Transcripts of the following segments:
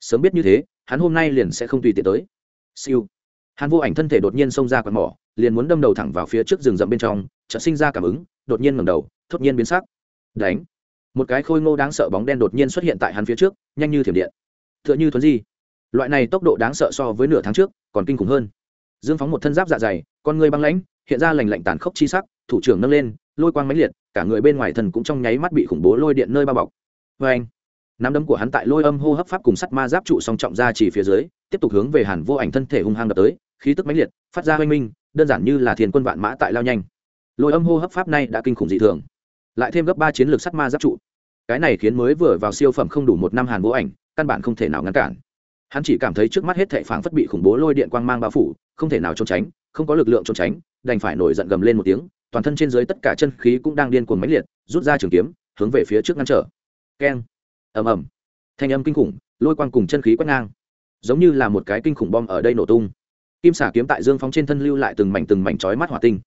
sớm biết như thế, hắn hôm nay liền sẽ không tùy tiện tới. Siêu. Hắn vô ảnh thân thể đột nhiên xông ra quạt mỏ, liền muốn đâm đầu thẳng vào phía trước rừng rậm bên trong, chợt sinh ra cảm ứng, đột nhiên ngẩng đầu, thốt nhiên biến sắc. Đánh. Một cái khôi ngô đáng sợ bóng đen đột nhiên xuất hiện tại hắn phía trước, nhanh như thiểm điện. Tựa như thuấn di. Loại này tốc độ đáng sợ so với nửa tháng trước, còn kinh khủng hơn. Dương phóng một thân giáp dạ dày, con người băng lãnh, hiện ra lành lạnh tàn khốc chi sắc, thủ trưởng nâng lên, lôi quang mãnh liệt, cả người bên ngoài thần cũng trong nháy mắt bị khủng bố lôi điện nơi bao bọc. Vê anh nắm đấm của hắn tại lôi âm hô hấp pháp cùng sắt ma giáp trụ song trọng ra chỉ phía dưới, tiếp tục hướng về hàn vô ảnh thân thể hung hăng đập tới, khí tức mãnh liệt, phát ra oanh minh, đơn giản như là thiền quân vạn mã tại lao nhanh. Lôi âm hô hấp pháp này đã kinh khủng dị thường, lại thêm gấp ba chiến lược sắt ma giáp trụ. Cái này khiến mới vừa vào siêu phẩm không đủ một năm hàn vô ảnh, căn bản không thể nào ngăn cản. Hắn chỉ cảm thấy trước mắt hết thệ phảng phất bị khủng bố lôi điện quang mang bao phủ, không thể nào trốn tránh, không có lực lượng trốn tránh, đành phải nổi giận gầm lên một tiếng, toàn thân trên dưới tất cả chân khí cũng đang điên cuồng mãnh liệt, rút ra trường kiếm, hướng về phía trước ngăn trở. Keng ầm ầm. Thanh âm kinh khủng, lôi quang cùng chân khí quét ngang. Giống như là một cái kinh khủng bom ở đây nổ tung. Kim xả kiếm tại dương phóng trên thân lưu lại từng mảnh từng mảnh chói mắt hỏa tinh.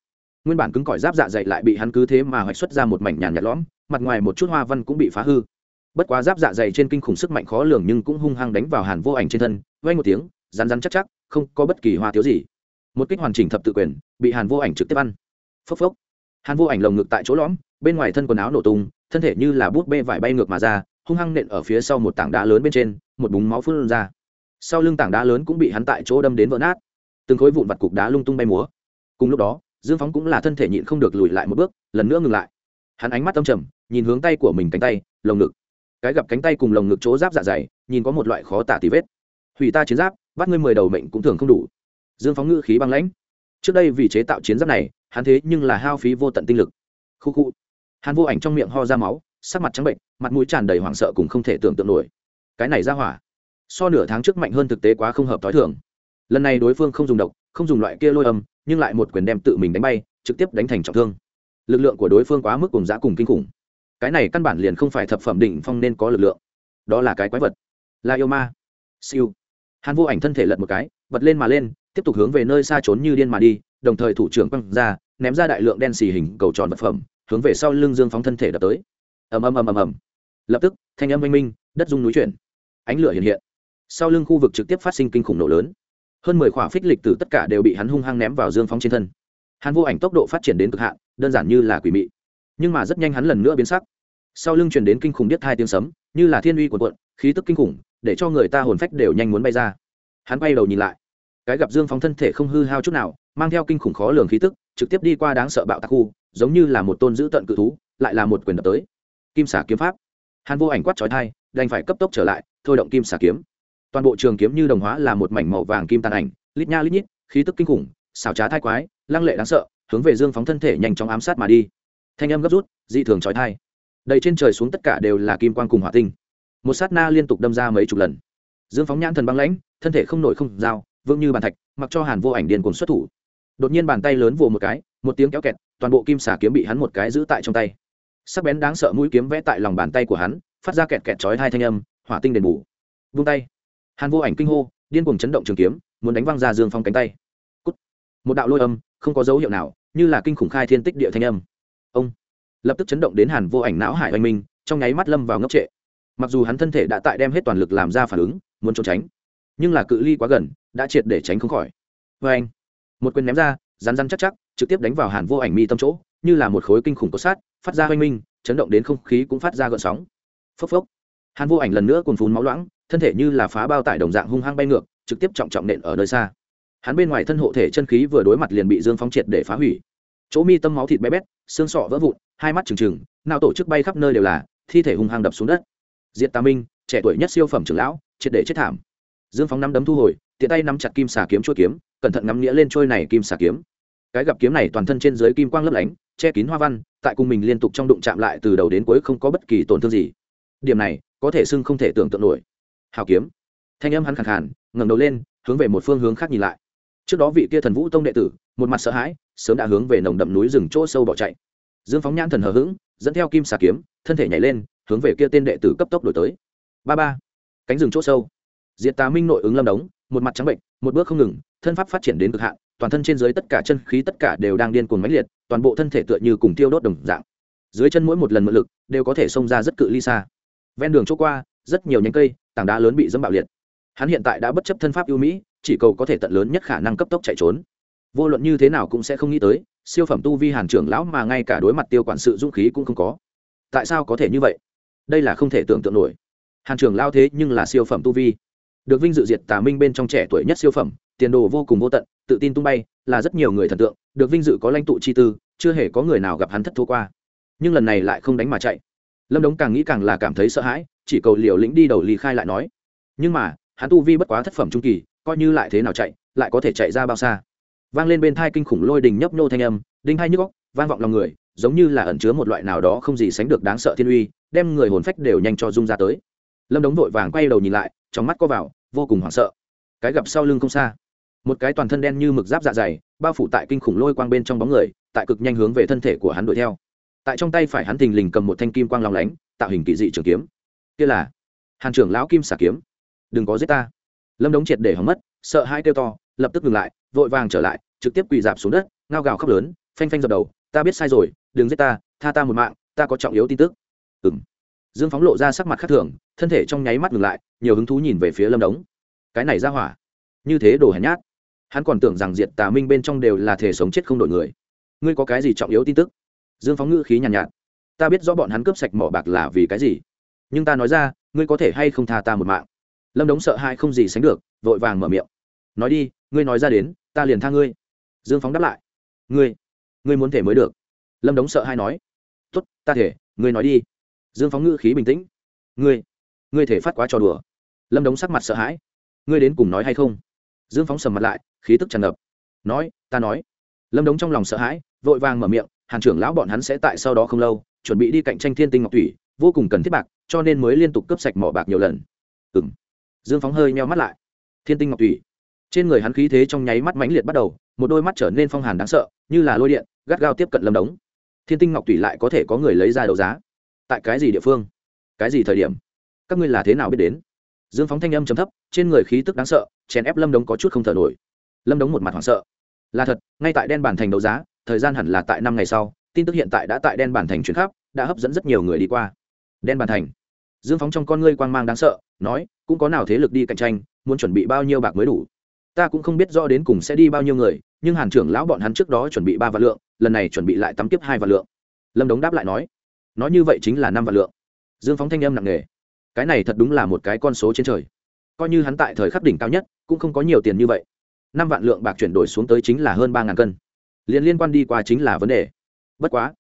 Nguyên bản cứng cỏi giáp dạ dày lại bị hắn cứ thế mà hoạch xuất ra một mảnh nhàn nhạt lõm, mặt ngoài một chút hoa văn cũng bị phá hư. Bất quá giáp dạ dày trên kinh khủng sức mạnh khó lường nhưng cũng hung hăng đánh vào hàn vô ảnh trên thân vay một tiếng rán rán chắc chắc, không có bất kỳ hoa tiếu gì. Một kích hoàn chỉnh thập tự quyền, bị hàn vô ảnh trực tiếp ăn. Phốc phốc. Hàn vô ảnh lồng ngực tại chỗ lõm, bên ngoài thân quần áo nổ tung, thân thể như là bút bê vải bay ngược mà ra hung hăng nện ở phía sau một tảng đá lớn bên trên, một búng máu phun ra. Sau lưng tảng đá lớn cũng bị hắn tại chỗ đâm đến vỡ nát. Từng khối vụn vặt cục đá lung tung bay múa. Cùng lúc đó, dương phóng cũng là thân thể nhịn không được lùi lại một bước, lần nữa ngừng lại. Hắn ánh mắt âm trầm, nhìn hướng tay của mình cánh tay, lồng ngực. Cái gặp cánh tay cùng lồng ngực chỗ giáp dạ dày, nhìn có một loại khó tả tì vết. Hủy ta chiến giáp, bắt ngươi mười đầu mệnh cũng thường không đủ. Dương phóng ngữ khí băng lãnh. Trước đây vì chế tạo chiến giáp này, hắn thế nhưng là hao phí vô tận tinh lực. Khu khu. Hắn vô ảnh trong miệng ho ra máu sắc mặt trắng bệnh, mặt mũi tràn đầy hoảng sợ cùng không thể tưởng tượng nổi. Cái này ra hỏa, so nửa tháng trước mạnh hơn thực tế quá không hợp t h o i thường. Lần này đối phương không dùng độc, không dùng loại kia lôi âm, nhưng lại một quyền đem tự mình đánh bay, trực tiếp đánh thành trọng thương. Lực lượng của đối phương quá mức cùng giã cùng kinh khủng. Cái này căn bản liền không phải thập phẩm đỉnh phong nên có lực lượng. Đó là cái quái vật. Là yêu ma. Siêu. Hàn vô ảnh thân thể lật một cái, bật lên mà lên, tiếp tục hướng về nơi xa trốn như điên mà đi, đồng thời thủ trưởng quăng ra, ném ra đại lượng đen xì hình cầu tròn vật phẩm, hướng về sau lưng dương phóng thân thể đập tới ầm ầm ầm ầm ầm. Lập tức, thanh âm oanh minh, đất rung núi chuyển. Ánh lửa hiện hiện. Sau lưng khu vực trực tiếp phát sinh kinh khủng nổ lớn. Hơn mười khỏa phích lịch từ tất cả đều bị hắn hung hăng ném vào dương phóng trên thân. Hắn vô ảnh tốc độ phát triển đến cực hạn, đơn giản như là quỷ mị. Nhưng mà rất nhanh hắn lần nữa biến sắc. Sau lưng truyền đến kinh khủng điếc hai tiếng sấm, như là thiên uy của quận khí tức kinh khủng, để cho người ta hồn phách đều nhanh muốn bay ra. Hắn bay đầu nhìn lại. Cái gặp dương phóng thân thể không hư hao chút nào, mang theo kinh khủng khó lường khí tức, trực tiếp đi qua đáng sợ bạo tạc khu, giống như là một tôn dữ tận cự thú, lại là một quyền đập tới kim xả kiếm pháp. Hàn vô ảnh quát trói thai đành phải cấp tốc trở lại, thôi động kim xả kiếm. Toàn bộ trường kiếm như đồng hóa là một mảnh màu vàng kim tàn ảnh, lít nha lít nhít, khí tức kinh khủng, xảo trá thai quái, lăng lệ đáng sợ, hướng về dương phóng thân thể nhanh chóng ám sát mà đi. Thanh âm gấp rút, dị thường trói thai đầy trên trời xuống tất cả đều là kim quang cùng hỏa tinh. Một sát na liên tục đâm ra mấy chục lần. Dương phóng nhãn thần băng lãnh, thân thể không nổi không dao, vững như bàn thạch, mặc cho hàn vô ảnh điền cùng xuất thủ. Đột nhiên bàn tay lớn vồ một cái, một tiếng kéo kẹt, toàn bộ kim xả kiếm bị hắn một cái giữ tại trong tay sắc bén đáng sợ mũi kiếm vẽ tại lòng bàn tay của hắn, phát ra kẹt kẹt chói hai thanh âm, hỏa tinh đền bù. Vung tay. Hàn vô ảnh kinh hô, điên cuồng chấn động trường kiếm, muốn đánh văng ra dương phong cánh tay. Cút. một đạo lôi âm, không có dấu hiệu nào, như là kinh khủng khai thiên tích địa thanh âm. Ông. Lập tức chấn động đến hàn vô ảnh não hải oanh minh, trong nháy mắt lâm vào ngốc trệ. Mặc dù hắn thân thể đã tại đem hết toàn lực làm ra phản ứng, muốn trốn tránh, nhưng là cự ly quá gần, đã triệt để tránh không khỏi. Vê anh. Một quyền ném ra rán rán chắc chắc, trực tiếp đánh vào hàn vô ảnh mi tâm chỗ, như là một khối kinh khủng cốt sát phát ra hoanh minh, chấn động đến không khí cũng phát ra gợn sóng. Phốc phốc. Hàn vô ảnh lần nữa cùng phún máu loãng, thân thể như là phá bao tải đồng dạng hung hăng bay ngược, trực tiếp trọng trọng nện ở nơi xa. Hắn bên ngoài thân hộ thể chân khí vừa đối mặt liền bị dương phóng triệt để phá hủy. Chỗ mi tâm máu thịt bé bét, xương sọ vỡ vụn, hai mắt trừng trừng, nào tổ chức bay khắp nơi đều là, thi thể hung hăng đập xuống đất. Diệt tà minh, trẻ tuổi nhất siêu phẩm trưởng lão, triệt để chết thảm. Dương phóng nắm đấm thu hồi, tiện tay nắm chặt kim xà kiếm chuôi kiếm, cẩn thận ngắm nghĩa lên trôi này kim xà kiếm. Cái gặp kiếm này toàn thân trên dưới kim quang lấp lánh, che kín hoa văn tại cùng mình liên tục trong đụng chạm lại từ đầu đến cuối không có bất kỳ tổn thương gì. Điểm này, có thể xưng không thể tưởng tượng nổi. Hào kiếm. Thanh âm hắn khẳng khàn, ngẩng đầu lên, hướng về một phương hướng khác nhìn lại. Trước đó vị kia thần vũ tông đệ tử, một mặt sợ hãi, sớm đã hướng về nồng đậm núi rừng chỗ sâu bỏ chạy. Dương phóng nhãn thần hờ hững, dẫn theo kim xà kiếm, thân thể nhảy lên, hướng về kia tên đệ tử cấp tốc đổi tới. Ba ba. Cánh rừng chỗ sâu. Diệt tà minh nội ứng lâm đống, một mặt trắng bệnh, một bước không ngừng, thân pháp phát triển đến cực hạn, toàn thân trên dưới tất cả chân khí tất cả đều đang điên cuồng mãnh liệt toàn bộ thân thể tựa như cùng tiêu đốt đồng dạng. Dưới chân mỗi một lần mượn lực đều có thể xông ra rất cự ly xa. Ven đường chỗ qua, rất nhiều nhánh cây, tảng đá lớn bị dẫm bạo liệt. Hắn hiện tại đã bất chấp thân pháp ưu mỹ, chỉ cầu có thể tận lớn nhất khả năng cấp tốc chạy trốn. Vô luận như thế nào cũng sẽ không nghĩ tới, siêu phẩm tu vi hàn trưởng lão mà ngay cả đối mặt tiêu quản sự dũng khí cũng không có. Tại sao có thể như vậy? Đây là không thể tưởng tượng nổi. Hàn trưởng lao thế nhưng là siêu phẩm tu vi. Được vinh dự diệt tà minh bên trong trẻ tuổi nhất siêu phẩm, tiền đồ vô cùng vô tận, tự tin tung bay, là rất nhiều người thần tượng được vinh dự có lãnh tụ chi tư, chưa hề có người nào gặp hắn thất thua qua. Nhưng lần này lại không đánh mà chạy. Lâm đống càng nghĩ càng là cảm thấy sợ hãi, chỉ cầu liều lĩnh đi đầu ly khai lại nói. Nhưng mà, hắn tu vi bất quá thất phẩm trung kỳ, coi như lại thế nào chạy, lại có thể chạy ra bao xa? Vang lên bên thai kinh khủng lôi đình nhấp nô thanh âm, đinh hai nhức góc vang vọng lòng người, giống như là ẩn chứa một loại nào đó không gì sánh được đáng sợ thiên uy, đem người hồn phách đều nhanh cho rung ra tới. Lâm đống vội vàng quay đầu nhìn lại, trong mắt có vào, vô cùng hoảng sợ. Cái gặp sau lưng không xa một cái toàn thân đen như mực giáp dạ dày, bao phủ tại kinh khủng lôi quang bên trong bóng người, tại cực nhanh hướng về thân thể của hắn đuổi theo. Tại trong tay phải hắn thình lình cầm một thanh kim quang lòng lánh, tạo hình kỳ dị trường kiếm. Kia là hàn trưởng lão kim xà kiếm. Đừng có giết ta. Lâm đống triệt để hỏng mất, sợ hai kêu to, lập tức ngừng lại, vội vàng trở lại, trực tiếp quỳ dạp xuống đất, ngao gào khóc lớn, phanh phanh dập đầu, ta biết sai rồi, đừng giết ta, tha ta một mạng, ta có trọng yếu tin tức. Ừng dương phóng lộ ra sắc mặt khác thường, thân thể trong nháy mắt ngừng lại, nhiều hứng thú nhìn về phía lâm đống. Cái này ra hỏa, như thế đồ hèn nhát hắn còn tưởng rằng diệt tà minh bên trong đều là thể sống chết không đổi người. Ngươi có cái gì trọng yếu tin tức? Dương phóng ngữ khí nhàn nhạt, nhạt. Ta biết rõ bọn hắn cướp sạch mỏ bạc là vì cái gì. Nhưng ta nói ra ngươi có thể hay không tha ta một mạng? Lâm đống sợ hai không gì sánh được vội vàng mở miệng. Nói đi ngươi nói ra đến ta liền tha ngươi. Dương phóng đáp lại. Ngươi ngươi muốn thể mới được. Lâm đống sợ hai nói. Tốt ta thể ngươi nói đi. Dương phóng ngữ khí bình tĩnh. Ngươi ngươi thể phát quá trò đùa. Lâm đống sắc mặt sợ hãi. Ngươi đến cùng nói hay không? Dương phóng sầm mặt lại, khí tức tràn ngập. Nói, ta nói. Lâm đống trong lòng sợ hãi, vội vàng mở miệng, hàn trưởng lão bọn hắn sẽ tại sau đó không lâu, chuẩn bị đi cạnh tranh thiên tinh ngọc thủy, vô cùng cần thiết bạc, cho nên mới liên tục cướp sạch mỏ bạc nhiều lần. Ừ m dương phóng hơi meo mắt lại. Thiên tinh ngọc thủy. Trên người hắn khí thế trong nháy mắt mãnh liệt bắt đầu, một đôi mắt trở nên phong hàn đáng sợ, như là lôi điện, gắt gao tiếp cận lâm đống. Thiên tinh ngọc thủy lại có thể có người lấy ra đấu giá? Tại cái gì địa phương? Cái gì thời điểm? Các ngươi là thế nào biết đến? Dương phóng thanh âm chấm thấp, trên người khí tức đáng sợ, chèn ép lâm đống có chút không thở nổi. Lâm đống một mặt hoảng sợ. Là thật, ngay tại đen bản thành đấu giá, thời gian hẳn là tại năm ngày sau, tin tức hiện tại đã tại đen bản thành chuyển khắp, đã hấp dẫn rất nhiều người đi qua. Đen bản thành. Dương phóng trong con ngươi quang mang đáng sợ, nói, cũng có nào thế lực đi cạnh tranh, muốn chuẩn bị bao nhiêu bạc mới đủ? Ta cũng không biết rõ đến cùng sẽ đi bao nhiêu người, nhưng hàn trưởng lão bọn hắn trước đó chuẩn bị ba vạn lượng, lần này chuẩn bị lại tắm tiếp hai vạn lượng. Lâm đống đáp lại nói nói như vậy chính là năm vạn lượng. Dương phóng thanh âm nặng nề cái này thật đúng là một cái con số trên trời. Coi như hắn tại thời khắc đỉnh cao nhất, cũng không có nhiều tiền như vậy. Năm vạn lượng bạc chuyển đổi xuống tới chính là hơn ba ngàn cân. Liên liên quan đi qua chính là vấn đề. Bất quá,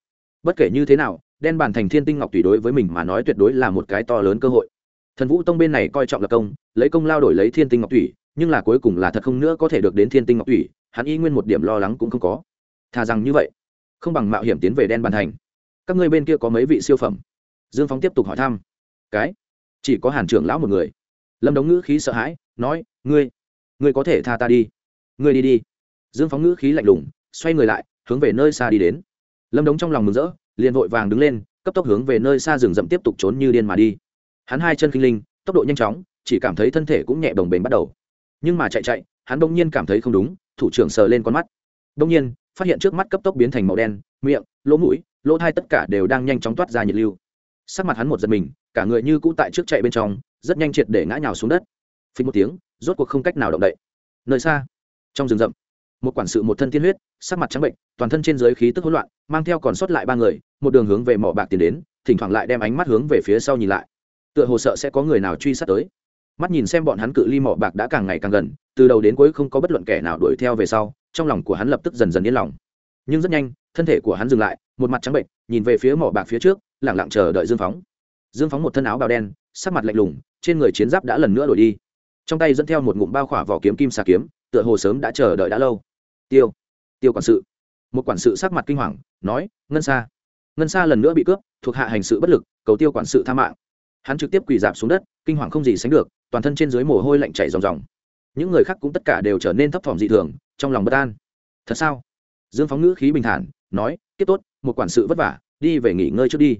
bất kể như thế nào, đen bàn thành thiên tinh ngọc tùy đối với mình mà nói tuyệt đối là một cái to lớn cơ hội. Thần vũ tông bên này coi trọng là công, lấy công lao đổi lấy thiên tinh ngọc thủy nhưng là cuối cùng là thật không nữa có thể được đến thiên tinh ngọc thủy hắn y nguyên một điểm lo lắng cũng không có. Thà rằng như vậy, không bằng mạo hiểm tiến về đen bàn thành. Các ngươi bên kia có mấy vị siêu phẩm? Dương phóng tiếp tục hỏi thăm. Cái chỉ có hàn trưởng lão một người. Lâm đống ngữ khí sợ hãi, nói, ngươi ngươi có thể tha ta đi. Ngươi đi đi. Dương phóng ngữ khí lạnh lùng, xoay người lại, hướng về nơi xa đi đến. Lâm đống trong lòng mừng rỡ, liền vội vàng đứng lên, cấp tốc hướng về nơi xa rừng rậm tiếp tục trốn như điên mà đi. Hắn hai chân kinh linh, tốc độ nhanh chóng, chỉ cảm thấy thân thể cũng nhẹ đồng bềnh bắt đầu. Nhưng mà chạy chạy, hắn đông nhiên cảm thấy không đúng, thủ trưởng sờ lên con mắt. Đông nhiên, phát hiện trước mắt cấp tốc biến thành màu đen, miệng, lỗ mũi, lỗ thai tất cả đều đang nhanh chóng toát ra nhiệt lưu. Sắc mặt hắn một giật mình cả người như cũ tại trước chạy bên trong, rất nhanh triệt để ngã nhào xuống đất. Phí một tiếng, rốt cuộc không cách nào động đậy. Nơi xa, trong rừng rậm, một quản sự một thân tiên huyết, sắc mặt trắng bệnh, toàn thân trên giới khí tức hỗn loạn, mang theo còn sót lại ba người, một đường hướng về mỏ bạc tiến đến, thỉnh thoảng lại đem ánh mắt hướng về phía sau nhìn lại. Tựa hồ sợ sẽ có người nào truy sát tới. Mắt nhìn xem bọn hắn cự ly mỏ bạc đã càng ngày càng gần, từ đầu đến cuối không có bất luận kẻ nào đuổi theo về sau, trong lòng của hắn lập tức dần dần yên lòng. Nhưng rất nhanh, thân thể của hắn dừng lại, một mặt trắng bệnh, nhìn về phía mỏ bạc phía trước lẳng lặng chờ đợi dương phóng dương phóng một thân áo bào đen, sắc mặt lạnh lùng, trên người chiến giáp đã lần nữa đổi đi. Trong tay dẫn theo một ngụm bao khỏa vỏ kiếm kim xà kiếm, tựa hồ sớm đã chờ đợi đã lâu. Tiêu tiêu quản sự. Một quản sự sắc mặt kinh hoàng, nói, ngân sa. Ngân sa lần nữa bị cướp, thuộc hạ hành sự bất lực, cầu tiêu quản sự tha mạng. Hắn trực tiếp quỳ dạp xuống đất, kinh hoàng không gì sánh được, toàn thân trên dưới mồ hôi lạnh chảy ròng ròng. Những người khác cũng tất cả đều trở nên thấp thỏm dị thường, trong lòng bất an. Thật sao? Dương phóng ngữ khí bình thản, nói, tiếp tốt, một quản sự vất vả, đi về nghỉ ngơi trước đi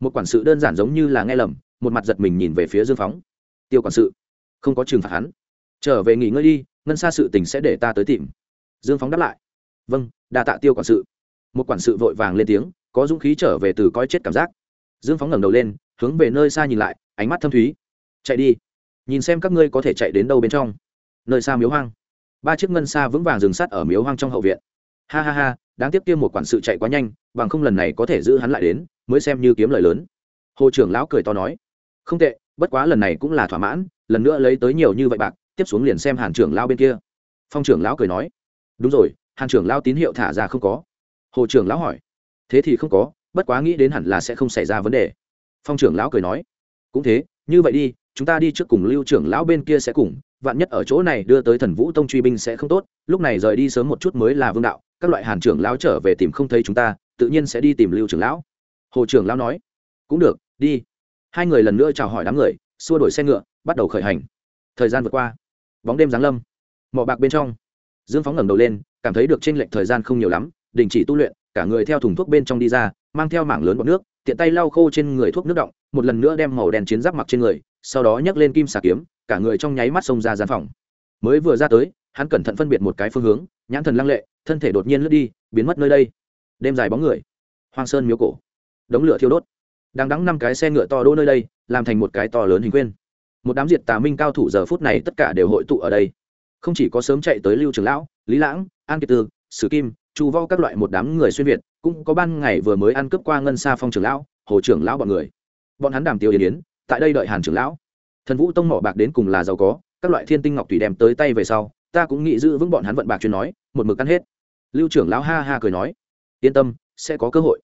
một quản sự đơn giản giống như là nghe lầm, một mặt giật mình nhìn về phía dương phóng. Tiêu quản sự, không có trừng phạt hắn. Trở về nghỉ ngơi đi, ngân xa sự tình sẽ để ta tới tìm. Dương phóng đáp lại. Vâng đa tạ tiêu quản sự. Một quản sự vội vàng lên tiếng, có dũng khí trở về từ coi chết cảm giác. Dương phóng ngẩng đầu lên, hướng về nơi xa nhìn lại, ánh mắt thâm thúy. Chạy đi. Nhìn xem các ngươi có thể chạy đến đâu bên trong. Nơi xa miếu hoang. Ba chiếc ngân xa vững vàng dừng sắt ở miếu hoang trong hậu viện. Ha ha ha, đáng tiếc kia một quản sự chạy quá nhanh, bằng không lần này có thể giữ hắn lại đến mới xem như kiếm lời lớn. Hồ trưởng lão cười to nói, không tệ, bất quá lần này cũng là thỏa mãn, lần nữa lấy tới nhiều như vậy bạc, tiếp xuống liền xem hàn trưởng lao bên kia. Phong trưởng lão cười nói, đúng rồi, hàn trưởng lao tín hiệu thả ra không có. Hồ trưởng lão hỏi, thế thì không có, bất quá nghĩ đến hẳn là sẽ không xảy ra vấn đề. Phong trưởng lão cười nói, cũng thế, như vậy đi, chúng ta đi trước cùng lưu trưởng lão bên kia sẽ cùng, vạn nhất ở chỗ này đưa tới thần vũ tông truy binh sẽ không tốt, lúc này rời đi sớm một chút mới là vương đạo, các loại hàn trưởng lão trở về tìm không thấy chúng ta, tự nhiên sẽ đi tìm lưu trưởng lão hồ trưởng lão nói, cũng được, đi. Hai người lần nữa chào hỏi đám người, xua đổi xe ngựa, bắt đầu khởi hành. Thời gian vượt qua, bóng đêm giáng lâm. Mỏ bạc bên trong, dương phóng ngẩng đầu lên, cảm thấy được t r ê n lệch thời gian không nhiều lắm, đình chỉ tu luyện, cả người theo thùng thuốc bên trong đi ra, mang theo mảng lớn bọc nước, tiện tay lau khô trên người thuốc nước động, một lần nữa đem màu đen chiến giáp mặc trên người, sau đó nhấc lên kim xà kiếm, cả người trong nháy mắt xông ra gian phòng. Mới vừa ra tới, hắn cẩn thận phân biệt một cái phương hướng, nhãn thần lăng lệ, thân thể đột nhiên lướt đi, biến mất nơi đây. Đêm dài bóng người, hoang sơn miếu cổ đống lửa thiêu đốt. Đang đắng năm cái xe ngựa to đỗ nơi đây, làm thành một cái to lớn hình quyên một đám diệt tà minh cao thủ giờ phút này tất cả đều hội tụ ở đây. Không chỉ có sớm chạy tới lưu trường lão, lý lãng, an kiệt tư sử kim, chu vo các loại một đám người xuyên việt, cũng có ban ngày vừa mới ăn cướp qua ngân xa phong trưởng lão, hồ trưởng lão bọn người. Bọn hắn đàm tiêu yến yến, tại đây đợi hàn trưởng lão. Thần vũ tông mỏ bạc đến cùng là giàu có, các loại thiên tinh ngọc tùy đem tới tay về sau, ta cũng nghĩ giữ vững bọn hắn vận bạc chuyên nói, một mực ăn hết. Lưu trưởng lão ha ha cười nói, yên tâm, sẽ có cơ hội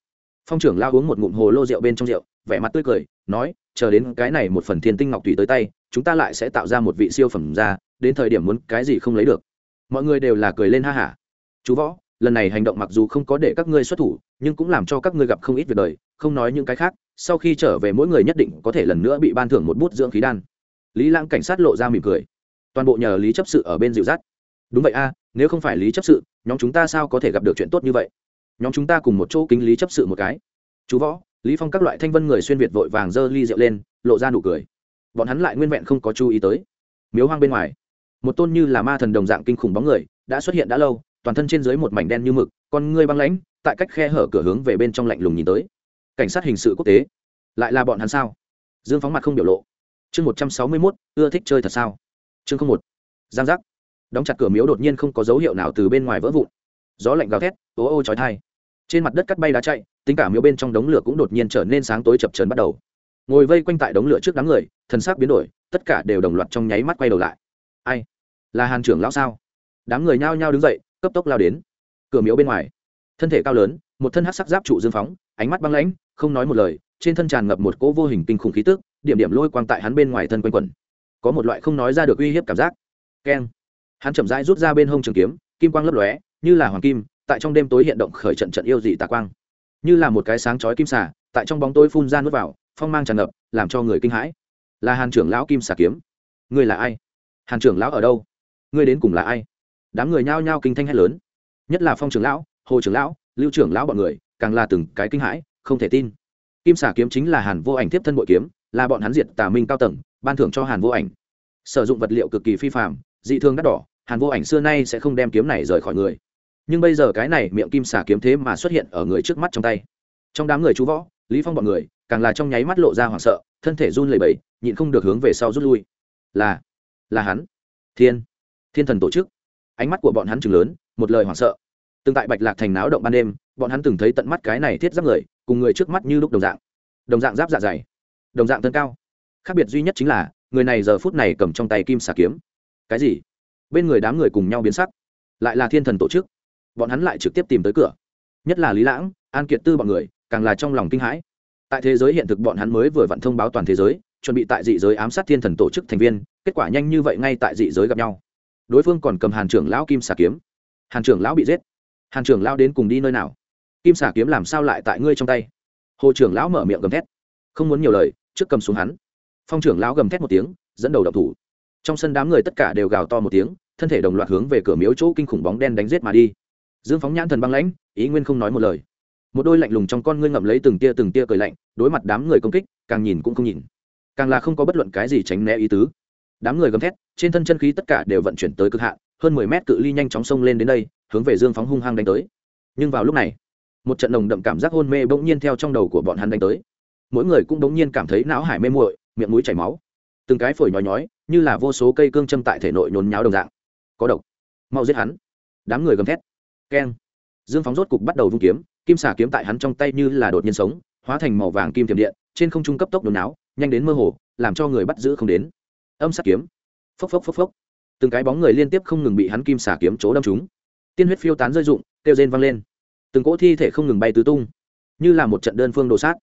phong trưởng lao uống một ngụm hồ lô rượu bên trong rượu, vẻ mặt tươi cười, nói, chờ đến cái này một phần thiên tinh ngọc tùy tới tay, chúng ta lại sẽ tạo ra một vị siêu phẩm ra đến thời điểm muốn cái gì không lấy được. Mọi người đều là cười lên ha hả chú võ, lần này hành động mặc dù không có để các ngươi xuất thủ, nhưng cũng làm cho các ngươi gặp không ít việc đời, không nói những cái khác, sau khi trở về mỗi người nhất định có thể lần nữa bị ban thưởng một bút dưỡng khí đan. Lý lãng cảnh sát lộ ra mỉm cười. Toàn bộ nhờ lý chấp sự ở bên dịu dắt. Đúng vậy a, nếu không phải lý chấp sự, nhóm chúng ta sao có thể gặp được chuyện tốt như vậy? Nhóm chúng ta cùng một chỗ kính lý chấp sự một cái. Chú võ, lý phong các loại thanh vân người xuyên việt vội vàng dơ ly rượu lên, lộ ra nụ cười. Bọn hắn lại nguyên vẹn không có chú ý tới. Miếu hoang bên ngoài, một tôn như là ma thần đồng dạng kinh khủng bóng người đã xuất hiện đã lâu, toàn thân trên dưới một mảnh đen như mực, con ngươi băng lãnh, tại cách khe hở cửa hướng về bên trong lạnh lùng nhìn tới. Cảnh sát hình sự quốc tế, lại là bọn hắn sao? Dương phóng mặt không biểu lộ. Chương một trăm sáu mươi mốt, ưa thích chơi thật sao? Chương không một, giang giác. Đóng chặt cửa miếu đột nhiên không có dấu hiệu nào từ bên ngoài vỡ vụn. Gió lạnh gào thét, ô ô chói thai trên mặt đất cắt bay đá chạy, tính cả miếu bên trong đống lửa cũng đột nhiên trở nên sáng tối chập trấn bắt đầu. Ngồi vây quanh tại đống lửa trước đám người thân xác biến đổi, tất cả đều đồng loạt trong nháy mắt quay đầu lại. Ai? Là hàn trưởng lão sao? Đám người nhao nhao đứng dậy, cấp tốc lao đến. Cửa miếu bên ngoài, thân thể cao lớn, một thân hát sắc giáp trụ dương phóng, ánh mắt băng lãnh, không nói một lời, trên thân tràn ngập một cỗ vô hình kinh khủng khí tức, điểm điểm lôi quang tại hắn bên ngoài thân quanh quẩn. Có một loại không nói ra được uy hiếp cảm giác. Keng. Hắn chậm rãi rút ra bên hông trường kiếm, kim quang lấp lóe, như là hoàng kim tại trong đêm tối hiện động khởi trận trận yêu dị tà quang. Như là một cái sáng chói kim xà, tại trong bóng tối phun ra nước vào, phong mang tràn ngập, làm cho người kinh hãi. Là hàn trưởng lão kim xà kiếm. Ngươi là ai? Hàn trưởng lão ở đâu? Ngươi đến cùng là ai? Đám người nhao nhao kinh thanh hét lớn. Nhất là phong trưởng lão, hồ trưởng lão, lưu trưởng lão bọn người, càng là từng cái kinh hãi, không thể tin. Kim xà kiếm chính là hàn vô ảnh tiếp thân bội kiếm, là bọn hắn diệt tà minh cao tầng, ban thưởng cho hàn vô ảnh. Sử dụng vật liệu cực kỳ phi phạm dị thương đắt đỏ, hàn vô ảnh xưa nay sẽ không đem kiếm này rời khỏi người nhưng bây giờ cái này miệng kim xà kiếm thế mà xuất hiện ở người trước mắt trong tay. Trong đám người chú võ, lý phong bọn người, càng là trong nháy mắt lộ ra hoảng sợ, thân thể run lẩy bẩy, nhịn không được hướng về sau rút lui. Là là hắn. Thiên thiên thần tổ chức. Ánh mắt của bọn hắn chừng lớn, một lời hoảng sợ. Từng tại bạch lạc thành náo động ban đêm, bọn hắn từng thấy tận mắt cái này thiết giáp người, cùng người trước mắt như lúc đồng dạng. Đồng dạng giáp dạ dày, đồng dạng thân cao. Khác biệt duy nhất chính là, người này giờ phút này cầm trong tay kim xà kiếm. Cái gì? Bên người đám người cùng nhau biến sắc. Lại là thiên thần tổ chức bọn hắn lại trực tiếp tìm tới cửa. Nhất là lý lãng, an kiệt tư bọn người, càng là trong lòng kinh hãi. Tại thế giới hiện thực bọn hắn mới vừa vặn thông báo toàn thế giới, chuẩn bị tại dị giới ám sát thiên thần tổ chức thành viên, kết quả nhanh như vậy ngay tại dị giới gặp nhau. Đối phương còn cầm hàn trưởng lão kim xà kiếm. Hàn trưởng lão bị giết. Hàn trưởng lão đến cùng đi nơi nào? Kim xà kiếm làm sao lại tại ngươi trong tay? Hồ trưởng lão mở miệng gầm thét. Không muốn nhiều lời, trước cầm xuống hắn. Phong trưởng lão gầm thét một tiếng, dẫn đầu đập thủ. Trong sân đám người tất cả đều gào to một tiếng, thân thể đồng loạt hướng về cửa miếu chỗ kinh khủng bóng đen đánh giết mà đi dương phóng nhãn thần băng lãnh, ý nguyên không nói một lời. Một đôi lạnh lùng trong con ngươi ngậm lấy từng tia từng tia cười lạnh, đối mặt đám người công kích, càng nhìn cũng không nhìn. Càng là không có bất luận cái gì tránh né ý tứ. Đám người gầm thét, trên thân chân khí tất cả đều vận chuyển tới cực hạn, hơn mười mét cự ly nhanh chóng xông lên đến đây, hướng về dương phóng hung hăng đánh tới. Nhưng vào lúc này, một trận nồng đậm cảm giác hôn mê bỗng nhiên theo trong đầu của bọn hắn đánh tới. Mỗi người cũng bỗng nhiên cảm thấy não hải mê muội, miệng mũi chảy máu. Từng cái phổi nhói nhói, như là vô số cây cương châm tại thể nội nhốn nháo đồng dạng. Có độc. Mau giết hắn. Đám người gầm thét keng. Dương phóng rốt cục bắt đầu vung kiếm, kim xà kiếm tại hắn trong tay như là đột nhiên sống, hóa thành màu vàng kim tiềm điện, trên không trung cấp tốc đồn áo nhanh đến mơ hồ, làm cho người bắt giữ không đến. Âm sát kiếm. Phốc phốc phốc phốc. Từng cái bóng người liên tiếp không ngừng bị hắn kim xà kiếm chỗ đâm trúng. Tiên huyết phiêu tán rơi rụng, kêu rên văng lên. Từng cỗ thi thể không ngừng bay tứ tung, như là một trận đơn phương đồ sát.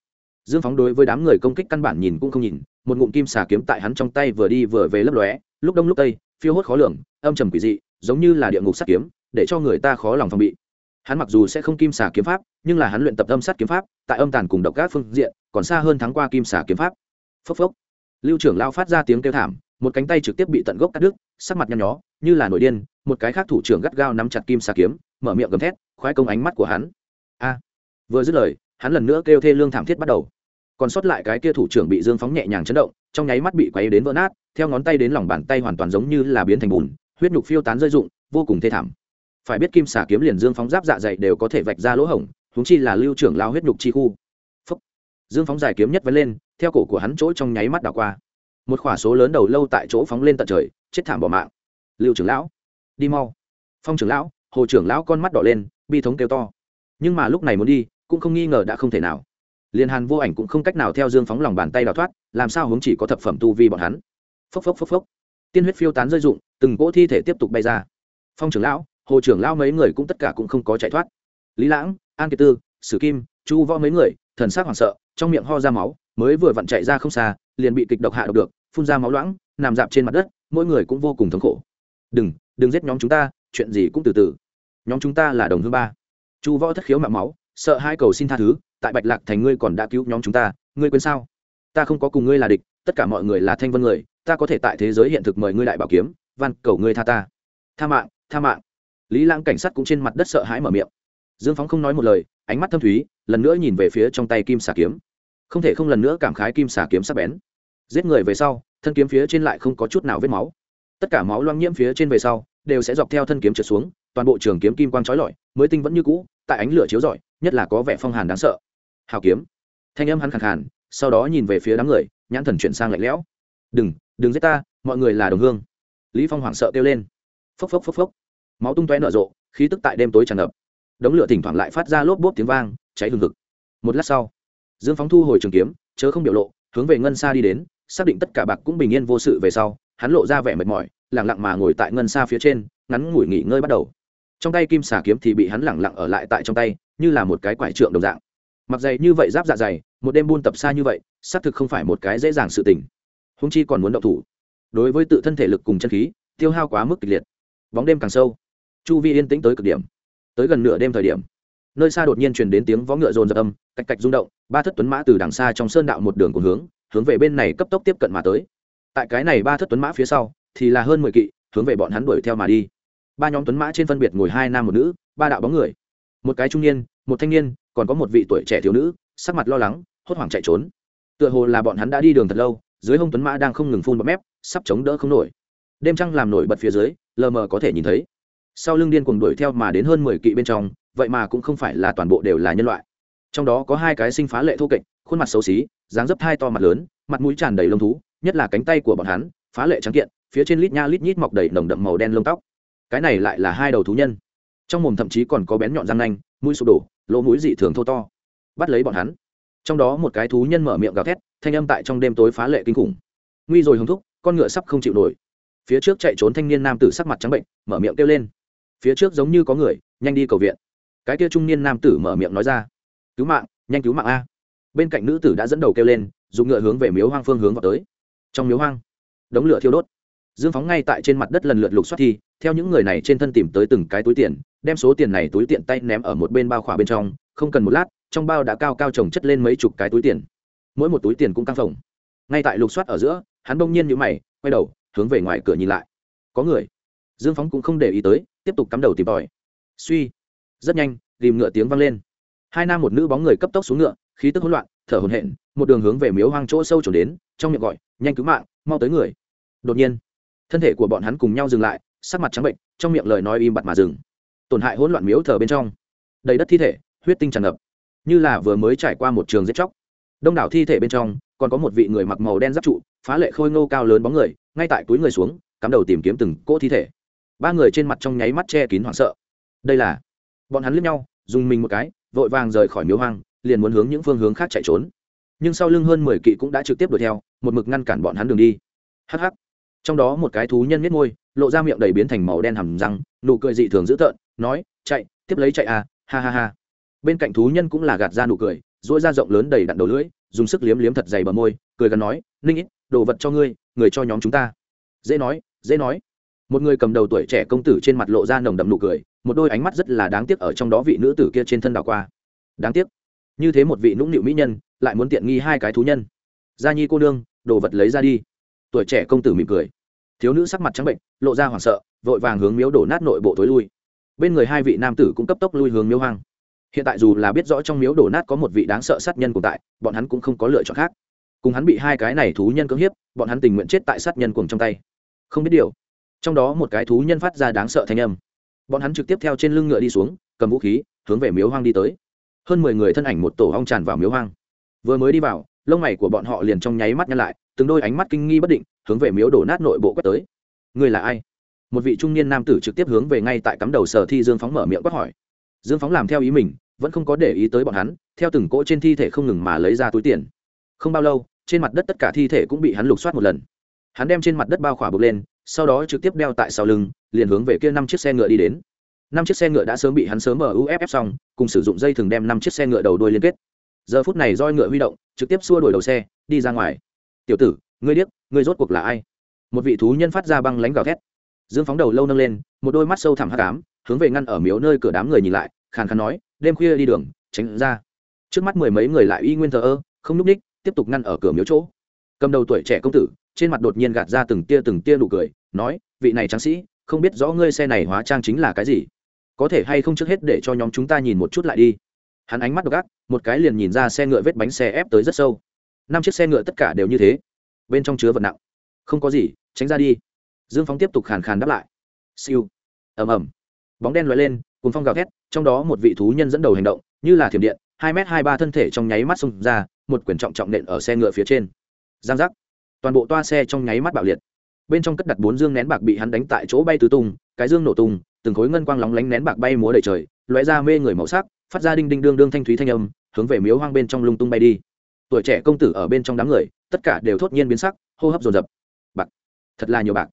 Dương phóng đối với đám người công kích căn bản nhìn cũng không nhìn, một ngụm kim xà kiếm tại hắn trong tay vừa đi vừa về lấp lóe, lúc đông lúc tây, phiêu hốt khó lường, âm trầm quỷ dị, giống như là địa ngục sát kiếm để cho người ta khó lòng phòng bị. Hắn mặc dù sẽ không kim xà kiếm pháp, nhưng là hắn luyện tập âm sát kiếm pháp, tại âm tàn cùng độc các phương diện, còn xa hơn thắng qua kim xà kiếm pháp. Phốc phốc. Lưu trưởng lao phát ra tiếng kêu thảm, một cánh tay trực tiếp bị tận gốc cắt đứt, sắc mặt nhăn nhó, như là nổi điên, một cái khác thủ trưởng gắt gao nắm chặt kim xà kiếm, mở miệng gầm thét, khoái công ánh mắt của hắn. A. Vừa dứt lời, hắn lần nữa kêu thê lương thảm thiết bắt đầu. Còn sót lại cái kia thủ trưởng bị dương phóng nhẹ nhàng chấn động, trong nháy mắt bị quấy đến vỡ nát, theo ngón tay đến lòng bàn tay hoàn toàn giống như là biến thành bùn, huyết nhục phiêu tán rơi rụng, vô cùng thê thảm phải biết kim xà kiếm liền dương phóng giáp dạ dày đều có thể vạch ra lỗ hổng húng chi là lưu trưởng lao huyết nhục chi khu. Phúc. dương phóng dài kiếm nhất vấn lên, theo cổ của hắn chỗ trong nháy mắt đảo qua. Một khỏa số lớn đầu lâu tại chỗ phóng lên tận trời, chết thảm bỏ mạng. Lưu trưởng lão, đi mau. Phong trưởng lão, hồ trưởng lão con mắt đỏ lên, bi thống kêu to. Nhưng mà lúc này muốn đi, cũng không nghi ngờ đã không thể nào. Liên hàn vô ảnh cũng không cách nào theo dương phóng lòng bàn tay đào thoát, làm sao hướng chỉ có thập phẩm tu vi bọn hắn. Phốc phốc phốc phốc. Tiên huyết phiêu tán rơi rụng, từng cỗ thi thể tiếp tục bay ra. Phong trưởng lão hồ trưởng lao mấy người cũng tất cả cũng không có chạy thoát. Lý lãng, an kiệt tư, sử kim, chu võ mấy người, thần sắc hoảng sợ, trong miệng ho ra máu, mới vừa vặn chạy ra không xa, liền bị kịch độc hạ độc được, phun ra máu loãng, nằm dạp trên mặt đất, mỗi người cũng vô cùng thống khổ. Đừng đừng giết nhóm chúng ta, chuyện gì cũng từ từ. Nhóm chúng ta là đồng hương ba. Chu võ thất khiếu mạng máu, sợ hai cầu xin tha thứ, tại bạch lạc thành ngươi còn đã cứu nhóm chúng ta, ngươi quên sao? Ta không có cùng ngươi là địch, tất cả mọi người là thanh vân người, ta có thể tại thế giới hiện thực mời ngươi lại bảo kiếm, van cầu ngươi tha ta. Tha mạng tha mạng lý lãng cảnh sát cũng trên mặt đất sợ hãi mở miệng. Dương phóng không nói một lời, ánh mắt thâm thúy, lần nữa nhìn về phía trong tay kim xà kiếm. Không thể không lần nữa cảm khái kim xà kiếm sắc bén. Giết người về sau, thân kiếm phía trên lại không có chút nào vết máu. Tất cả máu loang nhiễm phía trên về sau, đều sẽ dọc theo thân kiếm trượt xuống, toàn bộ trường kiếm kim quang trói lọi, mới tinh vẫn như cũ, tại ánh lửa chiếu rọi, nhất là có vẻ phong hàn đáng sợ. Hào kiếm. Thanh âm hắn khẳng khàn, sau đó nhìn về phía đám người, nhãn thần chuyển sang lạnh lẽo. Đừng đừng giết ta, mọi người là đồng hương. Lý phong hoảng sợ kêu lên. Phốc phốc phốc phốc máu tung tóe nở rộ, khí tức tại đêm tối tràn ngập. Đống lửa thỉnh thoảng lại phát ra lốp bốp tiếng vang, cháy hừng hực. Một lát sau, dương phóng thu hồi trường kiếm, chớ không biểu lộ, hướng về ngân xa đi đến, xác định tất cả bạc cũng bình yên vô sự về sau, hắn lộ ra vẻ mệt mỏi, lẳng lặng mà ngồi tại ngân xa phía trên, ngắn ngủi nghỉ ngơi bắt đầu. Trong tay kim xà kiếm thì bị hắn lẳng lặng ở lại tại trong tay, như là một cái quải trượng đồng dạng. Mặc dày như vậy giáp dạ dày, một đêm buôn tập xa như vậy, xác thực không phải một cái dễ dàng sự tình. Húng chi còn muốn động thủ. Đối với tự thân thể lực cùng chân khí, tiêu hao quá mức kịch liệt. Bóng đêm càng sâu chu vi yên tĩnh tới cực điểm. Tới gần nửa đêm thời điểm, nơi xa đột nhiên truyền đến tiếng vó ngựa rồn rập âm, cạch cạch rung động, ba thất tuấn mã từ đằng xa trong sơn đạo một đường cùng hướng hướng về bên này cấp tốc tiếp cận mà tới. Tại cái này ba thất tuấn mã phía sau, thì là hơn mười kỵ, hướng về bọn hắn đuổi theo mà đi. Ba nhóm tuấn mã trên phân biệt ngồi hai nam một nữ, ba đạo bóng người. Một cái trung niên, một thanh niên, còn có một vị tuổi trẻ thiếu nữ, sắc mặt lo lắng, hốt hoảng chạy trốn. Tựa hồ là bọn hắn đã đi đường thật lâu, dưới hông tuấn mã đang không ngừng phun bọt mép, sắp chống đỡ không nổi. Đêm trăng làm nổi bật phía dưới, lờ mờ có thể nhìn thấy sau lưng điên cuồng đuổi theo mà đến hơn mười kỵ bên trong, vậy mà cũng không phải là toàn bộ đều là nhân loại. Trong đó có hai cái sinh phá lệ thô kệch, khuôn mặt xấu xí, dáng dấp hai to mặt lớn, mặt mũi tràn đầy lông thú, nhất là cánh tay của bọn hắn, phá lệ trắng kiện, phía trên lít nha lít nhít mọc đầy nồng đậm màu đen lông tóc. Cái này lại là hai đầu thú nhân. Trong mồm thậm chí còn có bén nhọn răng nanh, mũi sụp đổ, lỗ mũi dị thường thô to. Bắt lấy bọn hắn. Trong đó một cái thú nhân mở miệng gào thét, thanh âm tại trong đêm tối phá lệ kinh khủng. Nguy rồi hồng thúc, con ngựa sắp không chịu nổi. Phía trước chạy trốn thanh niên nam tử sắc mặt trắng bệnh, mở miệng kêu lên phía trước giống như có người, nhanh đi cầu viện. Cái kia trung niên nam tử mở miệng nói ra. Cứu mạng, nhanh cứu mạng a. Bên cạnh nữ tử đã dẫn đầu kêu lên, dùng ngựa hướng về miếu hoang phương hướng vào tới. Trong miếu hoang, đống lửa thiêu đốt. Dương phóng ngay tại trên mặt đất lần lượt lục xoát thi, theo những người này trên thân tìm tới từng cái túi tiền, đem số tiền này túi tiện tay ném ở một bên bao khỏa bên trong, không cần một lát, trong bao đã cao cao trồng chất lên mấy chục cái túi tiền. Mỗi một túi tiền cũng căng phồng. Ngay tại lục soát ở giữa, hắn bỗng nhiên nhũ mày, quay đầu, hướng về ngoài cửa nhìn lại. Có người dương phóng cũng không để ý tới, tiếp tục cắm đầu tìm tòi. Suy. Rất nhanh, tìm ngựa tiếng vang lên. Hai nam một nữ bóng người cấp tốc xuống ngựa, khí tức hỗn loạn, thở hổn hển, một đường hướng về miếu hoang chỗ sâu trốn đến, trong miệng gọi, nhanh cứu mạng, mau tới người. Đột nhiên, thân thể của bọn hắn cùng nhau dừng lại, sắc mặt trắng bệnh, trong miệng lời nói im bặt mà dừng. Tổn hại hỗn loạn miếu thờ bên trong. Đầy đất thi thể, huyết tinh tràn ngập. Như là vừa mới trải qua một trường giết chóc. Đông đảo thi thể bên trong, còn có một vị người mặc màu đen giáp trụ, phá lệ khôi ngô cao lớn bóng người, ngay tại túi người xuống, cắm đầu tìm kiếm từng cỗ thi thể ba người trên mặt trong nháy mắt che kín hoảng sợ. Đây là, bọn hắn liếc nhau, dùng mình một cái, vội vàng rời khỏi miếu hoang, liền muốn hướng những phương hướng khác chạy trốn. Nhưng sau lưng hơn mười kỵ cũng đã trực tiếp đuổi theo, một mực ngăn cản bọn hắn đường đi. Hh trong đó một cái thú nhân miết môi, lộ ra miệng đầy biến thành màu đen hầm răng, nụ cười dị thường dữ tợn, nói, chạy, tiếp lấy chạy à ha ha ha. Bên cạnh thú nhân cũng là gạt ra nụ cười dỗi ra rộng lớn đầy đặn đầu lưỡi, dùng sức liếm liếm thật dày bờ môi, cười gần nói, ninh ít, đồ vật cho ngươi, người cho nhóm chúng ta. Dễ nói dễ nói một người cầm đầu tuổi trẻ công tử trên mặt lộ ra nồng đậm nụ cười, một đôi ánh mắt rất là đáng tiếc ở trong đó vị nữ tử kia trên thân đảo qua. Đáng tiếc. Như thế một vị nũng nịu mỹ nhân, lại muốn tiện nghi hai cái thú nhân. Gia nhi cô nương, đồ vật lấy ra đi. Tuổi trẻ công tử mỉm cười. Thiếu nữ sắc mặt trắng bệnh, lộ ra hoảng sợ, vội vàng hướng miếu đổ nát nội bộ tối lui. Bên người hai vị nam tử cũng cấp tốc lui hướng miếu hoang. Hiện tại dù là biết rõ trong miếu đổ nát có một vị đáng sợ sát nhân cùng tại, bọn hắn cũng không có lựa chọn khác. Cùng hắn bị hai cái này thú nhân cưỡng hiếp, bọn hắn tình nguyện chết tại sát nhân cùng trong tay. Không biết điều trong đó một cái thú nhân phát ra đáng sợ thanh âm. Bọn hắn trực tiếp theo trên lưng ngựa đi xuống, cầm vũ khí, hướng về miếu hoang đi tới. Hơn mười người thân ảnh một tổ hong tràn vào miếu hoang. Vừa mới đi vào, lông mày của bọn họ liền trong nháy mắt nhăn lại, từng đôi ánh mắt kinh nghi bất định, hướng về miếu đổ nát nội bộ quét tới. Người là ai? Một vị trung niên nam tử trực tiếp hướng về ngay tại cắm đầu sở thi dương phóng mở miệng quát hỏi. Dương phóng làm theo ý mình, vẫn không có để ý tới bọn hắn, theo từng cỗ trên thi thể không ngừng mà lấy ra túi tiền. Không bao lâu, trên mặt đất tất cả thi thể cũng bị hắn lục soát một lần. Hắn đem trên mặt đất bao khỏa bực lên sau đó trực tiếp đeo tại sau lưng, liền hướng về kia năm chiếc xe ngựa đi đến. Năm chiếc xe ngựa đã sớm bị hắn sớm ở uff xong, cùng sử dụng dây thừng đem năm chiếc xe ngựa đầu đuôi liên kết. Giờ phút này roi ngựa huy động, trực tiếp xua đuổi đầu xe, đi ra ngoài. Tiểu tử, ngươi điếc, ngươi rốt cuộc là ai? Một vị thú nhân phát ra băng lánh gào thét. Dương phóng đầu lâu nâng lên, một đôi mắt sâu thẳm hắc ám, hướng về ngăn ở miếu nơi cửa đám người nhìn lại, khàn khàn nói, đêm khuya đi đường, tránh ra. Trước mắt mười mấy người lại y nguyên thờ ơ, không núp ních, tiếp tục ngăn ở cửa miếu chỗ cầm đầu tuổi trẻ công tử, trên mặt đột nhiên gạt ra từng tia từng tia nụ cười, nói, vị này tráng sĩ, không biết rõ ngươi xe này hóa trang chính là cái gì. Có thể hay không trước hết để cho nhóm chúng ta nhìn một chút lại đi. Hắn ánh mắt đ ộ c gác một cái liền nhìn ra xe ngựa vết bánh xe ép tới rất sâu. Năm chiếc xe ngựa tất cả đều như thế. Bên trong chứa vật nặng. Không có gì, tránh ra đi. Dương phóng tiếp tục khàn khàn đáp lại. Siêu. Ầm ầm. Bóng đen loại lên cùng phong gào thét, trong đó một vị thú nhân dẫn đầu hành động, như là thiểm điện, hai m hai ba thân thể trong nháy mắt xông ra, một quyển trọng trọng nện ở xe ngựa phía trên giang giác. Toàn bộ toa xe trong nháy mắt bạo liệt. Bên trong cất đặt bốn dương nén bạc bị hắn đánh tại chỗ bay tứ tung, cái dương nổ tung, từng khối ngân quang lóng lánh nén bạc bay múa đầy trời, lóe ra mê người màu sắc, phát ra đinh đinh đương đương thanh thúy thanh âm, hướng về miếu hoang bên trong lung tung bay đi. Tuổi trẻ công tử ở bên trong đám người, tất cả đều thốt nhiên biến sắc, hô hấp dồn dập. Bạc. Thật là nhiều bạc.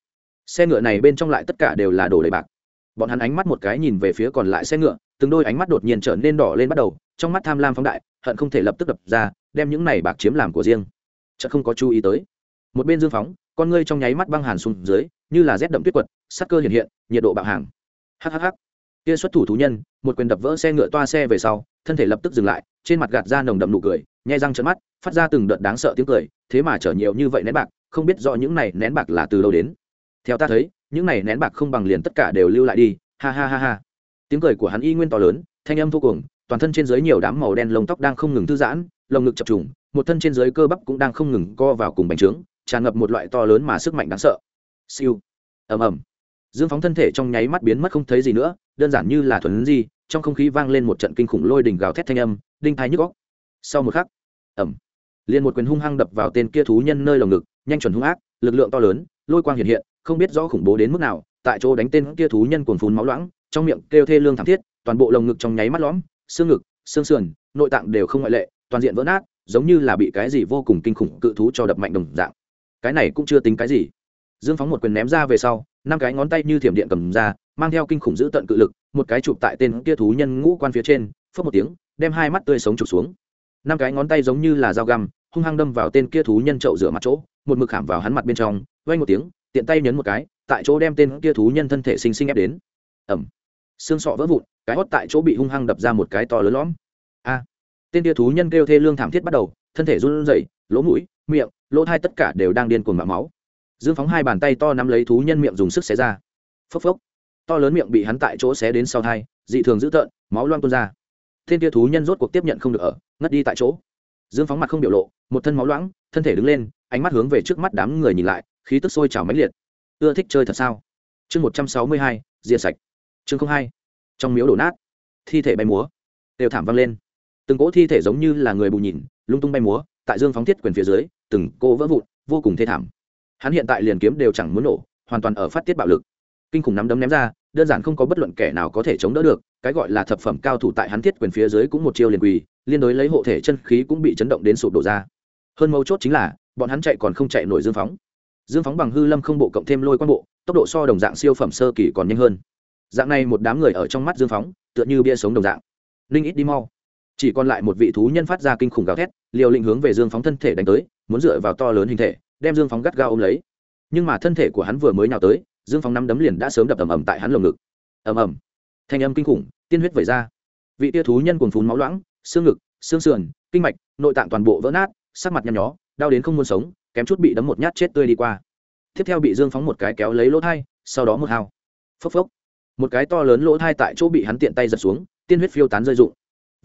Xe ngựa này bên trong lại tất cả đều là đồ đầy bạc. Bọn hắn ánh mắt một cái nhìn về phía còn lại xe ngựa, từng đôi ánh mắt đột nhiên trở nên đỏ lên bắt đầu, trong mắt tham lam phóng đại, hận không thể lập tức đập ra, đem những này bạc chiếm làm của riêng chợt không có chú ý tới. Một bên dương phóng, con ngươi trong nháy mắt băng hàn xuống dưới, như là rét đậm tuyết quật, sắc cơ hiện hiện, nhiệt độ bạo hàng. Hhh kia xuất thủ thú nhân, một quyền đập vỡ xe ngựa toa xe về sau, thân thể lập tức dừng lại, trên mặt gạt ra nồng đậm nụ cười nhai răng trợn mắt, phát ra từng đợt đáng sợ tiếng cười, thế mà chở nhiều như vậy nén bạc, không biết rõ những này nén bạc là từ đâu đến. Theo ta thấy, những này nén bạc không bằng liền tất cả đều lưu lại đi, ha ha ha ha. Tiếng cười của hắn y nguyên to lớn, thanh âm vô cùng, toàn thân trên dưới nhiều đám màu đen lông tóc đang không ngừng thư giãn, lồng ngực chập trùng một thân trên dưới cơ bắp cũng đang không ngừng co vào cùng bành trướng, tràn ngập một loại to lớn mà sức mạnh đáng sợ. Siêu. Ầm ầm. Dương phóng thân thể trong nháy mắt biến mất không thấy gì nữa, đơn giản như là thuần gì trong không khí vang lên một trận kinh khủng lôi đỉnh gào thét thanh âm, đinh thái nhức góc sau một khắc, ầm. Liền một quyền hung hăng đập vào tên kia thú nhân nơi lồng ngực, nhanh chuẩn hung ác, lực lượng to lớn, lôi quang hiện hiện, không biết rõ khủng bố đến mức nào, tại chỗ đánh tên kia thú nhân cuồng phun máu loãng, trong miệng kêu thê lương thảm thiết, toàn bộ lồng ngực trong nháy mắt lõm, xương ngực, xương sườn, nội tạng đều không ngoại lệ, toàn diện vỡ nát giống như là bị cái gì vô cùng kinh khủng cự thú cho đập mạnh đồng dạng. Cái này cũng chưa tính cái gì. Dương phóng một quyền ném ra về sau, năm cái ngón tay như thiểm điện cầm ra, mang theo kinh khủng giữ tận cự lực, một cái chụp tại tên kia thú nhân ngũ quan phía trên phớt một tiếng, đem hai mắt tươi sống chụp xuống. Năm cái ngón tay giống như là dao găm, hung hăng đâm vào tên kia thú nhân trậu rửa mặt chỗ, một mực khảm vào hắn mặt bên trong vay một tiếng, tiện tay nhấn một cái, tại chỗ đem tên kia thú nhân thân thể sinh sinh ép đến. Ẩm xương sọ vỡ vụn, cái hót tại chỗ bị hung hăng đập ra một cái to lớn lõm. A tên tia thú nhân kêu thê lương thảm thiết bắt đầu, thân thể run rẩy, lỗ mũi, miệng, lỗ thai tất cả đều đang điên cuồng mạo máu. Dương phóng hai bàn tay to nắm lấy thú nhân miệng dùng sức xé ra. Phốc phốc. To lớn miệng bị hắn tại chỗ xé đến sau thai, dị thường dữ tợn, máu loang tuôn ra. Tên tia thú nhân rốt cuộc tiếp nhận không được ở, ngất đi tại chỗ. Dương phóng mặt không biểu lộ, một thân máu loãng, thân thể đứng lên, ánh mắt hướng về trước mắt đám người nhìn lại, khí tức sôi trào mãnh liệt. Ưa thích chơi thật sao? Chương một trăm sáu mươi hai, diệt sạch. Chương không hai. Trong miếu đổ nát, thi thể bay múa. Đều thảm văng lên từng cỗ thi thể giống như là người bù nhìn, lung tung bay múa, tại dương phóng thiết quyền phía dưới, từng cô vỡ vụn, vô cùng thê thảm. Hắn hiện tại liền kiếm đều chẳng muốn nổ, hoàn toàn ở phát tiết bạo lực. Kinh khủng nắm đấm ném ra, đơn giản không có bất luận kẻ nào có thể chống đỡ được, cái gọi là thập phẩm cao thủ tại hắn thiết quyền phía dưới cũng một chiêu liền quỳ, liên đối lấy hộ thể chân khí cũng bị chấn động đến sụp đổ ra. Hơn mấu chốt chính là, bọn hắn chạy còn không chạy nổi dương phóng. Dương phóng bằng hư lâm không bộ cộng thêm lôi quan bộ, tốc độ so đồng dạng siêu phẩm sơ kỳ còn nhanh hơn. Dạng này một đám người ở trong mắt dương phóng, tựa như bia sống đồng dạng. Ninh ít đi mau chỉ còn lại một vị thú nhân phát ra kinh khủng gào thét, liều lĩnh hướng về dương phóng thân thể đánh tới, muốn dựa vào to lớn hình thể, đem dương phóng gắt gao ôm lấy. Nhưng mà thân thể của hắn vừa mới nào tới, dương phóng nắm đấm liền đã sớm đập ầm ầm tại hắn lồng ngực. Ầm ầm. Thanh âm kinh khủng, tiên huyết vẩy ra. Vị tia thú nhân cuồng phún máu loãng, xương ngực, xương sườn, kinh mạch, nội tạng toàn bộ vỡ nát, sắc mặt nhăn nhó, đau đến không muốn sống, kém chút bị đấm một nhát chết tươi đi qua. Tiếp theo bị dương phóng một cái kéo lấy lỗ thai, sau đó một hao phốc phốc. Một cái to lớn lỗ thai tại chỗ bị hắn tiện tay giật xuống, tiên huyết phiêu tán rơi rụng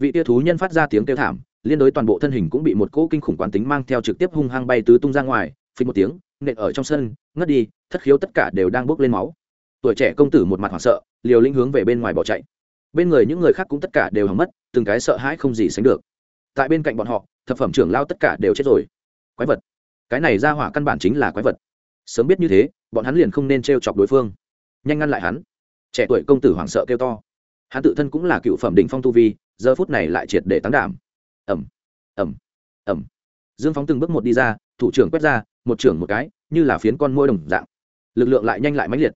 vị tia thú nhân phát ra tiếng kêu thảm, liên đối toàn bộ thân hình cũng bị một cỗ kinh khủng quán tính mang theo trực tiếp hung hăng bay tứ tung ra ngoài phình một tiếng, nện ở trong sân, ngất đi, thất khiếu tất cả đều đang bốc lên máu. Tuổi trẻ công tử một mặt hoảng sợ, liều lĩnh hướng về bên ngoài bỏ chạy. Bên người những người khác cũng tất cả đều hỏng mất, từng cái sợ hãi không gì sánh được. Tại bên cạnh bọn họ, thập phẩm trưởng lao tất cả đều chết rồi. Quái vật. Cái này ra hỏa căn bản chính là quái vật. Sớm biết như thế, bọn hắn liền không nên t r e o chọc đối phương. Nhanh ngăn lại hắn. Trẻ tuổi công tử hoảng sợ kêu to. Hắn tự thân cũng là cựu phẩm đỉnh phong tu vi giờ phút này lại triệt để tăng đảm. Ẩm ẩm ẩm dương phóng từng bước một đi ra, thủ trưởng quét ra, một trưởng một cái, như là phiến con môi đồng dạng. Lực lượng lại nhanh lại mãnh liệt.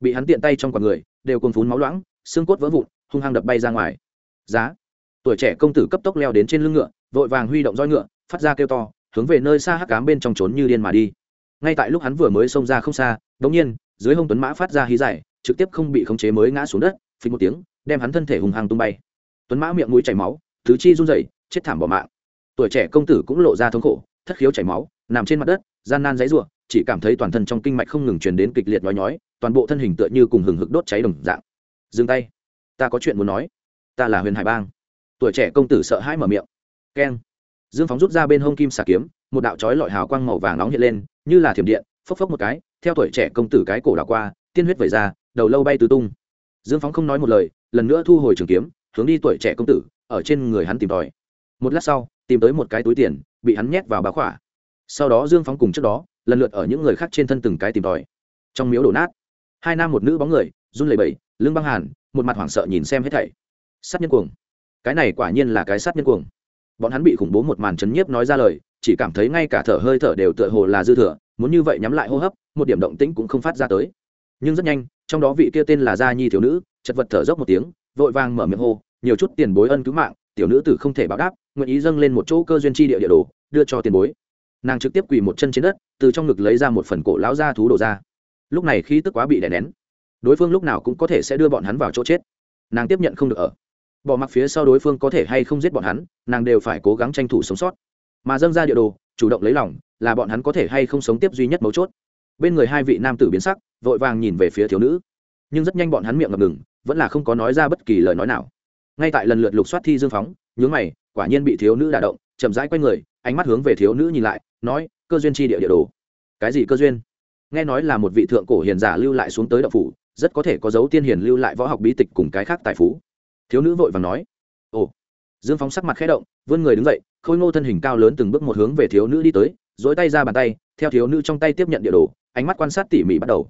Bị hắn tiện tay trong quả người, đều cùng phún máu loãng, xương cốt vỡ vụn, hung hăng đập bay ra ngoài. Giá. Tuổi trẻ công tử cấp tốc leo đến trên lưng ngựa, vội vàng huy động roi ngựa, phát ra kêu to, hướng về nơi xa hắc cám bên trong trốn như điên mà đi. Ngay tại lúc hắn vừa mới xông ra không xa đống nhiên, dưới hông tuấn mã phát ra hí dài, trực tiếp không bị khống chế mới ngã xuống đất, phình một tiếng, đem hắn thân thể hùng hăng tung bay tuấn mã miệng mũi chảy máu, tứ chi run rẩy, chết thảm bỏ mạng. Tuổi trẻ công tử cũng lộ ra thống khổ, thất khiếu chảy máu, nằm trên mặt đất, gian nan dãy rủa, chỉ cảm thấy toàn thân trong kinh mạch không ngừng truyền đến kịch liệt nhói nhói, toàn bộ thân hình tựa như cùng hừng hực đốt cháy đồng dạng. Dừng tay. Ta có chuyện muốn nói. Ta là huyền hải bang. Tuổi trẻ công tử sợ hãi mở miệng. Keng. Dương phóng rút ra bên hông kim xà kiếm, một đạo chói lọi hào quang màu vàng nóng hiện lên, như là thiểm điện, phốc phốc một cái, theo tuổi trẻ công tử cái cổ đảo qua, tiên huyết vẩy ra, đầu lâu bay tứ tung. Dương phóng không nói một lời, lần nữa thu hồi trường kiếm hướng đi tuổi trẻ công tử, ở trên người hắn tìm tòi. Một lát sau, tìm tới một cái túi tiền, bị hắn nhét vào bá khỏa. Sau đó dương phóng cùng trước đó, lần lượt ở những người khác trên thân từng cái tìm tòi. Trong miếu đổ nát, hai nam một nữ bóng người, run lẩy bẩy, lưng băng hàn, một mặt hoảng sợ nhìn xem hết thảy. Sát nhân cuồng. Cái này quả nhiên là cái sát nhân cuồng. Bọn hắn bị khủng bố một màn chấn nhiếp nói ra lời, chỉ cảm thấy ngay cả thở hơi thở đều tựa hồ là dư thừa, muốn như vậy nhắm lại hô hấp, một điểm động tĩnh cũng không phát ra tới. Nhưng rất nhanh, trong đó vị kia tên là gia nhi thiếu nữ, chật vật thở dốc một tiếng vội vàng mở miệng hô, nhiều chút tiền bối ân cứu mạng, tiểu nữ tử không thể báo đáp, nguyện ý dâng lên một chỗ cơ duyên chi địa địa đồ, đưa cho tiền bối. Nàng trực tiếp quỳ một chân trên đất, từ trong ngực lấy ra một phần cổ lão ra thú đồ ra. Lúc này khi tức quá bị đè nén, đối phương lúc nào cũng có thể sẽ đưa bọn hắn vào chỗ chết. Nàng tiếp nhận không được ở. Bỏ mặc phía sau đối phương có thể hay không giết bọn hắn, nàng đều phải cố gắng tranh thủ sống sót. Mà dâng ra địa đồ, chủ động lấy lòng, là bọn hắn có thể hay không sống tiếp duy nhất mấu chốt. Bên người hai vị nam tử biến sắc, vội vàng nhìn về phía thiếu nữ. Nhưng rất nhanh bọn hắn miệng ngập ngừng vẫn là không có nói ra bất kỳ lời nói nào. Ngay tại lần lượt lục soát thi dương phóng, nhướng mày, quả nhiên bị thiếu nữ đả động, chậm rãi quay người, ánh mắt hướng về thiếu nữ nhìn lại, nói, cơ duyên chi địa địa đồ. Cái gì cơ duyên? Nghe nói là một vị thượng cổ hiền giả lưu lại xuống tới đậu phủ, rất có thể có dấu tiên hiền lưu lại võ học bí tịch cùng cái khác tài phú. Thiếu nữ vội vàng nói, ồ. Dương phóng sắc mặt khẽ động, vươn người đứng dậy, khôi ngô thân hình cao lớn từng bước một hướng về thiếu nữ đi tới dỗi tay ra bàn tay, theo thiếu nữ trong tay tiếp nhận địa đồ, ánh mắt quan sát tỉ mỉ bắt đầu.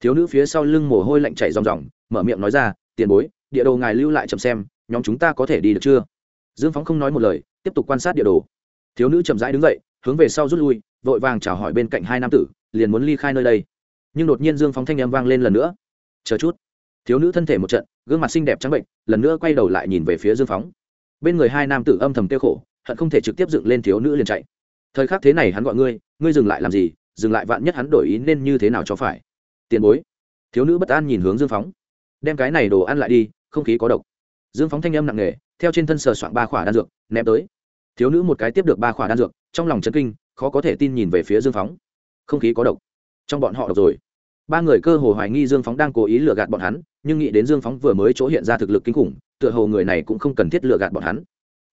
Thiếu nữ phía sau lưng mồ hôi lạnh chảy ròng ròng, mở miệng nói ra tiền bối, địa đồ ngài lưu lại chậm xem, nhóm chúng ta có thể đi được chưa? Dương phóng không nói một lời, tiếp tục quan sát địa đồ. Thiếu nữ chậm rãi đứng dậy, hướng về sau rút lui, vội vàng chào hỏi bên cạnh hai nam tử, liền muốn ly khai nơi đây. Nhưng đột nhiên dương phóng thanh em vang lên lần nữa. Chờ chút. Thiếu nữ thân thể một trận, gương mặt xinh đẹp trắng bệnh, lần nữa quay đầu lại nhìn về phía dương phóng. Bên người hai nam tử âm thầm tiêu khổ, hận không thể trực tiếp dựng lên thiếu nữ liền chạy. Thời khắc thế này hắn gọi ngươi ngươi dừng lại làm gì? Dừng lại vạn nhất hắn đổi ý nên như thế nào cho phải? Tiền bối. Thiếu nữ bất an nhìn hướng dương phóng đem cái này đồ ăn lại đi, không khí có độc. Dương phóng thanh âm nặng nề, theo trên thân sờ soạn ba khỏa đan dược, ném tới. Thiếu nữ một cái tiếp được ba khỏa đan dược, trong lòng chấn kinh, khó có thể tin nhìn về phía dương phóng. Không khí có độc. Trong bọn họ độc rồi. Ba người cơ hồ hoài nghi dương phóng đang cố ý lừa gạt bọn hắn, nhưng nghĩ đến dương phóng vừa mới chỗ hiện ra thực lực kinh khủng, tựa hồ người này cũng không cần thiết lừa gạt bọn hắn.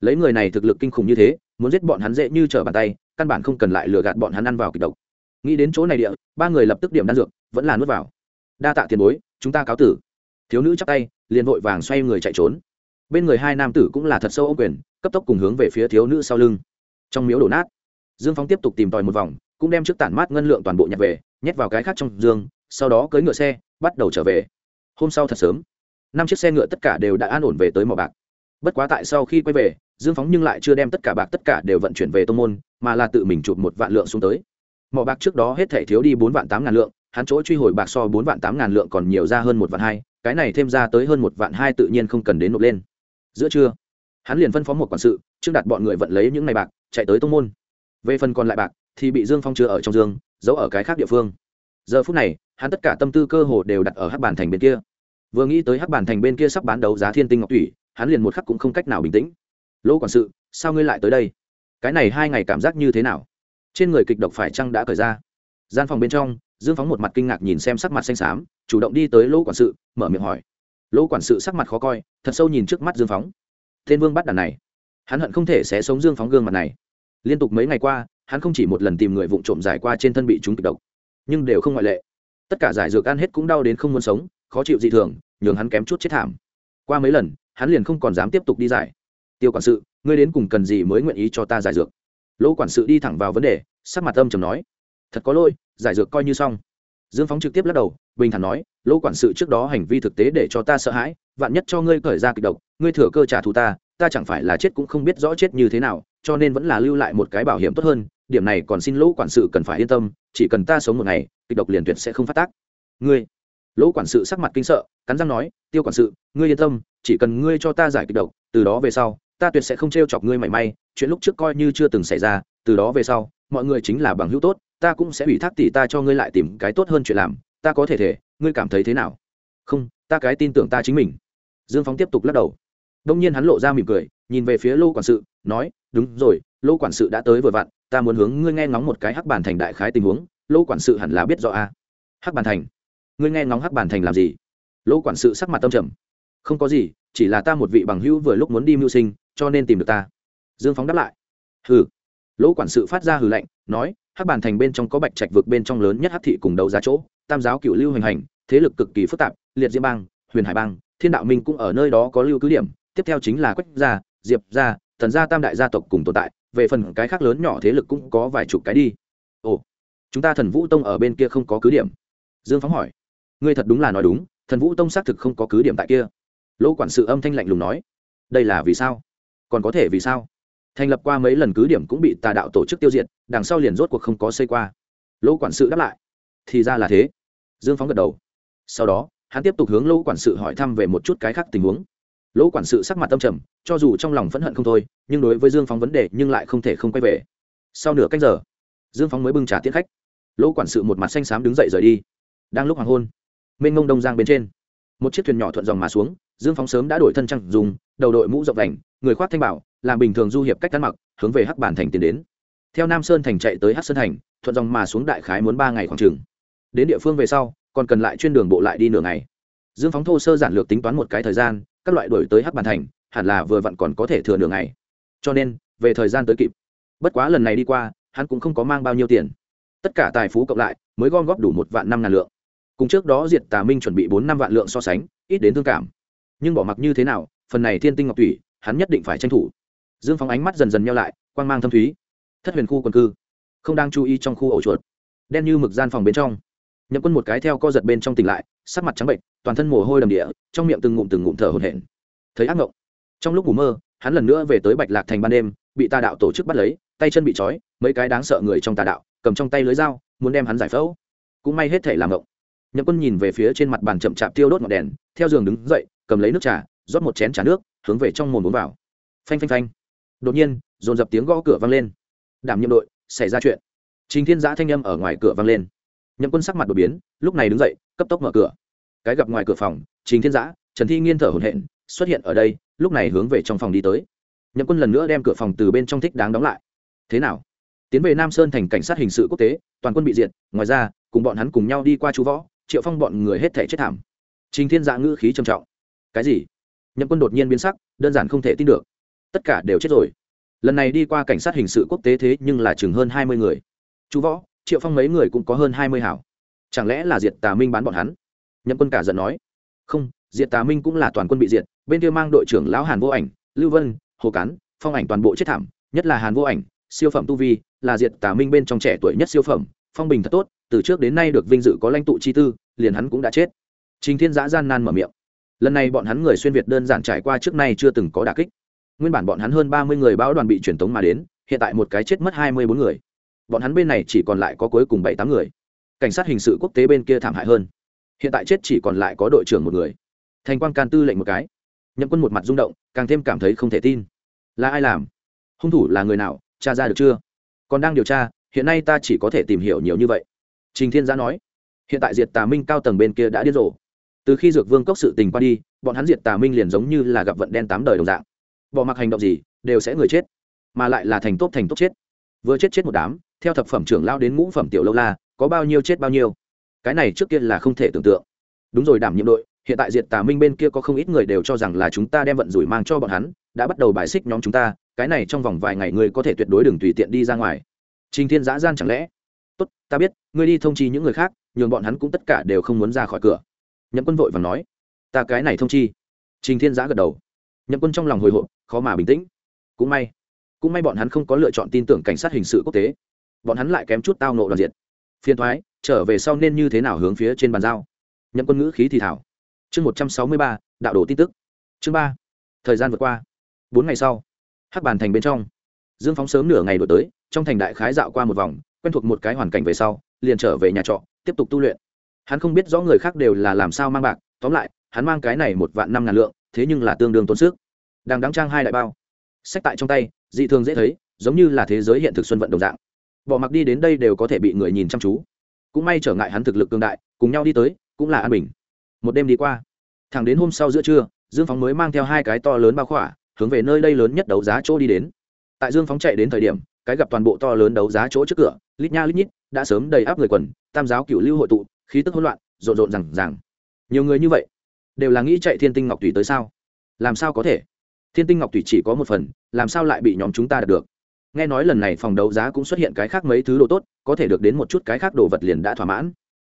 Lấy người này thực lực kinh khủng như thế, muốn giết bọn hắn dễ như trở bàn tay, căn bản không cần lại lừa gạt bọn hắn ăn vào kịch độc. Nghĩ đến chỗ này địa, ba người lập tức điểm đan dược, vẫn là nuốt vào. Đa tạ tiền bối, chúng ta cáo tử thiếu nữ chắp tay, liền vội vàng xoay người chạy trốn. Bên người hai nam tử cũng là thật sâu ô quyền, cấp tốc cùng hướng về phía thiếu nữ sau lưng. Trong miếu đổ nát, dương phóng tiếp tục tìm tòi một vòng, cũng đem trước tản mát ngân lượng toàn bộ nhặt về, nhét vào cái khác trong dương, sau đó cưỡi ngựa xe, bắt đầu trở về. Hôm sau thật sớm, năm chiếc xe ngựa tất cả đều đã an ổn về tới mỏ bạc. Bất quá tại sau khi quay về, dương phóng nhưng lại chưa đem tất cả bạc tất cả đều vận chuyển về tô môn, mà là tự mình chụp một vạn lượng xuống tới. Mỏ bạc trước đó hết thể thiếu đi bốn vạn tám ngàn lượng hắn chỗ truy hồi bạc so bốn vạn tám ngàn lượng còn nhiều ra hơn một vạn hai, cái này thêm ra tới hơn một vạn hai tự nhiên không cần đến nộp lên. Giữa trưa, hắn liền phân phó một quản sự, trước đặt bọn người vận lấy những ngày bạc, chạy tới tông môn. Về phần còn lại bạc, thì bị dương phong chứa ở trong dương, giấu ở cái khác địa phương. Giờ phút này, hắn tất cả tâm tư cơ hồ đều đặt ở hắc bản thành bên kia. Vừa nghĩ tới hắc bản thành bên kia sắp bán đấu giá thiên tinh ngọc thủy, hắn liền một khắc cũng không cách nào bình tĩnh. Lỗ quản sự, sao ngươi lại tới đây? Cái này hai ngày cảm giác như thế nào? Trên người kịch độc phải chăng đã cởi ra? Gian phòng bên trong dương phóng một mặt kinh ngạc nhìn xem sắc mặt xanh xám, chủ động đi tới lỗ quản sự, mở miệng hỏi. Lỗ quản sự sắc mặt khó coi, thật sâu nhìn trước mắt dương phóng. Tên vương bắt đàn này. Hắn hận không thể sẽ sống dương phóng gương mặt này. Liên tục mấy ngày qua, hắn không chỉ một lần tìm người vụ trộm giải qua trên thân bị chúng kịch độc, nhưng đều không ngoại lệ. Tất cả giải dược ăn hết cũng đau đến không muốn sống, khó chịu dị thường, nhường hắn kém chút chết thảm. Qua mấy lần, hắn liền không còn dám tiếp tục đi giải. Tiêu quản sự, ngươi đến cùng cần gì mới nguyện ý cho ta giải dược? Lỗ quản sự đi thẳng vào vấn đề, sắc mặt âm trầm nói. Thật có lỗi giải dược coi như xong. Dương phóng trực tiếp lắc đầu, bình thản nói, lỗ quản sự trước đó hành vi thực tế để cho ta sợ hãi, vạn nhất cho ngươi cởi ra kịch độc, ngươi thừa cơ trả thù ta ta chẳng phải là chết cũng không biết rõ chết như thế nào, cho nên vẫn là lưu lại một cái bảo hiểm tốt hơn, điểm này còn xin lỗ quản sự cần phải yên tâm, chỉ cần ta sống một ngày, kịch độc liền tuyệt sẽ không phát tác. Ngươi? Lỗ quản sự sắc mặt kinh sợ, cắn răng nói, tiêu quản sự, ngươi yên tâm, chỉ cần ngươi cho ta giải kịch độc, từ đó về sau, ta tuyệt sẽ không t chọc ngươi mảy may, chuyện lúc trước coi như chưa từng xảy ra, từ đó về sau, mọi người chính là bằng hữu tốt ta cũng sẽ ủy thác tỷ ta cho ngươi lại tìm cái tốt hơn chuyện làm, ta có thể thể, ngươi cảm thấy thế nào? Không, ta cái tin tưởng ta chính mình. Dương phóng tiếp tục lắc đầu. Đông nhiên hắn lộ ra mỉm cười, nhìn về phía lô quản sự, nói, đúng rồi, lô quản sự đã tới vừa vặn, ta muốn hướng ngươi nghe ngóng một cái hắc bản thành đại khái tình huống, lô quản sự hẳn là biết rõ a. Hắc bản thành? Ngươi nghe ngóng hắc bản thành làm gì? Lô quản sự sắc mặt tâm trầm. Không có gì, chỉ là ta một vị bằng hữu vừa lúc muốn đi mưu sinh, cho nên tìm được ta. Dương phóng đáp lại. Hừ. Lỗ quản sự phát ra hừ lạnh, nói hắc bản thành bên trong có bạch trạch vực bên trong lớn nhất hắc thị cùng đấu giá chỗ, tam giáo cựu lưu hành hành, thế lực cực kỳ phức tạp, liệt diễm bang, huyền hải bang, thiên đạo minh cũng ở nơi đó có lưu cứ điểm, tiếp theo chính là quách gia, diệp gia, thần gia tam đại gia tộc cùng tồn tại, về phần cái khác lớn nhỏ thế lực cũng có vài chục cái đi. Ồ, chúng ta thần vũ tông ở bên kia không có cứ điểm. Dương phóng hỏi. Ngươi thật đúng là nói đúng, thần vũ tông xác thực không có cứ điểm tại kia. Lỗ quản sự âm thanh lạnh lùng nói. Đây là vì sao? Còn có thể vì sao? Thành lập qua mấy lần cứ điểm cũng bị tà đạo tổ chức tiêu diệt, đằng sau liền rốt cuộc không có xây qua. Lỗ quản sự đáp lại. Thì ra là thế. Dương phóng gật đầu. Sau đó, hắn tiếp tục hướng lỗ quản sự hỏi thăm về một chút cái khác tình huống. Lỗ quản sự sắc mặt tâm trầm, cho dù trong lòng phẫn hận không thôi, nhưng đối với dương phóng vấn đề nhưng lại không thể không quay về. Sau nửa cách giờ, dương phóng mới bưng trả tiết khách. Lỗ quản sự một mặt xanh xám đứng dậy rời đi. Đang lúc hoàng hôn, mênh ngông đông giang bên trên, một chiếc thuyền nhỏ thuận dòng mà xuống, dương phóng sớm đã đổi thân trăng dùng, đầu đội mũ rộng đành người khoác thanh bảo, làm bình thường du hiệp cách ăn mặc, hướng về hắc bản thành tiến đến. Theo nam sơn thành chạy tới hắc sơn thành, thuận dòng mà xuống đại khái muốn ba ngày khoảng trường đến địa phương về sau, còn cần lại chuyên đường bộ lại đi nửa ngày. Dương phóng thô sơ giản lược tính toán một cái thời gian, các loại đổi tới hắc bản thành, hẳn là vừa vặn còn có thể thừa nửa ngày. Cho nên, về thời gian tới kịp. Bất quá lần này đi qua, hắn cũng không có mang bao nhiêu tiền. Tất cả tài phú cộng lại, mới gom góp đủ một vạn năm ngàn lượng. Cùng trước đó diệt tà minh chuẩn bị bốn năm vạn lượng so sánh, ít đến thương cảm. Nhưng bỏ mặc như thế nào, phần này thiên tinh ngọc thủy hắn nhất định phải tranh thủ. Dương phóng ánh mắt dần dần nhau lại, quang mang thâm thúy. Thất huyền khu quần cư. Không đang chú ý trong khu ổ chuột. Đen như mực gian phòng bên trong. Nhậm quân một cái theo co giật bên trong tỉnh lại, sắc mặt trắng bệnh, toàn thân mồ hôi đầm địa, trong miệng từng ngụm từng ngụm thở hổn hển. Thấy ác mộng trong lúc ngủ mơ, hắn lần nữa về tới bạch lạc thành ban đêm, bị tà đạo tổ chức bắt lấy, tay chân bị trói, mấy cái đáng sợ người trong tà đạo, cầm trong tay lưới dao, muốn đem hắn giải phẫu. Cũng may hết thể làm mộng nhậm quân nhìn về phía trên mặt bàn chậm chạp tiêu đốt ngọn đèn, theo giường đứng dậy, cầm lấy nước trà, rót một chén trà nước hướng về trong mồm uống vào. Phanh phanh phanh. Đột nhiên, dồn dập tiếng gõ cửa vang lên. Đảm nhiệm đội, xảy ra chuyện. Trình thiên giã thanh â m ở ngoài cửa vang lên. Nhậm quân sắc mặt đột biến, lúc này đứng dậy, cấp tốc mở cửa. Cái gặp ngoài cửa phòng, trình thiên giã, trần thi nghiên thở hồn hện xuất hiện ở đây, lúc này hướng về trong phòng đi tới. Nhậm quân lần nữa đem cửa phòng từ bên trong thích đáng đóng lại. Thế nào? Tiến về nam sơn thành cảnh sát hình sự quốc tế, toàn quân bị diệt, ngoài ra, cùng bọn hắn cùng nhau đi qua chú võ, triệu phong bọn người hết thể chết thảm. Trình thiên dạ ngữ khí trầm trọng. Cái gì? Nhậm quân đột nhiên biến sắc, đơn giản không thể tin được. Tất cả đều chết rồi. Lần này đi qua cảnh sát hình sự quốc tế thế nhưng là chừng hơn hai mươi người. Chú võ, triệu phong mấy người cũng có hơn hai mươi hảo. Chẳng lẽ là diệt tà minh bán bọn hắn? Nhậm quân cả giận nói. Không, diệt tà minh cũng là toàn quân bị diệt, bên kia mang đội trưởng lão hàn vô ảnh, lưu vân, hồ cán, phong ảnh toàn bộ chết thảm, nhất là hàn vô ảnh, siêu phẩm tu vi, là diệt tà minh bên trong trẻ tuổi nhất siêu phẩm, phong bình thật tốt, từ trước đến nay được vinh dự có lãnh tụ chi tư, liền hắn cũng đã chết. Trình thiên giã gian nan mở miệng lần này bọn hắn người xuyên việt đơn giản trải qua trước nay chưa từng có đà kích. Nguyên bản bọn hắn hơn ba mươi người bão đoàn bị truyền tống mà đến, hiện tại một cái chết mất hai mươi bốn người. Bọn hắn bên này chỉ còn lại có cuối cùng bảy tám người. Cảnh sát hình sự quốc tế bên kia thảm hại hơn. Hiện tại chết chỉ còn lại có đội trưởng một người. Thành quang can tư lệnh một cái. Nhậm quân một mặt rung động, càng thêm cảm thấy không thể tin. Là ai làm? Hung thủ là người nào? Tra ra được chưa? Còn đang điều tra, hiện nay ta chỉ có thể tìm hiểu nhiều như vậy. Trình thiên giã nói. Hiện tại diệt tà minh cao tầng bên kia đã điên rồ từ khi dược vương cốc sự tình qua đi, bọn hắn diệt tà minh liền giống như là gặp vận đen tám đời đồng dạng. Bỏ mặc hành động gì, đều sẽ người chết, mà lại là thành tốt thành tốt chết. Vừa chết chết một đám, theo thập phẩm trưởng lao đến ngũ phẩm tiểu lâu la, có bao nhiêu chết bao nhiêu. Cái này trước kia là không thể tưởng tượng. Đúng rồi, đảm nhiệm đội, hiện tại diệt tà minh bên kia có không ít người đều cho rằng là chúng ta đem vận rủi mang cho bọn hắn, đã bắt đầu bài xích nhóm chúng ta, cái này trong vòng vài ngày ngươi có thể tuyệt đối đừng tùy tiện đi ra ngoài. Trình thiên giã gian chẳng lẽ? Tốt, ta biết, ngươi đi thông chi những người khác, nhường bọn hắn cũng tất cả đều không muốn ra khỏi cửa nhậm quân vội và nói, ta cái này thông chi. Trình thiên giã gật đầu. Nhậm quân trong lòng hồi hộp, khó mà bình tĩnh. Cũng may cũng may bọn hắn không có lựa chọn tin tưởng cảnh sát hình sự quốc tế. Bọn hắn lại kém chút tao nộ đoàn diện. phiên thoái trở về sau nên như thế nào hướng phía trên bàn giao? Nhậm quân ngữ khí thì thảo. Chương một trăm sáu mươi ba, đạo đồ tin tức. Chương ba, thời gian vượt qua. Bốn ngày sau, hắc bàn thành bên trong. Dương phóng sớm nửa ngày đổi tới, trong thành đại khái dạo qua một vòng, quen thuộc một cái hoàn cảnh về sau, liền trở về nhà trọ, tiếp tục tu luyện hắn không biết rõ người khác đều là làm sao mang bạc, tóm lại, hắn mang cái này một vạn năm ngàn lượng, thế nhưng là tương đương tốn sức. Đang đáng trang hai đại bao. Sách tại trong tay, dị thường dễ thấy, giống như là thế giới hiện thực xuân vận đồng dạng. Bỏ mặc đi đến đây đều có thể bị người nhìn chăm chú. Cũng may trở ngại hắn thực lực cương đại, cùng nhau đi tới, cũng là an bình. Một đêm đi qua, thẳng đến hôm sau giữa trưa, dương phóng mới mang theo hai cái to lớn bao khỏa, hướng về nơi đây lớn nhất đấu giá chỗ đi đến. Tại dương phóng chạy đến thời điểm, cái gặp toàn bộ to lớn đấu giá chỗ trước cửa, lít nha lít nhít, đã sớm đầy áp người quần, tam giáo cựu lưu hội tụ khí tức hỗn loạn, rộn rộn rằng rằng nhiều người như vậy, đều là nghĩ chạy thiên tinh ngọc tùy tới sao? Làm sao có thể? Thiên tinh ngọc tùy chỉ có một phần, làm sao lại bị nhóm chúng ta đạt được? Nghe nói lần này phòng đấu giá cũng xuất hiện cái khác mấy thứ đồ tốt, có thể được đến một chút cái khác đồ vật liền đã thỏa mãn.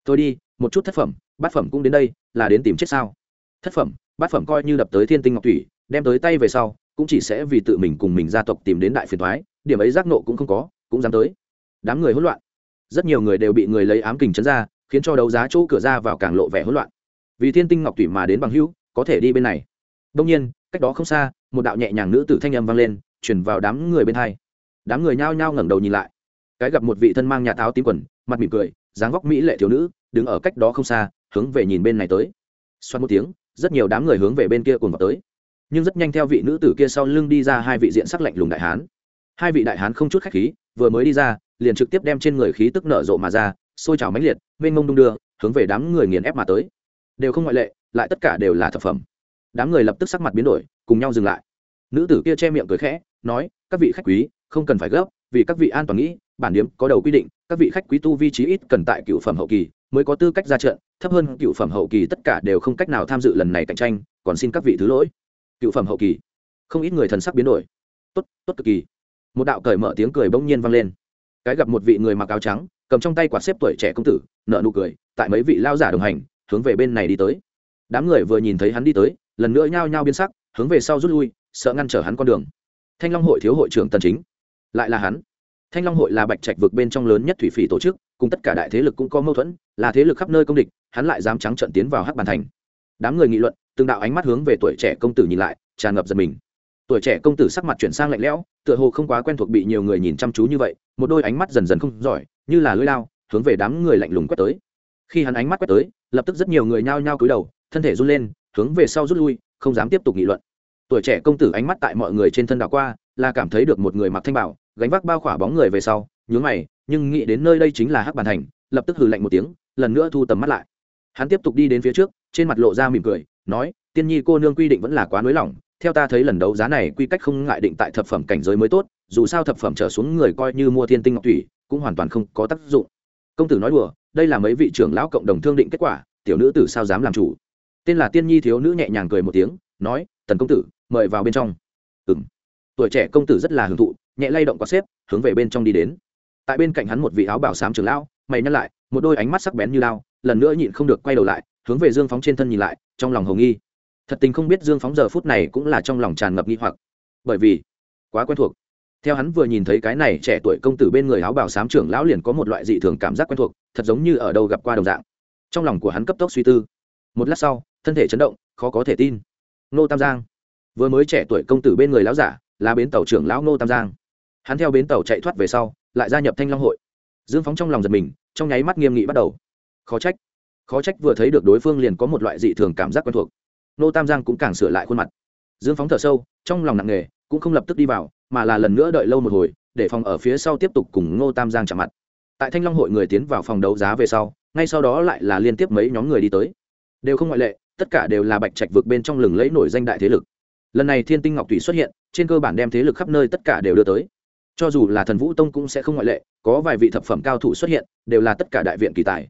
Tôi đi, một chút thất phẩm, bát phẩm cũng đến đây, là đến tìm chết sao? Thất phẩm, bát phẩm coi như đập tới thiên tinh ngọc thủy, đem tới tay về sau, cũng chỉ sẽ vì tự mình cùng mình gia tộc tìm đến đại phiền thoái điểm ấy giác nộ cũng không có, cũng dám tới. Đám người hỗn loạn. Rất nhiều người đều bị người lấy ám kình chấn ra khiến cho đấu giá chỗ cửa ra vào càng lộ vẻ hỗn loạn. Vì thiên tinh ngọc thủy mà đến bằng hữu, có thể đi bên này. Đông nhiên, cách đó không xa, một đạo nhẹ nhàng nữ tử thanh âm vang lên chuyển vào đám người bên hai. Đám người nhao nhao ngẩng đầu nhìn lại. Cái gặp một vị thân mang nhà táo tím quần, mặt mỉm cười, dáng vóc mỹ lệ thiếu nữ, đứng ở cách đó không xa, hướng về nhìn bên này tới. Xoắn một tiếng, rất nhiều đám người hướng về bên kia cùng vào tới. Nhưng rất nhanh theo vị nữ tử kia sau lưng đi ra hai vị diện sắc lạnh lùng đại hán. Hai vị đại hán không chút khách khí, vừa mới đi ra, liền trực tiếp đem trên người khí tức nở rộ mà ra sôi trào mãnh liệt, mênh mông đung đưa, hướng về đám người nghiền ép mà tới. Đều không ngoại lệ, lại tất cả đều là thực phẩm. Đám người lập tức sắc mặt biến đổi, cùng nhau dừng lại. Nữ tử kia che miệng cười khẽ, nói, các vị khách quý, không cần phải gấp, vì các vị an toàn nghĩ, bản điếm có đầu quy định, các vị khách quý tu vi trí ít cần tại cựu phẩm hậu kỳ mới có tư cách ra trận, thấp hơn cựu phẩm hậu kỳ tất cả đều không cách nào tham dự lần này cạnh tranh, còn xin các vị thứ lỗi. Cựu phẩm hậu kỳ. Không ít người thần sắc biến đổi. Tốt tốt cực kỳ. Một đạo cởi mở tiếng cười bỗng nhiên vang lên. Cái gặp một vị người mặc áo trắng cầm trong tay quạt xếp tuổi trẻ công tử nợ nụ cười, tại mấy vị lao giả đồng hành, hướng về bên này đi tới. Đám người vừa nhìn thấy hắn đi tới, lần nữa nhao nhao biến sắc, hướng về sau rút lui, sợ ngăn trở hắn con đường. Thanh long hội thiếu hội trưởng tần chính, lại là hắn. Thanh long hội là bạch trạch vực bên trong lớn nhất thủy phỉ tổ chức, cùng tất cả đại thế lực cũng có mâu thuẫn, là thế lực khắp nơi công địch, hắn lại dám trắng trận tiến vào hắc bàn thành. Đám người nghị luận, từng đạo ánh mắt hướng về tuổi trẻ công tử nhìn lại, tràn ngập giật mình tuổi trẻ công tử sắc mặt chuyển sang lạnh lẽo, tựa hồ không quá quen thuộc bị nhiều người nhìn chăm chú như vậy, một đôi ánh mắt dần dần không giỏi, như là lưỡi lao, hướng về đám người lạnh lùng quét tới. Khi hắn ánh mắt quét tới, lập tức rất nhiều người nhao nhao cúi đầu, thân thể run lên, hướng về sau rút lui, không dám tiếp tục nghị luận. Tuổi trẻ công tử ánh mắt tại mọi người trên thân đảo qua, là cảm thấy được một người mặc thanh bảo, gánh vác bao khỏa bóng người về sau, nhướng mày, nhưng nghĩ đến nơi đây chính là hắc bàn thành, lập tức hừ lạnh một tiếng, lần nữa thu tầm mắt lại. Hắn tiếp tục đi đến phía trước, trên mặt lộ ra mỉm cười, nói, tiên nhi cô nương quy định vẫn là quá nới lỏng theo ta thấy lần đấu giá này quy cách không ngại định tại thập phẩm cảnh giới mới tốt, dù sao thập phẩm trở xuống người coi như mua thiên tinh ngọc thủy cũng hoàn toàn không có tác dụng. Công tử nói đùa, đây là mấy vị trưởng lão cộng đồng thương định kết quả, tiểu nữ tử sao dám làm chủ? Tên là tiên nhi thiếu nữ nhẹ nhàng cười một tiếng, nói, tần công tử, mời vào bên trong. Ừng tuổi trẻ công tử rất là hưởng thụ, nhẹ lay động có xếp, hướng về bên trong đi đến. Tại bên cạnh hắn một vị áo bảo sám trưởng lão, mày nhắc lại, một đôi ánh mắt sắc bén như lao, lần nữa nhịn không được quay đầu lại, hướng về dương phóng trên thân nhìn lại, trong lòng hồng nghi thật tình không biết dương phóng giờ phút này cũng là trong lòng tràn ngập nghi hoặc. Bởi vì, quá quen thuộc. Theo hắn vừa nhìn thấy cái này trẻ tuổi công tử bên người áo bảo sám trưởng lão liền có một loại dị thường cảm giác quen thuộc, thật giống như ở đâu gặp qua đồng dạng. Trong lòng của hắn cấp tốc suy tư. Một lát sau, thân thể chấn động, khó có thể tin. Nô tam giang. Vừa mới trẻ tuổi công tử bên người lão giả, là bến tàu trưởng lão nô tam giang. Hắn theo bến tàu chạy thoát về sau, lại gia nhập thanh long hội. Dương phóng trong lòng giật mình, trong nháy mắt nghiêm nghị bắt đầu. Khó trách. Khó trách vừa thấy được đối phương liền có một loại dị thường cảm giác quen thuộc nô tam giang cũng càng sửa lại khuôn mặt. Dương phóng thở sâu, trong lòng nặng nề, cũng không lập tức đi vào, mà là lần nữa đợi lâu một hồi, để phòng ở phía sau tiếp tục cùng ngô tam giang chạm mặt. Tại thanh long hội người tiến vào phòng đấu giá về sau, ngay sau đó lại là liên tiếp mấy nhóm người đi tới. Đều không ngoại lệ, tất cả đều là bạch trạch vực bên trong lừng lẫy nổi danh đại thế lực. Lần này thiên tinh ngọc thủy xuất hiện, trên cơ bản đem thế lực khắp nơi tất cả đều đưa tới. Cho dù là thần vũ tông cũng sẽ không ngoại lệ, có vài vị thập phẩm cao thủ xuất hiện, đều là tất cả đại viện kỳ tài.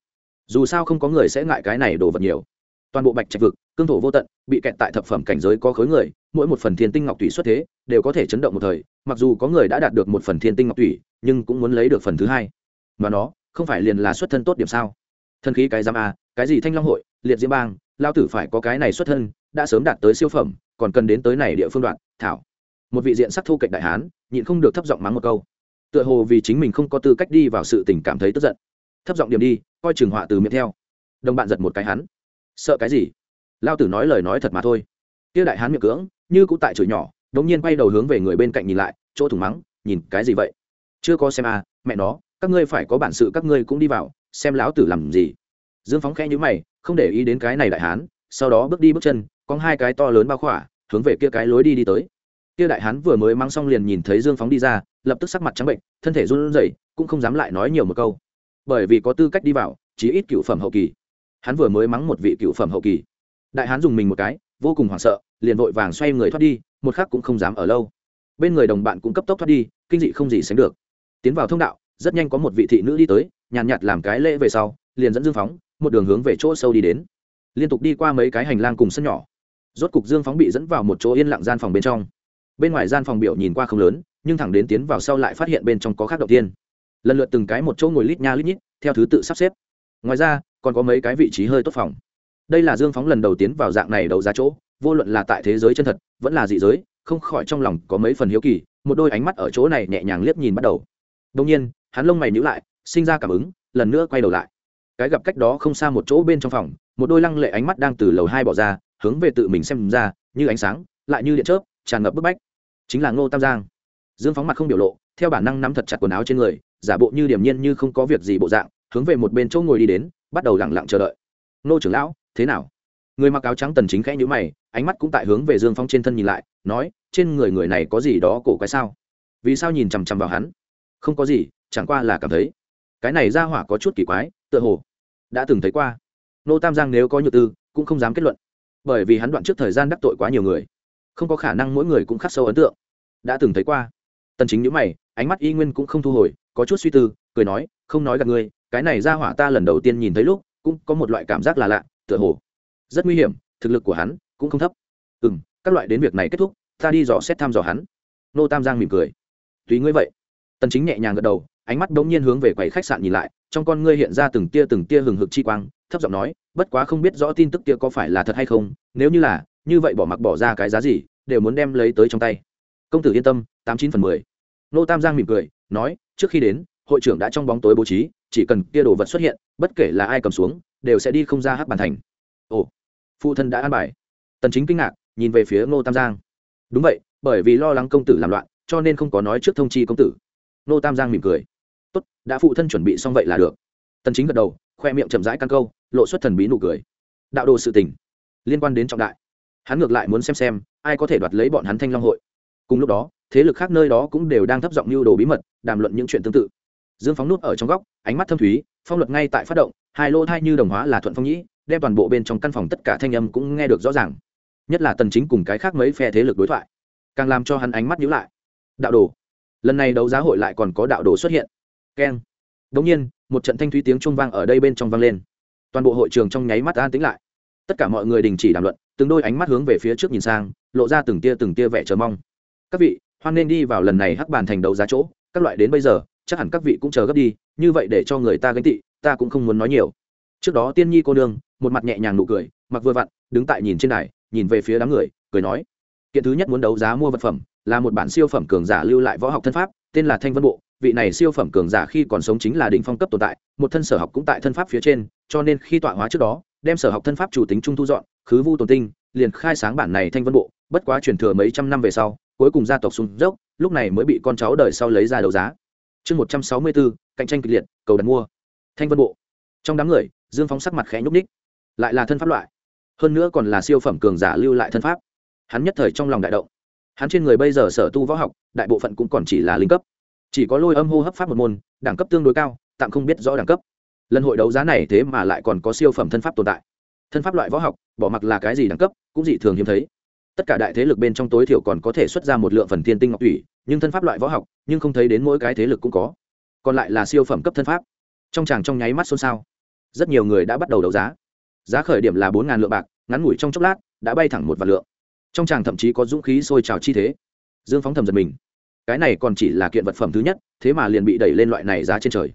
Dù sao không có người sẽ ngại cái này đồ vật nhiều. Toàn bộ bạch trạch vực cương thổ vô tận, bị kẹt tại thập phẩm cảnh giới có khối người, mỗi một phần thiên tinh ngọc thủy xuất thế, đều có thể chấn động một thời, mặc dù có người đã đạt được một phần thiên tinh ngọc thủy nhưng cũng muốn lấy được phần thứ hai. Mà nó, không phải liền là xuất thân tốt điểm sao? Thân khí cái giam a, cái gì thanh long hội, liệt diễm bang lao tử phải có cái này xuất thân, đã sớm đạt tới siêu phẩm, còn cần đến tới này địa phương đoạn, thảo. Một vị diện sắc thu cạnh đại hán, nhịn không được thấp giọng mắng một câu. Tựa hồ vì chính mình không có tư cách đi vào sự tình cảm thấy tức giận. Thấp giọng điểm đi, coi trường họa từ miệng theo. Đồng bạn giật một cái hắn. Sợ cái gì? Lao tử nói lời nói thật mà thôi. Tiêu đại hán miệng cưỡng, như cũng tại chửi nhỏ, đống nhiên quay đầu hướng về người bên cạnh nhìn lại, chỗ thủng mắng, nhìn cái gì vậy? Chưa có xem à mẹ nó, các ngươi phải có bản sự các ngươi cũng đi vào, xem lão tử làm gì. Dương phóng khẽ nhữ mày, không để ý đến cái này đại hán, sau đó bước đi bước chân, có hai cái to lớn bao khỏa, hướng về kia cái lối đi đi tới. Kia đại hán vừa mới mang xong liền nhìn thấy dương phóng đi ra, lập tức sắc mặt trắng bệnh, thân thể run rẩy, cũng không dám lại nói nhiều một câu. Bởi vì có tư cách đi vào chỉ ít cựu phẩm hậu kỳ. Hắn vừa mới mắng một vị cựu phẩm hậu kỳ đại hán dùng mình một cái vô cùng hoảng sợ liền vội vàng xoay người thoát đi một khắc cũng không dám ở lâu. Bên người đồng bạn cũng cấp tốc thoát đi kinh dị không gì sánh được. Tiến vào thông đạo rất nhanh có một vị thị nữ đi tới nhàn nhạt, nhạt làm cái lễ về sau liền dẫn dương phóng một đường hướng về chỗ sâu đi đến. Liên tục đi qua mấy cái hành lang cùng sân nhỏ. Rốt cục dương phóng bị dẫn vào một chỗ yên lặng gian phòng bên trong. Bên ngoài gian phòng biểu nhìn qua không lớn nhưng thẳng đến tiến vào sau lại phát hiện bên trong có khác đầu tiên. Lần lượt từng cái một chỗ ngồi lít nha lít nhít theo thứ tự sắp xếp. Ngoài ra còn có mấy cái vị trí hơi tốt phòng đây là dương phóng lần đầu tiến vào dạng này đầu ra chỗ, vô luận là tại thế giới chân thật, vẫn là dị giới, không khỏi trong lòng có mấy phần hiếu kỳ, một đôi ánh mắt ở chỗ này nhẹ nhàng liếc nhìn bắt đầu. Đông nhiên, hắn lông mày nhữ lại, sinh ra cảm ứng, lần nữa quay đầu lại. Cái gặp cách đó không xa một chỗ bên trong phòng, một đôi lăng lệ ánh mắt đang từ lầu hai bỏ ra, hướng về tự mình xem ra, như ánh sáng, lại như điện chớp, tràn ngập bức bách. Chính là ngô tam giang. Dương phóng mặt không biểu lộ, theo bản năng nắm thật chặt quần áo trên người, giả bộ như điềm nhiên như không có việc gì bộ dạng, hướng về một bên chỗ ngồi đi đến, bắt đầu lẳng lặng chờ đợi. Nô trưởng lão thế nào? Người mặc áo trắng tần chính khẽ nhíu mày, ánh mắt cũng tại hướng về dương phong trên thân nhìn lại, nói, trên người người này có gì đó cổ quái sao? Vì sao nhìn chằm chằm vào hắn? Không có gì, chẳng qua là cảm thấy, cái này ra hỏa có chút kỳ quái, tựa hồ đã từng thấy qua. Nô tam giang nếu có nhược tư, cũng không dám kết luận, bởi vì hắn đoạn trước thời gian đắc tội quá nhiều người, không có khả năng mỗi người cũng khắc sâu ấn tượng, đã từng thấy qua. Tần chính nhíu mày, ánh mắt y nguyên cũng không thu hồi, có chút suy tư, cười nói, không nói gặp ngươi, cái này ra hỏa ta lần đầu tiên nhìn thấy lúc, cũng có một loại cảm giác là lạ tựa hồ. Rất nguy hiểm, thực lực của hắn cũng không thấp. Ừ m các loại đến việc này kết thúc, ta đi dò xét thăm dò hắn. Nô tam giang mỉm cười. Tùy ngươi vậy. Tần chính nhẹ nhàng gật đầu, ánh mắt đ ỗ n g nhiên hướng về quầy khách sạn nhìn lại, trong con ngươi hiện ra từng tia từng tia hừng hực chi quang, thấp giọng nói, bất quá không biết rõ tin tức kia có phải là thật hay không, nếu như là, như vậy bỏ mặc bỏ ra cái giá gì, đều muốn đem lấy tới trong tay. Công tử yên tâm, tám chín phần mười. Nô tam giang mỉm cười, nói, trước khi đến, hội trưởng đã trong bóng tối bố trí, chỉ cần kia đồ vật xuất hiện, bất kể là ai cầm xuống đều sẽ đi không ra hắc bàn thành. Ồ, phụ thân đã an bài. Tần chính kinh ngạc, nhìn về phía ngô tam giang. Đúng vậy, bởi vì lo lắng công tử làm loạn, cho nên không có nói trước thông chi công tử. Ngô tam giang mỉm cười. Tốt, đã phụ thân chuẩn bị xong vậy là được. Tần chính gật đầu, khoe miệng chậm rãi căn câu, lộ xuất thần bí nụ cười. Đạo đồ sự tình, liên quan đến trọng đại. Hắn ngược lại muốn xem xem, ai có thể đoạt lấy bọn hắn thanh long hội. Cùng lúc đó, thế lực khác nơi đó cũng đều đang thấp giọng lưu đồ bí mật, đàm luận những chuyện tương tự. Dương phóng nút ở trong góc, ánh mắt thâm thúy, phong luật ngay tại phát động hai lô thai như đồng hóa là thuận phong nhĩ, đem toàn bộ bên trong căn phòng tất cả thanh âm cũng nghe được rõ ràng. Nhất là tần chính cùng cái khác mấy phe thế lực đối thoại, càng làm cho hắn ánh mắt nhíu lại. Đạo đồ. Lần này đấu giá hội lại còn có đạo đồ xuất hiện. Keng. Đống nhiên, một trận thanh thúy tiếng trung vang ở đây bên trong vang lên. Toàn bộ hội trường trong nháy mắt an tĩnh lại. Tất cả mọi người đình chỉ đàm luận, từng đôi ánh mắt hướng về phía trước nhìn sang, lộ ra từng tia từng tia vẻ chờ mong. Các vị, hoan nên đi vào lần này hắc bàn thành đấu giá chỗ, các loại đến bây giờ, chắc hẳn các vị cũng chờ gấp đi, như vậy để cho người ta gánh tị ta cũng không muốn nói nhiều. Trước đó tiên nhi cô đương một mặt nhẹ nhàng nụ cười, mặc vừa vặn, đứng tại nhìn trên này nhìn về phía đám người, cười nói, kiện thứ nhất muốn đấu giá mua vật phẩm, là một bản siêu phẩm cường giả lưu lại võ học thân pháp, tên là thanh vân bộ. Vị này siêu phẩm cường giả khi còn sống chính là đỉnh phong cấp tồn tại, một thân sở học cũng tại thân pháp phía trên, cho nên khi tọa hóa trước đó, đem sở học thân pháp chủ tính trung thu dọn, khứ vu tồn tinh, liền khai sáng bản này thanh vân bộ, bất quá truyền thừa mấy trăm năm về sau, cuối cùng gia tộc sung dốc, lúc này mới bị con cháu đời sau lấy ra đấu giá. Chương một trăm sáu mươi bốn, cạnh tranh kịch liệt, cầu đặt mua thanh vân bộ. Trong đám người, dương phóng sắc mặt khẽ nhúc ních lại là thân pháp loại. Hơn nữa còn là siêu phẩm cường giả lưu lại thân pháp. Hắn nhất thời trong lòng đại động. Hắn trên người bây giờ sở tu võ học, đại bộ phận cũng còn chỉ là linh cấp. Chỉ có lôi âm hô hấp pháp một môn, đẳng cấp tương đối cao, tạm không biết rõ đẳng cấp. Lần hội đấu giá này thế mà lại còn có siêu phẩm thân pháp tồn tại. Thân pháp loại võ học, bỏ mặc là cái gì đẳng cấp, cũng dị thường hiếm thấy. Tất cả đại thế lực bên trong tối thiểu còn có thể xuất ra một lượng phần thiên tinh ngọc thủy, nhưng thân pháp loại võ học, nhưng không thấy đến mỗi cái thế lực cũng có. Còn lại là siêu phẩm cấp thân pháp trong tràng trong nháy mắt xôn xao. Rất nhiều người đã bắt đầu đấu giá. Giá khởi điểm là bốn ngàn lượng bạc, ngắn ngủi trong chốc lát, đã bay thẳng một vạn lượng. Trong tràng thậm chí có dũng khí sôi trào chi thế. Dương phóng thầm giật mình. Cái này còn chỉ là kiện vật phẩm thứ nhất, thế mà liền bị đẩy lên loại này giá trên trời.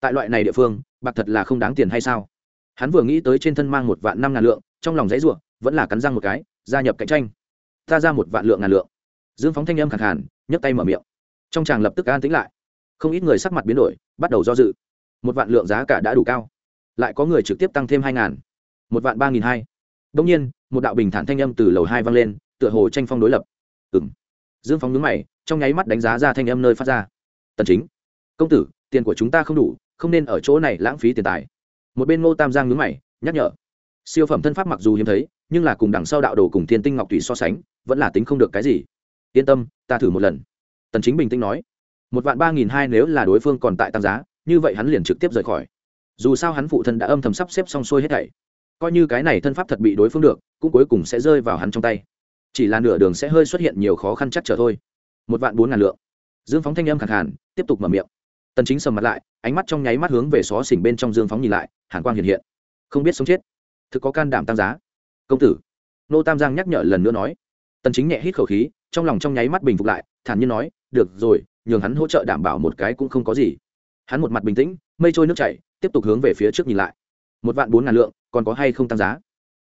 Tại loại này địa phương, bạc thật là không đáng tiền hay sao? Hắn vừa nghĩ tới trên thân mang một vạn năm ngàn lượng, trong lòng dãy ruộng vẫn là cắn răng một cái, gia nhập cạnh tranh. Ta ra một vạn lượng ngàn lượng. Dương phóng thanh âm khẳng hẳn nhấc tay mở miệng. Trong chàng lập tức an tĩnh lại. Không ít người sắc mặt biến đổi, bắt đầu do dự một vạn lượng giá cả đã đủ cao. Lại có người trực tiếp tăng thêm hai ngàn. Một vạn ba nghìn hai. Đông nhiên, một đạo bình thản thanh âm từ lầu hai vang lên, tựa hồ tranh phong đối lập. Ừ m dương phóng nhướng mày, trong nháy mắt đánh giá ra thanh âm nơi phát ra. Tần chính. Công tử, tiền của chúng ta không đủ, không nên ở chỗ này lãng phí tiền tài. Một bên ngô tam giang nhướng mày, nhắc nhở. Siêu phẩm thân pháp mặc dù hiếm thấy, nhưng là cùng đằng sau đạo đồ cùng thiên tinh ngọc thủy so sánh, vẫn là tính không được cái gì. Yên tâm, ta thử một lần. Tần chính bình tĩnh nói. Một vạn ba nghìn hai nếu là đối phương còn tại tăng giá như vậy hắn liền trực tiếp rời khỏi. Dù sao hắn phụ thân đã âm thầm sắp xếp xong xuôi hết thảy. Coi như cái này thân pháp thật bị đối phương được, cũng cuối cùng sẽ rơi vào hắn trong tay. Chỉ là nửa đường sẽ hơi xuất hiện nhiều khó khăn chắc trở thôi. Một vạn bốn ngàn lượng. Dương phóng thanh âm khẳng hẳn tiếp tục mở miệng. Tần chính sầm mặt lại, ánh mắt trong nháy mắt hướng về xó xỉnh bên trong dương phóng nhìn lại, hàn quang hiện hiện. Không biết sống chết. Thực có can đảm tăng giá. Công tử. Nô tam giang nhắc nhở lần nữa nói. Tần chính nhẹ hít khẩu khí, trong lòng trong nháy mắt bình phục lại, thản nhiên nói, được rồi, nhường hắn hỗ trợ đảm bảo một cái cũng không có gì hắn một mặt bình tĩnh, mây trôi nước chảy, tiếp tục hướng về phía trước nhìn lại. Một vạn bốn ngàn lượng, còn có hay không tăng giá?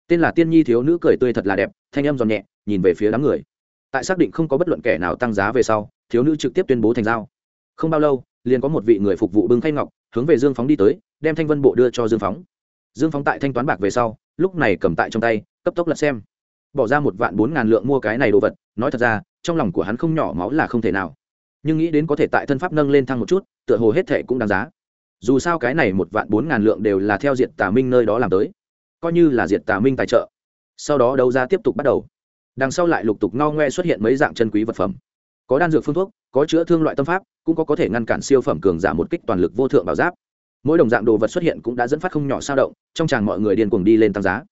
Tên là tiên nhi thiếu nữ cười tươi thật là đẹp, thanh âm giòn nhẹ, nhìn về phía đám người. Tại xác định không có bất luận kẻ nào tăng giá về sau, thiếu nữ trực tiếp tuyên bố thành giao. Không bao lâu, liền có một vị người phục vụ bưng khay ngọc, hướng về dương phóng đi tới, đem thanh vân bộ đưa cho dương phóng. Dương phóng tại thanh toán bạc về sau, lúc này cầm tại trong tay, cấp tốc lật xem. Bỏ ra một vạn bốn ngàn lượng mua cái này đồ vật, nói thật ra, trong lòng của hắn không nhỏ máu là không thể nào nhưng nghĩ đến có thể tại thân pháp nâng lên thăng một chút, tựa hồ hết thệ cũng đáng giá. Dù sao cái này một vạn bốn ngàn lượng đều là theo diệt tà minh nơi đó làm tới. Coi như là diệt tà minh tài trợ. Sau đó đấu giá tiếp tục bắt đầu. Đằng sau lại lục tục ngao ngoe xuất hiện mấy dạng chân quý vật phẩm. Có đan dược phương thuốc, có chữa thương loại tâm pháp, cũng có có thể ngăn cản siêu phẩm cường giả một kích toàn lực vô thượng bảo giáp. Mỗi đồng dạng đồ vật xuất hiện cũng đã dẫn phát không nhỏ sao động, trong chàng mọi người điên cuồng đi lên tăng giá.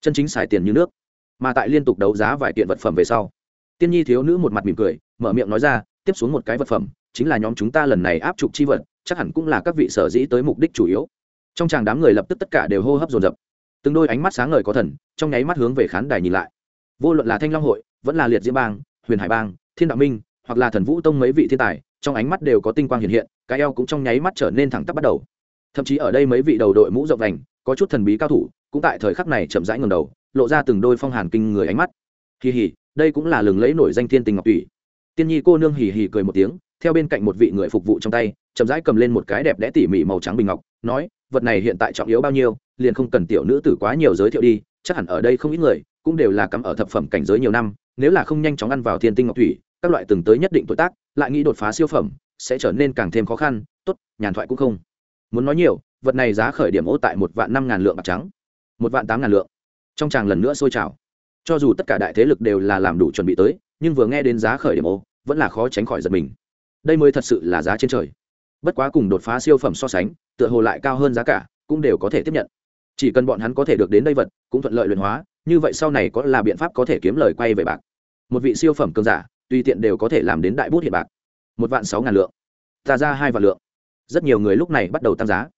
Chân chính xài tiền như nước. Mà tại liên tục đấu giá vài kiện vật phẩm về sau, tiên nhi thiếu nữ một mặt mỉm cười, mở miệng nói ra tiếp xuống một cái vật phẩm, chính là nhóm chúng ta lần này áp trục chi vật, chắc hẳn cũng là các vị sở dĩ tới mục đích chủ yếu. Trong chàng đám người lập tức tất cả đều hô hấp dồn dập. Từng đôi ánh mắt sáng ngời có thần, trong nháy mắt hướng về khán đài nhìn lại. Vô luận là thanh long hội, vẫn là liệt diễm bang, huyền hải bang, thiên đạo minh, hoặc là thần vũ tông mấy vị thiên tài, trong ánh mắt đều có tinh quang hiện hiện, cái eo cũng trong nháy mắt trở nên thẳng tắp bắt đầu. Thậm chí ở đây mấy vị đầu đội mũ rộng đành có chút thần bí cao thủ, cũng tại thời khắc này chậm rãi ngầm đầu, lộ ra từng đôi phong hàn kinh người ánh mắt. Kỳ hỉ, đây cũng là lừng lấy nổi danh thiên tình ngọc tùy tiên nhi cô nương hì hì cười một tiếng, theo bên cạnh một vị người phục vụ trong tay, chậm rãi cầm lên một cái đẹp đẽ tỉ mỉ màu trắng bình ngọc, nói, vật này hiện tại trọng yếu bao nhiêu, liền không cần tiểu nữ tử quá nhiều giới thiệu đi, chắc hẳn ở đây không ít người, cũng đều là cắm ở thập phẩm cảnh giới nhiều năm, nếu là không nhanh chóng ăn vào thiên tinh ngọc thủy, các loại từng tới nhất định tuổi tác, lại nghĩ đột phá siêu phẩm, sẽ trở nên càng thêm khó khăn, tốt, nhàn thoại cũng không. Muốn nói nhiều, vật này giá khởi điểm ô tại một vạn năm ngàn lượng bạc trắng, một vạn tám ngàn lượng. Trong tràng lần nữa sôi trào cho dù tất cả đại thế lực đều là làm đủ chuẩn bị tới, nhưng vừa nghe đến giá khởi điểm ô, vẫn là khó tránh khỏi giật mình. Đây mới thật sự là giá trên trời. Bất quá cùng đột phá siêu phẩm so sánh, tựa hồ lại cao hơn giá cả, cũng đều có thể tiếp nhận. Chỉ cần bọn hắn có thể được đến đây vật, cũng thuận lợi luyện hóa, như vậy sau này có là biện pháp có thể kiếm lời quay về bạc. Một vị siêu phẩm cường giả, tùy tiện đều có thể làm đến đại bút hiện bạc. Một vạn sáu ngàn lượng. Ta ra hai vạn lượng. Rất nhiều người lúc này bắt đầu tăng giá.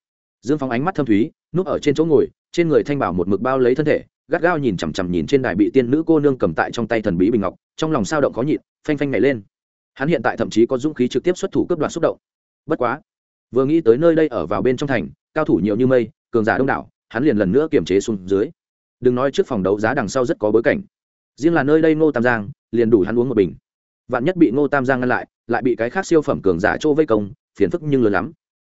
Dương phóng ánh mắt thâm thúy, núp ở trên chỗ ngồi, trên người thanh bảo một mực bao lấy thân thể gắt gao nhìn chằm chằm nhìn trên đài bị tiên nữ cô nương cầm tại trong tay thần bí bình ngọc, trong lòng sao động khó nhịn, phanh phanh nhảy lên. Hắn hiện tại thậm chí có dũng khí trực tiếp xuất thủ cướp đoạt xúc động. Bất quá, vừa nghĩ tới nơi đây ở vào bên trong thành, cao thủ nhiều như mây, cường giả đông đảo, hắn liền lần nữa kiềm chế xuống dưới. Đừng nói trước phòng đấu giá đằng sau rất có bối cảnh. Riêng là nơi đây ngô tam giang, liền đủ hắn uống một bình. Vạn nhất bị ngô tam giang ngăn lại lại bị cái khác siêu phẩm cường giả trô vây công, phiền phức nhưng lớn lắm.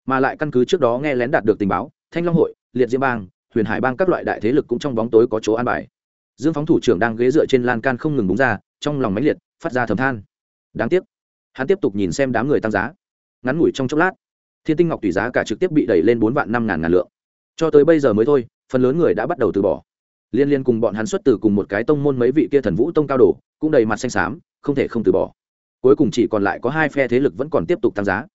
Mà lại căn cứ trước đó nghe lén đạt được tình báo, thanh long hội, liệt diễm bang huyền hải bang các loại đại thế lực cũng trong bóng tối có chỗ an bài. Dương phóng thủ trưởng đang ghế dựa trên lan can không ngừng búng ra, trong lòng máy liệt, phát ra thầm than. Đáng tiếc, hắn tiếp tục nhìn xem đám người tăng giá. Ngắn ngủi trong chốc lát, thiên tinh ngọc tùy giá cả trực tiếp bị đẩy lên bốn vạn năm ngàn ngàn lượng. Cho tới bây giờ mới thôi, phần lớn người đã bắt đầu từ bỏ. Liên liên cùng bọn hắn xuất từ cùng một cái tông môn mấy vị kia thần vũ tông cao đồ, cũng đầy mặt xanh xám, không thể không từ bỏ. Cuối cùng chỉ còn lại có hai phe thế lực vẫn còn tiếp tục tăng giá.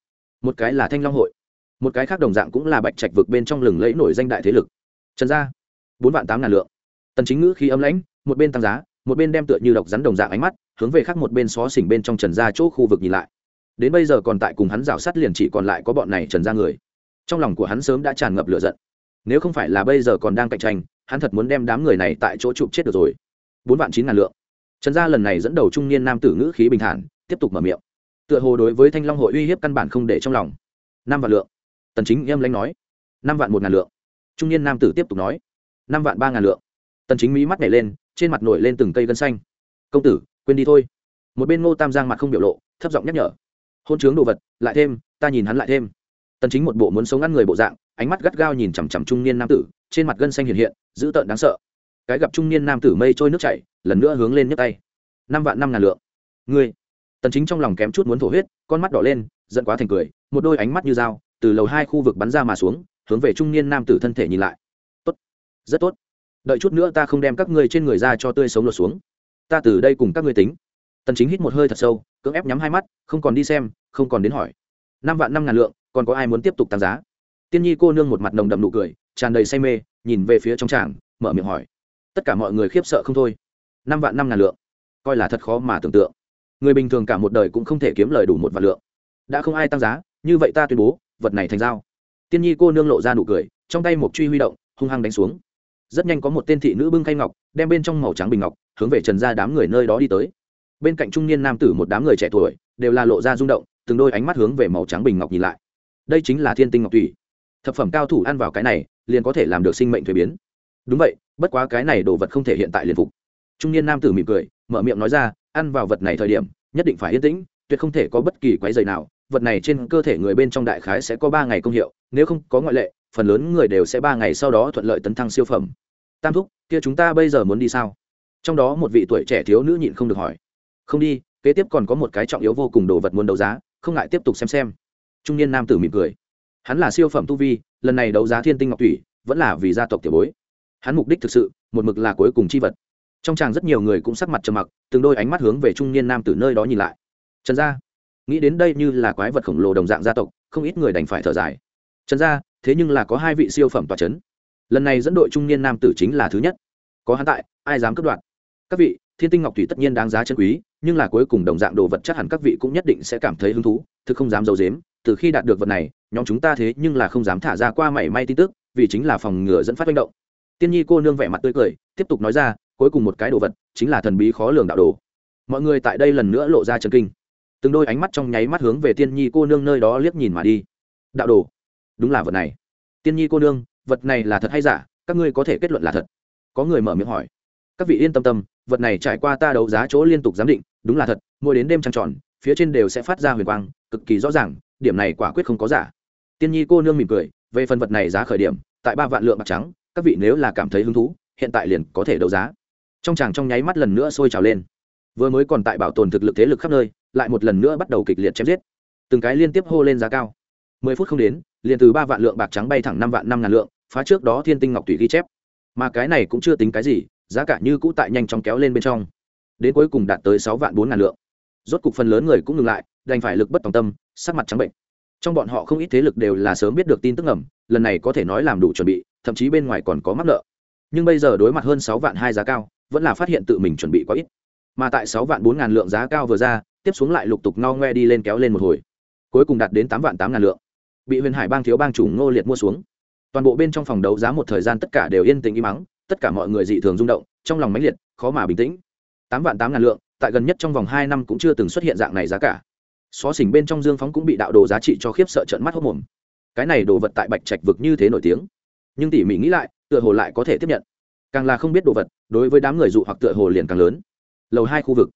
Một cái là thanh long hội, một cái khác đồng dạng cũng là bạch trạch vực bên trong lừng lẫy nổi danh đại thế lực trần gia, bốn vạn tám ngàn lượng. Tần chính ngữ khi âm lãnh, một bên tăng giá, một bên đem tựa như độc rắn đồng dạng ánh mắt, hướng về khác một bên xó xỉnh bên trong trần gia chỗ khu vực nhìn lại. Đến bây giờ còn tại cùng hắn rào sát liền chỉ còn lại có bọn này trần gia người. Trong lòng của hắn sớm đã tràn ngập lửa giận. Nếu không phải là bây giờ còn đang cạnh tranh, hắn thật muốn đem đám người này tại chỗ chụp chết được rồi. Bốn vạn chín ngàn lượng. Trần gia lần này dẫn đầu trung niên nam tử ngữ khí bình thản, tiếp tục mở miệng. Tựa hồ đối với thanh long hội uy hiếp căn bản không để trong lòng. Năm vạn lượng. Tần chính em lãnh nói. Năm vạn một ngàn lượng trung niên nam tử tiếp tục nói, năm vạn ba ngàn lượng. Tần chính mỹ mắt nhảy lên, trên mặt nổi lên từng cây gân xanh. Công tử, quên đi thôi. Một bên ngô tam giang mặt không biểu lộ, thấp giọng nhắc nhở, hôn chướng đồ vật, lại thêm, ta nhìn hắn lại thêm. Tần chính một bộ muốn sống ăn người bộ dạng, ánh mắt gắt gao nhìn chằm chằm trung niên nam tử, trên mặt gân xanh hiện hiện, dữ tợn đáng sợ. Cái gặp trung niên nam tử mây trôi nước chảy, lần nữa hướng lên nhấc tay. Năm vạn năm ngàn lượng. Ngươi? Tần chính trong lòng kém chút muốn thổ huyết, con mắt đỏ lên, giận quá thành cười, một đôi ánh mắt như dao, từ lầu hai khu vực bắn ra mà xuống hướng về trung niên nam tử thân thể nhìn lại. Tốt, rất tốt. Đợi chút nữa ta không đem các ngươi trên người ra cho tươi sống lột xuống. Ta từ đây cùng các ngươi tính. Tần chính hít một hơi thật sâu, cưỡng ép nhắm hai mắt, không còn đi xem, không còn đến hỏi. Năm vạn năm ngàn lượng, còn có ai muốn tiếp tục tăng giá? Tiên nhi cô nương một mặt nồng đậm nụ cười, tràn đầy say mê, nhìn về phía trong tràng, mở miệng hỏi. Tất cả mọi người khiếp sợ không thôi. Năm vạn năm ngàn lượng, coi là thật khó mà tưởng tượng. Người bình thường cả một đời cũng không thể kiếm lời đủ một vạn lượng. Đã không ai tăng giá, như vậy ta tuyên bố, vật này thành dao tiên nhi cô nương lộ ra nụ cười, trong tay một truy huy động, hung hăng đánh xuống. Rất nhanh có một tên thị nữ bưng khay ngọc, đem bên trong màu trắng bình ngọc, hướng về trần ra đám người nơi đó đi tới. Bên cạnh trung niên nam tử một đám người trẻ tuổi, đều là lộ ra rung động, từng đôi ánh mắt hướng về màu trắng bình ngọc nhìn lại. Đây chính là thiên tinh ngọc thủy. Thập phẩm cao thủ ăn vào cái này, liền có thể làm được sinh mệnh thuế biến. Đúng vậy, bất quá cái này đồ vật không thể hiện tại liền phục. Trung niên nam tử mỉm cười, mở miệng nói ra, ăn vào vật này thời điểm, nhất định phải yên tĩnh, tuyệt không thể có bất kỳ quái dày nào vật này trên cơ thể người bên trong đại khái sẽ có ba ngày công hiệu, nếu không có ngoại lệ, phần lớn người đều sẽ ba ngày sau đó thuận lợi tấn thăng siêu phẩm. Tam thúc, kia chúng ta bây giờ muốn đi sao? Trong đó một vị tuổi trẻ thiếu nữ nhịn không được hỏi. Không đi, kế tiếp còn có một cái trọng yếu vô cùng đồ vật muốn đấu giá, không ngại tiếp tục xem xem. Trung niên nam tử mỉm cười. Hắn là siêu phẩm tu vi, lần này đấu giá thiên tinh ngọc thủy, vẫn là vì gia tộc tiểu bối. Hắn mục đích thực sự, một mực là cuối cùng chi vật. Trong tràng rất nhiều người cũng sắc mặt trầm mặc, từng đôi ánh mắt hướng về trung niên nam tử nơi đó nhìn lại. Trần gia nghĩ đến đây như là quái vật khổng lồ đồng dạng gia tộc, không ít người đành phải thở dài. Trần gia, thế nhưng là có hai vị siêu phẩm tòa c h ấ n lần này dẫn đội trung niên nam tử chính là thứ nhất. Có hắn tại, ai dám cất đoạt? các vị, thiên tinh ngọc thủy tất nhiên đáng giá chân quý, nhưng là cuối cùng đồng dạng đồ vật chắc hẳn các vị cũng nhất định sẽ cảm thấy hứng thú, thực không dám d i ấ u dếm từ khi đạt được vật này, nhóm chúng ta thế nhưng là không dám thả ra qua mảy may tin tức, vì chính là phòng ngừa dẫn phát manh động. Tiên nhi cô nương vẻ mặt tươi cười, tiếp tục nói ra, cuối cùng một cái đồ vật, chính là thần bí khó lường đạo đồ. Mọi người tại đây lần nữa lộ ra chân kinh từng đôi ánh mắt trong nháy mắt hướng về tiên nhi cô nương nơi đó liếc nhìn mà đi. Đạo đồ, đúng là vật này. Tiên nhi cô nương, vật này là thật hay giả? Các ngươi có thể kết luận là thật. Có người mở miệng hỏi. Các vị yên tâm tâm, vật này trải qua ta đấu giá chỗ liên tục giám định, đúng là thật, mỗi đến đêm trăng tròn, phía trên đều sẽ phát ra huyền quang, cực kỳ rõ ràng, điểm này quả quyết không có giả. Tiên nhi cô nương mỉm cười, về phần vật này giá khởi điểm, tại ba vạn lượng bạc trắng, các vị nếu là cảm thấy hứng thú, hiện tại liền có thể đấu giá. Trong chàng trong nháy mắt lần nữa sôi trào lên. Vừa mới còn tại bảo tồn thực lực thế lực khắp nơi lại một lần nữa bắt đầu kịch liệt chém giết. Từng cái liên tiếp hô lên giá cao. Mười phút không đến, liền từ ba vạn lượng bạc trắng bay thẳng năm vạn năm ngàn lượng, phá trước đó thiên tinh ngọc tùy ghi chép. Mà cái này cũng chưa tính cái gì, giá cả như cũ tại nhanh chóng kéo lên bên trong. Đến cuối cùng đạt tới sáu vạn bốn ngàn lượng. Rốt cục phần lớn người cũng ngừng lại, đành phải lực bất tòng tâm, sắc mặt trắng bệnh. Trong bọn họ không ít thế lực đều là sớm biết được tin tức ngầm, lần này có thể nói làm đủ chuẩn bị, thậm chí bên ngoài còn có mắc nợ. Nhưng bây giờ đối mặt hơn sáu vạn hai giá cao, vẫn là phát hiện tự mình chuẩn bị quá ít. Mà tại sáu vạn bốn ngàn lượng giá cao vừa ra tiếp xuống lại lục tục no ngoe đi lên kéo lên một hồi, cuối cùng đạt đến tám vạn tám ngàn lượng. Bị huyền hải bang thiếu bang chủ ngô liệt mua xuống. Toàn bộ bên trong phòng đấu giá một thời gian tất cả đều yên tĩnh im mắng tất cả mọi người dị thường rung động, trong lòng mãnh liệt, khó mà bình tĩnh. Tám vạn tám ngàn lượng, tại gần nhất trong vòng hai năm cũng chưa từng xuất hiện dạng này giá cả. Xó xỉnh bên trong dương phóng cũng bị đạo đồ giá trị cho khiếp sợ trận mắt hốc mồm. Cái này đồ vật tại bạch trạch vực như thế nổi tiếng. Nhưng tỉ mỉ nghĩ lại, tựa hồ lại có thể tiếp nhận. Càng là không biết đồ vật, đối với đám người dụ hoặc tựa hồ liền càng lớn. Lầu hai khu vực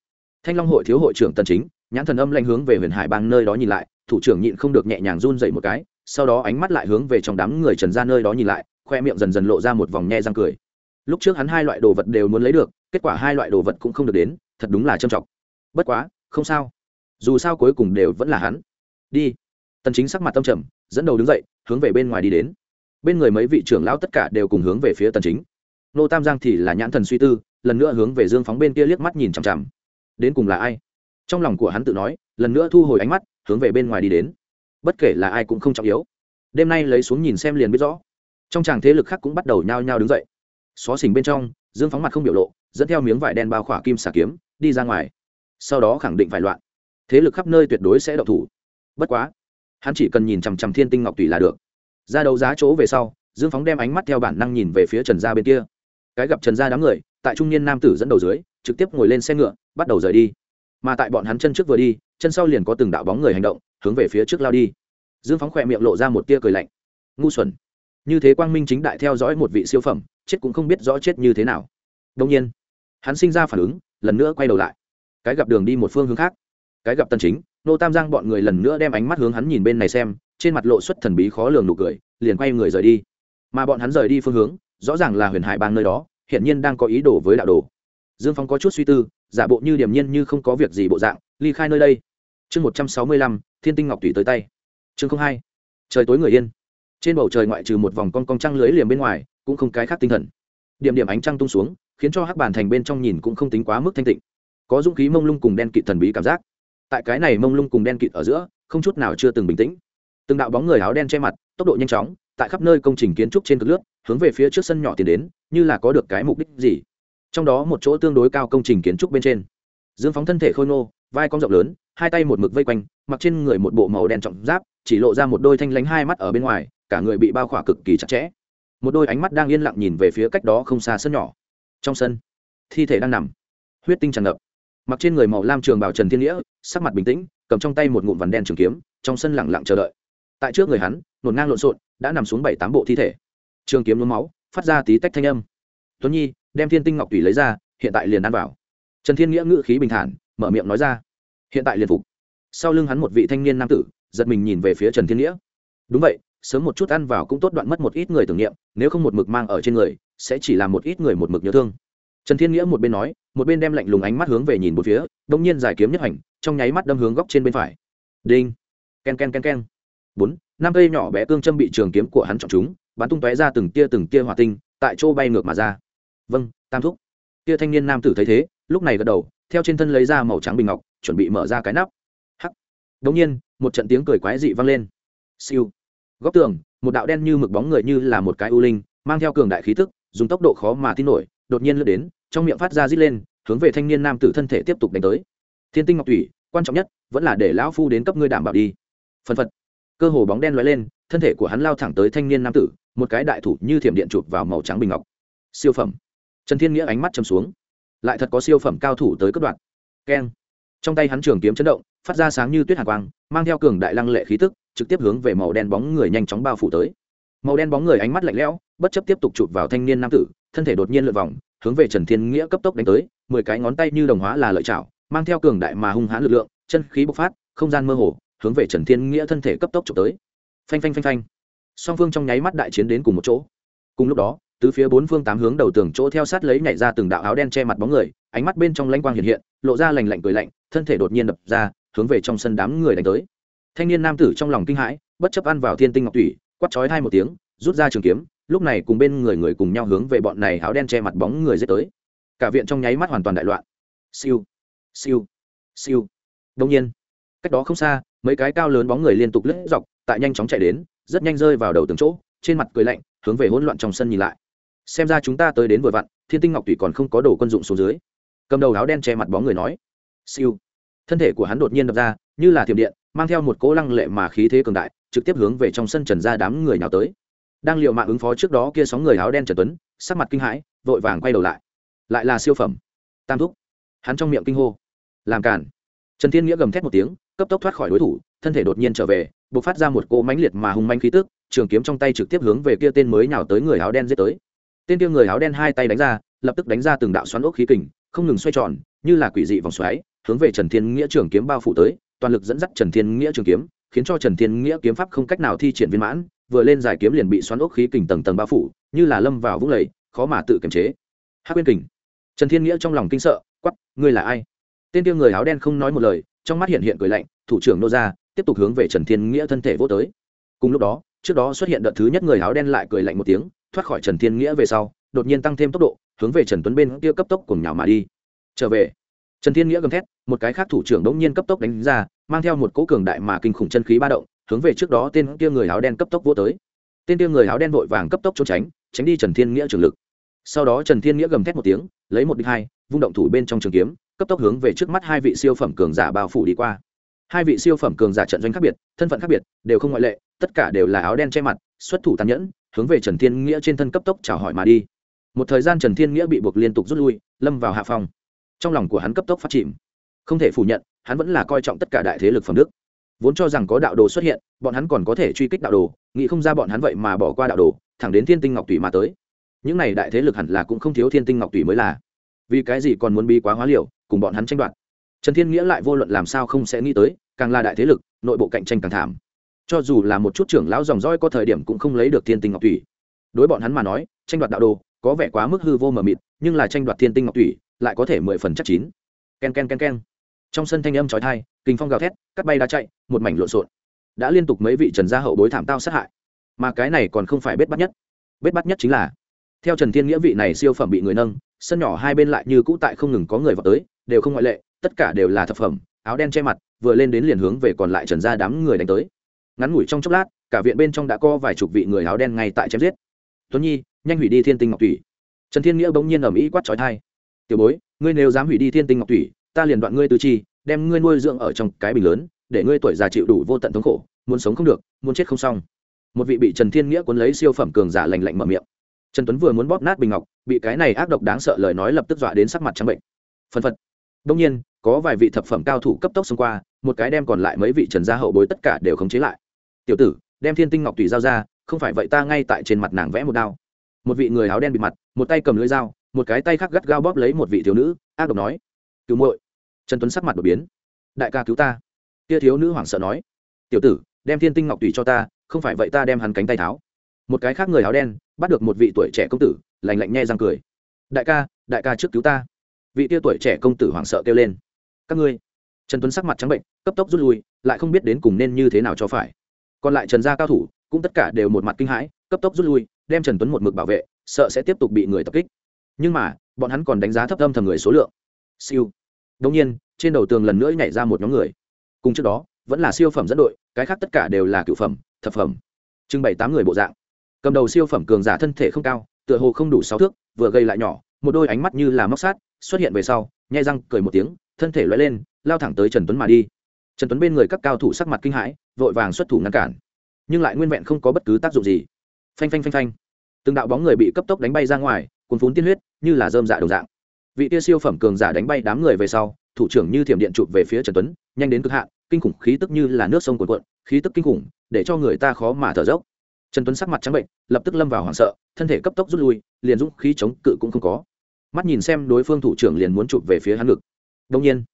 thanh long hội thiếu hội trưởng tần chính, nhãn thần âm lanh hướng về huyền hải bang nơi đó nhìn lại, thủ trưởng nhịn không được nhẹ nhàng run dậy một cái, sau đó ánh mắt lại hướng về trong đám người trần ra nơi đó nhìn lại, khoe miệng dần dần lộ ra một vòng nhe răng cười. Lúc trước hắn hai loại đồ vật đều muốn lấy được, kết quả hai loại đồ vật cũng không được đến, thật đúng là trâm trọng bất quá, không sao. Dù sao cuối cùng đều vẫn là hắn. Đi. Tần chính sắc mặt tâm trầm, dẫn đầu đứng dậy, hướng về bên ngoài đi đến. Bên người mấy vị trưởng lão tất cả đều cùng hướng về phía tần chính. Nô tam giang thì là nhãn thần suy tư, lần nữa hướng về dương phóng bên kia liếc mắt nhìn chằm chằm đến cùng là ai? Trong lòng của hắn tự nói, lần nữa thu hồi ánh mắt, hướng về bên ngoài đi đến. Bất kể là ai cũng không trọng yếu. Đêm nay lấy xuống nhìn xem liền biết rõ. Trong tràng thế lực khác cũng bắt đầu nhao nhao đứng dậy. Xó xỉnh bên trong, dương phóng mặt không biểu lộ, dẫn theo miếng vải đen bao khỏa kim xà kiếm, đi ra ngoài. Sau đó khẳng định phải loạn. Thế lực khắp nơi tuyệt đối sẽ độc thủ. Bất quá, hắn chỉ cần nhìn chằm chằm thiên tinh ngọc tùy là được. Ra đấu giá chỗ về sau, dương phóng đem ánh mắt theo bản năng nhìn về phía trần gia bên kia. Cái gặp trần gia đám người, tại trung niên nam tử dẫn đầu dưới trực tiếp ngồi lên xe ngựa, bắt đầu rời đi. Mà tại bọn hắn chân trước vừa đi, chân sau liền có từng đạo bóng người hành động, hướng về phía trước lao đi. Dương phóng khỏe miệng lộ ra một tia cười lạnh. Ngu xuẩn. Như thế quang minh chính đại theo dõi một vị siêu phẩm, chết cũng không biết rõ chết như thế nào. Đông nhiên, hắn sinh ra phản ứng, lần nữa quay đầu lại. Cái gặp đường đi một phương hướng khác. Cái gặp tân chính, nô tam giang bọn người lần nữa đem ánh mắt hướng hắn nhìn bên này xem, trên mặt lộ xuất thần bí khó lường nụ cười, liền quay người rời đi. Mà bọn hắn rời đi phương hướng, rõ ràng là huyền hải bang nơi đó hiện nhiên đang có ý đồ với đạo đồ dương phong có chút suy tư, giả bộ như điềm nhiên như không có việc gì bộ dạng, ly khai nơi đây. Chương một trăm sáu mươi lăm, thiên tinh ngọc tùy tới tay. Chương không hai, trời tối người yên. Trên bầu trời ngoại trừ một vòng con cong trăng lưới liềm bên ngoài, cũng không cái khác tinh thần. Điểm điểm ánh trăng tung xuống, khiến cho hắc bàn thành bên trong nhìn cũng không tính quá mức thanh tịnh. Có dũng khí mông lung cùng đen kịt thần bí cảm giác. Tại cái này mông lung cùng đen kịt ở giữa, không chút nào chưa từng bình tĩnh. Từng đạo bóng người áo đen che mặt, tốc độ nhanh chóng, tại khắp nơi công trình kiến trúc trên cực nước hướng về phía trước sân nhỏ tiến đến, như là có được cái mục đích gì trong đó một chỗ tương đối cao công trình kiến trúc bên trên. Dương phóng thân thể khôi ngô, vai cong rộng lớn, hai tay một mực vây quanh, mặc trên người một bộ màu đen trọng giáp, chỉ lộ ra một đôi thanh lánh hai mắt ở bên ngoài, cả người bị bao khỏa cực kỳ chặt chẽ. Một đôi ánh mắt đang yên lặng nhìn về phía cách đó không xa sân nhỏ. Trong sân, thi thể đang nằm, huyết tinh tràn ngập. Mặc trên người màu lam trường bảo trần thiên nghĩa, sắc mặt bình tĩnh, cầm trong tay một ngụm vằn đen trường kiếm, trong sân lặng lặng chờ đợi. Tại trước người hắn, nổn ngang lộn xộn, đã nằm xuống bảy tám bộ thi thể. Trường kiếm nhuốm máu, phát ra tí tách thanh âm. Tuấn nhi đem thiên tinh ngọc tùy lấy ra, hiện tại liền ăn vào. Trần thiên nghĩa ngữ khí bình thản, mở miệng nói ra. Hiện tại liền phục. Sau lưng hắn một vị thanh niên nam tử, giật mình nhìn về phía trần thiên nghĩa. Đúng vậy, sớm một chút ăn vào cũng tốt đoạn mất một ít người tưởng niệm, nếu không một mực mang ở trên người, sẽ chỉ làm một ít người một mực nhớ thương. Trần thiên nghĩa một bên nói, một bên đem lạnh lùng ánh mắt hướng về nhìn một phía, đông nhiên giải kiếm nhất hành, trong nháy mắt đâm hướng góc trên bên phải. Đinh. K e n k e n k e n k e n bốn, năm cây nhỏ bé cương châm bị trường kiếm của hắn chọn chúng, bắn tung tóe ra từng tia từng tia hỏa tinh, tại chỗ bay ngược mà ra vâng tam thúc. Kia thanh niên nam tử thấy thế, lúc này gật đầu, theo trên thân lấy ra màu trắng bình ngọc, chuẩn bị mở ra cái nắp. Hắc. Đ ỗ n g nhiên, một trận tiếng cười quái dị vang lên. Siêu. Góc tường, một đạo đen như mực bóng người như là một cái u linh, mang theo cường đại khí tức, dùng tốc độ khó mà tin nổi, đột nhiên lướt đến, trong miệng phát ra rít lên, hướng về thanh niên nam tử thân thể tiếp tục đánh tới. Thiên tinh ngọc thủy, quan trọng nhất, vẫn là để lão phu đến cấp ngươi đảm bảo đi. Phân phật. Cơ hồ bóng đen lóe lên, thân thể của hắn lao thẳng tới thanh niên nam tử, một cái đại thủ như thiểm điện chụp vào màu trắng bình ngọc. Siêu phẩm trần thiên nghĩa ánh mắt chầm xuống. Lại thật có siêu phẩm cao thủ tới cấp đoạn keng. Trong tay hắn trường kiếm chấn động, phát ra sáng như tuyết hạ quang, mang theo cường đại lăng lệ khí tức, trực tiếp hướng về màu đen bóng người nhanh chóng bao phủ tới. Màu đen bóng người ánh mắt lạnh lẽo, bất chấp tiếp tục chụp vào thanh niên nam tử, thân thể đột nhiên lượt vòng, hướng về trần thiên nghĩa cấp tốc đánh tới, mười cái ngón tay như đồng hóa là lợi chảo, mang theo cường đại mà hung hãn lực lượng, chân khí bộc phát, không gian mơ hồ, hướng về trần thiên nghĩa thân thể cấp tốc trục tới. Phanh phanh phanh phanh. Song phương trong nháy mắt đại chiến đến cùng một chỗ. Cùng lúc đó từ phía bốn phương tám hướng đầu tường chỗ theo sát lấy nhảy ra từng đạo áo đen che mặt bóng người, ánh mắt bên trong lãnh quang hiện hiện, lộ ra lành lạnh cười lạnh, thân thể đột nhiên đập ra, hướng về trong sân đám người đánh tới. Thanh niên nam tử trong lòng kinh hãi, bất chấp ăn vào thiên tinh ngọc thủy quắt chói hai một tiếng, rút ra trường kiếm, lúc này cùng bên người người cùng nhau hướng về bọn này áo đen che mặt bóng người dết tới. Cả viện trong nháy mắt hoàn toàn đại loạn. Siêu siêu siêu. Đông nhiên, cách đó không xa, mấy cái cao lớn bóng người liên tục lướt dọc, tại nhanh chóng chạy đến, rất nhanh rơi vào đầu từng chỗ, trên mặt cười lạnh, hướng về hỗn loạn trong sân nhìn lại xem ra chúng ta tới đến vừa vặn, thiên tinh ngọc tùy còn không có đồ quân dụng xuống dưới. Cầm đầu áo đen che mặt bóng người nói. Siêu. Thân thể của hắn đột nhiên đập ra, như là thiểm điện, mang theo một cỗ lăng lệ mà khí thế cường đại, trực tiếp hướng về trong sân trần ra đám người nào tới. Đang liệu mạng ứng phó trước đó kia sóng người áo đen trần tuấn, sắc mặt kinh hãi, vội vàng quay đầu lại. Lại là siêu phẩm. Tam thúc. Hắn trong miệng kinh hô. Làm cản trần thiên nghĩa gầm thét một tiếng, cấp tốc thoát khỏi đối thủ, thân thể đột nhiên trở về b ộ c phát ra một cỗ mãnh liệt mà hung manh khí tức, trường kiếm trong tay trực tiếp hướng về kia tên mới nào tới người áo đen giết tới tên kia người áo đen hai tay đánh ra, lập tức đánh ra từng đạo xoắn ốc khí kình, không ngừng xoay tròn, như là quỷ dị vòng xoáy, hướng về trần thiên nghĩa trường kiếm bao phủ tới, toàn lực dẫn dắt trần thiên nghĩa trường kiếm, khiến cho trần thiên nghĩa kiếm pháp không cách nào thi triển viên mãn, vừa lên giải kiếm liền bị xoắn ốc khí kình tầng tầng bao phủ, như là lâm vào vũng lầy, khó mà tự kiềm chế. Hát quyên kình. Trần thiên nghĩa trong lòng kinh sợ quắp ngươi là ai? Tên tiêu người áo đen không nói một lời, trong mắt hiện hiện cười lạnh, thủ trưởng nô ra tiếp tục hướng về trần thiên nghĩa thân thể vô tới. Cùng lúc đó, trước đó xuất hiện đợt thứ nhất người áo đen lại cười lạnh một tiếng thoát khỏi trần thiên nghĩa về sau, đột nhiên tăng thêm tốc độ, hướng về trần tuấn bên kia cấp tốc cùng nhào mà đi. Trở về, trần thiên nghĩa gầm thét, một cái khác thủ trưởng đống nhiên cấp tốc đánh ra, mang theo một cỗ cường đại mà kinh khủng chân khí ba động, hướng về trước đó tên kia người áo đen cấp tốc vô tới. Tên kia người áo đen vội vàng cấp tốc trốn tránh tránh đi trần thiên nghĩa trường lực. Sau đó trần thiên nghĩa gầm thét một tiếng, lấy một đích hai, vung động thủ bên trong trường kiếm, cấp tốc hướng về trước mắt hai vị siêu phẩm cường giả bao phủ đi qua. Hai vị siêu phẩm cường giả trận doanh khác biệt, thân phận khác biệt, đều không ngoại lệ, tất cả đều là áo đen che mặt, xuất thủ tàn nhẫn hướng về trần thiên nghĩa trên thân cấp tốc chào hỏi mà đi. Một thời gian trần thiên nghĩa bị buộc liên tục rút lui, lâm vào hạ phòng trong lòng của hắn cấp tốc phát chìm. Không thể phủ nhận, hắn vẫn là coi trọng tất cả đại thế lực phẩm đức. Vốn cho rằng có đạo đồ xuất hiện, bọn hắn còn có thể truy kích đạo đồ, nghĩ không ra bọn hắn vậy mà bỏ qua đạo đồ, thẳng đến thiên tinh ngọc tùy mà tới. Những này đại thế lực hẳn là cũng không thiếu thiên tinh ngọc tùy mới là. Vì cái gì còn muốn bi quá hóa liều, cùng bọn hắn tranh đoạt? Trần thiên nghĩa lại vô luận làm sao không sẽ nghĩ tới, càng là đại thế lực, nội bộ cạnh tranh càng thảm cho dù là một chút trưởng lão dòng dõi có thời điểm cũng không lấy được thiên tinh ngọc thủy. Đối bọn hắn mà nói, tranh đoạt đạo đồ, có vẻ quá mức hư vô mờ mịt, nhưng là tranh đoạt thiên tinh ngọc thủy lại có thể mười phần chắc chín. K e n k e n k e n k e n trong sân thanh âm trói thai kinh phong gào thét, cắt bay đã chạy, một mảnh lộn xộn. Đã liên tục mấy vị trần gia hậu bối thảm tao sát hại. Mà cái này còn không phải bết bắt nhất. Bết bắt nhất chính là, theo trần thiên nghĩa vị này siêu phẩm bị người nâng, sân nhỏ hai bên lại như cũ tại không ngừng có người vào tới, đều không ngoại lệ, tất cả đều là thập phẩm, áo đen che mặt, vừa lên đến liền hướng về còn lại trần gia đám người đánh tới ngắn ngủi trong chốc lát, cả viện bên trong đã có vài chục vị người áo đen ngay tại chém giết. Tuấn nhi, nhanh hủy đi thiên tinh ngọc thủy. Trần thiên nghĩa bỗng nhiên ở mỹ quát trói thai. Tiểu bối, ngươi nếu dám hủy đi thiên tinh ngọc thủy, ta liền đoạn ngươi tư chi, đem ngươi nuôi dưỡng ở trong cái bình lớn, để ngươi tuổi già chịu đủ vô tận thống khổ, muốn sống không được, muốn chết không xong. Một vị bị trần thiên nghĩa cuốn lấy siêu phẩm cường giả lành lạnh mở miệng. Trần tuấn vừa muốn bóp nát bình ngọc, bị cái này ác độc đáng sợ lời nói lập tức dọa đến sắc mặt trắng bệnh. Phân phật. Đông nhiên, có vài vị thập phẩm cao thủ cấp tốc xông qua, một cái đem còn lại mấy vị trần gia hậu bối tất cả đều khống chế lại tiểu tử, đem thiên tinh ngọc tùy dao ra, không phải vậy ta ngay tại trên mặt nàng vẽ một đao. Một vị người áo đen bịt mặt, một tay cầm lưỡi dao, một cái tay khác gắt gao bóp lấy một vị thiếu nữ, ác độc nói, cứu muội. Trần tuấn sắc mặt đột biến, đại ca cứu ta. Tia thiếu nữ hoảng sợ nói, tiểu tử, đem thiên tinh ngọc tùy cho ta, không phải vậy ta đem hắn cánh tay tháo. Một cái khác người áo đen, bắt được một vị tuổi trẻ công tử lành lạnh nhe răng cười, đại ca đại ca trước cứu ta. Vị tia tuổi trẻ công tử hoảng sợ kêu lên, các ngươi. Trần tuấn sắc mặt trắng bệnh, cấp tốc rút lui, lại không biết đến cùng nên như thế nào cho phải còn lại trần gia cao thủ, cũng tất cả đều một mặt kinh hãi, cấp tốc rút lui, đem trần tuấn một mực bảo vệ, sợ sẽ tiếp tục bị người tập kích. Nhưng mà, bọn hắn còn đánh giá thấp âm thầm người số lượng. Siêu. Đông nhiên, trên đầu tường lần nữa nhảy ra một nhóm người. Cùng trước đó, vẫn là siêu phẩm dẫn đội, cái khác tất cả đều là cựu phẩm, thập phẩm. Trưng bày tám người bộ dạng. Cầm đầu siêu phẩm cường giả thân thể không cao, tựa hồ không đủ sáu thước, vừa gây lại nhỏ, một đôi ánh mắt như là móc sát, xuất hiện về sau, nhai răng cười một tiếng, thân thể loay lên, lao thẳng tới trần tuấn mà đi. Trần tuấn bên người các cao thủ sắc mặt kinh hãi vội vàng xuất thủ ngăn cản. Nhưng lại nguyên vẹn không có bất cứ tác dụng gì. Phanh phanh phanh phanh. Từng đạo bóng người bị cấp tốc đánh bay ra ngoài, cuốn phún tiên huyết, như là dơm dạ đồng dạng. Vị tia siêu phẩm cường giả đánh bay đám người về sau, thủ trưởng như thiểm điện chụp về phía trần tuấn, nhanh đến cực hạn, kinh khủng khí tức như là nước sông cuồn cuộn, khí tức kinh khủng, để cho người ta khó mà thở dốc. Trần tuấn sắc mặt trắng bệnh, lập tức lâm vào hoảng sợ, thân thể cấp tốc rút lui, liền dũng khí chống cự cũng không có. Mắt nhìn xem đối phương thủ trưởng liền muốn chụp về phía hắn ngực. Đông nhiên,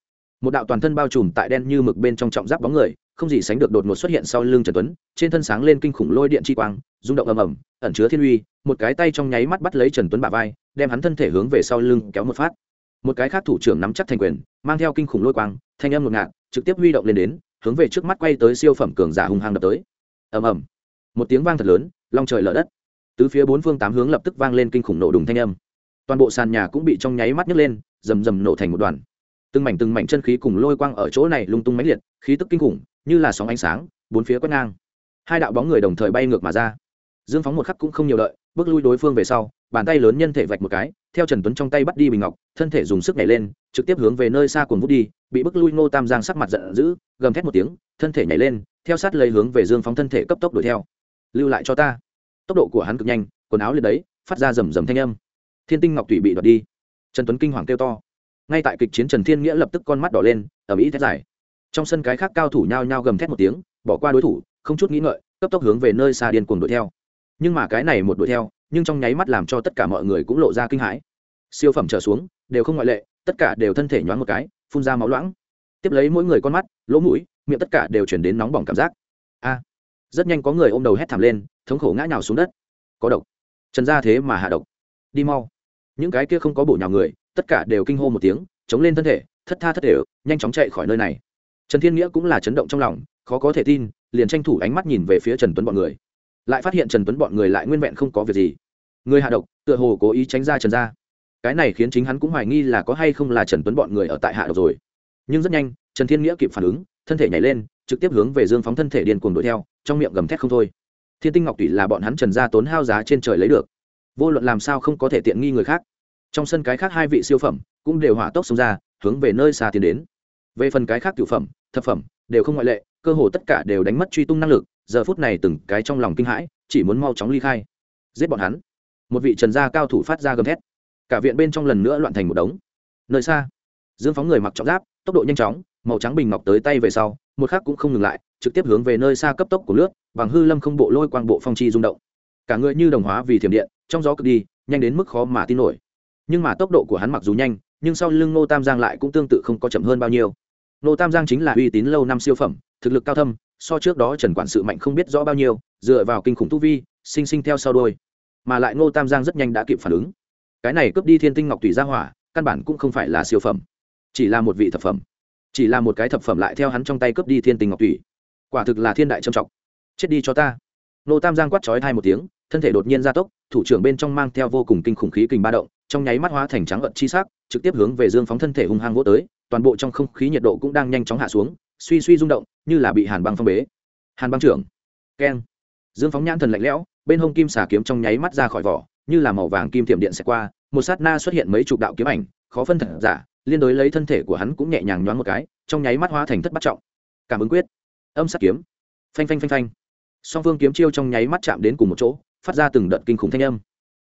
một đạo toàn thân bao trùm tại đen như mực bên trong trọng giáp bóng người không gì sánh được đột ngột xuất hiện sau lưng trần tuấn, trên thân sáng lên kinh khủng lôi điện chi quang, rung động ầm ầm, ẩn chứa thiên uy, một cái tay trong nháy mắt bắt lấy trần tuấn bả vai, đem hắn thân thể hướng về sau lưng kéo một phát. Một cái khác thủ trưởng nắm chắc thành quyền, mang theo kinh khủng lôi quang, thanh âm ngột ngạt, trực tiếp huy động lên đến, hướng về trước mắt quay tới siêu phẩm cường giả hung hăng đập tới. Ầm ầm. Một tiếng vang thật lớn, long trời lở đất. Tứ phía bốn phương tám hướng lập tức vang lên kinh khủng nổ đùng thanh âm. Toàn bộ sàn nhà cũng bị trong nháy mắt nhấc lên, rầm rầm nổ thành một đoàn từng mảnh từng mảnh chân khí cùng lôi quang ở chỗ này lung tung mãnh liệt, khí tức kinh khủng, như là sóng ánh sáng, bốn phía quét ngang. Hai đạo bóng người đồng thời bay ngược mà ra. Dương phóng một khắc cũng không nhiều đợi, bước lui đối phương về sau, bàn tay lớn nhân thể vạch một cái, theo trần tuấn trong tay bắt đi bình ngọc, thân thể dùng sức nhảy lên, trực tiếp hướng về nơi xa cuồng vút đi, bị bước lui ngô tam giang sắc mặt giận dữ, gầm thét một tiếng, thân thể nhảy lên, theo sát lấy hướng về dương phóng thân thể cấp tốc đuổi theo. Lưu lại cho ta. Tốc độ của hắn cực nhanh, quần áo lên đấy, phát ra rầm rầm thanh âm. Thiên tinh ngọc thủy bị đoạt đi. Trần tuấn kinh hoàng kêu to ngay tại kịch chiến trần thiên nghĩa lập tức con mắt đỏ lên ở mỹ thét dài. Trong sân cái khác cao thủ nhao nhao gầm thét một tiếng, bỏ qua đối thủ, không chút nghĩ ngợi, cấp tốc hướng về nơi xa điên cuồng đuổi theo. Nhưng mà cái này một đuổi theo, nhưng trong nháy mắt làm cho tất cả mọi người cũng lộ ra kinh hãi. Siêu phẩm trở xuống, đều không ngoại lệ, tất cả đều thân thể nhoáng một cái, phun ra máu loãng. Tiếp lấy mỗi người con mắt, lỗ mũi, miệng tất cả đều chuyển đến nóng bỏng cảm giác. A! Rất nhanh có người ôm đầu hét thảm lên, thống khổ ngã nhào xuống đất. Có độc. Trần gia thế mà hạ độc. Đi mau. Những cái kia không có bổ nhào người tất cả đều kinh hô một tiếng, chống lên thân thể, thất tha thất đều nhanh chóng chạy khỏi nơi này. Trần thiên nghĩa cũng là chấn động trong lòng, khó có thể tin, liền tranh thủ ánh mắt nhìn về phía trần tuấn bọn người. Lại phát hiện trần tuấn bọn người lại nguyên vẹn không có việc gì. Người hạ độc, tựa hồ cố ý tránh ra trần gia. Cái này khiến chính hắn cũng hoài nghi là có hay không là trần tuấn bọn người ở tại hạ độc rồi. Nhưng rất nhanh, trần thiên nghĩa kịp phản ứng, thân thể nhảy lên, trực tiếp hướng về dương phóng thân thể điên cuồng đuổi theo, trong miệng gầm thét không thôi. Thiên tinh ngọc tủy là bọn hắn trần gia tốn hao giá trên trời lấy được. Vô luận làm sao không có thể tiện nghi người khác trong sân cái khác hai vị siêu phẩm cũng đều hỏa tốc xông ra, hướng về nơi xa tiến đến. Về phần cái khác cựu phẩm, thập phẩm đều không ngoại lệ, cơ hồ tất cả đều đánh mất truy tung năng lực, giờ phút này từng cái trong lòng kinh hãi, chỉ muốn mau chóng ly khai. Giết bọn hắn. Một vị trần gia cao thủ phát ra gầm thét. Cả viện bên trong lần nữa loạn thành một đống. Nơi xa, dương phóng người mặc trọng giáp, tốc độ nhanh chóng, màu trắng bình ngọc tới tay về sau, một khắc cũng không ngừng lại, trực tiếp hướng về nơi xa cấp tốc của lướt bằng hư lâm không bộ lôi quang bộ phong chi rung động. Cả người như đồng hóa vì thiểm điện, trong gió cực đi, nhanh đến mức khó mà tin nổi nhưng mà tốc độ của hắn mặc dù nhanh, nhưng sau lưng nô tam giang lại cũng tương tự không có chậm hơn bao nhiêu. Nô tam giang chính là uy tín lâu năm siêu phẩm, thực lực cao thâm, so trước đó trần quản sự mạnh không biết rõ bao nhiêu, dựa vào kinh khủng tu vi, sinh sinh theo sau đôi. Mà lại nô tam giang rất nhanh đã kịp phản ứng. Cái này cướp đi thiên tinh ngọc thủy ra hỏa, căn bản cũng không phải là siêu phẩm, chỉ là một vị thập phẩm. Chỉ là một cái thập phẩm lại theo hắn trong tay cướp đi thiên tinh ngọc thủy. Quả thực là thiên đại trầm trọng. Chết đi cho ta. Nô tam giang quát chói thai một tiếng, thân thể đột nhiên gia tốc, thủ trưởng bên trong mang theo vô cùng kinh khủng khí kình ba động trong nháy mắt hóa thành trắng ợt chi sắc, trực tiếp hướng về dương phóng thân thể hung hăng vỗ tới, toàn bộ trong không khí nhiệt độ cũng đang nhanh chóng hạ xuống, suy suy rung động, như là bị hàn băng phong bế. Hàn băng trưởng. Keng. Dương phóng nhãn thần lạnh lẽo, bên hông kim xà kiếm trong nháy mắt ra khỏi vỏ, như là màu vàng kim tiệm điện sẽ qua, một sát na xuất hiện mấy chục đạo kiếm ảnh, khó phân thật giả, liên đối lấy thân thể của hắn cũng nhẹ nhàng nhoáng một cái, trong nháy mắt hóa thành thất bắt trọng. Cảm ứng quyết. Âm sát kiếm. Phanh phanh phanh phanh. Song phương kiếm chiêu trong nháy mắt chạm đến cùng một chỗ, phát ra từng đợt kinh khủng thanh âm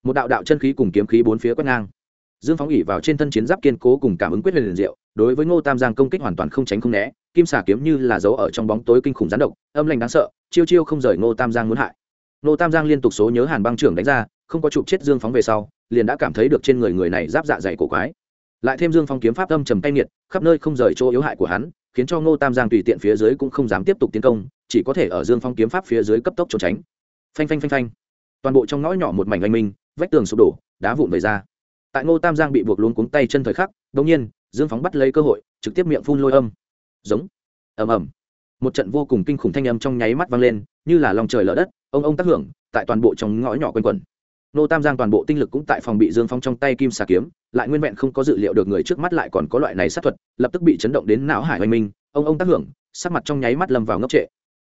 một đạo đạo chân khí cùng kiếm khí bốn phía quét ngang. Dương phóng ỉ vào trên thân chiến giáp kiên cố cùng cảm ứng quyết liền diệu, đối với ngô tam giang công kích hoàn toàn không tránh không né, kim xà kiếm như là dấu ở trong bóng tối kinh khủng rán độc, âm lành đáng sợ, chiêu chiêu không rời ngô tam giang muốn hại. Ngô tam giang liên tục số nhớ hàn băng trưởng đánh ra, không có chụp chết dương phóng về sau, liền đã cảm thấy được trên người người này giáp dạ dày cổ quái. Lại thêm dương phong kiếm pháp âm trầm tay nghiệt, khắp nơi không rời chỗ yếu hại của hắn, khiến cho ngô tam giang tùy tiện phía dưới cũng không dám tiếp tục tiến công, chỉ có thể ở dương phong kiếm pháp phía dưới cấp tốc trốn tránh. Phanh phanh phanh phanh. Toàn bộ trong ngõ nhỏ một mảnh oanh minh vách tường sụp đổ, đá vụn về ra. Tại ngô tam giang bị buộc luôn cuống tay chân thời khắc đông nhiên, dương phóng bắt lấy cơ hội, trực tiếp miệng phun lôi âm. Giống. Ầm ầm. Một trận vô cùng kinh khủng thanh âm trong nháy mắt vang lên, như là lòng trời lở đất, ông ông tác hưởng, tại toàn bộ trong ngõ nhỏ quanh quẩn. Nô tam giang toàn bộ tinh lực cũng tại phòng bị dương phong trong tay kim xà kiếm, lại nguyên vẹn không có dự liệu được người trước mắt lại còn có loại này sát thuật, lập tức bị chấn động đến não hải hoành minh, ông ông tác hưởng, sắc mặt trong nháy mắt lâm vào ngốc trệ.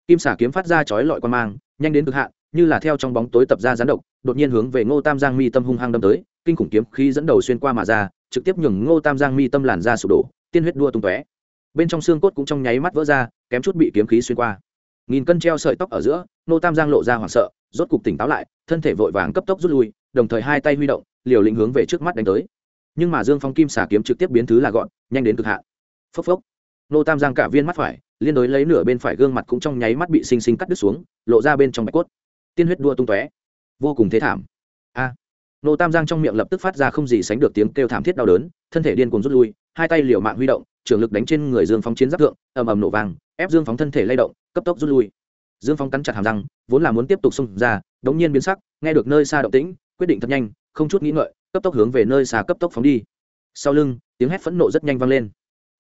Kim xà kiếm phát ra chói lọi quan mang, nhanh đến cực hạn như là theo trong bóng tối tập ra gián độc, đột nhiên hướng về ngô tam giang mi tâm hung hăng đâm tới, kinh khủng kiếm khí dẫn đầu xuyên qua mà ra, trực tiếp nhường ngô tam giang mi tâm làn ra sụp đổ, tiên huyết đua tung tóe. Bên trong xương cốt cũng trong nháy mắt vỡ ra, kém chút bị kiếm khí xuyên qua. Nghìn cân treo sợi tóc ở giữa, ngô tam giang lộ ra hoảng sợ, rốt cục tỉnh táo lại, thân thể vội vàng cấp tốc rút lui, đồng thời hai tay huy động, liều lĩnh hướng về trước mắt đánh tới. Nhưng mà dương phong kim xả kiếm trực tiếp biến thứ là gọn, nhanh đến cực hạn. Phốc phốc. Nô tam giang cả viên mắt phải, liên đối lấy nửa bên phải gương mặt cũng trong nháy mắt bị xinh xinh cắt đứt xuống, lộ ra bên trong bạch cốt tiên huyết đua tung tóe. Vô cùng thế thảm. A. Nô tam giang trong miệng lập tức phát ra không gì sánh được tiếng kêu thảm thiết đau đớn, thân thể điên cuồng rút lui, hai tay liều mạng huy động, trường lực đánh trên người dương phóng chiến giáp thượng, ầm ầm nổ vàng ép dương phóng thân thể lay động, cấp tốc rút lui. Dương phóng cắn chặt hàm răng, vốn là muốn tiếp tục xông ra, đống nhiên biến sắc, nghe được nơi xa động tĩnh, quyết định thật nhanh, không chút nghĩ ngợi, cấp tốc hướng về nơi xa cấp tốc phóng đi. Sau lưng, tiếng hét phẫn nộ rất nhanh vang lên.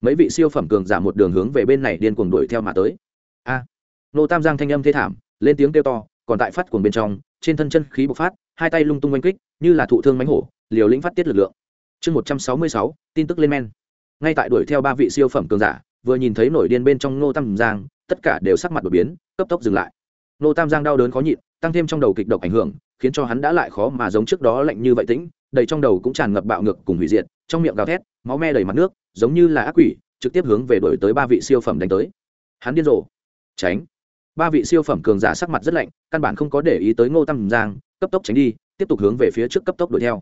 Mấy vị siêu phẩm cường giả một đường hướng về bên này điên cuồng đuổi theo mà tới. A. Nô tam giang thanh âm thế thảm, lên tiếng kêu to còn tại phát cuồng bên trong, trên thân chân khí bộc phát, hai tay lung tung oanh kích, như là thụ thương mánh hổ, liều lĩnh phát tiết lực lượng. Chương một trăm sáu mươi sáu, tin tức lên men. Ngay tại đuổi theo ba vị siêu phẩm cường giả, vừa nhìn thấy nổi điên bên trong nô tam giang, tất cả đều sắc mặt đột biến, cấp tốc dừng lại. Nô tam giang đau đớn khó nhịn, tăng thêm trong đầu kịch độc ảnh hưởng, khiến cho hắn đã lại khó mà giống trước đó lạnh như vậy tĩnh, đầy trong đầu cũng tràn ngập bạo ngược cùng hủy diệt, trong miệng gào thét, máu me đầy mặt nước, giống như là ác quỷ, trực tiếp hướng về đổi tới ba vị siêu phẩm đánh tới. Hắn điên rồ. Tránh ba vị siêu phẩm cường giả sắc mặt rất lạnh, căn bản không có để ý tới ngô tam giang, cấp tốc tránh đi, tiếp tục hướng về phía trước cấp tốc đuổi theo.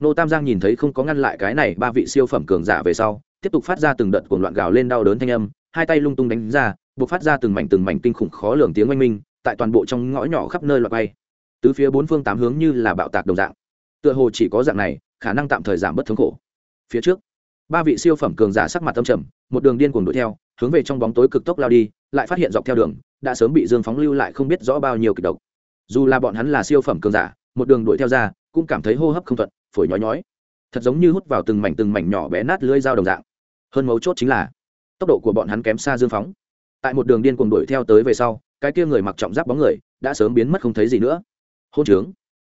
Ngô tam giang nhìn thấy không có ngăn lại cái này, ba vị siêu phẩm cường giả về sau, tiếp tục phát ra từng đợt cuồng loạn gào lên đau đớn thanh âm, hai tay lung tung đánh ra, buộc phát ra từng mảnh từng mảnh kinh khủng khó lường tiếng oanh minh, tại toàn bộ trong ngõ nhỏ khắp nơi loại bay. Tứ phía bốn phương tám hướng như là bạo tạc đồng dạng. Tựa hồ chỉ có dạng này, khả năng tạm thời giảm bớt thống khổ. Phía trước, ba vị siêu phẩm cường giả sắc mặt tâm trầm, một đường điên cuồng đuổi theo, hướng về trong bóng tối cực tốc lao đi lại phát hiện dọc theo đường, đã sớm bị dương phóng lưu lại không biết rõ bao nhiêu kịch độc. Dù là bọn hắn là siêu phẩm cường giả, một đường đuổi theo ra, cũng cảm thấy hô hấp không thuận, phổi nhói nhói. Thật giống như hút vào từng mảnh từng mảnh nhỏ bé nát lưỡi dao đồng dạng. Hơn mấu chốt chính là, tốc độ của bọn hắn kém xa dương phóng. Tại một đường điên cuồng đuổi theo tới về sau, cái kia người mặc trọng giáp bóng người đã sớm biến mất không thấy gì nữa. Hôn trướng.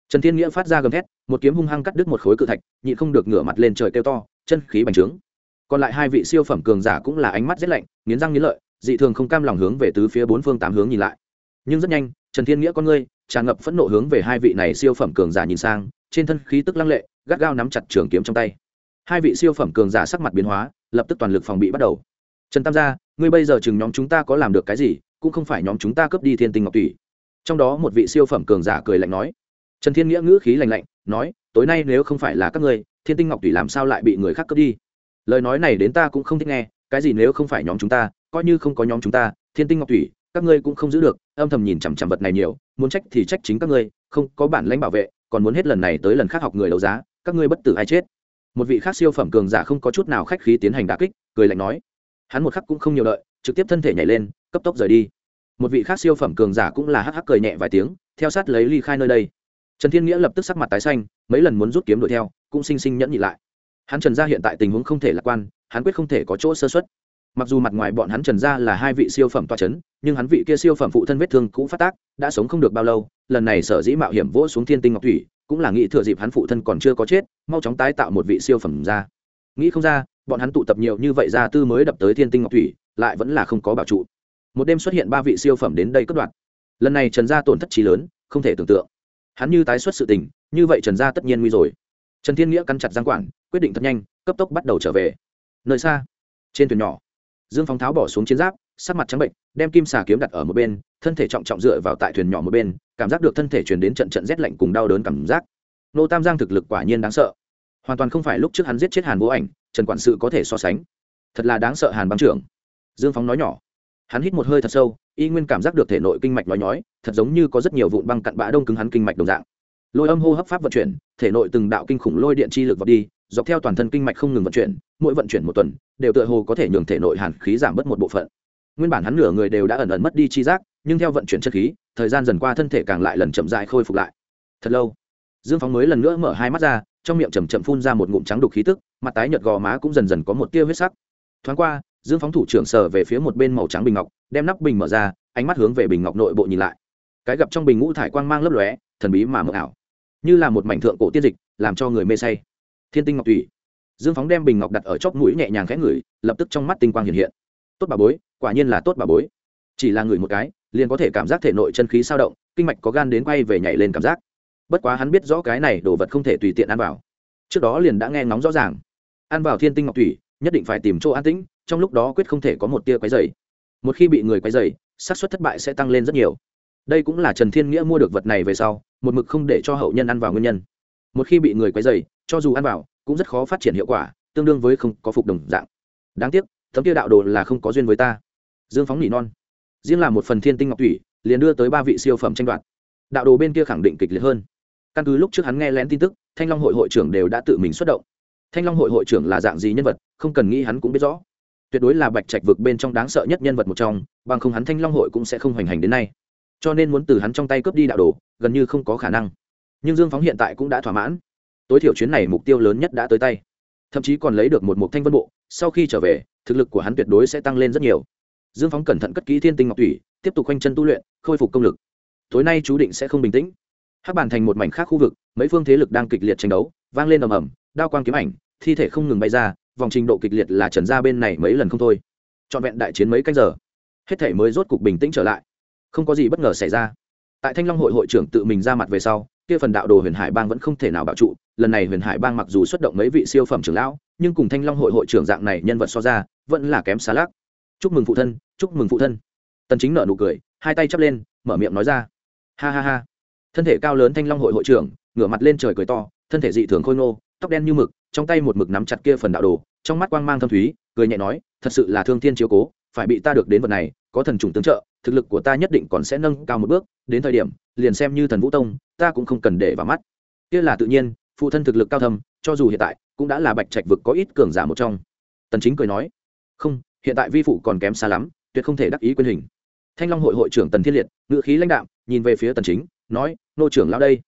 Trần thiên nghĩa phát ra gầm thét, một kiếm hung hăng cắt đứt một khối cự thạch, nhịn không được ngửa mặt lên trời kêu to, chân khí bành trướng. Còn lại hai vị siêu phẩm cường giả cũng là ánh mắt rét lạnh, nghiến răng nghiến lợi dị thường không cam lòng hướng về tứ phía bốn phương tám hướng nhìn lại. Nhưng rất nhanh, trần thiên nghĩa con ngươi tràn ngập phẫn nộ hướng về hai vị này siêu phẩm cường giả nhìn sang, trên thân khí tức lăng lệ, gắt gao nắm chặt trường kiếm trong tay. Hai vị siêu phẩm cường giả sắc mặt biến hóa, lập tức toàn lực phòng bị bắt đầu. Trần tam gia, ngươi bây giờ chừng nhóm chúng ta có làm được cái gì, cũng không phải nhóm chúng ta cướp đi thiên tinh ngọc Tủy. trong đó một vị siêu phẩm cường giả cười lạnh nói. Trần thiên nghĩa ngữ khí lạnh lạnh, nói, tối nay nếu không phải là các ngươi, thiên tinh ngọc Tủy làm sao lại bị người khác cướp đi? Lời nói này đến ta cũng không thích nghe, cái gì nếu không phải nhóm chúng ta coi như không có nhóm chúng ta, thiên tinh ngọc thủy, các ngươi cũng không giữ được, âm thầm nhìn chằm chằm vật này nhiều, muốn trách thì trách chính các ngươi, không có bản lãnh bảo vệ, còn muốn hết lần này tới lần khác học người đấu giá, các ngươi bất tử ai chết. Một vị khác siêu phẩm cường giả không có chút nào khách khí tiến hành đà kích, cười lạnh nói. Hắn một khắc cũng không nhiều đợi trực tiếp thân thể nhảy lên, cấp tốc rời đi. Một vị khác siêu phẩm cường giả cũng là hắc hắc cười nhẹ vài tiếng, theo sát lấy ly khai nơi đây. Trần thiên nghĩa lập tức sắc mặt tái xanh, mấy lần muốn rút kiếm đuổi theo, cũng sinh sinh nhẫn nhị lại. Hắn trần gia hiện tại tình huống không thể lạc quan, hắn quyết không thể có chỗ sơ xuất mặc dù mặt ngoài bọn hắn trần gia là hai vị siêu phẩm toa c h ấ n nhưng hắn vị kia siêu phẩm phụ thân vết thương cũ phát tác, đã sống không được bao lâu, lần này sở dĩ mạo hiểm vỗ xuống thiên tinh ngọc thủy, cũng là nghĩ thừa dịp hắn phụ thân còn chưa có chết, mau chóng tái tạo một vị siêu phẩm ra. Nghĩ không ra, bọn hắn tụ tập nhiều như vậy ra tư mới đập tới thiên tinh ngọc thủy, lại vẫn là không có bảo trụ. Một đêm xuất hiện ba vị siêu phẩm đến đây cất đoạt. lần này trần gia tổn thất trí lớn, không thể tưởng tượng. Hắn như tái xuất sự tình, như vậy trần gia tất nhiên nguy rồi. Trần thiên nghĩa căn chặt giang quản, quyết định thật nhanh, cấp tốc bắt đầu trở về. Nơi xa, trên thuyền nhỏ dương phóng tháo bỏ xuống chiến giáp, sắc mặt trắng bệnh, đem kim xà kiếm đặt ở một bên, thân thể trọng trọng dựa vào tại thuyền nhỏ một bên, cảm giác được thân thể truyền đến trận trận rét lạnh cùng đau đớn cảm giác. Nô tam giang thực lực quả nhiên đáng sợ. Hoàn toàn không phải lúc trước hắn giết chết hàn vô ảnh, trần quản sự có thể so sánh. Thật là đáng sợ hàn băng trưởng. Dương phóng nói nhỏ. Hắn hít một hơi thật sâu, y nguyên cảm giác được thể nội kinh mạch nói nhói, thật giống như có rất nhiều vụn băng cặn bã đông cứng hắn kinh mạch đồng dạng. Lôi âm hô hấp pháp vận chuyển, thể nội từng đạo kinh khủng lôi điện chi lực vào đi dọc theo toàn thân kinh mạch không ngừng vận chuyển, mỗi vận chuyển một tuần, đều tựa hồ có thể nhường thể nội hàn khí giảm bớt một bộ phận. Nguyên bản hắn nửa người đều đã ẩn ẩn mất đi chi giác, nhưng theo vận chuyển chất khí, thời gian dần qua thân thể càng lại lần chậm dại khôi phục lại. Thật lâu, dương phóng mới lần nữa mở hai mắt ra, trong miệng chầm chậm phun ra một ngụm trắng đục khí tức, mặt tái nhợt gò má cũng dần dần có một tia huyết sắc. Thoáng qua, dương phóng thủ trưởng sờ về phía một bên màu trắng bình ngọc, đem nắp bình mở ra, ánh mắt hướng về bình ngọc nội bộ nhìn lại. Cái gặp trong bình ngũ thải quang mang lấp lóe, thần bí mà mờ ảo. Như là một mảnh thượng cổ tiên dịch, làm cho người mê say thiên tinh ngọc thủy. Dương phóng đem bình ngọc đặt ở chóp mũi nhẹ nhàng khẽ ngửi, lập tức trong mắt tinh quang hiện hiện. Tốt bà bối, quả nhiên là tốt bà bối. Chỉ là ngửi một cái, liền có thể cảm giác thể nội chân khí sao động, kinh mạch có gan đến quay về nhảy lên cảm giác. Bất quá hắn biết rõ cái này đồ vật không thể tùy tiện ăn vào. Trước đó liền đã nghe ngóng rõ ràng. Ăn vào thiên tinh ngọc thủy, nhất định phải tìm chỗ an tĩnh, trong lúc đó quyết không thể có một tia quấy dày một khi bị người quấy dày xác suất thất bại sẽ tăng lên rất nhiều. Đây cũng là trần thiên nghĩa mua được vật này về sau, một mực không để cho hậu nhân ăn vào nguyên nhân. Một khi bị người quấy dày cho dù ăn vào, cũng rất khó phát triển hiệu quả, tương đương với không có phục đồng dạng. Đáng tiếc, tấm kia đạo đồ là không có duyên với ta. Dương phóng nỉ non. Riêng là một phần thiên tinh ngọc thủy, liền đưa tới ba vị siêu phẩm tranh đoạt. Đạo đồ bên kia khẳng định kịch liệt hơn. Căn cứ lúc trước hắn nghe lén tin tức, thanh long hội hội trưởng đều đã tự mình xuất động. Thanh long hội hội trưởng là dạng gì nhân vật, không cần nghĩ hắn cũng biết rõ. Tuyệt đối là bạch trạch vực bên trong đáng sợ nhất nhân vật một trong, bằng không hắn thanh long hội cũng sẽ không hoành hành đến nay. Cho nên muốn từ hắn trong tay cướp đi đạo đồ, gần như không có khả năng. Nhưng dương phóng hiện tại cũng đã thỏa mãn tối thiểu chuyến này mục tiêu lớn nhất đã tới tay. Thậm chí còn lấy được một mục thanh vân bộ, sau khi trở về, thực lực của hắn tuyệt đối sẽ tăng lên rất nhiều. Dương phóng cẩn thận cất kỹ thiên tinh ngọc thủy, tiếp tục quanh chân tu luyện, khôi phục công lực. Tối nay chú định sẽ không bình tĩnh. Hắc bàn thành một mảnh khác khu vực, mấy phương thế lực đang kịch liệt tranh đấu, vang lên ầm ầm, đao quang kiếm ảnh, thi thể không ngừng bay ra, vòng trình độ kịch liệt là trần ra bên này mấy lần không thôi. Trọn vẹn đại chiến mấy canh giờ, hết thể mới rốt cục bình tĩnh trở lại. Không có gì bất ngờ xảy ra. Tại thanh long hội hội trưởng tự mình ra mặt về sau, kia phần đạo đồ huyền hải bang vẫn không thể nào bảo trụ lần này huyền hải bang mặc dù xuất động mấy vị siêu phẩm trưởng lão, nhưng cùng thanh long hội hội trưởng dạng này nhân vật so ra, vẫn là kém xa lác chúc mừng phụ thân, chúc mừng phụ thân. Tần chính nở nụ cười, hai tay chắp lên, mở miệng nói ra. Ha ha ha. Thân thể cao lớn thanh long hội hội trưởng, ngửa mặt lên trời cười to, thân thể dị thường khôi ngô, tóc đen như mực, trong tay một mực nắm chặt kia phần đạo đồ, trong mắt quang mang thâm thúy, cười nhẹ nói, thật sự là thương thiên chiếu cố, phải bị ta được đến vật này, có thần trùng tương trợ, thực lực của ta nhất định còn sẽ nâng cao một bước, đến thời điểm, liền xem như thần vũ tông, ta cũng không cần để vào mắt. Kia là tự nhiên phụ thân thực lực cao thâm, cho dù hiện tại, cũng đã là bạch trạch vực có ít cường giả một trong. Tần chính cười nói, không, hiện tại vi phụ còn kém xa lắm, tuyệt không thể đắc ý quyền hình. Thanh long hội hội trưởng tần thiên liệt ngự khí lãnh đạm, nhìn về phía tần chính, nói, nô trưởng lão đây,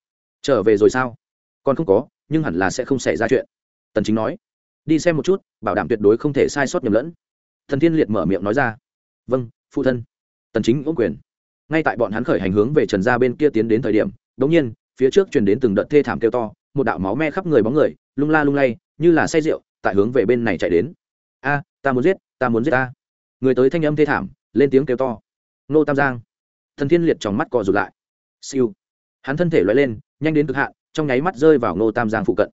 trở về rồi sao? Còn không có, nhưng hẳn là sẽ không xảy ra chuyện. Tần chính nói, đi xem một chút, bảo đảm tuyệt đối không thể sai sót nhầm lẫn. Thần thiên liệt mở miệng nói ra vâng phụ thân. Tần chính ôm quyền. Ngay tại bọn hắn khởi hành hướng về trần gia bên kia tiến đến thời điểm đống nhiên, phía trước truyền đến từng đợt thê thảm kêu to một đạo máu me khắp người bóng người, lung la lung lay, như là say rượu, tại hướng về bên này chạy đến. A, ta muốn giết, ta muốn giết ta. Người tới thanh âm thê thảm, lên tiếng kêu to. Nô tam giang. Thần thiên liệt trong mắt co rụt lại. Siêu. Hắn thân thể loại lên, nhanh đến cực hạn, trong nháy mắt rơi vào nô tam giang phụ cận.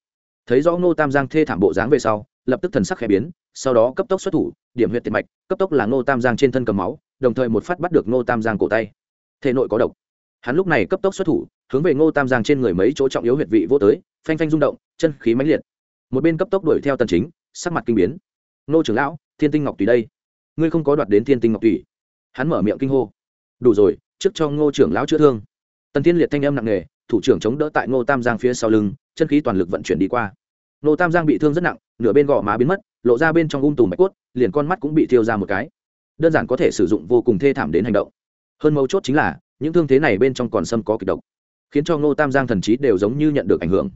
Thấy rõ nô tam giang thê thảm bộ dáng về sau, lập tức thần sắc khẽ biến, sau đó cấp tốc xuất thủ, điểm huyệt tiệt mạch, cấp tốc là nô tam giang trên thân cầm máu, đồng thời một phát bắt được nô tam giang cổ tay. Thể nội có độc. Hắn lúc này cấp tốc xuất thủ, hướng về ngô tam giang trên người mấy chỗ trọng yếu huyệt vị vô tới phanh phanh rung động, chân khí mãnh liệt. Một bên cấp tốc đuổi theo tần chính, sắc mặt kinh biến. Ngô trưởng lão, thiên tinh ngọc tùy đây. Ngươi không có đoạt đến thiên tinh ngọc tùy. Hắn mở miệng kinh hô. Đủ rồi, trước cho ngô trưởng lão chữa thương. Tần thiên liệt thanh âm nặng nề, thủ trưởng chống đỡ tại ngô tam giang phía sau lưng, chân khí toàn lực vận chuyển đi qua. Ngô tam giang bị thương rất nặng, nửa bên gò má biến mất, lộ ra bên trong ung tùm mạch cốt, liền con mắt cũng bị thiêu ra một cái. Đơn giản có thể sử dụng vô cùng thê thảm đến hành động. Hơn mấu chốt chính là, những thương thế này bên trong còn sâm có kịch độc, khiến cho ngô tam giang thần trí đều giống như nhận được ảnh hưởng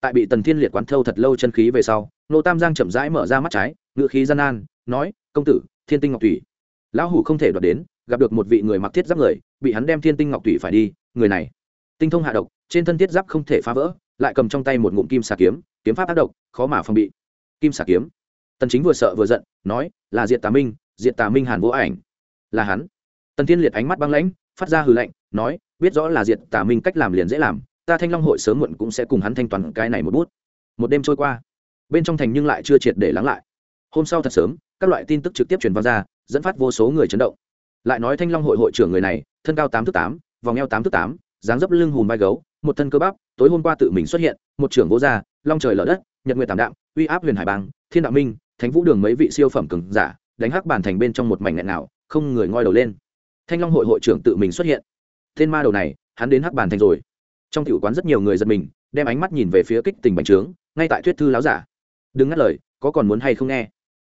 tại bị tần thiên liệt quán thâu thật lâu chân khí về sau, ngô tam giang chậm rãi mở ra mắt trái ngự khí gian nan, nói, công tử, thiên tinh ngọc thủy. Lão hủ không thể đoạt đến, gặp được một vị người mặc thiết giáp người, bị hắn đem thiên tinh ngọc thủy phải đi, người này. Tinh thông hạ độc, trên thân thiết giáp không thể phá vỡ, lại cầm trong tay một ngụm kim xà kiếm kiếm pháp ác độc, khó mà phòng bị. Kim xà kiếm. Tần chính vừa sợ vừa giận, nói, là diệt tà minh, diệt tà minh hàn vô ảnh. Là hắn. Tần thiên liệt ánh mắt băng lãnh, phát ra hừ lạnh, nói, biết rõ là diệt tà minh cách làm liền dễ làm ta thanh long hội sớm muộn cũng sẽ cùng hắn thanh toàn cái này một bút. Một đêm trôi qua, bên trong thành nhưng lại chưa triệt để lắng lại. Hôm sau thật sớm, các loại tin tức trực tiếp truyền vào ra, dẫn phát vô số người chấn động. Lại nói thanh long hội hội trưởng người này, thân cao tám thước tám, vòng eo tám thước tám, dáng dấp lưng hùm vai gấu, một thân cơ bắp, tối hôm qua tự mình xuất hiện, một trưởng vô gia, long trời lở đất, nhật nguyệt tảm đạm, uy áp huyền hải bang, thiên đạo minh, thánh vũ đường mấy vị siêu phẩm cường giả, đánh hắc bản thành bên trong một mảnh nghẹn nào không người ngoi đầu lên. Thanh long hội hội trưởng tự mình xuất hiện. Tên ma đầu này, hắn đến hắc bàn thành rồi trong tiểu quán rất nhiều người giật mình, đem ánh mắt nhìn về phía kích tình bành trướng, ngay tại thuyết thư lão giả. Đừng ngắt lời, có còn muốn hay không nghe?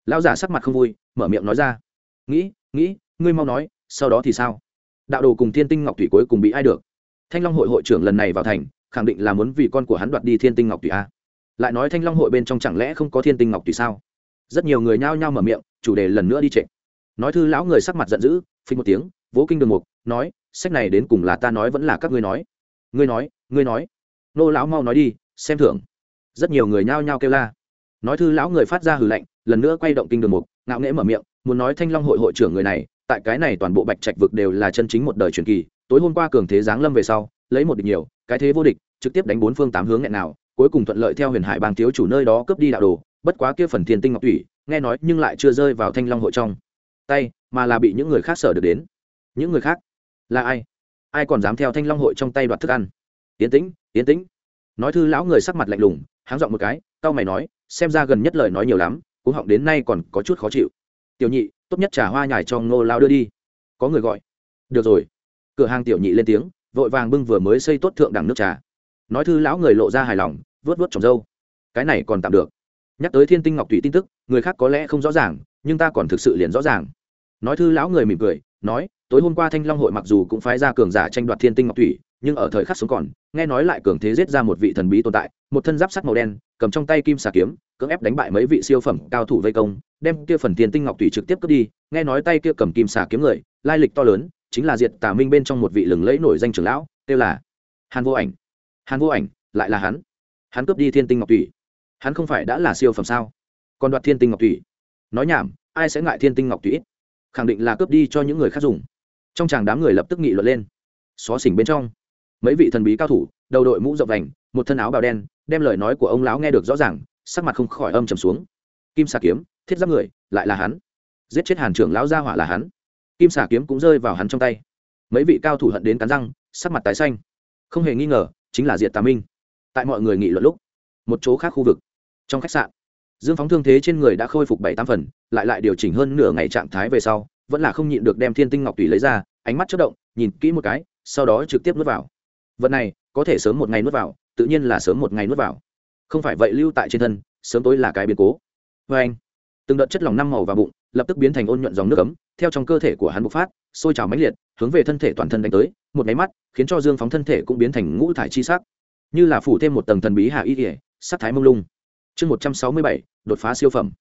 Lão giả sắc mặt không vui, mở miệng nói ra. Nghĩ nghĩ, ngươi mau nói, sau đó thì sao? Đạo đồ cùng thiên tinh ngọc thủy cuối cùng bị ai được? Thanh long hội hội trưởng lần này vào thành, khẳng định là muốn vì con của hắn đoạt đi thiên tinh ngọc thủy a. Lại nói thanh long hội bên trong chẳng lẽ không có thiên tinh ngọc thủy sao? Rất nhiều người nhao nhao mở miệng, chủ đề lần nữa đi trệ. Nói thư lão người sắc mặt giận dữ, phình một tiếng, vỗ kinh đường mục, nói, sách này đến cùng là ta nói vẫn là các ngươi nói ngươi nói ngươi nói. Nô lão mau nói đi, xem thưởng. Rất nhiều người nhao nhao kêu la. Nói thư lão người phát ra hử lạnh, lần nữa quay động kinh đường mục, ngạo nghễ mở miệng, muốn nói thanh long hội hội trưởng người này, tại cái này toàn bộ bạch trạch vực đều là chân chính một đời truyền kỳ, tối hôm qua cường thế giáng lâm về sau, lấy một địch nhiều, cái thế vô địch, trực tiếp đánh bốn phương tám hướng nghẹn nào, cuối cùng thuận lợi theo huyền hải bang thiếu chủ nơi đó cướp đi đạo đồ, bất quá kia phần thiên tinh ngọc thủy nghe nói nhưng lại chưa rơi vào thanh long hội trong. Tay, mà là bị những người khác sở được đến. Những người khác? Là ai? Ai còn dám theo thanh long hội trong tay đoạt thức ăn? Yến tĩnh yến tĩnh. Nói thư lão người sắc mặt lạnh lùng, háng dọn một cái tao mày nói, xem ra gần nhất lời nói nhiều lắm, cú họng đến nay còn có chút khó chịu. Tiểu nhị, tốt nhất trả hoa nhài cho ngô lao đưa đi. Có người gọi. Được rồi. Cửa hàng tiểu nhị lên tiếng, vội vàng bưng vừa mới xây tốt thượng đẳng nước trà. Nói thư lão người lộ ra hài lòng vớt vớt trồng dâu. Cái này còn tạm được. Nhắc tới thiên tinh ngọc thủy tin tức, người khác có lẽ không rõ ràng, nhưng ta còn thực sự liền rõ ràng. Nói thư lão người mỉm cười nói, tối hôm qua thanh long hội mặc dù cũng phái ra cường giả tranh đoạt thiên tinh ngọc thủy, nhưng ở thời khắc sống còn, nghe nói lại cường thế giết ra một vị thần bí tồn tại, một thân giáp sắt màu đen, cầm trong tay kim xà kiếm, cưỡng ép đánh bại mấy vị siêu phẩm cao thủ vây công, đem kia phần thiên tinh ngọc thủy trực tiếp cướp đi, nghe nói tay kia cầm kim xà kiếm người, lai lịch to lớn, chính là diệt tà minh bên trong một vị lừng lẫy nổi danh trưởng lão, kêu là hàn vô ảnh. Hàn vô ảnh, lại là hắn. Hắn cướp đi thiên tinh ngọc thủy. Hắn không phải đã là siêu phẩm sao? Còn đoạt thiên tinh ngọc thủy. Nói nhảm, ai sẽ ngại thiên tinh ngọc thủy? ít khẳng định là cướp đi cho những người khác dùng. Trong chàng đám người lập tức nghị luận lên. Xó xỉnh bên trong, mấy vị thần bí cao thủ, đầu đội mũ rộng vành, một thân áo bào đen, đem lời nói của ông lão nghe được rõ ràng, sắc mặt không khỏi âm trầm xuống. Kim xà kiếm, thiết giáp người, lại là hắn. Giết chết hàn trưởng lão gia hỏa là hắn. Kim xà kiếm cũng rơi vào hắn trong tay. Mấy vị cao thủ hận đến cắn răng, sắc mặt tái xanh. Không hề nghi ngờ, chính là diệt tà minh. Tại mọi người nghị luận lúc, một chỗ khác khu vực, trong khách sạn dương phóng thương thế trên người đã khôi phục bảy tám phần, lại lại điều chỉnh hơn nửa ngày trạng thái về sau, vẫn là không nhịn được đem thiên tinh ngọc tùy lấy ra, ánh mắt chất động, nhìn kỹ một cái, sau đó trực tiếp nuốt vào. Vật này, có thể sớm một ngày nuốt vào, tự nhiên là sớm một ngày nuốt vào. Không phải vậy lưu tại trên thân, sớm tối là cái biến cố. Vê anh, từng đợt chất lỏng năm màu vào bụng, lập tức biến thành ôn nhuận dòng nước ấm, theo trong cơ thể của hắn bộc phát, sôi trào mãnh liệt, hướng về thân thể toàn thân đánh tới, một máy mắt, khiến cho dương phóng thân thể cũng biến thành ngũ thải chi sắc. Như là phủ thêm một tầng thần bí hạ y kỉa sắc thái mông lung chương một trăm sáu mươi bảy, đột phá siêu phẩm.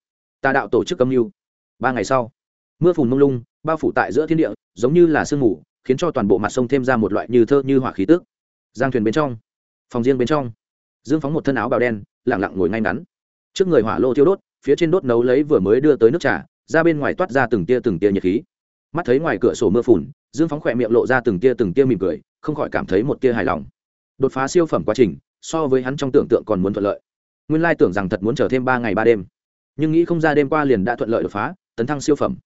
Tà đạo tổ chức âm mưu. Ba ngày sau, mưa phùn mông lung, bao phủ tại giữa thiên địa, giống như là sương mù, khiến cho toàn bộ mặt sông thêm ra một loại như thơ như hỏa khí tức. Giang thuyền bên trong, phòng riêng bên trong, dương phóng một thân áo bào đen lẳng lặng ngồi ngay ngắn. Trước người hỏa lô thiêu đốt, phía trên đốt nấu lấy vừa mới đưa tới nước trà, ra bên ngoài toát ra từng tia từng tia nhiệt khí. Mắt thấy ngoài cửa sổ mưa phùn, dương phóng khỏe miệng lộ ra từng tia từng tia mỉm cười, không khỏi cảm thấy một tia hài lòng. Đột phá siêu phẩm quá trình, so với hắn trong tưởng tượng còn muốn thuận lợi nguyên lai tưởng rằng thật muốn chờ thêm ba ngày ba đêm. Nhưng nghĩ không ra đêm qua liền đã thuận lợi đột phá, tấn thăng siêu phẩm.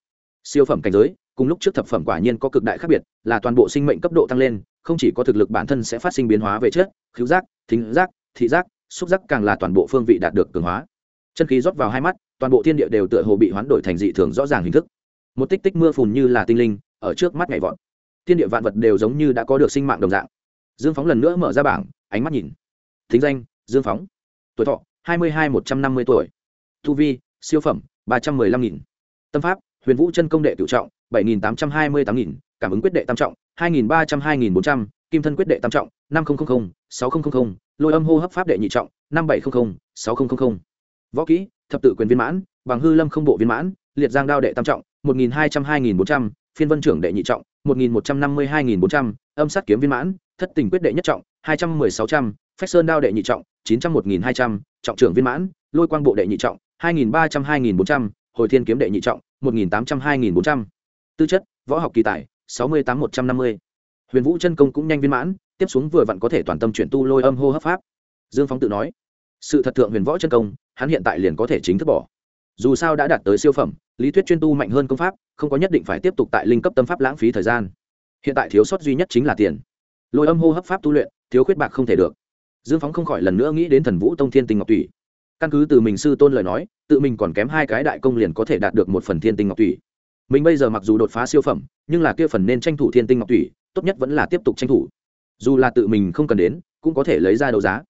Siêu phẩm cảnh giới, cùng lúc trước thập phẩm quả nhiên có cực đại khác biệt, là toàn bộ sinh mệnh cấp độ tăng lên, không chỉ có thực lực bản thân sẽ phát sinh biến hóa về chất, khứu giác, thính giác, thị giác, xúc giác càng là toàn bộ phương vị đạt được cường hóa. Chân khí rót vào hai mắt, toàn bộ thiên địa đều tựa hồ bị hoán đổi thành dị thường rõ ràng hình thức. Một tích tích mưa phùn như là tinh linh, ở trước mắt nhảy vọt. Thiên địa vạn vật đều giống như đã có được sinh mạng đồng dạng. Dương phóng lần nữa mở ra bảng, ánh mắt nhìn. Thính danh, dương phóng tuổi thọ, hai mươi hai một trăm năm mươi tuổi. Thu vi, siêu phẩm, ba trăm mười lăm nghìn. Tâm pháp, huyền vũ chân công đệ cựu trọng, bảy nghìn tám trăm hai mươi tám nghìn. Cảm ứng quyết đệ tam trọng, hai nghìn ba trăm hai nghìn bốn trăm. Kim thân quyết đệ tam trọng, năm nghìn sáu nghìn lôi âm hô hấp pháp đệ nhị trọng, năm bảy trăm linh sáu nghìn võ kỹ, thập tự quyền viên mãn, bằng hư lâm không bộ viên mãn, liệt giang đao đệ tam trọng, một nghìn hai trăm hai nghìn bốn trăm. Phiên vân trưởng đệ nhị trọng, một nghìn một trăm năm mươi hai nghìn bốn trăm. Âm sát kiếm viên mãn, thất tình quyết đệ nhất trọng, hai trăm mười sáu trăm. Phách sơn đao đệ nhị trọng chín trăm một nghìn hai trăm, trọng trưởng viên mãn, lôi quang bộ đệ nhị trọng, hai nghìn ba trăm hai nghìn bốn trăm, hồi thiên kiếm đệ nhị trọng, một nghìn tám trăm hai nghìn bốn trăm. Tư chất, võ học kỳ tài, sáu mươi tám một trăm năm mươi. Huyền vũ chân công cũng nhanh viên mãn, tiếp xuống vừa vặn có thể toàn tâm chuyển tu lôi âm hô hấp pháp. Dương phóng tự nói, sự thật thượng huyền võ chân công, hắn hiện tại liền có thể chính thức bỏ. Dù sao đã đạt tới siêu phẩm, lý thuyết chuyên tu mạnh hơn công pháp, không có nhất định phải tiếp tục tại linh cấp tâm pháp lãng phí thời gian. Hiện tại thiếu sót duy nhất chính là tiền. Lôi âm hô hấp pháp tu luyện, thiếu khuyết bạc không thể được dương phóng không khỏi lần nữa nghĩ đến thần vũ tông thiên tinh ngọc tủy. Căn cứ từ mình sư tôn lời nói, tự mình còn kém hai cái đại công liền có thể đạt được một phần thiên tinh ngọc tủy. Mình bây giờ mặc dù đột phá siêu phẩm, nhưng là kia phần nên tranh thủ thiên tinh ngọc tủy, tốt nhất vẫn là tiếp tục tranh thủ. Dù là tự mình không cần đến, cũng có thể lấy ra đấu giá.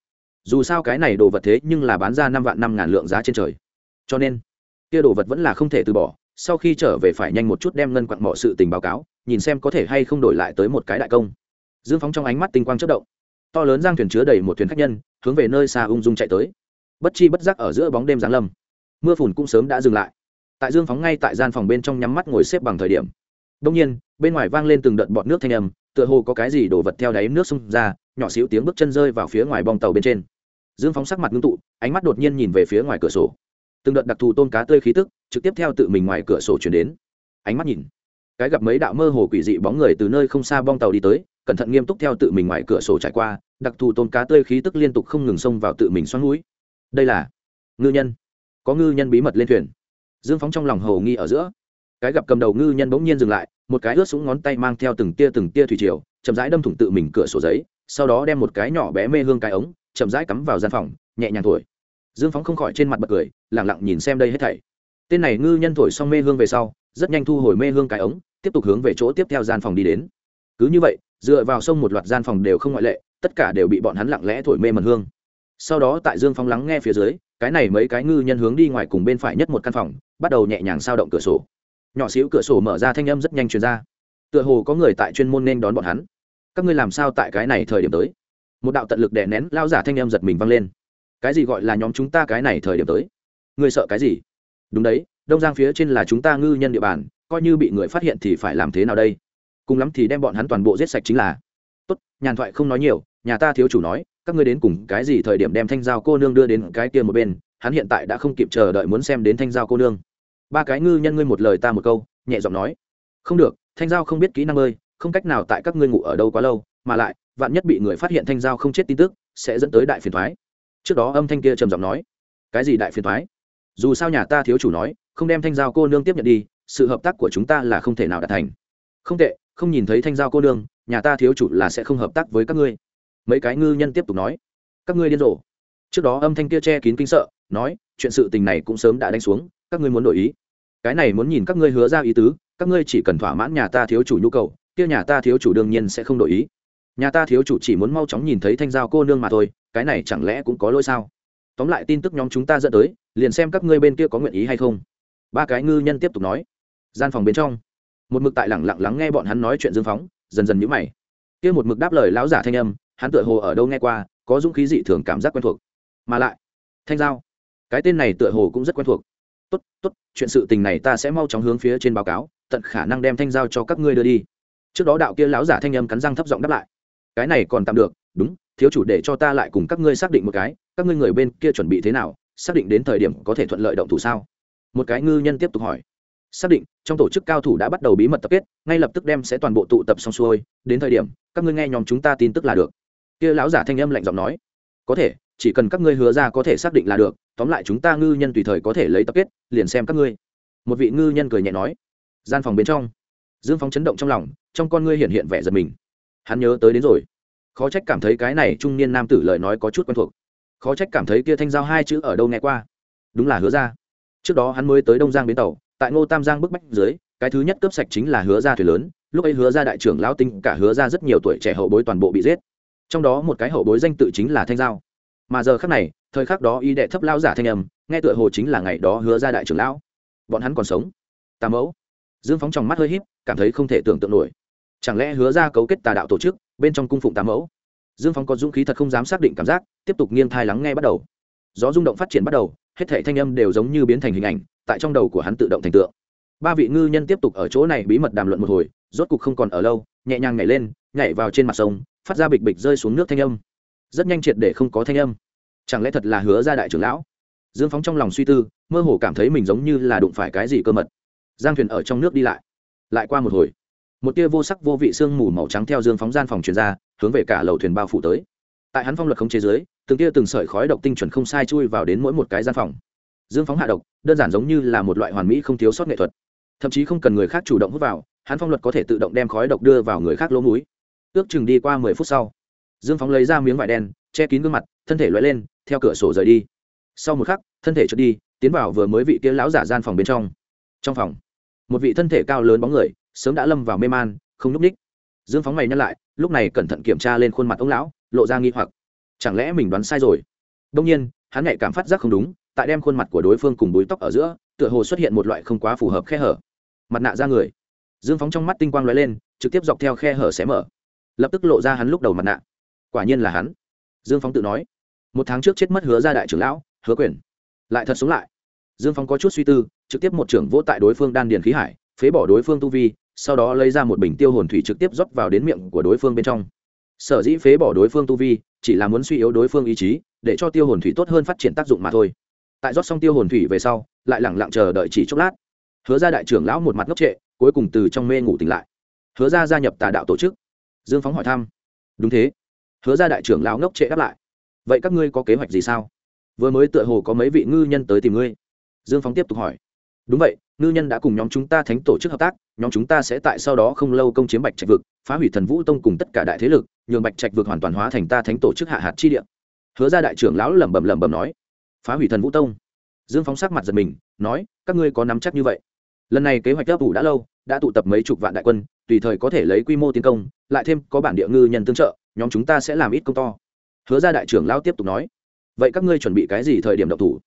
Dù sao cái này đồ vật thế nhưng là bán ra năm vạn năm ngàn lượng giá trên trời. Cho nên, kia đồ vật vẫn là không thể từ bỏ, sau khi trở về phải nhanh một chút đem ngân quặng mọi sự tình báo cáo, nhìn xem có thể hay không đổi lại tới một cái đại công. Dương phóng trong ánh mắt tinh quang chất động to lớn giang thuyền chứa đầy một thuyền khách nhân, hướng về nơi xa ung dung chạy tới. Bất chi bất giác ở giữa bóng đêm giáng lâm. Mưa phùn cũng sớm đã dừng lại. Tại dương phóng ngay tại gian phòng bên trong nhắm mắt ngồi xếp bằng thời điểm. Đông nhiên, bên ngoài vang lên từng đợt bọt nước thanh âm, tựa hồ có cái gì đổ vật theo đáy nước xông ra, nhỏ xíu tiếng bước chân rơi vào phía ngoài bong tàu bên trên. Dương phóng sắc mặt ngưng tụ, ánh mắt đột nhiên nhìn về phía ngoài cửa sổ. Từng đợt đặc thù tôn cá tươi khí tức, trực tiếp theo tự mình ngoài cửa sổ chuyển đến. Ánh mắt nhìn, cái gặp mấy đạo mơ hồ quỷ dị bóng người từ nơi không xa bong tàu đi tới cẩn thận nghiêm túc theo tự mình ngoài cửa sổ trải qua, đặc thù tôn cá tươi khí tức liên tục không ngừng xông vào tự mình xoắn núi. Đây là ngư nhân. Có ngư nhân bí mật lên thuyền. Dương phóng trong lòng hầu nghi ở giữa. Cái gặp cầm đầu ngư nhân bỗng nhiên dừng lại, một cái ướt súng ngón tay mang theo từng tia từng tia thủy triều, chậm rãi đâm thủng tự mình cửa sổ giấy, sau đó đem một cái nhỏ bé mê hương cái ống, chậm rãi cắm vào gian phòng, nhẹ nhàng thổi. Dương phóng không khỏi trên mặt bật cười lẳng lặng nhìn xem đây hết thảy. Tên này ngư nhân thổi xong mê hương về sau, rất nhanh thu hồi mê hương cái ống, tiếp tục hướng về chỗ tiếp theo gian phòng đi đến. Cứ như vậy dựa vào sông một loạt gian phòng đều không ngoại lệ, tất cả đều bị bọn hắn lặng lẽ thổi mê mật hương. Sau đó tại dương phong lắng nghe phía dưới, cái này mấy cái ngư nhân hướng đi ngoài cùng bên phải nhất một căn phòng, bắt đầu nhẹ nhàng sao động cửa sổ. Nhỏ xíu cửa sổ mở ra thanh âm rất nhanh truyền ra. Tựa hồ có người tại chuyên môn nên đón bọn hắn. Các ngươi làm sao tại cái này thời điểm tới? Một đạo tận lực đè nén lao giả thanh âm giật mình văng lên. Cái gì gọi là nhóm chúng ta cái này thời điểm tới? Ngươi sợ cái gì? Đúng đấy, đông giang phía trên là chúng ta ngư nhân địa bàn, coi như bị người phát hiện thì phải làm thế nào đây? Cùng lắm thì đem bọn hắn toàn bộ giết sạch chính là. Tốt, nhàn thoại không nói nhiều, nhà ta thiếu chủ nói, các ngươi đến cùng cái gì thời điểm đem thanh giao cô nương đưa đến cái kia một bên, hắn hiện tại đã không kịp chờ đợi muốn xem đến thanh giao cô nương. Ba cái ngư nhân ngươi một lời ta một câu, nhẹ giọng nói. Không được, thanh giao không biết kỹ năng ơi, không cách nào tại các ngươi ngủ ở đâu quá lâu, mà lại, vạn nhất bị người phát hiện thanh giao không chết tin tức, sẽ dẫn tới đại phiền thoái trước đó âm thanh kia trầm giọng nói. Cái gì đại phiền thoái dù sao nhà ta thiếu chủ nói, không đem thanh giao cô nương tiếp nhận đi, sự hợp tác của chúng ta là không thể nào đạt thành. Không tệ không nhìn thấy thanh giao cô nương, nhà ta thiếu chủ là sẽ không hợp tác với các ngươi. Mấy cái ngư nhân tiếp tục nói, các ngươi điên rồ. Trước đó âm thanh kia che kín kinh sợ, nói, chuyện sự tình này cũng sớm đã đánh xuống, các ngươi muốn đổi ý. Cái này muốn nhìn các ngươi hứa ra ý tứ, các ngươi chỉ cần thỏa mãn nhà ta thiếu chủ nhu cầu, kia nhà ta thiếu chủ đương nhiên sẽ không đổi ý. Nhà ta thiếu chủ chỉ muốn mau chóng nhìn thấy thanh giao cô nương mà thôi, cái này chẳng lẽ cũng có lỗi sao? Tóm lại tin tức nhóm chúng ta dẫn tới, liền xem các ngươi bên kia có nguyện ý hay không. Ba cái ngư nhân tiếp tục nói. Gian phòng bên trong một mực tại lẳng lặng lắng nghe bọn hắn nói chuyện dương phóng, dần dần nhữ mày. Kia một mực đáp lời lão giả thanh âm, hắn tựa hồ ở đâu nghe qua, có dũng khí dị thường cảm giác quen thuộc. Mà lại, thanh giao, cái tên này tựa hồ cũng rất quen thuộc. Tốt tốt, chuyện sự tình này ta sẽ mau chóng hướng phía trên báo cáo, tận khả năng đem thanh giao cho các ngươi đưa đi. Trước đó đạo kia lão giả thanh âm cắn răng thấp giọng đáp lại. Cái này còn tạm được, đúng, thiếu chủ để cho ta lại cùng các ngươi xác định một cái, các ngươi người bên kia chuẩn bị thế nào, xác định đến thời điểm có thể thuận lợi động thủ sao? Một cái ngư nhân tiếp tục hỏi xác định, trong tổ chức cao thủ đã bắt đầu bí mật tập kết, ngay lập tức đem sẽ toàn bộ tụ tập xong xuôi, đến thời điểm, các ngươi nghe nhóm chúng ta tin tức là được. Kia lão giả thanh âm lạnh giọng nói. Có thể, chỉ cần các ngươi hứa ra có thể xác định là được, tóm lại chúng ta ngư nhân tùy thời có thể lấy tập kết, liền xem các ngươi. Một vị ngư nhân cười nhẹ nói. Gian phòng bên trong, dương phóng chấn động trong lòng, trong con ngươi hiện hiện vẻ giật mình. Hắn nhớ tới đến rồi. Khó trách cảm thấy cái này trung niên nam tử lời nói có chút quen thuộc. Khó trách cảm thấy kia thanh giao hai chữ ở đâu nghe qua. Đúng là hứa ra. Trước đó hắn mới tới đông giang bến tàu tại ngô tam giang bức bách dưới, cái thứ nhất cướp sạch chính là hứa ra thuyền lớn, lúc ấy hứa ra đại trưởng lão tinh cả hứa ra rất nhiều tuổi trẻ hậu bối toàn bộ bị giết. Trong đó một cái hậu bối danh tự chính là thanh giao. Mà giờ khắc này, thời khắc đó y đệ thấp lao giả thanh âm, nghe tựa hồ chính là ngày đó hứa ra đại trưởng lão. Bọn hắn còn sống. Tà mẫu. Dương phóng trong mắt hơi híp, cảm thấy không thể tưởng tượng nổi. Chẳng lẽ hứa ra cấu kết tà đạo tổ chức, bên trong cung phụng tà mẫu? Dương phóng có dũng khí thật không dám xác định cảm giác, tiếp tục nghiêng thai lắng nghe bắt đầu. Gió rung động phát triển bắt đầu hết thảy thanh âm đều giống như biến thành hình ảnh, tại trong đầu của hắn tự động thành tượng. Ba vị ngư nhân tiếp tục ở chỗ này bí mật đàm luận một hồi, rốt cục không còn ở lâu, nhẹ nhàng nhảy lên, nhảy vào trên mặt sông, phát ra bịch bịch rơi xuống nước thanh âm. Rất nhanh triệt để không có thanh âm. Chẳng lẽ thật là hứa ra đại trưởng lão? Dương phóng trong lòng suy tư, mơ hồ cảm thấy mình giống như là đụng phải cái gì cơ mật. Giang thuyền ở trong nước đi lại. Lại qua một hồi. Một tia vô sắc vô vị sương mù màu trắng theo dương phóng gian phòng truyền ra, hướng về cả lầu thuyền bao phủ tới tại hắn phong luật không chế dưới, từng tia từng sợi khói độc tinh chuẩn không sai chui vào đến mỗi một cái gian phòng. Dương phóng hạ độc đơn giản giống như là một loại hoàn mỹ không thiếu sót nghệ thuật. Thậm chí không cần người khác chủ động hút vào hắn phong luật có thể tự động đem khói độc đưa vào người khác lỗ mũi. Ước chừng đi qua mười phút sau dương phóng lấy ra miếng vải đen che kín gương mặt thân thể loại lên theo cửa sổ rời đi. Sau một khắc thân thể trượt đi tiến vào vừa mới vị kia lão giả gian phòng bên trong. Trong phòng một vị thân thể cao lớn bóng người sớm đã lâm vào mê man không nhúc ních dương phóng mày nhắc lại lúc này cẩn thận kiểm tra lên khuôn mặt ông lão lộ ra nghi hoặc. Chẳng lẽ mình đoán sai rồi? Đông nhiên, hắn nhạy cảm phát giác không đúng, tại đem khuôn mặt của đối phương cùng búi tóc ở giữa, tựa hồ xuất hiện một loại không quá phù hợp khe hở. Mặt nạ ra người. Dương phóng trong mắt tinh quang l ó e lên, trực tiếp dọc theo khe hở xé mở. Lập tức lộ ra hắn lúc đầu mặt nạ. Quả nhiên là hắn. Dương phóng tự nói. Một tháng trước chết mất hứa ra đại trưởng lão, hứa quyền. Lại thật sống lại. Dương phóng có chút suy tư, trực tiếp một trưởng vỗ tại đối phương đan điền khí hải, phế bỏ đối phương tu vi, sau đó lấy ra một bình tiêu hồn thủy trực tiếp rót vào đến miệng của đối phương bên trong sở dĩ phế bỏ đối phương tu vi, chỉ là muốn suy yếu đối phương ý chí, để cho tiêu hồn thủy tốt hơn phát triển tác dụng mà thôi. Tại rót xong tiêu hồn thủy về sau, lại lẳng lặng chờ đợi chỉ chốc lát. Hứa ra đại trưởng lão một mặt ngốc trệ, cuối cùng từ trong mê ngủ tỉnh lại. Hứa ra gia nhập tà đạo tổ chức. Dương phóng hỏi thăm. Đúng thế. Hứa ra đại trưởng lão ngốc trệ đáp lại. Vậy các ngươi có kế hoạch gì sao? Vừa mới tựa hồ có mấy vị ngư nhân tới tìm ngươi. Dương phóng tiếp tục hỏi đúng vậy, ngư nhân đã cùng nhóm chúng ta thánh tổ chức hợp tác, nhóm chúng ta sẽ tại sau đó không lâu công chiếm bạch trạch vực, phá hủy thần vũ tông cùng tất cả đại thế lực, nhường bạch trạch vực hoàn toàn hóa thành ta thánh tổ chức hạ hạt chi địa. Hứa ra đại trưởng lão lẩm bẩm lẩm bẩm nói. Phá hủy thần vũ tông. Dương phóng sắc mặt giật mình, nói, các ngươi có nắm chắc như vậy. Lần này kế hoạch ấp ủ đã lâu, đã tụ tập mấy chục vạn đại quân, tùy thời có thể lấy quy mô tiến công, lại thêm có bản địa ngư nhân tương trợ, nhóm chúng ta sẽ làm ít công to. Hứa ra đại trưởng lão tiếp tục nói. Vậy các ngươi chuẩn bị cái gì thời điểm độc thủ?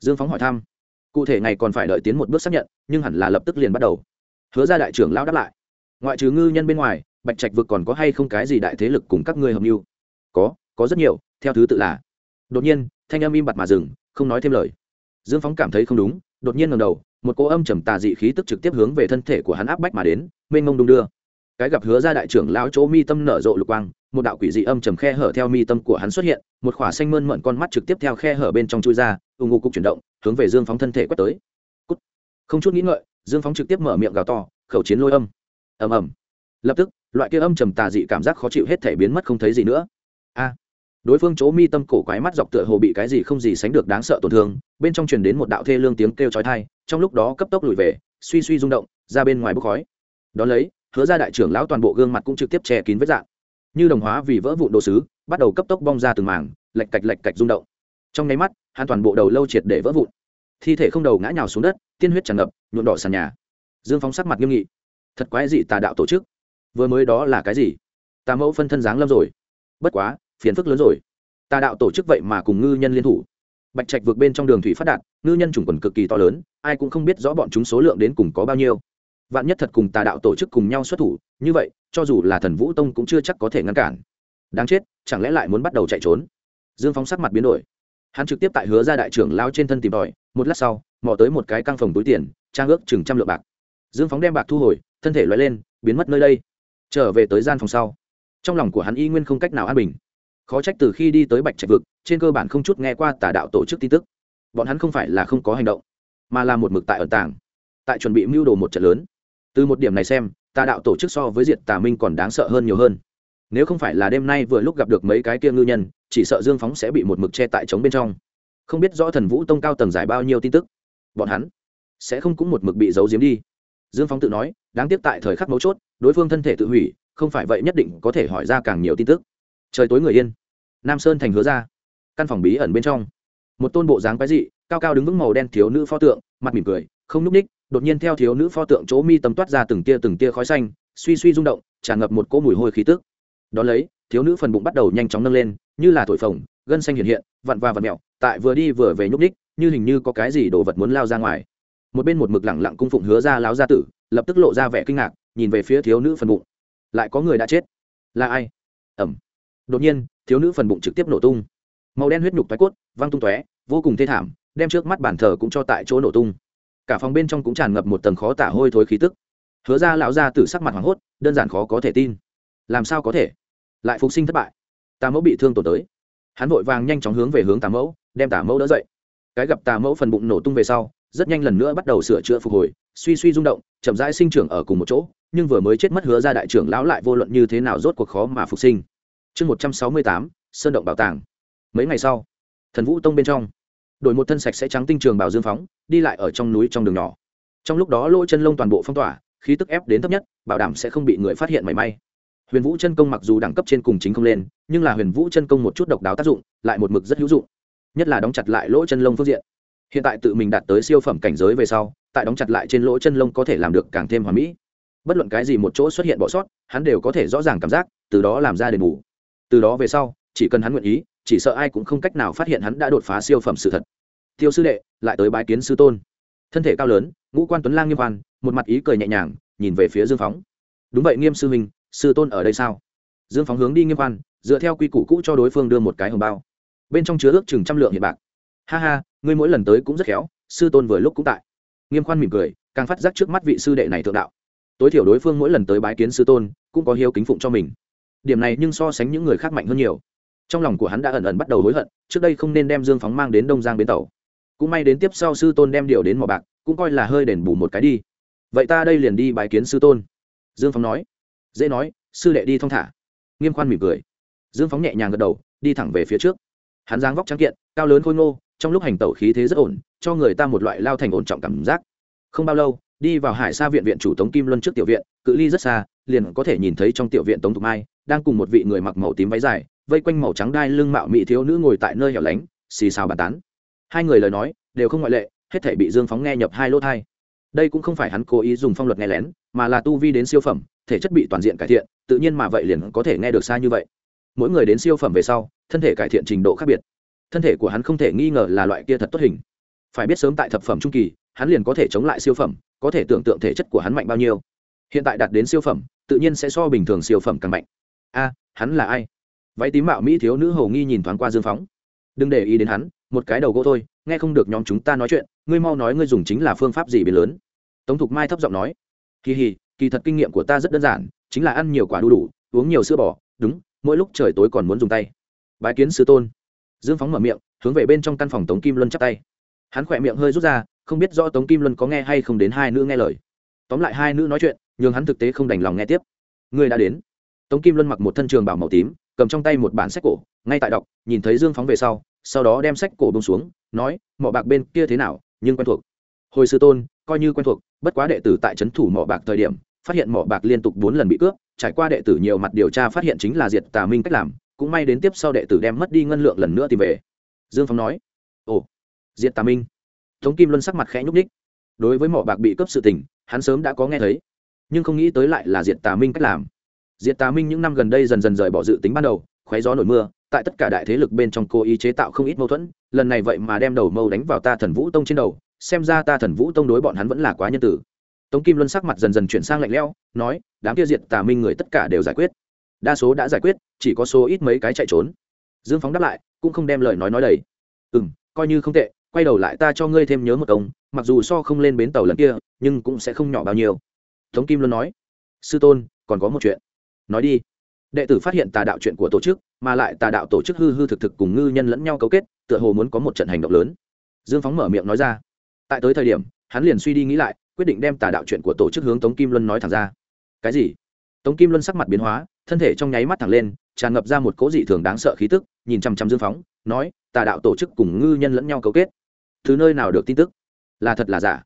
Dương phóng hỏi thăm cụ thể ngày còn phải đợi tiến một bước xác nhận, nhưng hẳn là lập tức liền bắt đầu. Hứa ra đại trưởng lão đáp lại. Ngoại trừ ngư nhân bên ngoài, bạch trạch vực còn có hay không cái gì đại thế lực cùng các ngươi hợp mưu có có rất nhiều, theo thứ tự là. Đột nhiên, thanh âm im bặt mà dừng, không nói thêm lời. Dương phóng cảm thấy không đúng, đột nhiên ngầm đầu, một cỗ âm trầm tà dị khí tức trực tiếp hướng về thân thể của hắn áp bách mà đến, mênh mông đung đưa. Cái gặp hứa ra đại trưởng lão chỗ mi tâm nở rộ lục quang một đạo quỷ dị âm trầm khe hở theo mi tâm của hắn xuất hiện, một khỏa xanh mơn mận con mắt trực tiếp theo khe hở bên trong chui ra, u ngụ cục chuyển động, hướng về dương phóng thân thể quét tới. Cút. không chút nghĩ ngợi, dương phóng trực tiếp mở miệng gào to, khẩu chiến lôi âm. Ầm ầm. Lập tức, loại kia âm trầm tà dị cảm giác khó chịu hết thể biến mất không thấy gì nữa. A. Đối phương chỗ mi tâm cổ quái mắt dọc tựa hồ bị cái gì không gì sánh được đáng sợ tổn thương, bên trong truyền đến một đạo thê lương tiếng kêu chói tai, trong lúc đó cấp tốc lùi về, suy suy rung động, ra bên ngoài bốc khói. Đón lấy, hứa ra đại trưởng lão toàn bộ gương mặt cũng trực tiếp che kín vết dạng như đồng hóa vì vỡ vụn đồ sứ, bắt đầu cấp tốc bong ra từng mảng lạch cạch lạch cạch rung động. Trong nháy mắt, hắn toàn bộ đầu lâu triệt để vỡ vụn. Thi thể không đầu ngã nhào xuống đất, tiên huyết tràn ngập nhuộn đỏ sàn nhà. Dương phóng sắc mặt nghiêm nghị. Thật quái dị tà đạo tổ chức. Vừa mới đó là cái gì? Tà mẫu phân thân dáng lâm rồi. Bất quá, phiền phức lớn rồi. Tà đạo tổ chức vậy mà cùng ngư nhân liên thủ. Bạch trạch vượt bên trong đường thủy phát đạt, ngư nhân chủng quần cực kỳ to lớn, ai cũng không biết rõ bọn chúng số lượng đến cùng có bao nhiêu. Vạn nhất thật cùng tà đạo tổ chức cùng nhau xuất thủ, như vậy cho dù là thần vũ tông cũng chưa chắc có thể ngăn cản. Đáng chết, chẳng lẽ lại muốn bắt đầu chạy trốn? Dương phóng sắc mặt biến đổi. Hắn trực tiếp tại hứa ra đại trưởng lao trên thân tìm tòi, một lát sau, mò tới một cái căng phòng túi tiền, trang ước chừng trăm lượng bạc. Dương phóng đem bạc thu hồi, thân thể loại lên, biến mất nơi đây. Trở về tới gian phòng sau. Trong lòng của hắn y nguyên không cách nào an bình. Khó trách từ khi đi tới bạch trạch vực, trên cơ bản không chút nghe qua tà đạo tổ chức tin tức. Bọn hắn không phải là không có hành động, mà là một mực tại ẩn tàng, tại chuẩn bị mưu đồ một trận lớn. Từ một điểm này xem tà đạo tổ chức so với diệt tà minh còn đáng sợ hơn nhiều hơn. Nếu không phải là đêm nay vừa lúc gặp được mấy cái kia ngư nhân, chỉ sợ dương phóng sẽ bị một mực che tại trống bên trong. Không biết rõ thần vũ tông cao tầng giải bao nhiêu tin tức. Bọn hắn sẽ không cũng một mực bị giấu giếm đi. Dương phóng tự nói, đáng tiếc tại thời khắc mấu chốt, đối phương thân thể tự hủy, không phải vậy nhất định có thể hỏi ra càng nhiều tin tức. Trời tối người yên. Nam sơn thành hứa ra. Căn phòng bí ẩn bên trong. Một tôn bộ dáng quái dị, cao cao đứng vững màu đen thiếu nữ pho tượng, mặt mỉm cười, không núp ních đột nhiên theo thiếu nữ pho tượng chỗ mi tầm toát ra từng tia từng tia khói xanh, suy suy rung động, tràn ngập một cỗ mùi hôi khí tức. Đón lấy, thiếu nữ phần bụng bắt đầu nhanh chóng nâng lên, như là thổi phồng, gân xanh hiện hiện, vặn và vặn mẹo, tại vừa đi vừa về nhúc ních như hình như có cái gì đồ vật muốn lao ra ngoài. Một bên một mực lẳng lặng cung phụng hứa ra láo gia tử, lập tức lộ ra vẻ kinh ngạc, nhìn về phía thiếu nữ phần bụng. Lại có người đã chết. Là ai? Ẩm. Đột nhiên, thiếu nữ phần bụng trực tiếp nổ tung. Màu đen huyết nhục toái cốt, văng tung tóe, vô cùng thê thảm, đem trước mắt bản thờ cũng cho tại chỗ nổ tung cả phòng bên trong cũng tràn ngập một tầng khó tả hôi thối khí tức. Hứa ra lão ra từ sắc mặt hoảng hốt, đơn giản khó có thể tin. Làm sao có thể? Lại phục sinh thất bại. Tà mẫu bị thương tổn tới. Hắn vội vàng nhanh chóng hướng về hướng tà mẫu, đem tà mẫu đỡ dậy. Cái gặp tà mẫu phần bụng nổ tung về sau, rất nhanh lần nữa bắt đầu sửa chữa phục hồi, suy suy rung động, chậm rãi sinh trưởng ở cùng một chỗ, nhưng vừa mới chết mất hứa ra đại trưởng lão lại vô luận như thế nào rốt cuộc khó mà phục sinh. Chương một trăm sáu mươi tám, sơn động bảo tàng. Mấy ngày sau, thần vũ tông bên trong đổi một thân sạch sẽ trắng tinh trường bảo dương phóng, đi lại ở trong núi trong đường nhỏ. Trong lúc đó lỗ chân lông toàn bộ phong tỏa, khí tức ép đến thấp nhất, bảo đảm sẽ không bị người phát hiện mảy may. Huyền vũ chân công mặc dù đẳng cấp trên cùng chính không lên, nhưng là huyền vũ chân công một chút độc đáo tác dụng, lại một mực rất hữu dụng. Nhất là đóng chặt lại lỗ chân lông phương diện. Hiện tại tự mình đạt tới siêu phẩm cảnh giới về sau, tại đóng chặt lại trên lỗ chân lông có thể làm được càng thêm hoàn mỹ. Bất luận cái gì một chỗ xuất hiện bỏ sót, hắn đều có thể rõ ràng cảm giác, từ đó làm ra đền bù. Từ đó về sau, chỉ cần hắn nguyện ý chỉ sợ ai cũng không cách nào phát hiện hắn đã đột phá siêu phẩm sự thật. Tiêu sư đệ, lại tới bái kiến sư tôn. Thân thể cao lớn, ngũ quan tuấn lang nghiêm khoan một mặt ý cười nhẹ nhàng, nhìn về phía dương phóng. Đúng vậy, nghiêm sư huynh sư tôn ở đây sao? Dương phóng hướng đi nghiêm khoan dựa theo quy củ cũ cho đối phương đưa một cái hồng bao. Bên trong chứa ước chừng trăm lượng hiện bạc. Ha ha, ngươi mỗi lần tới cũng rất khéo, sư tôn vừa lúc cũng tại. Nghiêm khoan mỉm cười, càng phát giác trước mắt vị sư đệ này thượng đạo. Tối thiểu đối phương mỗi lần tới bái kiến sư tôn, cũng có hiếu kính phụng cho mình. Điểm này nhưng so sánh những người khác mạnh hơn nhiều trong lòng của hắn đã ẩn ẩn bắt đầu hối hận, trước đây không nên đem dương phóng mang đến đông giang bến tàu. Cũng may đến tiếp sau sư tôn đem điều đến mò bạc, cũng coi là hơi đền bù một cái đi. Vậy ta đây liền đi bái kiến sư tôn. Dương phóng nói. Dễ nói, sư đệ đi thong thả. Nghiêm khoan mỉm cười. Dương phóng nhẹ nhàng gật đầu, đi thẳng về phía trước. Hắn dáng vóc trắng kiện, cao lớn khôi ngô, trong lúc hành tẩu khí thế rất ổn, cho người ta một loại lao thành ổn trọng cảm giác. Không bao lâu, đi vào hải sa viện viện chủ tống kim luân trước tiểu viện, cự ly rất xa, liền có thể nhìn thấy trong tiểu viện tống thục mai, đang cùng một vị người mặc màu tím váy dài vây quanh màu trắng đai lưng mạo mỹ thiếu nữ ngồi tại nơi hẻo lánh, xì xào bàn tán. Hai người lời nói đều không ngoại lệ, hết thể bị dương phóng nghe nhập hai lỗ thai đây cũng không phải hắn cố ý dùng phong luật nghe lén, mà là tu vi đến siêu phẩm, thể chất bị toàn diện cải thiện, tự nhiên mà vậy liền có thể nghe được xa như vậy. Mỗi người đến siêu phẩm về sau, thân thể cải thiện trình độ khác biệt. Thân thể của hắn không thể nghi ngờ là loại kia thật tốt hình. Phải biết sớm tại thập phẩm trung kỳ, hắn liền có thể chống lại siêu phẩm, có thể tưởng tượng thể chất của hắn mạnh bao nhiêu. Hiện tại đạt đến siêu phẩm, tự nhiên sẽ so bình thường siêu phẩm càng mạnh. A, hắn là ai? Váy tím mạo mỹ thiếu nữ hầu nghi nhìn thoáng qua dương phóng. Đừng để ý đến hắn, một cái đầu gỗ thôi, nghe không được nhóm chúng ta nói chuyện, ngươi mau nói ngươi dùng chính là phương pháp gì biến lớn. Tống thục mai thấp giọng nói, kỳ hì, kỳ thật kinh nghiệm của ta rất đơn giản, chính là ăn nhiều quả đu đủ, uống nhiều sữa bò, đúng, mỗi lúc trời tối còn muốn dùng tay. Bái kiến sư tôn. Dương phóng mở miệng, hướng về bên trong căn phòng tống kim luân chắp tay. Hắn khỏe miệng hơi rút ra, không biết rõ tống kim luân có nghe hay không đến hai nữ nghe lời. Tóm lại hai nữ nói chuyện nhưng hắn thực tế không đành lòng nghe tiếp. Người đã đến. Tống kim luân mặc một thân trường bảo màu tím cầm trong tay một bản sách cổ, ngay tại đọc, nhìn thấy dương phóng về sau sau đó đem sách cổ bông xuống, nói, mỏ bạc bên kia thế nào, nhưng quen thuộc. Hồi sư tôn, coi như quen thuộc, bất quá đệ tử tại trấn thủ mỏ bạc thời điểm, phát hiện mỏ bạc liên tục bốn lần bị cướp, trải qua đệ tử nhiều mặt điều tra phát hiện chính là diệt tà minh cách làm, cũng may đến tiếp sau đệ tử đem mất đi ngân lượng lần nữa tìm về. Dương phong nói, ồ, diệt tà minh. Tống kim luân sắc mặt khẽ nhúc ních đối với mỏ bạc bị cướp sự tình, hắn sớm đã có nghe thấy, nhưng không nghĩ tới lại là diệt tà minh cách làm diệt tà minh những năm gần đây dần dần rời bỏ dự tính ban đầu, khoé gió nổi mưa, tại tất cả đại thế lực bên trong cố ý chế tạo không ít mâu thuẫn, lần này vậy mà đem đầu mâu đánh vào ta thần vũ tông trên đầu, xem ra ta thần vũ tông đối bọn hắn vẫn là quá nhân tử. Tống kim luân sắc mặt dần dần chuyển sang lạnh lẽo, nói, đám kia diệt tà minh người tất cả đều giải quyết. Đa số đã giải quyết, chỉ có số ít mấy cái chạy trốn. Dương phóng đáp lại, cũng không đem lời nói nói đầy. Ừ m coi như không tệ, quay đầu lại ta cho ngươi thêm nhớ một công, mặc dù so không lên bến tàu lần kia, nhưng cũng sẽ không nhỏ bao nhiêu. Tống kim luân nói, sư tôn, còn có một chuyện nói đi. Đệ tử phát hiện tà đạo chuyện của tổ chức, mà lại tà đạo tổ chức hư hư thực thực cùng ngư nhân lẫn nhau cấu kết, tựa hồ muốn có một trận hành động lớn. Dương phóng mở miệng nói ra. Tại tới thời điểm, hắn liền suy đi nghĩ lại, quyết định đem tà đạo chuyện của tổ chức hướng tống kim luân nói thẳng ra. Cái gì? Tống kim luân sắc mặt biến hóa, thân thể trong nháy mắt thẳng lên, tràn ngập ra một cố dị thường đáng sợ khí tức, nhìn chăm chăm dương phóng, nói, tà đạo tổ chức cùng ngư nhân lẫn nhau cấu kết. Thứ nơi nào được tin tức? Là thật là giả?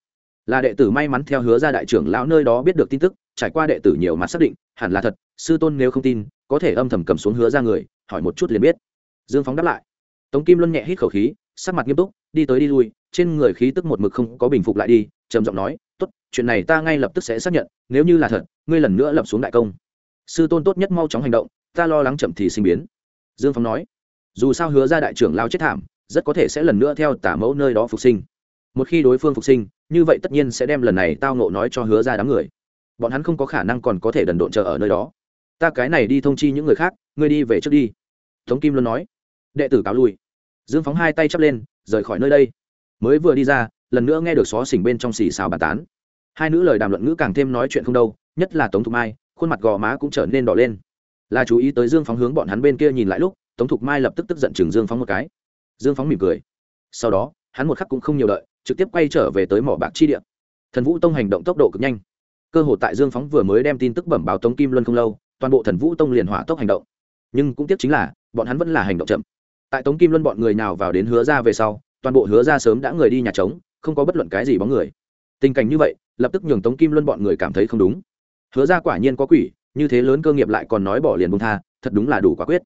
Là đệ tử may mắn theo hứa ra đại trưởng lão nơi đó biết được tin tức, trải qua đệ tử nhiều mặt xác định, hẳn là thật, sư tôn nếu không tin, có thể âm thầm cầm xuống hứa ra người, hỏi một chút liền biết. Dương phóng đáp lại. Tống kim luân nhẹ hít khẩu khí, sắc mặt nghiêm túc, đi tới đi lui, trên người khí tức một mực không có bình phục lại đi, trầm giọng nói, tốt, chuyện này ta ngay lập tức sẽ xác nhận, nếu như là thật, ngươi lần nữa lập xuống đại công. Sư tôn tốt nhất mau chóng hành động, ta lo lắng chậm thì sinh biến. Dương phóng nói, dù sao hứa ra đại trưởng lao chết thảm, rất có thể sẽ lần nữa theo tả mẫu nơi đó phục sinh một khi đối phương phục sinh, như vậy tất nhiên sẽ đem lần này tao nộ nói cho hứa ra đám người. Bọn hắn không có khả năng còn có thể đần độn chờ ở nơi đó. Ta cái này đi thông chi những người khác, ngươi đi về trước đi. Tống kim luôn nói. Đệ tử cáo lui. Dương phóng hai tay chắp lên, rời khỏi nơi đây. Mới vừa đi ra, lần nữa nghe được xó xỉnh bên trong xì xào bàn tán. Hai nữ lời đàm luận ngữ càng thêm nói chuyện không đâu, nhất là tống thục mai, khuôn mặt gò má cũng trở nên đỏ lên. Là chú ý tới dương phóng hướng bọn hắn bên kia nhìn lại lúc, tống thục mai lập tức tức giận chừng dương phóng một cái. Dương phóng mỉm cười. Sau đó, hắn một khắc cũng không nhiều đợi trực tiếp quay trở về tới mỏ bạc chi địa. Thần vũ tông hành động tốc độ cực nhanh. Cơ hội tại dương phóng vừa mới đem tin tức bẩm báo tống kim luân không lâu, toàn bộ thần vũ tông liền hỏa tốc hành động. Nhưng cũng tiếc chính là, bọn hắn vẫn là hành động chậm. Tại tống kim luân bọn người nào vào đến hứa ra về sau, toàn bộ hứa ra sớm đã người đi nhà trống, không có bất luận cái gì bóng người. Tình cảnh như vậy, lập tức nhường tống kim luân bọn người cảm thấy không đúng. Hứa ra quả nhiên có quỷ, như thế lớn cơ nghiệp lại còn nói bỏ liền bông tha, thật đúng là đủ quả quyết.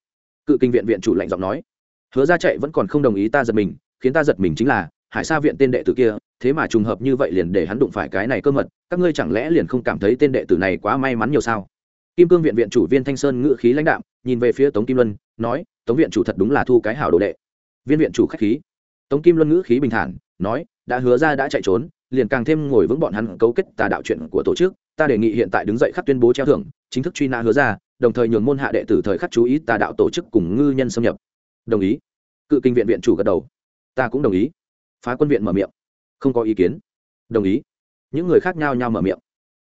Cự kinh viện viện chủ lạnh giọng nói. Hứa ra chạy vẫn còn không đồng ý ta giật mình, khiến ta giật mình chính là hải sa viện tên đệ tử kia, thế mà trùng hợp như vậy liền để hắn đụng phải cái này cơ mật, các ngươi chẳng lẽ liền không cảm thấy tên đệ tử này quá may mắn nhiều sao? Kim cương viện viện chủ viên thanh sơn ngự khí lãnh đạm, nhìn về phía tống kim luân, nói, tống viện chủ thật đúng là thu cái hảo đồ đệ. Viên viện chủ khách khí. Tống kim luân ngữ khí bình thản, nói, đã hứa ra đã chạy trốn, liền càng thêm ngồi vững bọn hắn cấu kết tà đạo chuyện của tổ chức, ta đề nghị hiện tại đứng dậy khắc tuyên bố treo thưởng, chính thức truy nã hứa ra, đồng thời nhường môn hạ đệ tử thời khắc chú ý tà đạo tổ chức cùng ngư nhân xâm nhập. Đồng ý. Cự kinh viện viện chủ gật đầu. Ta cũng đồng ý phá quân viện mở miệng. Không có ý kiến. Đồng ý. Những người khác nhau nhau mở miệng.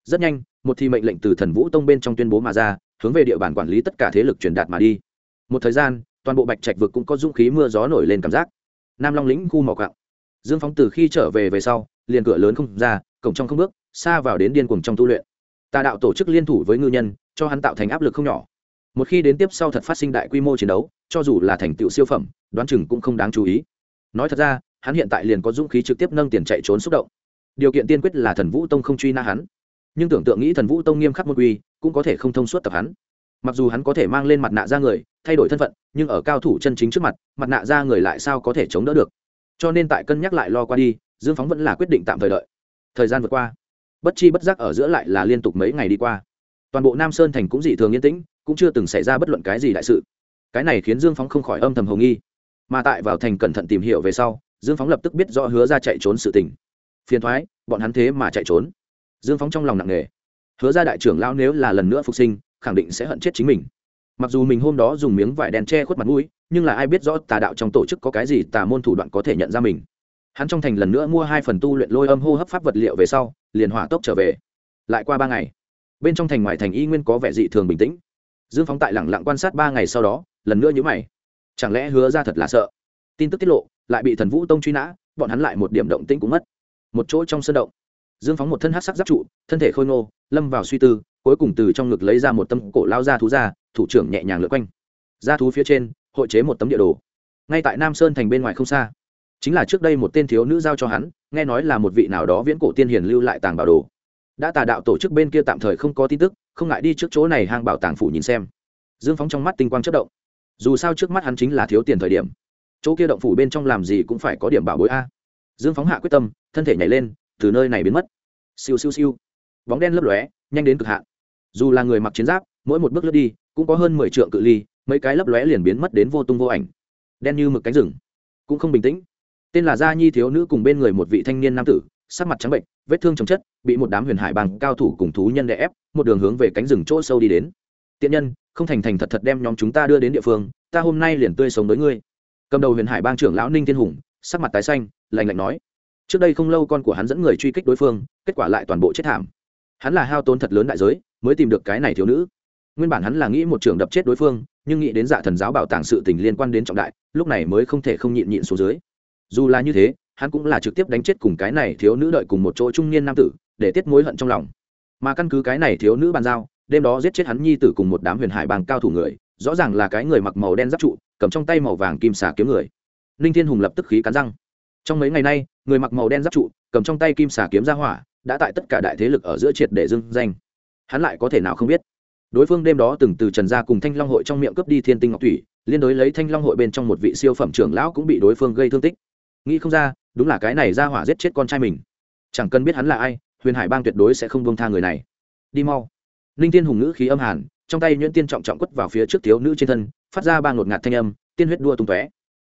Rất nhanh, một thi mệnh lệnh từ thần vũ tông bên trong tuyên bố mà ra, hướng về địa bàn quản lý tất cả thế lực truyền đạt mà đi. Một thời gian, toàn bộ bạch trạch vực cũng có dũng khí mưa gió nổi lên cảm giác. Nam long lĩnh khu mỏ cạo dương phóng từ khi trở về về sau, liền cửa lớn không ra, cổng trong không bước, xa vào đến điên cuồng trong tu luyện. Tà đạo tổ chức liên thủ với ngư nhân, cho hắn tạo thành áp lực không nhỏ. Một khi đến tiếp sau thật phát sinh đại quy mô chiến đấu, cho dù là thành tựu siêu phẩm, đoán chừng cũng không đáng chú ý. Nói thật ra hắn hiện tại liền có dũng khí trực tiếp nâng tiền chạy trốn xúc động. Điều kiện tiên quyết là thần vũ tông không truy na hắn. Nhưng tưởng tượng nghĩ thần vũ tông nghiêm khắc môn quy, cũng có thể không thông suốt tập hắn. Mặc dù hắn có thể mang lên mặt nạ ra người, thay đổi thân phận, nhưng ở cao thủ chân chính trước mặt mặt nạ ra người lại sao có thể chống đỡ được? Cho nên tại cân nhắc lại lo qua đi, dương phóng vẫn là quyết định tạm thời đợi. Thời gian vượt qua. Bất chi bất giác ở giữa lại là liên tục mấy ngày đi qua. Toàn bộ nam sơn thành cũng dị thường yên tĩnh, cũng chưa từng xảy ra bất luận cái gì đại sự. Cái này khiến dương phóng không khỏi âm thầm hồng nghi. Mà tại vào thành cẩn thận tìm hiểu về sau dương phóng lập tức biết rõ hứa ra chạy trốn sự tình. Phiền thoái, bọn hắn thế mà chạy trốn. Dương phóng trong lòng nặng nề. Hứa ra đại trưởng lao nếu là lần nữa phục sinh, khẳng định sẽ hận chết chính mình. Mặc dù mình hôm đó dùng miếng vải đen che khuất mặt mũi, nhưng là ai biết rõ tà đạo trong tổ chức có cái gì tà môn thủ đoạn có thể nhận ra mình. Hắn trong thành lần nữa mua hai phần tu luyện lôi âm hô hấp pháp vật liệu về sau, liền hỏa tốc trở về. Lại qua ba ngày, bên trong thành ngoài thành y nguyên có vẻ dị thường bình tĩnh. Dương phóng tại lẳng lặng quan sát ba ngày sau đó, lần nữa nhữ mày. Chẳng lẽ hứa ra thật là sợ? Tin tức tiết lộ, lại bị thần vũ tông truy nã, bọn hắn lại một điểm động tĩnh cũng mất. Một chỗ trong sân động, dương phóng một thân hát sắc giáp trụ, thân thể khôi ngô, lâm vào suy tư, cuối cùng từ trong ngực lấy ra một tâm cổ lao ra thú ra, thủ trưởng nhẹ nhàng lượt quanh. Ra thú phía trên, hội chế một tấm địa đồ. Ngay tại nam sơn thành bên ngoài không xa, chính là trước đây một tên thiếu nữ giao cho hắn, nghe nói là một vị nào đó viễn cổ tiên hiền lưu lại tàng bảo đồ. Đã tà đạo tổ chức bên kia tạm thời không có tin tức, không ngại đi trước chỗ này hang bảo tàng phủ nhìn xem. Dương phóng trong mắt tinh quang chất động. Dù sao trước mắt hắn chính là thiếu tiền thời điểm chỗ kia động phủ bên trong làm gì cũng phải có điểm bảo bối a. Dương phóng hạ quyết tâm, thân thể nhảy lên, từ nơi này biến mất. Siêu siêu siêu. Bóng đen lấp lóe, nhanh đến cực hạn. Dù là người mặc chiến giáp, mỗi một bước lướt đi, cũng có hơn mười t cự ly, mấy cái lấp lóe liền biến mất đến vô tung vô ảnh. Đen như mực cánh rừng. Cũng không bình tĩnh. Tên là gia nhi thiếu nữ cùng bên người một vị thanh niên nam tử, sắc mặt trắng bệnh, vết thương chồng chất, bị một đám huyền hải bằng cao thủ cùng thú nhân đè ép, một đường hướng về cánh rừng chỗ sâu đi đến. Tiện nhân, không thành thành thật thật đem nhóm chúng ta đưa đến địa phương, ta hôm nay liền tươi sống với ngươi cầm đầu huyền hải bang trưởng lão ninh thiên hùng, sắc mặt tái xanh, lạnh lạnh nói, trước đây không lâu con của hắn dẫn người truy kích đối phương, kết quả lại toàn bộ chết thảm. Hắn là hao tốn thật lớn đại giới, mới tìm được cái này thiếu nữ. Nguyên bản hắn là nghĩ một trường đập chết đối phương, nhưng nghĩ đến dạ thần giáo bảo tàng sự tình liên quan đến trọng đại, lúc này mới không thể không nhịn nhịn xuống dưới. Dù là như thế, hắn cũng là trực tiếp đánh chết cùng cái này thiếu nữ đợi cùng một chỗ trung niên nam tử, để tiết mối hận trong lòng. Mà căn cứ cái này thiếu nữ bàn giao, đêm đó giết chết hắn nhi tử cùng một đám huyền hải bàng cao thủ người, rõ ràng là cái người mặc màu đen giáp trụ cầm trong tay màu vàng kim xà kiếm người. Ninh thiên hùng lập tức khí cắn răng. Trong mấy ngày nay, người mặc màu đen giáp trụ, cầm trong tay kim xà kiếm ra hỏa, đã tại tất cả đại thế lực ở giữa triệt để dưng danh. Hắn lại có thể nào không biết? Đối phương đêm đó từng từ trần gia cùng thanh long hội trong miệng cướp đi thiên tinh ngọc thủy, liên đối lấy thanh long hội bên trong một vị siêu phẩm trưởng lão cũng bị đối phương gây thương tích. Nghĩ không ra, đúng là cái này ra hỏa giết chết con trai mình. Chẳng cần biết hắn là ai, huyền hải bang tuyệt đối sẽ không bông tha người này. Đi mau. Ninh tiên hùng ngữ khí âm hàn, trong tay nhuyễn tiên trọng trọng quất vào phía trước thiếu nữ trên thân phát ra ba ngột ngạt thanh âm, tiên huyết đua tung tóe.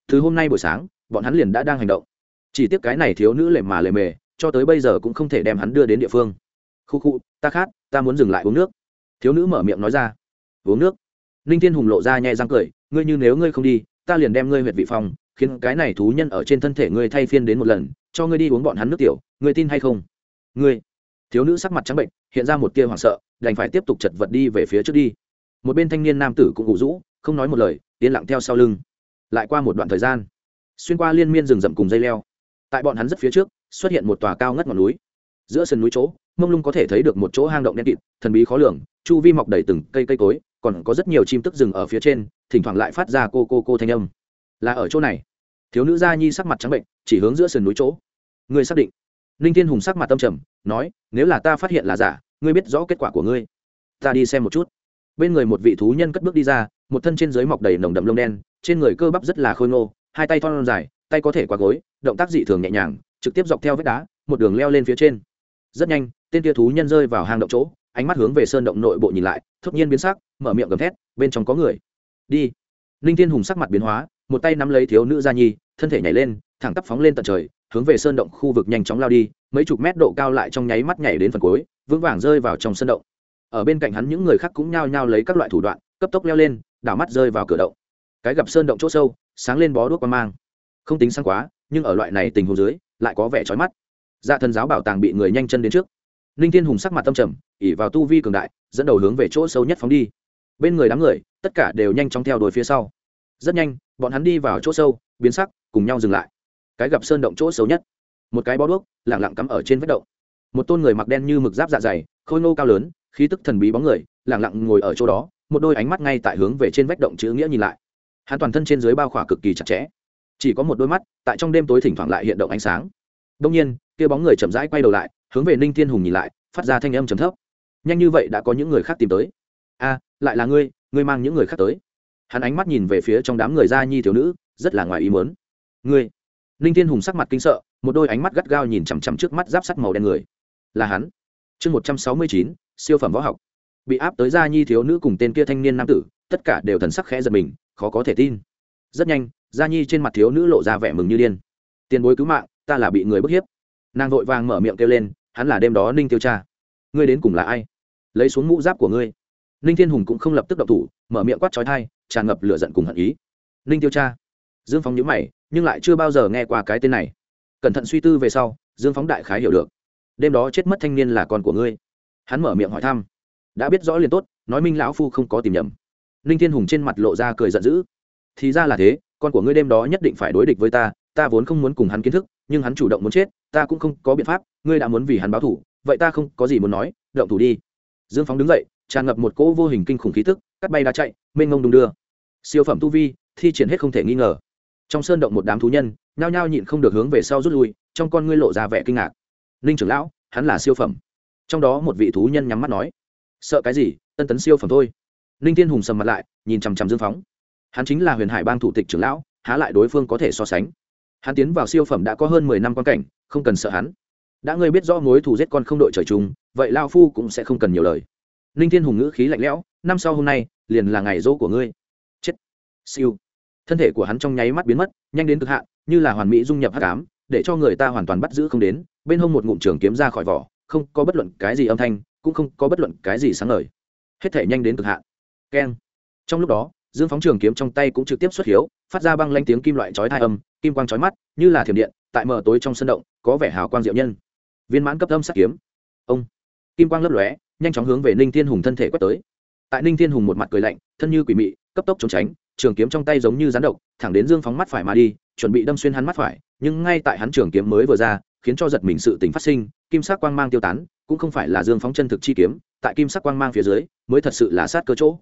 Thứ hôm nay buổi sáng, bọn hắn liền đã đang hành động. Chỉ tiếc cái này thiếu nữ lề mà lề mề, cho tới bây giờ cũng không thể đem hắn đưa đến địa phương. Khu khu, ta khát, ta muốn dừng lại uống nước. Thiếu nữ mở miệng nói ra. Uống nước. Ninh thiên hùng lộ ra nhẹ răng cười, ngươi như nếu ngươi không đi, ta liền đem ngươi huyệt vị phòng khiến cái này thú nhân ở trên thân thể ngươi thay phiên đến một lần, cho ngươi đi uống bọn hắn nước tiểu, ngươi tin hay không? Ngươi. Thiếu nữ sắc mặt trắng bệnh, hiện ra một tia hoảng sợ, đành phải tiếp tục chật vật đi về phía trước đi. Một bên thanh niên nam tử cũng ủ rũ không nói một lời, yên lặng theo sau lưng. Lại qua một đoạn thời gian, xuyên qua liên miên rừng rậm cùng dây leo, tại bọn hắn rất phía trước, xuất hiện một tòa cao ngất ngọn núi. Giữa sườn núi chỗ, mông lung có thể thấy được một chỗ hang động đen kịt, thần bí khó lường, chu vi mọc đầy từng cây cây cối, còn có rất nhiều chim tức rừng ở phía trên, thỉnh thoảng lại phát ra cô cô cô thanh âm. Là ở chỗ này. Thiếu nữ gia nhi sắc mặt trắng bệnh, chỉ hướng giữa sườn núi chỗ. Ngươi xác định. Ninh thiên hùng sắc mặt tâm trầm, nói, nếu là ta phát hiện là giả, ngươi biết rõ kết quả của ngươi. Ta đi xem một chút. Bên người một vị thú nhân cất bước đi ra một thân trên dưới mọc đầy nồng đậm lông đen, trên người cơ bắp rất là khôi ngô, hai tay thon dài, tay có thể qua gối, động tác dị thường nhẹ nhàng, trực tiếp dọc theo vết đá, một đường leo lên phía trên. Rất nhanh, tên kia thú nhân rơi vào hang động chỗ, ánh mắt hướng về sơn động nội bộ nhìn lại, thốt nhiên biến sắc, mở miệng gầm thét, bên trong có người. Đi. Ninh thiên hùng sắc mặt biến hóa, một tay nắm lấy thiếu nữ gia nhi, thân thể nhảy lên, thẳng tắp phóng lên tận trời, hướng về sơn động khu vực nhanh chóng lao đi, mấy chục mét độ cao lại trong nháy mắt nhảy đến phần cuối, vững vàng rơi vào trong sơn động. Ở bên cạnh hắn những người khác cũng nhao nhao lấy các loại thủ đoạn cấp tốc leo lên, đảo mắt rơi vào cửa động. Cái gặp sơn động chỗ sâu, sáng lên bó đuốc quan mang. Không tính sáng quá, nhưng ở loại này tình huống dưới, lại có vẻ trói mắt. Dạ thần giáo bảo tàng bị người nhanh chân đến trước. Ninh thiên hùng sắc mặt tâm trầm ỉ vào tu vi cường đại, dẫn đầu hướng về chỗ sâu nhất phóng đi. Bên người đám người, tất cả đều nhanh chóng theo đuổi phía sau. Rất nhanh, bọn hắn đi vào chỗ sâu, biến sắc, cùng nhau dừng lại. Cái gặp sơn động chỗ sâu nhất. Một cái bó đuốc lẳng lặng cắm ở trên vết động. Một tôn người mặc đen như mực giáp dạ dày, khôi ngô cao lớn, khí tức thần bí bóng người lẳng lặng ngồi ở chỗ đó, một đôi ánh mắt ngay tại hướng về trên vách động chữ nghĩa nhìn lại. Hắn toàn thân trên dưới bao khỏa cực kỳ chặt chẽ. Chỉ có một đôi mắt, tại trong đêm tối thỉnh thoảng lại hiện động ánh sáng. Đông nhiên, kia bóng người chậm rãi quay đầu lại, hướng về ninh thiên hùng nhìn lại, phát ra thanh âm trầm thấp. Nhanh như vậy đã có những người khác tìm tới. A, lại là ngươi ngươi mang những người khác tới. Hắn ánh mắt nhìn về phía trong đám người gia nhi thiếu nữ, rất là ngoài ý muốn. Ngươi. Ninh thiên hùng sắc mặt kinh sợ, một đôi ánh mắt gắt gao nhìn chằm chằm trước mắt giáp sắt màu đen người. Là hắn. Chương một trăm sáu mươi chín, siêu phẩm võ học bị áp tới gia nhi thiếu nữ cùng tên kia thanh niên nam tử, tất cả đều thần sắc khẽ giật mình, khó có thể tin. Rất nhanh, gia nhi trên mặt thiếu nữ lộ ra vẻ mừng như điên. Tiền bối cứu mạng, ta là bị người bức hiếp. Nàng vội vàng mở miệng kêu lên, hắn là đêm đó ninh tiêu cha. Ngươi đến cùng là ai? Lấy xuống mũ giáp của ngươi. Ninh thiên hùng cũng không lập tức động thủ, mở miệng quát trói thai, tràn ngập lửa giận cùng hận ý. Ninh tiêu cha. Dương phóng nhữ mày, nhưng lại chưa bao giờ nghe qua cái tên này. Cẩn thận suy tư về sau, dương phóng đại khái hiểu được. Đêm đó chết mất thanh niên là con của ngươi. Hắn mở miệng hỏi thăm đã biết rõ liền tốt, nói minh lão phu không có tìm nhầm. Ninh thiên hùng trên mặt lộ ra cười giận dữ. Thì ra là thế, con của ngươi đêm đó nhất định phải đối địch với ta ta vốn không muốn cùng hắn kiến thức, nhưng hắn chủ động muốn chết, ta cũng không có biện pháp, ngươi đã muốn vì hắn báo thủ vậy ta không có gì muốn nói, động thủ đi. Dương phóng đứng dậy, tràn ngập một cỗ vô hình kinh khủng khí tức, cắt bay đá chạy, mênh ngông đung đưa. Siêu phẩm tu vi, thi triển hết không thể nghi ngờ. Trong sơn động một đám thú nhân, nhao nhao nhịn không được hướng về sau rút lui, trong con ngươi lộ ra vẻ kinh ngạc. Ninh trưởng lão, hắn là siêu phẩm. Trong đó một vị thú nhân nhắm mắt nói sợ cái gì, tân tấn siêu phẩm thôi. Ninh thiên hùng sầm mặt lại, nhìn chằm chằm dương phóng. Hắn chính là huyền hải bang thủ tịch trưởng lão, há lại đối phương có thể so sánh. Hắn tiến vào siêu phẩm đã có hơn mười năm quan cảnh, không cần sợ hắn. Đã ngươi biết rõ mối thù giết con không đội trời chung, vậy lao phu cũng sẽ không cần nhiều lời. Ninh thiên hùng ngữ khí lạnh lẽo, năm sau hôm nay, liền là ngày dỗ của ngươi. Chết. siêu. Thân thể của hắn trong nháy mắt biến mất, nhanh đến cực hạn, như là hoàn mỹ dung nhập hắc ám, để cho người ta hoàn toàn bắt giữ không đến, bên hông một ngụm trường kiếm ra khỏi vỏ, không có bất luận cái gì âm thanh cũng không có bất luận cái gì sáng ngời. Hết thể nhanh đến cực hạn. Keng. Trong lúc đó, dương phóng trường kiếm trong tay cũng trực tiếp xuất hiếu, phát ra băng lanh tiếng kim loại chói thai âm, kim quang chói mắt, như là thiểm điện, tại mờ tối trong sân động, có vẻ hào quang diệu nhân. Viên mãn cấp âm sắc kiếm. Ông. Kim quang lấp lóe, nhanh chóng hướng về ninh thiên hùng thân thể quét tới. Tại ninh thiên hùng một mặt cười lạnh, thân như quỷ mị, cấp tốc trốn tránh, trường kiếm trong tay giống như rắn độc, thẳng đến dương phóng mắt phải mà đi, chuẩn bị đâm xuyên hắn mắt phải, nhưng ngay tại hắn trường kiếm mới vừa ra, khiến cho giật mình sự tình phát sinh, kim sắc quang mang tiêu tán cũng không phải là dương phóng chân thực chi kiếm, tại kim sắc quang mang phía dưới, mới thật sự là sát cơ chỗ.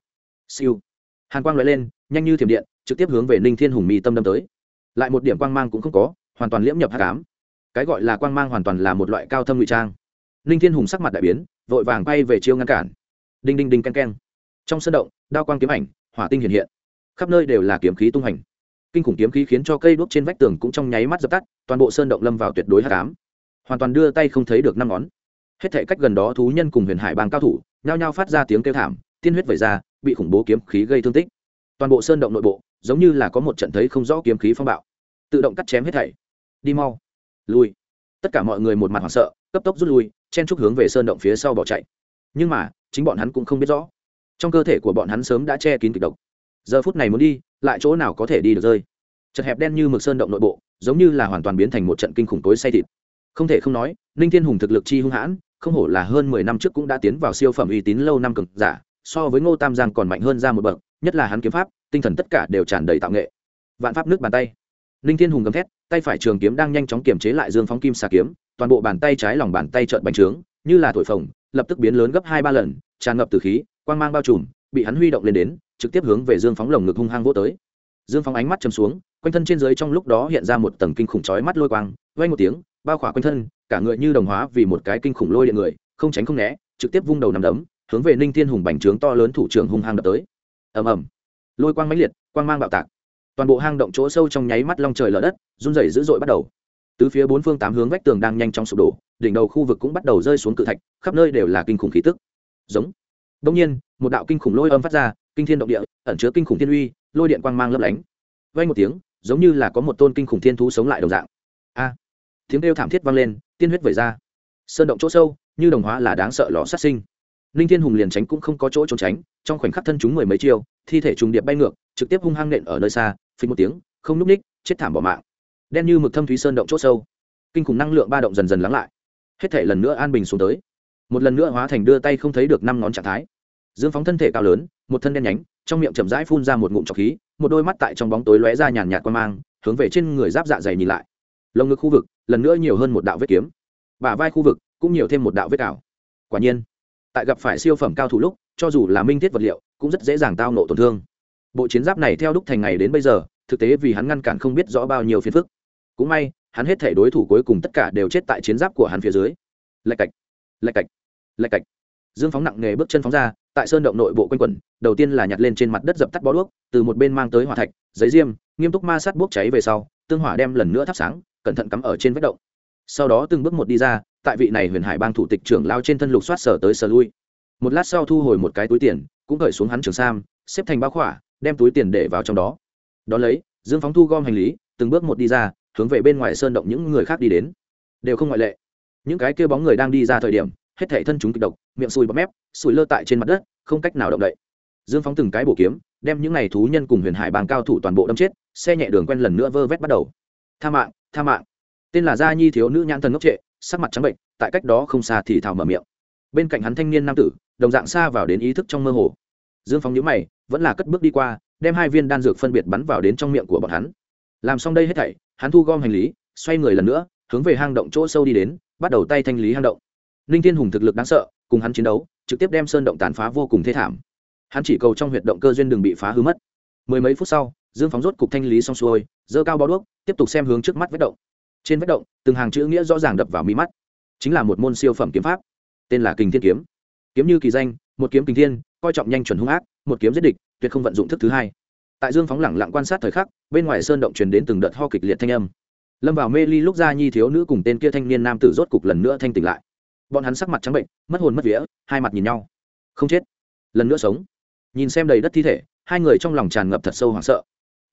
Siêu. Hàn quang loại lên, nhanh như thiểm điện, trực tiếp hướng về ninh thiên hùng mi tâm đâm tới. Lại một điểm quang mang cũng không có, hoàn toàn liễm nhập hạ cám cái gọi là quang mang hoàn toàn là một loại cao thâm ngụy trang. Ninh thiên hùng sắc mặt đại biến, vội vàng bay về chiêu ngăn cản. Đinh đinh đinh k e n k e n trong sân động, đao quang kiếm ảnh, hỏa tinh hiện hiện. Khắp nơi đều là kiếm khí tung hành. Kinh khủng kiếm khí khiến cho cây đuốc trên vách tường cũng trong nháy mắt dập tắt, toàn bộ sơn động lâm vào tuyệt đối hạ cám hoàn toàn đưa tay không thấy được năm ngón hết thể cách gần đó thú nhân cùng huyền hải bang cao thủ, nhao nhao phát ra tiếng kêu thảm, tiên huyết vẩy ra, bị khủng bố kiếm khí gây thương tích. Toàn bộ sơn động nội bộ, giống như là có một trận thấy không rõ kiếm khí phong bạo. Tự động cắt chém hết thảy. Đi mau. Lui. Tất cả mọi người một mặt hoảng sợ, cấp tốc rút lui, chen chúc hướng về sơn động phía sau bỏ chạy. Nhưng mà, chính bọn hắn cũng không biết rõ. Trong cơ thể của bọn hắn sớm đã che kín kịch độc. Giờ phút này muốn đi, lại chỗ nào có thể đi được rơi? Chật hẹp đen như mực sơn động nội bộ, giống như là hoàn toàn biến thành một trận kinh khủng tối say thịt. Không thể không nói, ninh thiên hùng thực lực chi hung hãn không hổ là hơn mười năm trước cũng đã tiến vào siêu phẩm uy tín lâu năm cực giả, so với ngô tam giang còn mạnh hơn ra một bậc, nhất là hắn kiếm pháp, tinh thần tất cả đều tràn đầy tạo nghệ. Vạn pháp nước bàn tay. Linh thiên hùng gầm thét, tay phải trường kiếm đang nhanh chóng kiềm chế lại dương phóng kim xà kiếm, toàn bộ bàn tay trái lòng bàn tay trợn bành trướng, như là thổi phồng, lập tức biến lớn gấp hai ba lần, tràn ngập từ khí, quang mang bao trùm, bị hắn huy động lên đến, trực tiếp hướng về dương phóng lồng ngực hung hăng vỗ tới. Dương phóng ánh mắt trầm xuống, quanh thân trên dưới trong lúc đó hiện ra một tầng kinh khủng chói mắt lôi quang, vang một tiếng, bao khỏa quanh thân cả người như đồng hóa vì một cái kinh khủng lôi điện người, không tránh không né, trực tiếp vung đầu nằm đấm, hướng về ninh thiên hùng bành trướng to lớn thủ trưởng hung hăng đập tới. Ầm ầm. Lôi quang mãnh liệt, quang mang bạo tạc. Toàn bộ hang động chỗ sâu trong nháy mắt long trời lở đất, run rẩy dữ dội bắt đầu. Từ phía bốn phương tám hướng vách tường đang nhanh chóng sụp đổ, đỉnh đầu khu vực cũng bắt đầu rơi xuống cự thạch, khắp nơi đều là kinh khủng khí tức. Giống. Đông nhiên, một đạo kinh khủng lôi âm phát ra, kinh thiên động địa, ẩn chứa kinh khủng thiên uy, lôi điện quang mang lấp lánh. Vay một tiếng, giống như là có một tôn kinh khủng thiên thú sống lại đồng dạng tiếng kêu thảm thiết vang lên, tiên huyết vẩy ra. Sơn động chỗ sâu, như đồng hóa là đáng sợ lò sát sinh. Ninh thiên hùng liền tránh cũng không có chỗ trốn tránh, trong khoảnh khắc thân chúng mười mấy chiêu, thi thể trùng điệp bay ngược, trực tiếp hung hăng nện ở nơi xa, phình một tiếng, không núp ních, chết thảm bỏ mạng. Đen như mực thâm thúy sơn động chỗ sâu, kinh khủng năng lượng ba động dần dần lắng lại. Hết thể lần nữa an bình xuống tới. Một lần nữa hóa thành đưa tay không thấy được năm ngón trạng thái. Dương phóng thân thể cao lớn, một thân đen nhánh, trong miệng chậm rãi phun ra một ngụm trọc khí, một đôi mắt tại trong bóng tối lóe ra nhàn nhạt quan mang, hướng về trên người giáp dạ dày nhìn lại lồng ngực khu vực, lần nữa nhiều hơn một đạo vết kiếm. Bả vai khu vực cũng nhiều thêm một đạo vết ảo quả nhiên, tại gặp phải siêu phẩm cao thủ lúc, cho dù là minh thiết vật liệu, cũng rất dễ dàng tao nộ tổn thương. Bộ chiến giáp này theo đúc thành ngày đến bây giờ, thực tế vì hắn ngăn cản không biết rõ bao nhiêu phiền phức. Cũng may, hắn hết thể đối thủ cuối cùng tất cả đều chết tại chiến giáp của hắn phía dưới. Lạch cạch lạch cạch lạch cạch. Dương phóng nặng nghề bước chân phóng ra, tại sơn động nội bộ quanh quẩn, đầu tiên là nhặt lên trên mặt đất dập tắt bó đuốc, từ một bên mang tới hỏa thạch, giấy diêm, nghiêm túc ma sát bốc cháy về sau, tương hỏa đem lần nữa thắp sáng cẩn thận cắm ở trên vách động. Sau đó từng bước một đi ra, tại vị này huyền hải bang thủ tịch trưởng lao trên thân lục soát sở tới sở lui. Một lát sau thu hồi một cái túi tiền, cũng cởi xuống hắn trường sam, xếp thành bao khỏa, đem túi tiền để vào trong đó. Đón lấy, dương phóng thu gom hành lý, từng bước một đi ra, hướng về bên ngoài sơn động những người khác đi đến. Đều không ngoại lệ. Những cái kêu bóng người đang đi ra thời điểm, hết thể thân chúng kịch độc, miệng sùi bọt mép sùi lơ tại trên mặt đất, không cách nào động đậy. Dương phóng từng cái bổ kiếm, đem những n à y thú nhân cùng huyền hải bang cao thủ toàn bộ đâm chết, xe nhẹ đường quen lần nữa vơ vét bắt đầu. Tha mạng tha mạng. Tên là gia nhi thiếu nữ nhãn thần ngốc trệ, sắc mặt trắng bệnh, tại cách đó không xa thì thào mở miệng. Bên cạnh hắn thanh niên nam tử, đồng dạng xa vào đến ý thức trong mơ hồ. Dương phóng nhữ mày, vẫn là cất bước đi qua, đem hai viên đan dược phân biệt bắn vào đến trong miệng của bọn hắn. Làm xong đây hết thảy, hắn thu gom hành lý, xoay người lần nữa, hướng về hang động chỗ sâu đi đến, bắt đầu tay thanh lý hang động. Ninh thiên hùng thực lực đáng sợ, cùng hắn chiến đấu, trực tiếp đem sơn động tàn phá vô cùng thê thảm. Hắn chỉ cầu trong huyệt động cơ duyên đừng bị phá hư mất. Mười mấy phút sau, dương phóng rốt cục thanh lý xong xuôi dơ cao bao đuốc tiếp tục xem hướng trước mắt vết động. Trên vết động, từng hàng chữ nghĩa rõ ràng đập vào mi mắt. Chính là một môn siêu phẩm kiếm pháp, tên là kình thiên kiếm. Kiếm như kỳ danh, một kiếm kình thiên, coi trọng nhanh chuẩn hung ác, một kiếm giết địch, tuyệt không vận dụng thức thứ hai. Tại dương phóng lẳng lặng quan sát thời khắc, bên ngoài sơn động truyền đến từng đợt ho kịch liệt thanh âm. Lâm vào mê ly lúc ra nhi thiếu nữ cùng tên kia thanh niên nam tử rốt cục lần nữa thanh tỉnh lại. Bọn hắn sắc mặt trắng bệnh, mất hồn mất vía, hai mặt nhìn nhau. Không chết. Lần nữa sống. Nhìn xem đầy đất thi thể, hai người trong lòng tràn ngập thật sâu hoảng sợ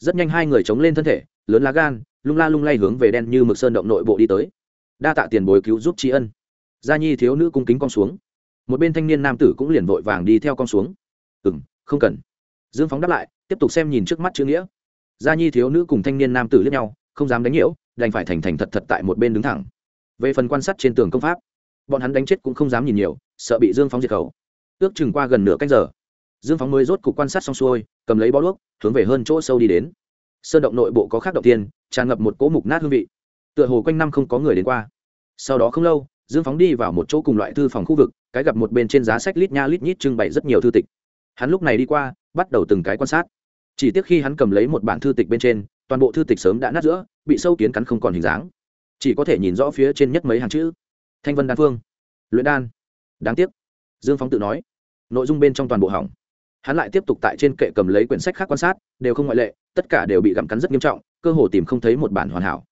rất nhanh hai người chống lên thân thể, lớn lá gan, lung la lung lay hướng về đen như mực sơn động nội bộ đi tới. Đa tạ tiền bối cứu giúp tri ân. Gia nhi thiếu nữ cung kính con xuống. Một bên thanh niên nam tử cũng liền vội vàng đi theo con xuống. Ừ m không cần. Dương phóng đáp lại, tiếp tục xem nhìn trước mắt chữ nghĩa. Gia nhi thiếu nữ cùng thanh niên nam tử lướt nhau, không dám đánh nhiễu, đành phải thành thành thật thật tại một bên đứng thẳng. Về phần quan sát trên tường công pháp, bọn hắn đánh chết cũng không dám nhìn nhiều, sợ bị dương phóng diệt khẩu. Ước chừng qua gần nửa canh giờ dương phóng mới rốt cục quan sát xong xuôi, cầm lấy bó đuốc, hướng về hơn chỗ sâu đi đến. Sơn động nội bộ có khác động tiên, tràn ngập một cỗ mục nát hương vị. Tựa hồ quanh năm không có người đến qua. Sau đó không lâu, dương phóng đi vào một chỗ cùng loại thư phòng khu vực, cái gặp một bên trên giá sách lít nha lít nhít trưng bày rất nhiều thư tịch. Hắn lúc này đi qua, bắt đầu từng cái quan sát. Chỉ tiếc khi hắn cầm lấy một bản thư tịch bên trên, toàn bộ thư tịch sớm đã nát giữa, bị sâu kiến cắn không còn hình dáng. Chỉ có thể nhìn rõ phía trên nhất mấy hàng chữ. Thanh vân đan phương. Luyện đan. Đáng tiếc. Dương phóng tự nói. Nội dung bên trong toàn bộ hỏng hắn lại tiếp tục tại trên kệ cầm lấy quyển sách khác quan sát, đều không ngoại lệ, tất cả đều bị gặm cắn rất nghiêm trọng, cơ hồ tìm không thấy một bản hoàn hảo.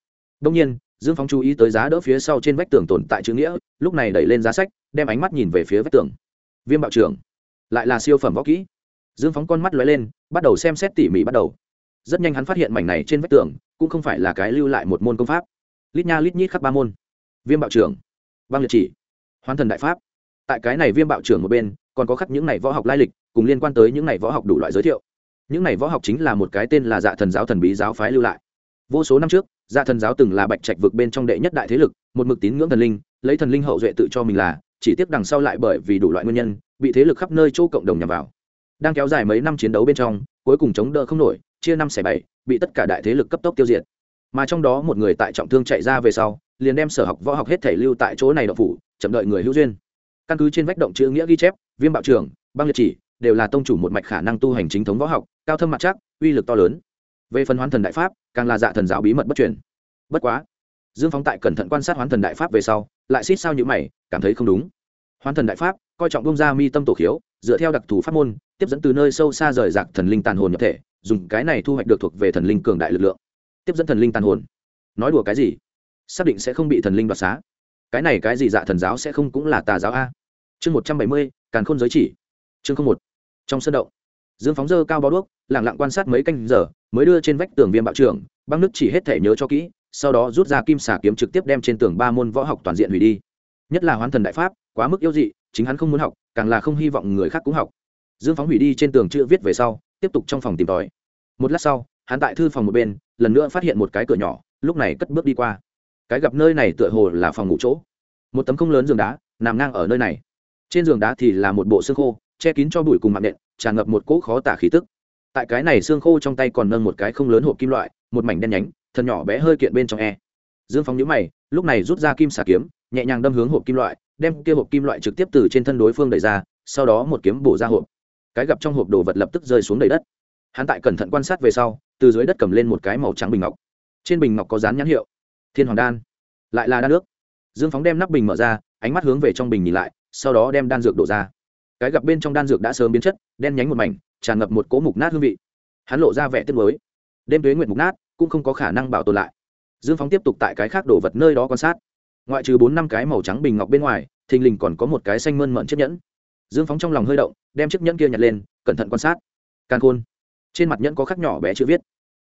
Đông nhiên, dương phóng chú ý tới giá đỡ phía sau trên vách tường tồn tại chữ nghĩa, lúc này đẩy lên giá sách, đem ánh mắt nhìn về phía vách tường. Viêm bạo trưởng, lại là siêu phẩm võ kỹ. Dương phóng con mắt lóe lên, bắt đầu xem xét tỉ mỉ bắt đầu. Rất nhanh hắn phát hiện mảnh này trên vách tường, cũng không phải là cái lưu lại một môn công pháp. Lít nha lít nhít khắp ba môn. Viêm bạo trưởng, băng liệt chỉ hoàn thần đại pháp. Tại cái này viêm bạo trưởng một bên còn có khắc những này võ học lai lịch, cùng liên quan tới những này võ học đủ loại giới thiệu. Những này võ học chính là một cái tên là dạ thần giáo thần bí giáo phái lưu lại. Vô số năm trước dạ thần giáo từng là bạch trạch vực bên trong đệ nhất đại thế lực, một mực tín ngưỡng thần linh, lấy thần linh hậu duệ tự cho mình là, chỉ tiếc đằng sau lại bởi vì đủ loại nguyên nhân, bị thế lực khắp nơi chỗ cộng đồng nhằm vào. Đang kéo dài mấy năm chiến đấu bên trong, cuối cùng chống đỡ không nổi, chia năm xẻ bảy, bị tất cả đại thế lực cấp tốc tiêu diệt. Mà trong đó một người tại trọng thương chạy ra về sau, liền đem sở học võ học hết thể lưu tại chỗ này đậu phủ, chậm đợi người hữu duyên. Căn cứ trên vách động chữ nghĩa ghi chép viêm bạo Trưởng, băng liệt chỉ đều là tông chủ một mạch khả năng tu hành chính thống võ học cao thâm mặt chắc uy lực to lớn. Về phần hoán thần đại pháp càng là dạ thần giáo bí mật bất truyền. Bất quá dương phóng tại cẩn thận quan sát hoán thần đại pháp về sau lại xít sao như mày cảm thấy không đúng. Hoán thần đại pháp coi trọng bông ra mi tâm tổ khiếu dựa theo đặc thù pháp môn tiếp dẫn từ nơi sâu xa rời rạc thần linh tàn hồn nhập thể dùng cái này thu hoạch được thuộc về thần linh cường đại lực lượng. Tiếp dẫn thần linh tàn hồn. Nói đùa cái gì? Xác định sẽ không bị thần linh đoạt xá. Cái này cái gì dạ thần giáo sẽ không cũng là tà giáo a? Chương một trăm bảy mươi càn khôn giới chỉ. Chương không một. Trong sân động, dương phóng dơ cao bó đuốc lẳng lặng quan sát mấy canh giờ, mới đưa trên vách tường viêm bạo trưởng, băng nước chỉ hết thể nhớ cho kỹ, sau đó rút ra kim xà kiếm trực tiếp đem trên tường ba môn võ học toàn diện hủy đi. Nhất là hoán thần đại pháp, quá mức yêu dị, chính hắn không muốn học, càng là không hy vọng người khác cũng học. Dương phóng hủy đi trên tường chữ viết về sau, tiếp tục trong phòng tìm tòi. Một lát sau, hắn tại thư phòng một bên, lần nữa phát hiện một cái cửa nhỏ, lúc này cất bước đi qua. Cái gặp nơi này tựa hồ là phòng ngủ chỗ. Một tấm không lớn giường đá, nằm ngang ở nơi này trên giường đá thì là một bộ xương khô, che kín cho bụi cùng mạng nện, tràn ngập một cỗ khó tả khí tức. Tại cái này xương khô trong tay còn nâng một cái không lớn hộp kim loại, một mảnh đen nhánh, thân nhỏ bé hơi kiện bên trong e. Dương phóng nhữ mày, lúc này rút ra kim xà kiếm, nhẹ nhàng đâm hướng hộp kim loại, đem kia hộp kim loại trực tiếp từ trên thân đối phương đẩy ra, sau đó một kiếm bổ ra hộp. Cái gặp trong hộp đồ vật lập tức rơi xuống đầy đất. Hắn tại cẩn thận quan sát về sau, từ dưới đất cầm lên một cái màu trắng bình ngọc. Trên bình ngọc có dán nhãn hiệu, thiên hoàng đan. Lại là đan nước. Dương phóng đem nắp bình mở ra, ánh mắt hướng về trong bình nhìn lại sau đó đem đan dược đổ ra. Cái gặp bên trong đan dược đã sớm biến chất, đen nhánh một mảnh, tràn ngập một cỗ mục nát hương vị. Hắn lộ ra vẻ tiếc mới đêm tuế nguyện mục nát, cũng không có khả năng bảo tồn lại. Dương phóng tiếp tục tại cái khác đổ vật nơi đó quan sát. Ngoại trừ bốn năm cái màu trắng bình ngọc bên ngoài, thình lình còn có một cái xanh mơn mận chiếc nhẫn. Dương phóng trong lòng hơi động, đem chiếc nhẫn kia nhặt lên, cẩn thận quan sát. Càn khôn. Trên mặt nhẫn có khắc nhỏ bé chữ viết.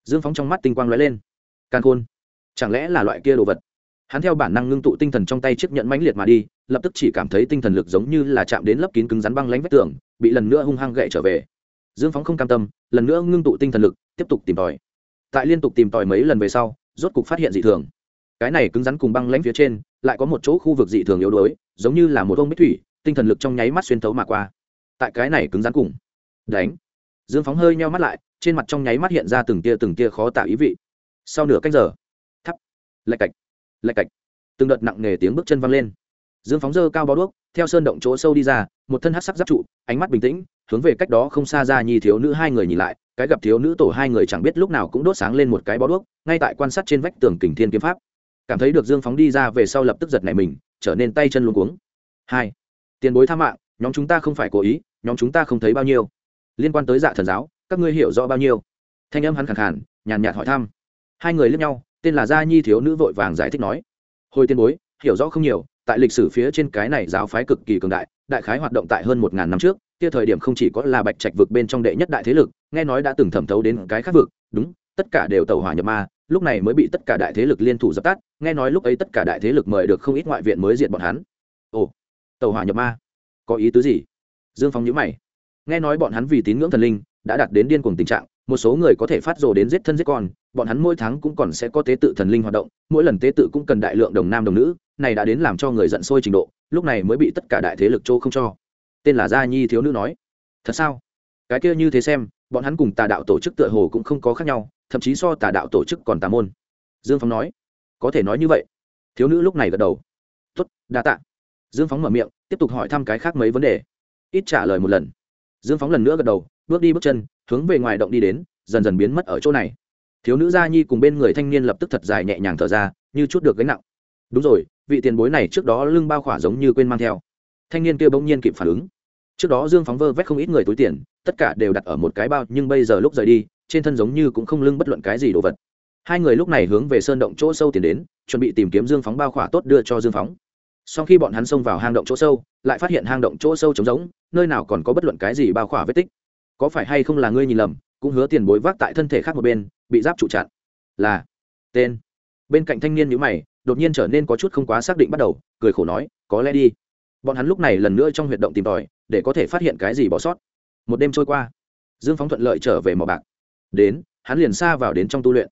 Dương phóng trong mắt tinh quang lóe lên. Càn khôn, chẳng lẽ là loại kia đồ vật? Hắn theo bản năng ngưng tụ tinh thần trong tay chiếc nhẫn mãnh liệt mà đi, lập tức chỉ cảm thấy tinh thần lực giống như là chạm đến lớp kín cứng rắn băng lánh vách tường, bị lần nữa hung hăng gậy trở về. Dương phóng không cam tâm, lần nữa ngưng tụ tinh thần lực, tiếp tục tìm tòi. Tại liên tục tìm tòi mấy lần về sau, rốt cục phát hiện dị thường. Cái này cứng rắn cùng băng lãnh phía trên, lại có một chỗ khu vực dị thường yếu đuối, giống như là một ông bích thủy, tinh thần lực trong nháy mắt xuyên thấu mà qua. Tại cái này cứng rắn cùng. Đánh. Dương phóng hơi nheo mắt lại, trên mặt trong nháy mắt hiện ra từng tia từng tia khó tạo ý vị. Sau nửa cách giờ, thắp. Lạch cạch lạch cạch. Từng đợt nặng nề tiếng bước chân văng lên. Dương phóng dơ cao bó đuốc, theo sơn động chỗ sâu đi ra, một thân hát sắc giáp trụ, ánh mắt bình tĩnh, hướng về cách đó không xa ra nhi thiếu nữ hai người nhìn lại, cái gặp thiếu nữ tổ hai người chẳng biết lúc nào cũng đốt sáng lên một cái bó đuốc, ngay tại quan sát trên vách tường kình thiên kiếm pháp. Cảm thấy được dương phóng đi ra về sau lập tức giật này mình, trở nên tay chân luôn cuống. Hai, tiền bối tha mạng, nhóm chúng ta không phải cố ý, nhóm chúng ta không thấy bao nhiêu. Liên quan tới dạ thần giáo, các ngươi hiểu rõ bao nhiêu. Thanh âm hắn khẳng khản nhàn nhạt hỏi thăm. Hai người lướt nhau tên là gia nhi thiếu nữ vội vàng giải thích nói. Hồi tiên bối, hiểu rõ không nhiều, tại lịch sử phía trên cái này giáo phái cực kỳ cường đại đại khái hoạt động tại hơn một ngàn năm trước, kia thời điểm không chỉ có là bạch trạch vực bên trong đệ nhất đại thế lực, nghe nói đã từng thẩm thấu đến cái khác vực, đúng, tất cả đều tàu hỏa nhập ma, lúc này mới bị tất cả đại thế lực liên thủ dập tắt, nghe nói lúc ấy tất cả đại thế lực mời được không ít ngoại viện mới diện bọn hắn. Ồ, tàu hỏa nhập ma, có ý tứ gì? Dương phong nhữ mày. Nghe nói bọn hắn vì tín ngưỡng thần linh, đã đạt đến điên cuồng tình trạng, một số người có thể phát rồ đến giết thân giết con bọn hắn mỗi tháng cũng còn sẽ có tế tự thần linh hoạt động, mỗi lần tế tự cũng cần đại lượng đồng nam đồng nữ, này đã đến làm cho người giận sôi trình độ, lúc này mới bị tất cả đại thế lực châu không cho. Tên là gia nhi thiếu nữ nói, thật sao? Cái kia như thế xem, bọn hắn cùng tà đạo tổ chức tựa hồ cũng không có khác nhau, thậm chí so tà đạo tổ chức còn tà môn. Dương phóng nói, có thể nói như vậy. Thiếu nữ lúc này gật đầu tuất đa tạ. Dương phóng mở miệng, tiếp tục hỏi thăm cái khác mấy vấn đề. Ít trả lời một lần. Dương phóng lần nữa gật đầu, bước đi bước chân, hướng về ngoài động đi đến, dần dần biến mất ở chỗ này thiếu nữ gia nhi cùng bên người thanh niên lập tức thật dài nhẹ nhàng thở ra, như chút được gánh nặng. Đúng rồi, vị tiền bối này trước đó lưng bao khỏa giống như quên mang theo. Thanh niên kia bỗng nhiên kịp phản ứng. Trước đó dương phóng vơ vét không ít người túi tiền, tất cả đều đặt ở một cái bao, nhưng bây giờ lúc rời đi, trên thân giống như cũng không lưng bất luận cái gì đồ vật. Hai người lúc này hướng về sơn động chỗ sâu tiền đến, chuẩn bị tìm kiếm dương phóng bao khỏa tốt đưa cho dương phóng. Sau khi bọn hắn xông vào hang động chỗ sâu, lại phát hiện hang động chỗ sâu trống rỗng, nơi nào còn có bất luận cái gì bao khỏa vết tích. Có phải hay không là ngươi nhìn lầm cũng hứa tiền bối vác tại thân thể khác một bên, bị giáp trụ chặn. Là, tên. Bên cạnh thanh niên nhữ mày, đột nhiên trở nên có chút không quá xác định bắt đầu, cười khổ nói, có lẽ đi. Bọn hắn lúc này lần nữa trong huyệt động tìm tòi, để có thể phát hiện cái gì bỏ sót. Một đêm trôi qua, dương phóng thuận lợi trở về mỏ bạc. Đến, hắn liền xa vào đến trong tu luyện.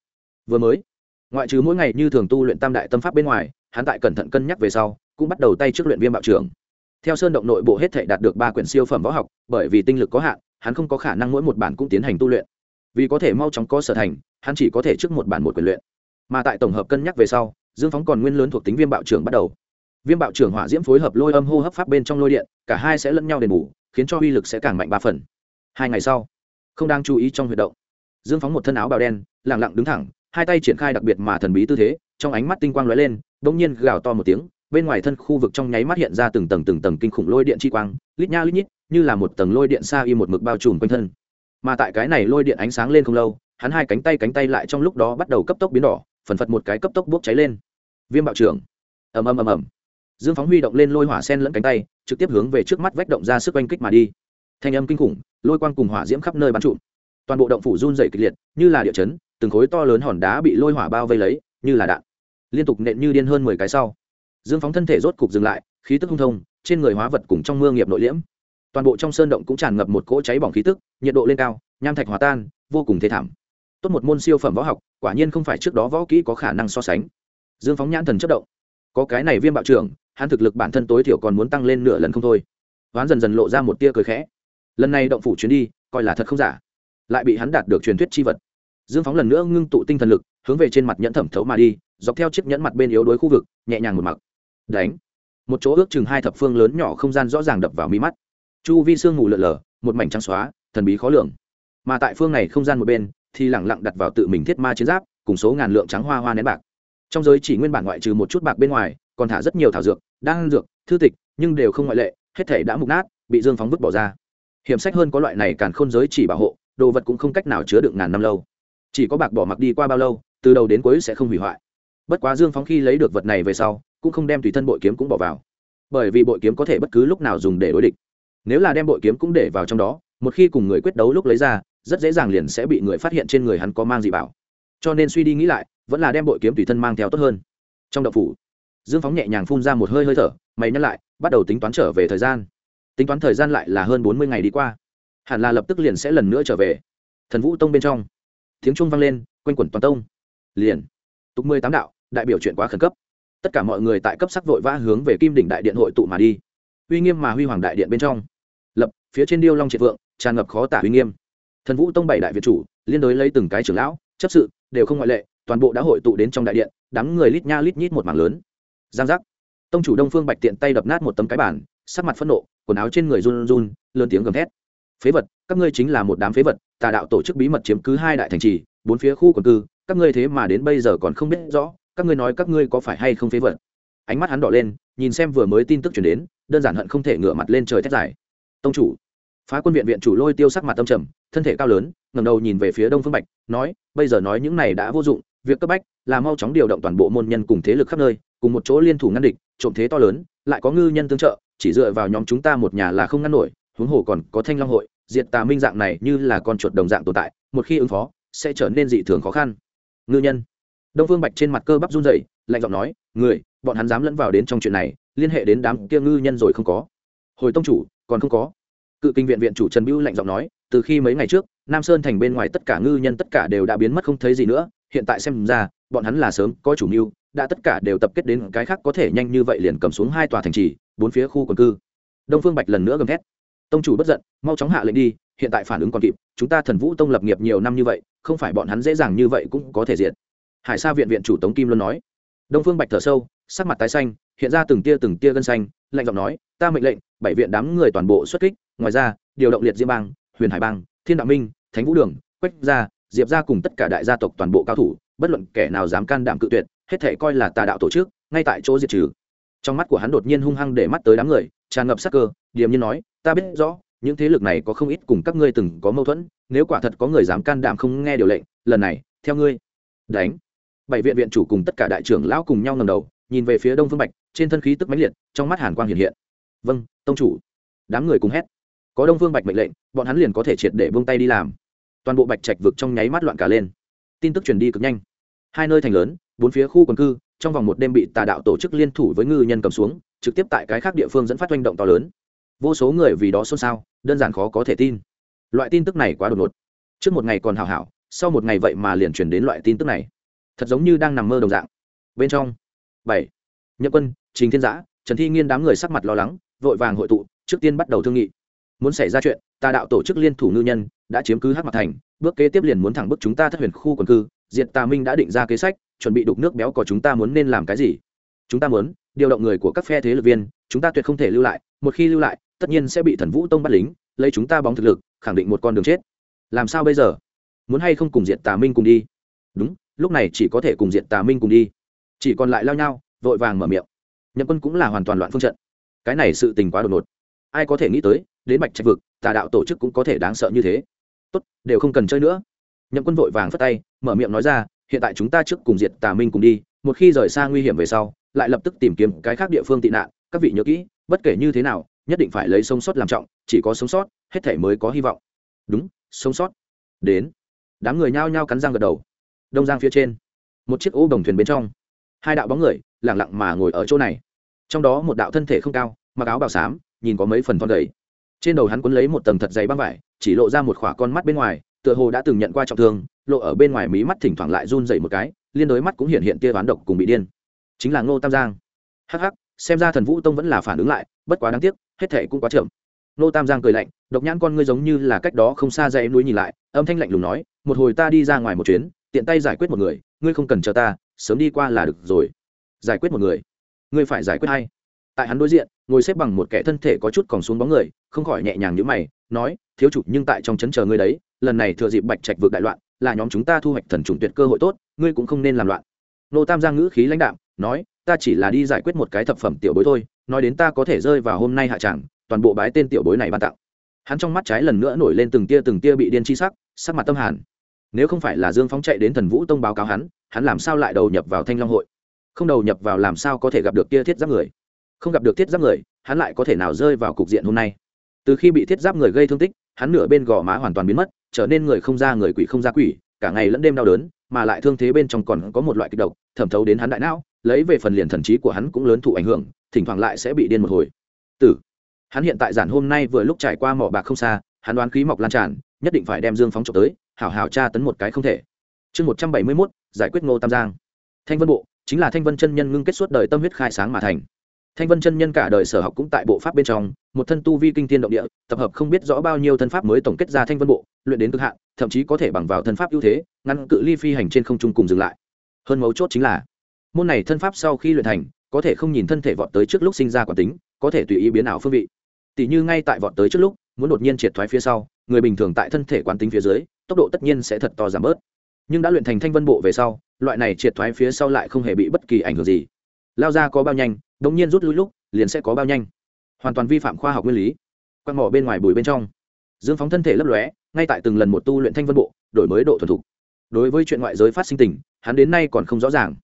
Vừa mới, ngoại trừ mỗi ngày như thường tu luyện tam đại tâm pháp bên ngoài, hắn tại cẩn thận cân nhắc về sau, cũng bắt đầu tay trước luyện viêm bạo trưởng. Theo sơn động nội bộ hết thể đạt được ba quyển siêu phẩm võ học, bởi vì tinh lực có hạn hắn không có khả năng mỗi một bản cũng tiến hành tu luyện. Vì có thể mau chóng có sở thành, hắn chỉ có thể trước một bản một quyền luyện. Mà tại tổng hợp cân nhắc về sau, dương phóng còn nguyên lớn thuộc tính viêm bạo trưởng bắt đầu. Viêm bạo trưởng hỏa diễm phối hợp lôi âm hô hấp pháp bên trong lôi điện, cả hai sẽ lẫn nhau đền bù, khiến cho uy lực sẽ càng mạnh ba phần. Hai ngày sau, không đang chú ý trong huy động, dương phóng một thân áo bào đen, lẳng lặng đứng thẳng, hai tay triển khai đặc biệt mà thần bí tư thế, trong ánh mắt tinh quang lóe lên đ ỗ n g nhiên gào to một tiếng bên ngoài thân khu vực trong nháy mắt hiện ra từng tầng từng tầng kinh khủng lôi điện chi quang, lít nha lít nhít, như là một tầng lôi điện xa y một mực bao trùm quanh thân. Mà tại cái này lôi điện ánh sáng lên không lâu, hắn hai cánh tay cánh tay lại trong lúc đó bắt đầu cấp tốc biến đỏ, phần phật một cái cấp tốc bốc cháy lên. Viêm bạo trưởng. Ầm ầm ầm ầm. Dương phóng huy động lên lôi hỏa sen lẫn cánh tay, trực tiếp hướng về trước mắt vách động ra sức oanh kích mà đi. Thanh âm kinh khủng, lôi quang cùng hỏa diễm khắp nơi bắn trụm. Toàn bộ động phủ run dày kịch liệt, như là địa chấn, từng khối to lớn hòn đá bị lôi hỏa bao vây lấy, như là đạn. Liên tục nện như điên hơn mười cái sau dương phóng thân thể rốt cục dừng lại, khí tức hung thông, trên người hóa vật cùng trong mương nghiệp nội liễm. Toàn bộ trong sơn động cũng tràn ngập một cỗ cháy bỏng khí tức, nhiệt độ lên cao, nham thạch hòa tan, vô cùng thế thảm. Tốt một môn siêu phẩm võ học, quả nhiên không phải trước đó võ kỹ có khả năng so sánh. Dương phóng nhãn thần chất động. Có cái này viêm bạo trưởng, hắn thực lực bản thân tối thiểu còn muốn tăng lên nửa lần không thôi. Hoán dần dần lộ ra một tia cười khẽ. Lần này động phủ chuyến đi, coi là thật không giả. Lại bị hắn đạt được truyền thuyết chi vật. Dương phóng lần nữa ngưng tụ tinh thần lực, hướng về trên mặt nhẫn thẩm thấu mà đi, dọc theo chiếc nhẫn mặt bên yếu đối khu vực, nhẹ nhàng một mặc đánh. Một chỗ ước chừng hai thập phương lớn nhỏ không gian rõ ràng đập vào mi mắt. Chu vi sương mù lợn lờ, một mảnh trắng xóa, thần bí khó lường. Mà tại phương này không gian một bên, thì lẳng lặng đặt vào tự mình thiết ma chiến giáp, cùng số ngàn lượng trắng hoa hoa nén bạc. Trong giới chỉ nguyên bản ngoại trừ một chút bạc bên ngoài, còn thả rất nhiều thảo dược, đan dược, thư tịch, nhưng đều không ngoại lệ, hết thể đã mục nát, bị dương phóng vứt bỏ ra. Hiểm sách hơn có loại này càn khôn giới chỉ bảo hộ, đồ vật cũng không cách nào chứa được ngàn năm lâu. Chỉ có bạc bỏ mặc đi qua bao lâu, từ đầu đến cuối sẽ không hủy hoại. Bất quá dương phóng khi lấy được vật này về sau cũng không đem tùy thân bội kiếm cũng bỏ vào. Bởi vì bội kiếm có thể bất cứ lúc nào dùng để đối địch. Nếu là đem bội kiếm cũng để vào trong đó, một khi cùng người quyết đấu lúc lấy ra, rất dễ dàng liền sẽ bị người phát hiện trên người hắn có mang gì bảo. Cho nên suy đi nghĩ lại, vẫn là đem bội kiếm tùy thân mang theo tốt hơn. Trong đậu phủ, dương phóng nhẹ nhàng phun ra một hơi hơi thở, mày nhắc lại, bắt đầu tính toán trở về thời gian. Tính toán thời gian lại là hơn bốn mươi ngày đi qua. Hẳn là lập tức liền sẽ lần nữa trở về. Thần vũ tông bên trong, tiếng trung vang lên, quanh quẩn toàn tông. Liền, tục mười tám đạo, đại biểu chuyện quá khẩn cấp tất cả mọi người tại cấp sắc vội vã hướng về kim đỉnh đại điện hội tụ mà đi. Uy nghiêm mà huy hoàng đại điện bên trong. Lập, phía trên điêu long triệt vượng, tràn ngập khó tả uy nghiêm. Thần vũ tông bảy đại việt chủ, liên đối lấy từng cái trưởng lão, chấp sự, đều không ngoại lệ, toàn bộ đã hội tụ đến trong đại điện, đám người lít nha lít nhít một mảng lớn. Giang giác. Tông chủ đông phương bạch tiện tay đập nát một tấm cái bản sắc mặt phẫn nộ, quần áo trên người run run, lớn tiếng gầm thét. Phế vật, các ngươi chính là một đám phế vật, tà đạo tổ chức bí mật chiếm cứ hai đại thành trì, bốn phía khu quần cư, các ngươi thế mà đến bây giờ còn không biết rõ các ngươi nói các ngươi có phải hay không phế vật? Ánh mắt hắn đỏ lên, nhìn xem vừa mới tin tức chuyển đến, đơn giản hận không thể ngửa mặt lên trời thét dài. Tông chủ, phá quân viện viện chủ lôi tiêu sắc mặt tâm trầm, thân thể cao lớn, ngẩng đầu nhìn về phía đông phương bạch, nói, bây giờ nói những này đã vô dụng, việc cấp bách là mau chóng điều động toàn bộ môn nhân cùng thế lực khắp nơi, cùng một chỗ liên thủ ngăn địch, trộm thế to lớn, lại có ngư nhân tương trợ, chỉ dựa vào nhóm chúng ta một nhà là không ngăn nổi, huống hồ còn có thanh long hội, diệt tà minh dạng này như là con chuột đồng dạng tồn tại, một khi ứng phó, sẽ trở nên dị thường khó khăn. Ngư nhân đông phương bạch trên mặt cơ bắp run dậy lạnh giọng nói, người, bọn hắn dám lẫn vào đến trong chuyện này, liên hệ đến đám kia ngư nhân rồi không có. Hồi tông chủ, còn không có. Cự kinh viện viện chủ trần bưu lạnh giọng nói, từ khi mấy ngày trước, nam sơn thành bên ngoài tất cả ngư nhân tất cả đều đã biến mất không thấy gì nữa, hiện tại xem ra, bọn hắn là sớm có chủ mưu, đã tất cả đều tập kết đến cái khác có thể nhanh như vậy liền cầm xuống hai tòa thành trì, bốn phía khu quần cư. Đông phương bạch lần nữa gầm thét, tông chủ bất giận, mau chóng hạ lệnh đi, hiện tại phản ứng còn kịp, chúng ta thần vũ tông lập nghiệp nhiều năm như vậy, không phải bọn hắn dễ dàng như vậy cũng có thể diệt hải sa viện viện chủ tống kim luôn nói. Đông phương bạch thở sâu, sắc mặt tái xanh, hiện ra từng tia từng tia gân xanh, lạnh giọng nói, ta mệnh lệnh, bảy viện đám người toàn bộ xuất kích, ngoài ra, điều động liệt diêm bang, huyền hải bang, thiên đạo minh, thánh vũ đường, quách gia, diệp gia cùng tất cả đại gia tộc toàn bộ cao thủ, bất luận kẻ nào dám can đảm cự tuyệt, hết thể coi là tà đạo tổ chức, ngay tại chỗ diệt trừ. Trong mắt của hắn đột nhiên hung hăng để mắt tới đám người, tràn ngập sắc cơ, điềm nhiên nói, ta biết rõ, những thế lực này có không ít cùng các ngươi từng có mâu thuẫn, nếu quả thật có người dám can đảm không nghe điều lệnh, lần này, theo ngươi. Đánh bảy viện viện chủ cùng tất cả đại trưởng lão cùng nhau ngầm đầu, nhìn về phía đông phương bạch, trên thân khí tức mãnh liệt, trong mắt hàn quang hiện hiện. Vâng tông chủ. Đám người cùng hét. Có đông phương bạch mệnh lệnh, bọn hắn liền có thể triệt để buông tay đi làm. Toàn bộ bạch trạch vực trong nháy mắt loạn cả lên. Tin tức truyền đi cực nhanh. Hai nơi thành lớn, bốn phía khu quần cư, trong vòng một đêm bị tà đạo tổ chức liên thủ với ngư nhân cầm xuống, trực tiếp tại cái khác địa phương dẫn phát oanh động to lớn. Vô số người vì đó xôn xao, đơn giản khó có thể tin. Loại tin tức này quá đột ngột. Trước một ngày còn hào hảo, sau một ngày vậy mà liền truyền đến loại tin tức này thật giống như đang nằm mơ đồng dạng. Bên trong, bảy, nhậm quân, trình thiên giã, trần thi nghiên đám người sắc mặt lo lắng, vội vàng hội tụ, trước tiên bắt đầu thương nghị. Muốn xảy ra chuyện tà đạo tổ chức liên thủ ngư nhân, đã chiếm cứ hát mặt thành, bước kế tiếp liền muốn thẳng bức chúng ta thất huyền khu quần cư, diệt tà minh đã định ra kế sách, chuẩn bị đục nước béo có chúng ta muốn nên làm cái gì? Chúng ta muốn, điều động người của các phe thế lực viên, chúng ta tuyệt không thể lưu lại, một khi lưu lại, tất nhiên sẽ bị thần vũ tông bắt lính, lấy chúng ta bóng thực lực, khẳng định một con đường chết. Làm sao bây giờ? Muốn hay không cùng diệt tà minh cùng đi? Đúng lúc này chỉ có thể cùng diện tà minh cùng đi. Chỉ còn lại lao nhau, vội vàng mở miệng. Nhậm quân cũng là hoàn toàn loạn phương trận. Cái này sự tình quá đột ngột. Ai có thể nghĩ tới, đến bạch trạch vực, tà đạo tổ chức cũng có thể đáng sợ như thế. Tốt, đều không cần chơi nữa. Nhậm quân vội vàng phất tay, mở miệng nói ra, hiện tại chúng ta trước cùng diệt tà minh cùng đi, một khi rời xa nguy hiểm về sau, lại lập tức tìm kiếm cái khác địa phương tị nạn, các vị nhớ kỹ, bất kể như thế nào, nhất định phải lấy sống sót làm trọng, chỉ có sống sót, hết thể mới có hy vọng. Đúng, sống sót. Đến. Đám người nhao nhao cắn răng gật đầu đông giang phía trên, một chiếc ô đồng thuyền bên trong, hai đạo bóng người lẳng lặng mà ngồi ở chỗ này. Trong đó một đạo thân thể không cao, mặc áo bào xám, nhìn có mấy phần thon đầy trên đầu hắn quấn lấy một tầng thật dày băng vải, chỉ lộ ra một khỏa con mắt bên ngoài, tựa hồ đã từng nhận qua trọng thương, lộ ở bên ngoài mí mắt thỉnh thoảng lại run dậy một cái, liên đối mắt cũng hiện hiện tia ván độc cùng bị điên. Chính là ngô tam giang. Hắc hắc, xem ra thần vũ tông vẫn là phản ứng lại, bất quá đáng tiếc, hết thệ cũng quá chậm. Ngô tam giang cười lạnh, độc nhãn con ngươi giống như là cách đó không xa dãy núi nhìn lại, âm thanh lạnh lùng nói, một hồi ta đi ra ngoài một chuyến tiện tay giải quyết một người, ngươi không cần chờ ta, sớm đi qua là được rồi. Giải quyết một người, ngươi phải giải quyết hay tại hắn đối diện, ngồi xếp bằng một kẻ thân thể có chút còn xuống bóng người, không khỏi nhẹ nhàng như mày, nói, thiếu chủ, nhưng tại trong chấn chờ ngươi đấy, lần này thừa dịp bạch trạch vượt đại loạn, là nhóm chúng ta thu hoạch thần trùng tuyệt cơ hội tốt, ngươi cũng không nên làm loạn. Nô tam giang ngữ khí lãnh đạm, nói, ta chỉ là đi giải quyết một cái thập phẩm tiểu bối thôi, nói đến ta có thể rơi vào hôm nay hạ tràng toàn bộ bái tên tiểu bối này ban tặng. Hắn trong mắt trái lần nữa nổi lên từng tia từng tia bị điên chi sắc sắc mặt tâm hàn nếu không phải là dương phóng chạy đến thần vũ tông báo cáo hắn hắn làm sao lại đầu nhập vào thanh long hội? Không đầu nhập vào làm sao có thể gặp được kia thiết giáp người? Không gặp được thiết giáp người, hắn lại có thể nào rơi vào cục diện hôm nay? Từ khi bị thiết giáp người gây thương tích, hắn nửa bên gò má hoàn toàn biến mất, trở nên người không ra người quỷ không ra quỷ, cả ngày lẫn đêm đau đớn, mà lại thương thế bên trong còn có một loại kịch độc, thẩm thấu đến hắn đại não, lấy về phần liền thần trí của hắn cũng lớn thụ ảnh hưởng, thỉnh thoảng lại sẽ bị điên một hồi. Tử, hắn hiện tại giản hôm nay vừa lúc trải qua mỏ bạc không xa, hắn đoán khí mọc lan tràn, nhất định phải đem dương phóng trộm tới hảo hảo tra tấn một cái không thể. Chương một trăm bảy mươi mốt, giải quyết ngô tam giang. Thanh vân bộ, chính là thanh vân chân nhân ngưng kết suốt đời tâm huyết khai sáng mà thành. Thanh vân chân nhân cả đời sở học cũng tại bộ pháp bên trong, một thân tu vi kinh thiên động địa, tập hợp không biết rõ bao nhiêu thân pháp mới tổng kết ra thanh vân bộ, luyện đến cực hạn, thậm chí có thể bằng vào thân pháp ưu thế ngăn cự ly phi hành trên không trung cùng dừng lại. Hơn mấu chốt chính là, môn này thân pháp sau khi luyện thành, có thể không nhìn thân thể vọt tới trước lúc sinh ra quả tính, có thể tùy ý biến ảo phương vị. Tỷ như ngay tại vọt tới trước lúc, muốn đột nhiên triệt thoái phía sau, người bình thường tại thân thể quán tính phía dưới tốc độ tất nhiên sẽ thật to giảm bớt. Nhưng đã luyện thành thanh vân bộ về sau, loại này triệt thoái phía sau lại không hề bị bất kỳ ảnh hưởng gì. Lao ra có bao nhanh, đống nhiên rút lui lúc, liền sẽ có bao nhanh. Hoàn toàn vi phạm khoa học nguyên lý. Quăng mỏ bên ngoài bùi bên trong. Dương phóng thân thể lấp lóe, ngay tại từng lần một tu luyện thanh vân bộ, đổi mới độ thuần thục. Đối với chuyện ngoại giới phát sinh tình, hắn đến nay còn không rõ ràng.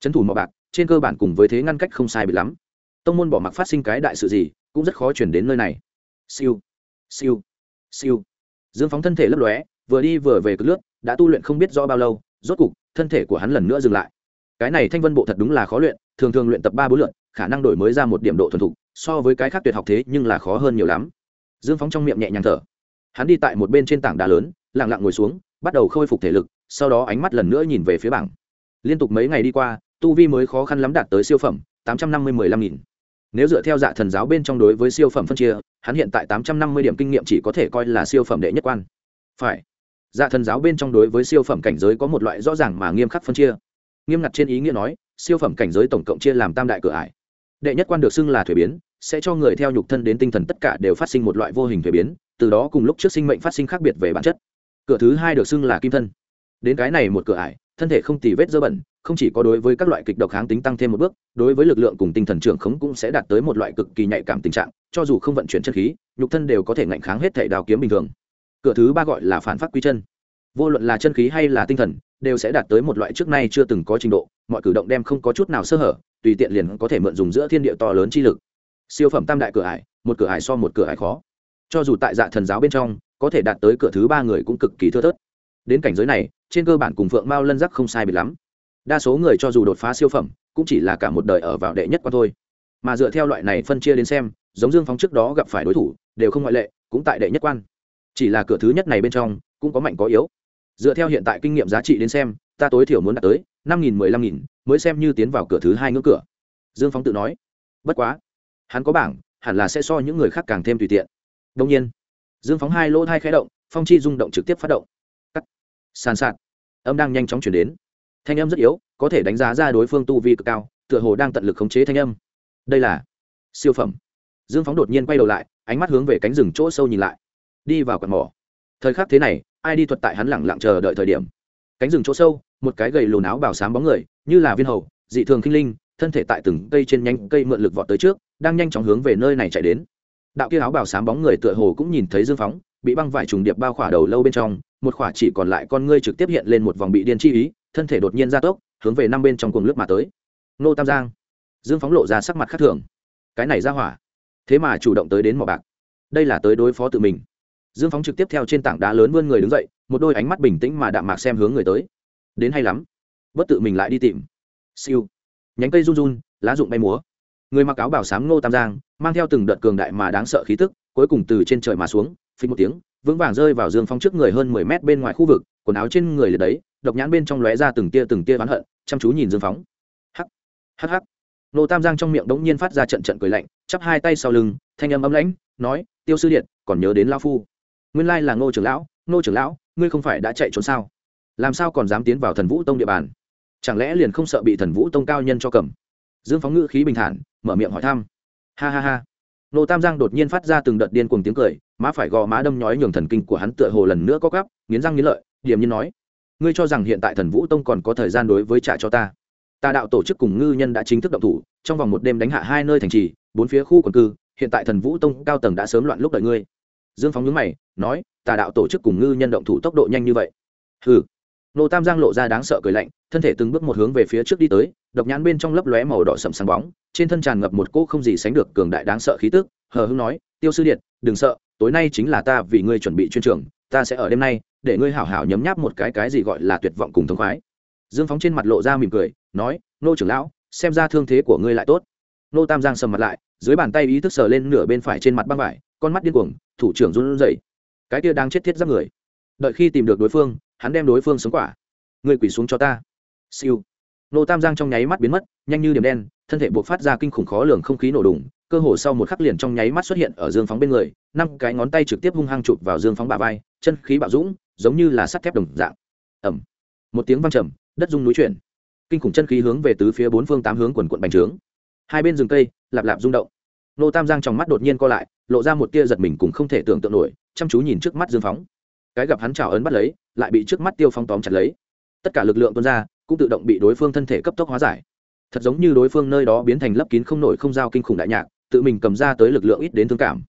Trấn thủ mỏ bạc, trên cơ bản cùng với thế ngăn cách không sai bị lắm. Tông môn bỏ mặc phát sinh cái đại sự gì, cũng rất khó chuyển đến nơi này. Siêu. Siêu. Siêu. Dương phóng thân thể lấp lóe vừa đi vừa về cực lướt, đã tu luyện không biết rõ bao lâu, rốt cục, thân thể của hắn lần nữa dừng lại. Cái này thanh vân bộ thật đúng là khó luyện, thường thường luyện tập ba bốn lượt, khả năng đổi mới ra một điểm độ thuần thục, so với cái khác tuyệt học thế nhưng là khó hơn nhiều lắm. Dương phóng trong miệng nhẹ nhàng thở. Hắn đi tại một bên trên tảng đá lớn lẳng lặng ngồi xuống, bắt đầu khôi phục thể lực, sau đó ánh mắt lần nữa nhìn về phía bảng. Liên tục mấy ngày đi qua, tu vi mới khó khăn lắm đạt tới siêu phẩm, tám trăm năm mươi mười lăm nghìn. Nếu dựa theo dạ thần giáo bên trong đối với siêu phẩm phân chia, hắn hiện tại tám trăm năm mươi điểm kinh nghiệm chỉ có thể coi là siêu phẩm đệ nhất quan. Phải dạ thần giáo bên trong đối với siêu phẩm cảnh giới có một loại rõ ràng mà nghiêm khắc phân chia. Nghiêm ngặt trên ý nghĩa nói, siêu phẩm cảnh giới tổng cộng chia làm tam đại cửa ải. Đệ nhất quan được xưng là thuế biến, sẽ cho người theo nhục thân đến tinh thần tất cả đều phát sinh một loại vô hình thuế biến, từ đó cùng lúc trước sinh mệnh phát sinh khác biệt về bản chất. Cửa thứ hai được xưng là kim thân. Đến cái này một cửa ải, thân thể không tì vết dơ bẩn, không chỉ có đối với các loại kịch độc kháng tính tăng thêm một bước, đối với lực lượng cùng tinh thần trưởng khống cũng sẽ đạt tới một loại cực kỳ nhạy cảm tình trạng, cho dù không vận chuyển chất khí, nhục thân đều có thể ngạnh kháng hết thể đào kiếm bình thường cửa thứ ba gọi là phản phát quy chân. Vô luận là chân khí hay là tinh thần, đều sẽ đạt tới một loại trước nay chưa từng có trình độ, mọi cử động đem không có chút nào sơ hở, tùy tiện liền có thể mượn dùng giữa thiên địa to lớn chi lực. Siêu phẩm tam đại cửa ải, một cửa ải so một cửa ải khó. Cho dù tại dạ thần giáo bên trong, có thể đạt tới cửa thứ ba người cũng cực kỳ thưa thớt. Đến cảnh giới này, trên cơ bản cùng phượng mao lân giác không sai bị lắm. Đa số người cho dù đột phá siêu phẩm, cũng chỉ là cả một đời ở vào đệ nhất quan thôi. Mà dựa theo loại này phân chia đến xem, giống dương phóng trước đó gặp phải đối thủ, đều không ngoại lệ, cũng tại đệ nhất quan chỉ là cửa thứ nhất này bên trong, cũng có mạnh có yếu. Dựa theo hiện tại kinh nghiệm giá trị đến xem, ta tối thiểu muốn đạt tới năm nghìn, mười lăm nghìn, mới xem như tiến vào cửa thứ hai ngưỡng cửa. Dương phóng tự nói. Bất quá, hắn có bảng, hẳn là sẽ so những người khác càng thêm tùy tiện. Đông nhiên, dương phóng hai lỗ thai khé động, phong chi rung động trực tiếp phát động. Cắt. Sàn sạt. Âm đang nhanh chóng chuyển đến. Thanh âm rất yếu, có thể đánh giá ra đối phương tu vi cực cao, tựa hồ đang tận lực khống chế thanh âm. Đây là siêu phẩm. Dương phóng đột nhiên quay đầu lại, ánh mắt hướng về cánh rừng chỗ sâu nhìn lại đi vào quạt mỏ. Thời khắc thế này, ai đi thuật tại hắn lẳng lặng chờ đợi thời điểm. Cánh rừng chỗ sâu, một cái gầy lùn áo bảo sám bóng người, như là viên hầu, dị thường khinh linh, thân thể tại từng cây trên nhanh cây mượn lực vọt tới trước, đang nhanh chóng hướng về nơi này chạy đến. Đạo kia áo bảo sám bóng người tựa hồ cũng nhìn thấy dương phóng, bị băng vải trùng điệp bao khỏa đầu lâu bên trong, một khỏa chỉ còn lại con ngươi trực tiếp hiện lên một vòng bị điên chi ý, thân thể đột nhiên ra tốc, hướng về năm bên trong cuồng lướt mà tới. Nô tam giang. Dương phóng lộ ra sắc mặt khác thường. Cái này ra hỏa. Thế mà chủ động tới đến mỏ bạc. Đây là tới đối phó tự mình dương phóng trực tiếp theo trên tảng đá lớn vươn người đứng dậy, một đôi ánh mắt bình tĩnh mà đạm mạc xem hướng người tới. Đến hay lắm. Bất tự mình lại đi tìm. Siêu. Nhánh cây run run, lá rụng bay múa. Người mặc áo bảo sám ngô tam giang, mang theo từng đợt cường đại mà đáng sợ khí tức, cuối cùng từ trên trời mà xuống phí một tiếng, vững vàng rơi vào dương phong trước người hơn mười mét bên ngoài khu vực, quần áo trên người liệt đấy, độc nhãn bên trong lóe ra từng tia từng tia oán hận, chăm chú nhìn dương phóng. Hắc. Hắc hắc. Nô tam giang trong miệng đống nhiên phát ra trận trận cười lạnh, chắp hai tay sau lưng, thanh âm ấm lãnh, nói, tiêu sư điện, còn nhớ đến lao phu nguyên lai là ngô trưởng lão, ngô trưởng lão, ngươi không phải đã chạy trốn sao? Làm sao còn dám tiến vào thần vũ tông địa bàn? Chẳng lẽ liền không sợ bị thần vũ tông cao nhân cho cầm? Dương phóng ngữ khí bình thản, mở miệng hỏi thăm. Ha ha ha. Nô tam giang đột nhiên phát ra từng đợt điên cuồng tiếng cười, má phải gò má đâm nhói nhường thần kinh của hắn tựa hồ lần nữa có gắp nghiến răng nghiến lợi điểm nhiên nói. Ngươi cho rằng hiện tại thần vũ tông còn có thời gian đối với trả cho ta? Tà đạo tổ chức cùng ngư nhân đã chính thức động thủ, trong vòng một đêm đánh hạ hai nơi thành trì, bốn phía khu quần cư, hiện tại thần vũ tông cao tầng đã sớm loạn lúc đợi ngươi dương phóng nhướng mày, nói, tà đạo tổ chức cùng ngư nhân động thủ tốc độ nhanh như vậy. Hừ. Nô tam giang lộ ra đáng sợ cười lạnh, thân thể từng bước một hướng về phía trước đi tới, độc nhãn bên trong lấp lóe màu đỏ sầm sáng bóng, trên thân tràn ngập một cỗ không gì sánh được cường đại đáng sợ khí tức, hờ hưng nói, tiêu sư điện, đừng sợ, tối nay chính là ta vì ngươi chuẩn bị chuyên trường, ta sẽ ở đêm nay, để ngươi hảo hảo nhấm nháp một cái cái gì gọi là tuyệt vọng cùng thống khoái. Dương phóng trên mặt lộ ra mỉm cười, nói, nô trưởng lão, xem ra thương thế của ngươi lại tốt. Nô tam giang sầm mặt lại, dưới bàn tay ý thức sờ lên nửa bên phải trên mặt băng vải con mắt điên cuồng, thủ trưởng run rẩy. Cái kia đang chết thiết giáp người. Đợi khi tìm được đối phương, hắn đem đối phương sống quả. Ngươi quỳ xuống cho ta. Siêu. Nô tam giang trong nháy mắt biến mất, nhanh như điểm đen, thân thể buộc phát ra kinh khủng khó lường không khí nổ đùng, cơ hồ sau một khắc liền trong nháy mắt xuất hiện ở dương phóng bên người, năm cái ngón tay trực tiếp hung hăng chụp vào dương phóng bả vai, chân khí bạo dũng, giống như là sắt thép đồng dạng. Ẩm một tiếng vang trầm, đất rung núi chuyển. Kinh khủng chân khí hướng về tứ phía bốn phương tám hướng quần quận bành trướng. Hai bên rừng cây, lạp lạp rung động nô tam giang trong mắt đột nhiên co lại, lộ ra một tia giật mình cũng không thể tưởng tượng nổi, chăm chú nhìn trước mắt dương phóng. Cái gặp hắn trào ấn bắt lấy, lại bị trước mắt tiêu phong tóm chặt lấy. Tất cả lực lượng tuôn ra, cũng tự động bị đối phương thân thể cấp tốc hóa giải. Thật giống như đối phương nơi đó biến thành lấp kín không nổi không giao kinh khủng đại nhạc, tự mình cầm ra tới lực lượng ít đến thương cảm.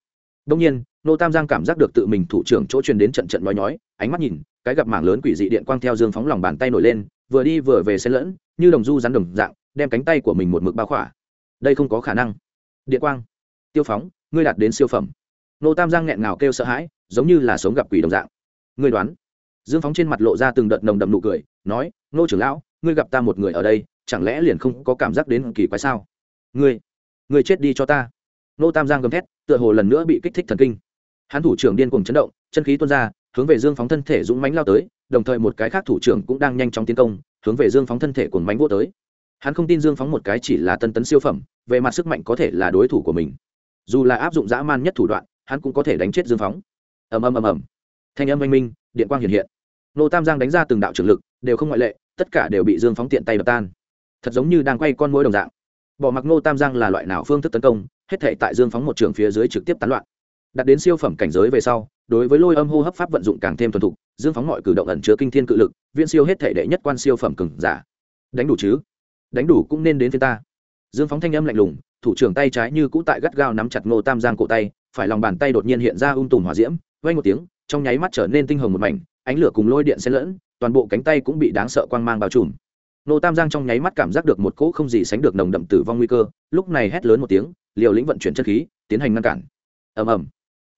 Đông nhiên, nô tam giang cảm giác được tự mình thủ trưởng chỗ truyền đến trận trận nói nhói, ánh mắt nhìn, cái gặp mảng lớn quỷ dị điện quang theo dương phóng lòng bàn tay nổi lên, vừa đi vừa về xen lẫn, như đồng du rắn đồng dạng, đem cánh tay của mình một mực bao khỏa. Đây không có khả năng. Điện quang tiêu phóng, ngươi đạt đến siêu phẩm. Nô tam giang nghẹn ngào kêu sợ hãi, giống như là sống gặp quỷ đồng dạng. Ngươi đoán. Dương phóng trên mặt lộ ra từng đợt nồng đậm nụ cười, nói, nô trưởng lão, ngươi gặp ta một người ở đây, chẳng lẽ liền không có cảm giác đến kỳ quái sao? Ngươi ngươi chết đi cho ta. Nô tam giang gầm thét, tựa hồ lần nữa bị kích thích thần kinh. Hắn thủ trưởng điên cuồng chấn động, chân khí tuôn ra, hướng về dương phóng thân thể dũng mánh lao tới, đồng thời một cái khác thủ trưởng cũng đang nhanh chóng tiến công, hướng về dương phóng thân thể cuồng mánh vô tới. Hắn không tin dương phóng một cái chỉ là tân tấn siêu phẩm, về mặt sức mạnh có thể là đối thủ của mình dù là áp dụng dã man nhất thủ đoạn, hắn cũng có thể đánh chết dương phóng. Ầm ầm ầm ầm. Thanh âm oanh minh, điện quang hiện hiện. Nô tam giang đánh ra từng đạo trường lực, đều không ngoại lệ, tất cả đều bị dương phóng tiện tay đập tan. Thật giống như đang quay con mối đồng dạng. Bỏ mặc nô tam giang là loại nào phương thức tấn công, hết thể tại dương phóng một trường phía dưới trực tiếp tán loạn. Đặt đến siêu phẩm cảnh giới về sau, đối với lôi âm hô hấp pháp vận dụng càng thêm thuần thục, dương phóng mọi cử động ẩn chứa kinh thiên cự lực viên siêu hết thể đệ nhất quan siêu phẩm cừng giả. Đánh đủ chứ? Đánh đủ cũng nên đến phía ta. Dương phóng thanh âm lạnh lùng thủ trưởng tay trái như cũ tại gắt gao nắm chặt ngô tam giang cổ tay, phải lòng bàn tay đột nhiên hiện ra ung tùm hỏa diễm vay một tiếng, trong nháy mắt trở nên tinh hồng một mảnh, ánh lửa cùng lôi điện xen lẫn, toàn bộ cánh tay cũng bị đáng sợ quang mang bao trùm. Ngô tam giang trong nháy mắt cảm giác được một cỗ không gì sánh được nồng đậm tử vong nguy cơ, lúc này hét lớn một tiếng, liều lĩnh vận chuyển chân khí, tiến hành ngăn cản. Ầm ầm.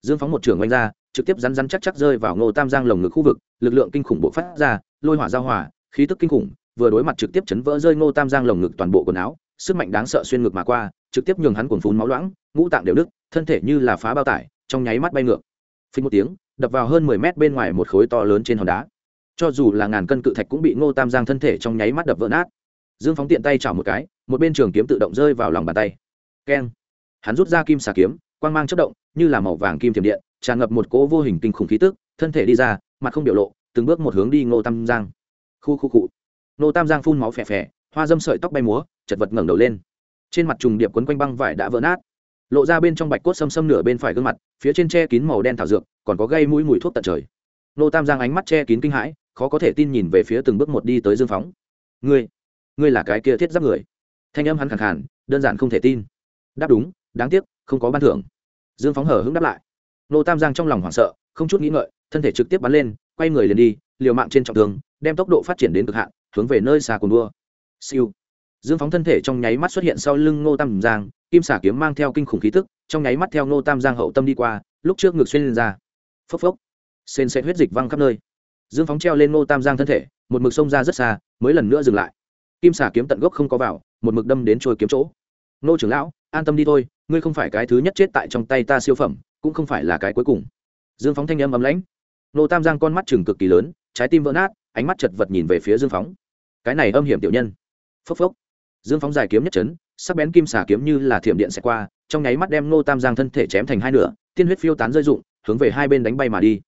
Dương phóng một trường oanh ra, trực tiếp rắn rắn chắc chắc rơi vào ngô tam giang lồng ngực khu vực, lực lượng kinh khủng bộ phát ra, lôi hỏa giao hỏa khí tức kinh khủng, vừa đối mặt trực tiếp chấn vỡ rơi ngô tam giang lồng ngực toàn bộ quần áo, sức mạnh đáng sợ xuyên ngực mà qua trực tiếp nhường hắn cuồng phun máu loãng, ngũ tạng đều đứt thân thể như là phá bao tải, trong nháy mắt bay ngược. Phình một tiếng, đập vào hơn mười mét bên ngoài một khối to lớn trên hòn đá. Cho dù là ngàn cân cự thạch cũng bị ngô tam giang thân thể trong nháy mắt đập vỡ nát. Dương phóng tiện tay chảo một cái, một bên trường kiếm tự động rơi vào lòng bàn tay. Keng. Hắn rút ra kim xà kiếm, quang mang chất động, như là màu vàng kim thiểm điện, tràn ngập một cỗ vô hình kinh khủng khí tức, thân thể đi ra, mặt không biểu lộ, từng bước một hướng đi ngô tam giang. Khu khu cụ ngô tam giang phun máu phè phè, hoa dâm sợi tóc bay múa, chật vật ngẩng đầu lên trên mặt trùng điệp quấn quanh băng vải đã vỡ nát. Lộ ra bên trong bạch cốt xâm xâm nửa bên phải gương mặt, phía trên che kín màu đen thảo dược, còn có gây mũi mùi thuốc tận trời. Nô tam giang ánh mắt che kín kinh hãi, khó có thể tin nhìn về phía từng bước một đi tới dương phóng. Ngươi ngươi là cái kia thiết giáp người? Thanh âm hắn khẳng khàn, đơn giản không thể tin. Đáp đúng, đáng tiếc, không có ban thưởng. Dương phóng hở hứng đáp lại. Nô tam giang trong lòng hoảng sợ, không chút nghĩ ngợi, thân thể trực tiếp bắn lên, quay người liền đi, liều mạng trên trọng tường đem tốc độ phát triển đến cực hạn, hướng về nơi xa cồn đua. Siêu dương phóng thân thể trong nháy mắt xuất hiện sau lưng ngô tam giang, kim xả kiếm mang theo kinh khủng khí tức, trong nháy mắt theo ngô tam giang hậu tâm đi qua, lúc trước ngực xuyên lên ra. Phốc phốc. Xên xẹt huyết dịch văng khắp nơi. Dương phóng treo lên ngô tam giang thân thể, một mực xông ra rất xa, mới lần nữa dừng lại. Kim xả kiếm tận gốc không có vào, một mực đâm đến trôi kiếm chỗ. Ngô trưởng lão, an tâm đi thôi, ngươi không phải cái thứ nhất chết tại trong tay ta siêu phẩm, cũng không phải là cái cuối cùng. Dương phóng thanh âm ấm lãnh. Ngô tam giang con mắt chừng cực kỳ lớn, trái tim vỡ nát, ánh mắt chật vật nhìn về phía dương phóng. Cái này âm hiểm tiểu nhân. Phốc phốc dương phóng dài kiếm nhất chấn, sắc bén kim xà kiếm như là thiểm điện xẹt qua, trong nháy mắt đem ngô tam giang thân thể chém thành hai nửa, tiên huyết phiêu tán rơi rụng, hướng về hai bên đánh bay mà đi.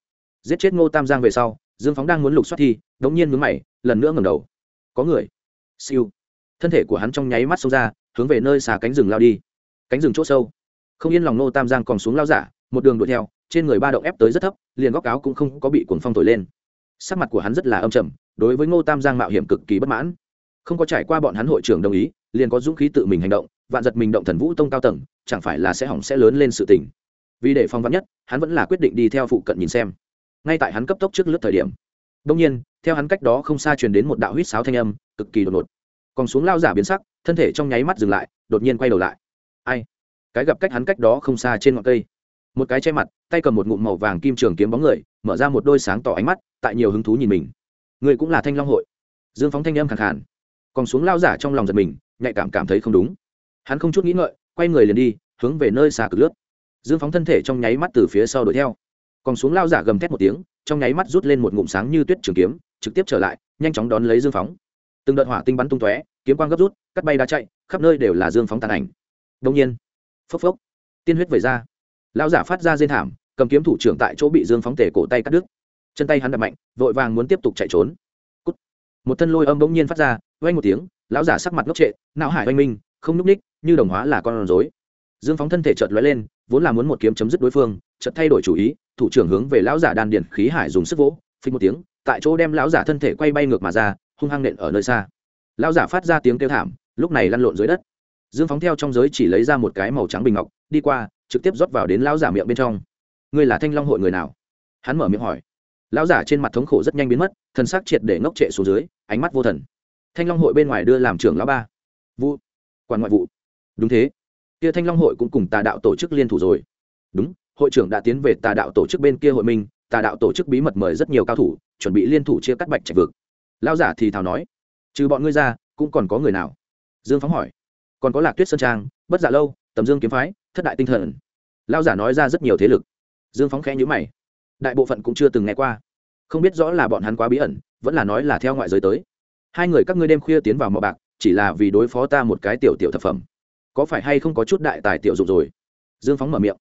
Giết chết ngô tam giang về sau, dương phóng đang muốn lục xoát thi, đống nhiên mướn mày, lần nữa ngầm đầu. Có người. Siêu. Thân thể của hắn trong nháy mắt xông ra, hướng về nơi xà cánh rừng lao đi. Cánh rừng chỗ sâu. Không yên lòng ngô tam giang còn xuống lao giả, một đường đuổi theo, trên người ba động ép tới rất thấp, liền góc áo cũng không có bị cuồng phong thổi lên. Sắc mặt của hắn rất là âm trầm, đối với ngô tam giang mạo hiểm cực kỳ bất mãn không có trải qua bọn hắn hội trưởng đồng ý, liền có dũng khí tự mình hành động, vạn giật mình động thần vũ tông cao tầng, chẳng phải là sẽ hỏng sẽ lớn lên sự tình. Vì để phong vắn nhất, hắn vẫn là quyết định đi theo phụ cận nhìn xem. Ngay tại hắn cấp tốc trước lướt thời điểm đông nhiên, theo hắn cách đó không xa truyền đến một đạo huýt sáo thanh âm, cực kỳ đột ngột. Còn xuống lao giả biến sắc, thân thể trong nháy mắt dừng lại, đột nhiên quay đầu lại. Ai? Cái gặp cách hắn cách đó không xa trên ngọn cây. Một cái che mặt, tay cầm một ngụm màu vàng kim trường kiếm bóng người, mở ra một đôi sáng tỏ ánh mắt, tại nhiều hứng thú nhìn mình. Người cũng là thanh long hội. Dương phóng thanh âm khẳng khản còn xuống lao giả trong lòng giật mình, nhạy cảm cảm thấy không đúng. Hắn không chút nghĩ ngợi, quay người liền đi, hướng về nơi xa cực lướt. Dương phóng thân thể trong nháy mắt từ phía sau đuổi theo. Còn xuống lao giả gầm thét một tiếng, trong nháy mắt rút lên một ngụm sáng như tuyết trường kiếm, trực tiếp trở lại, nhanh chóng đón lấy dương phóng. Từng đợt hỏa tinh bắn tung tóe, kiếm quang gấp rút, cắt bay đá chạy, khắp nơi đều là dương phóng tàn ảnh. Đông nhiên, phốc phốc, tiên huyết vẩy ra. Lao giả phát ra dên thảm, cầm kiếm thủ trưởng tại chỗ bị dương phóng tể cổ tay cắt đứt. Chân tay hắn đập mạnh, vội vàng muốn tiếp tục chạy trốn. Cút. một thân lôi âm bỗng nhiên phát ra oanh một tiếng, lão giả sắc mặt ngốc trệ, não hải oanh minh, không nhúc ních như đồng hóa là con rối. Dương phóng thân thể chợt lóe lên, vốn là muốn một kiếm chấm dứt đối phương, chợt thay đổi chủ ý, thủ trưởng hướng về lão giả đan điền khí hải dùng sức vỗ, phình một tiếng, tại chỗ đem lão giả thân thể quay bay ngược mà ra, hung hăng nện ở nơi xa. Lão giả phát ra tiếng kêu thảm, lúc này lăn lộn dưới đất. Dương phóng theo trong giới chỉ lấy ra một cái màu trắng bình ngọc, đi qua, trực tiếp rót vào đến lão giả miệng bên trong. Ngươi là thanh long hội người nào? Hắn mở miệng hỏi. Lão giả trên mặt thống khổ rất nhanh biến mất thân xác triệt để ngốc trệ xuống dưới, ánh mắt vô thần thanh long hội bên ngoài đưa làm trưởng lão ba. Vụ quản ngoại vụ. Đúng thế. Kia thanh long hội cũng cùng tà đạo tổ chức liên thủ rồi. Đúng, hội trưởng đã tiến về tà đạo tổ chức bên kia hội minh, tà đạo tổ chức bí mật mời rất nhiều cao thủ, chuẩn bị liên thủ chia cắt bạch trạch vực. Lao giả thì thào nói, trừ bọn ngươi ra, cũng còn có người nào? Dương phóng hỏi. Còn có lạc tuyết sơn trang, bất dạ lâu, tầm dương kiếm phái, thất đại tinh thần. Lao giả nói ra rất nhiều thế lực. Dương phóng khẽ nhữ mày. Đại bộ phận cũng chưa từng nghe qua. Không biết rõ là bọn hắn quá bí ẩn, vẫn là nói là theo ngoại giới tới hai người các ngươi đêm khuya tiến vào mỏ bạc, chỉ là vì đối phó ta một cái tiểu tiểu thập phẩm. Có phải hay không có chút đại tài tiểu dụng rồi? Dương phóng mở miệng.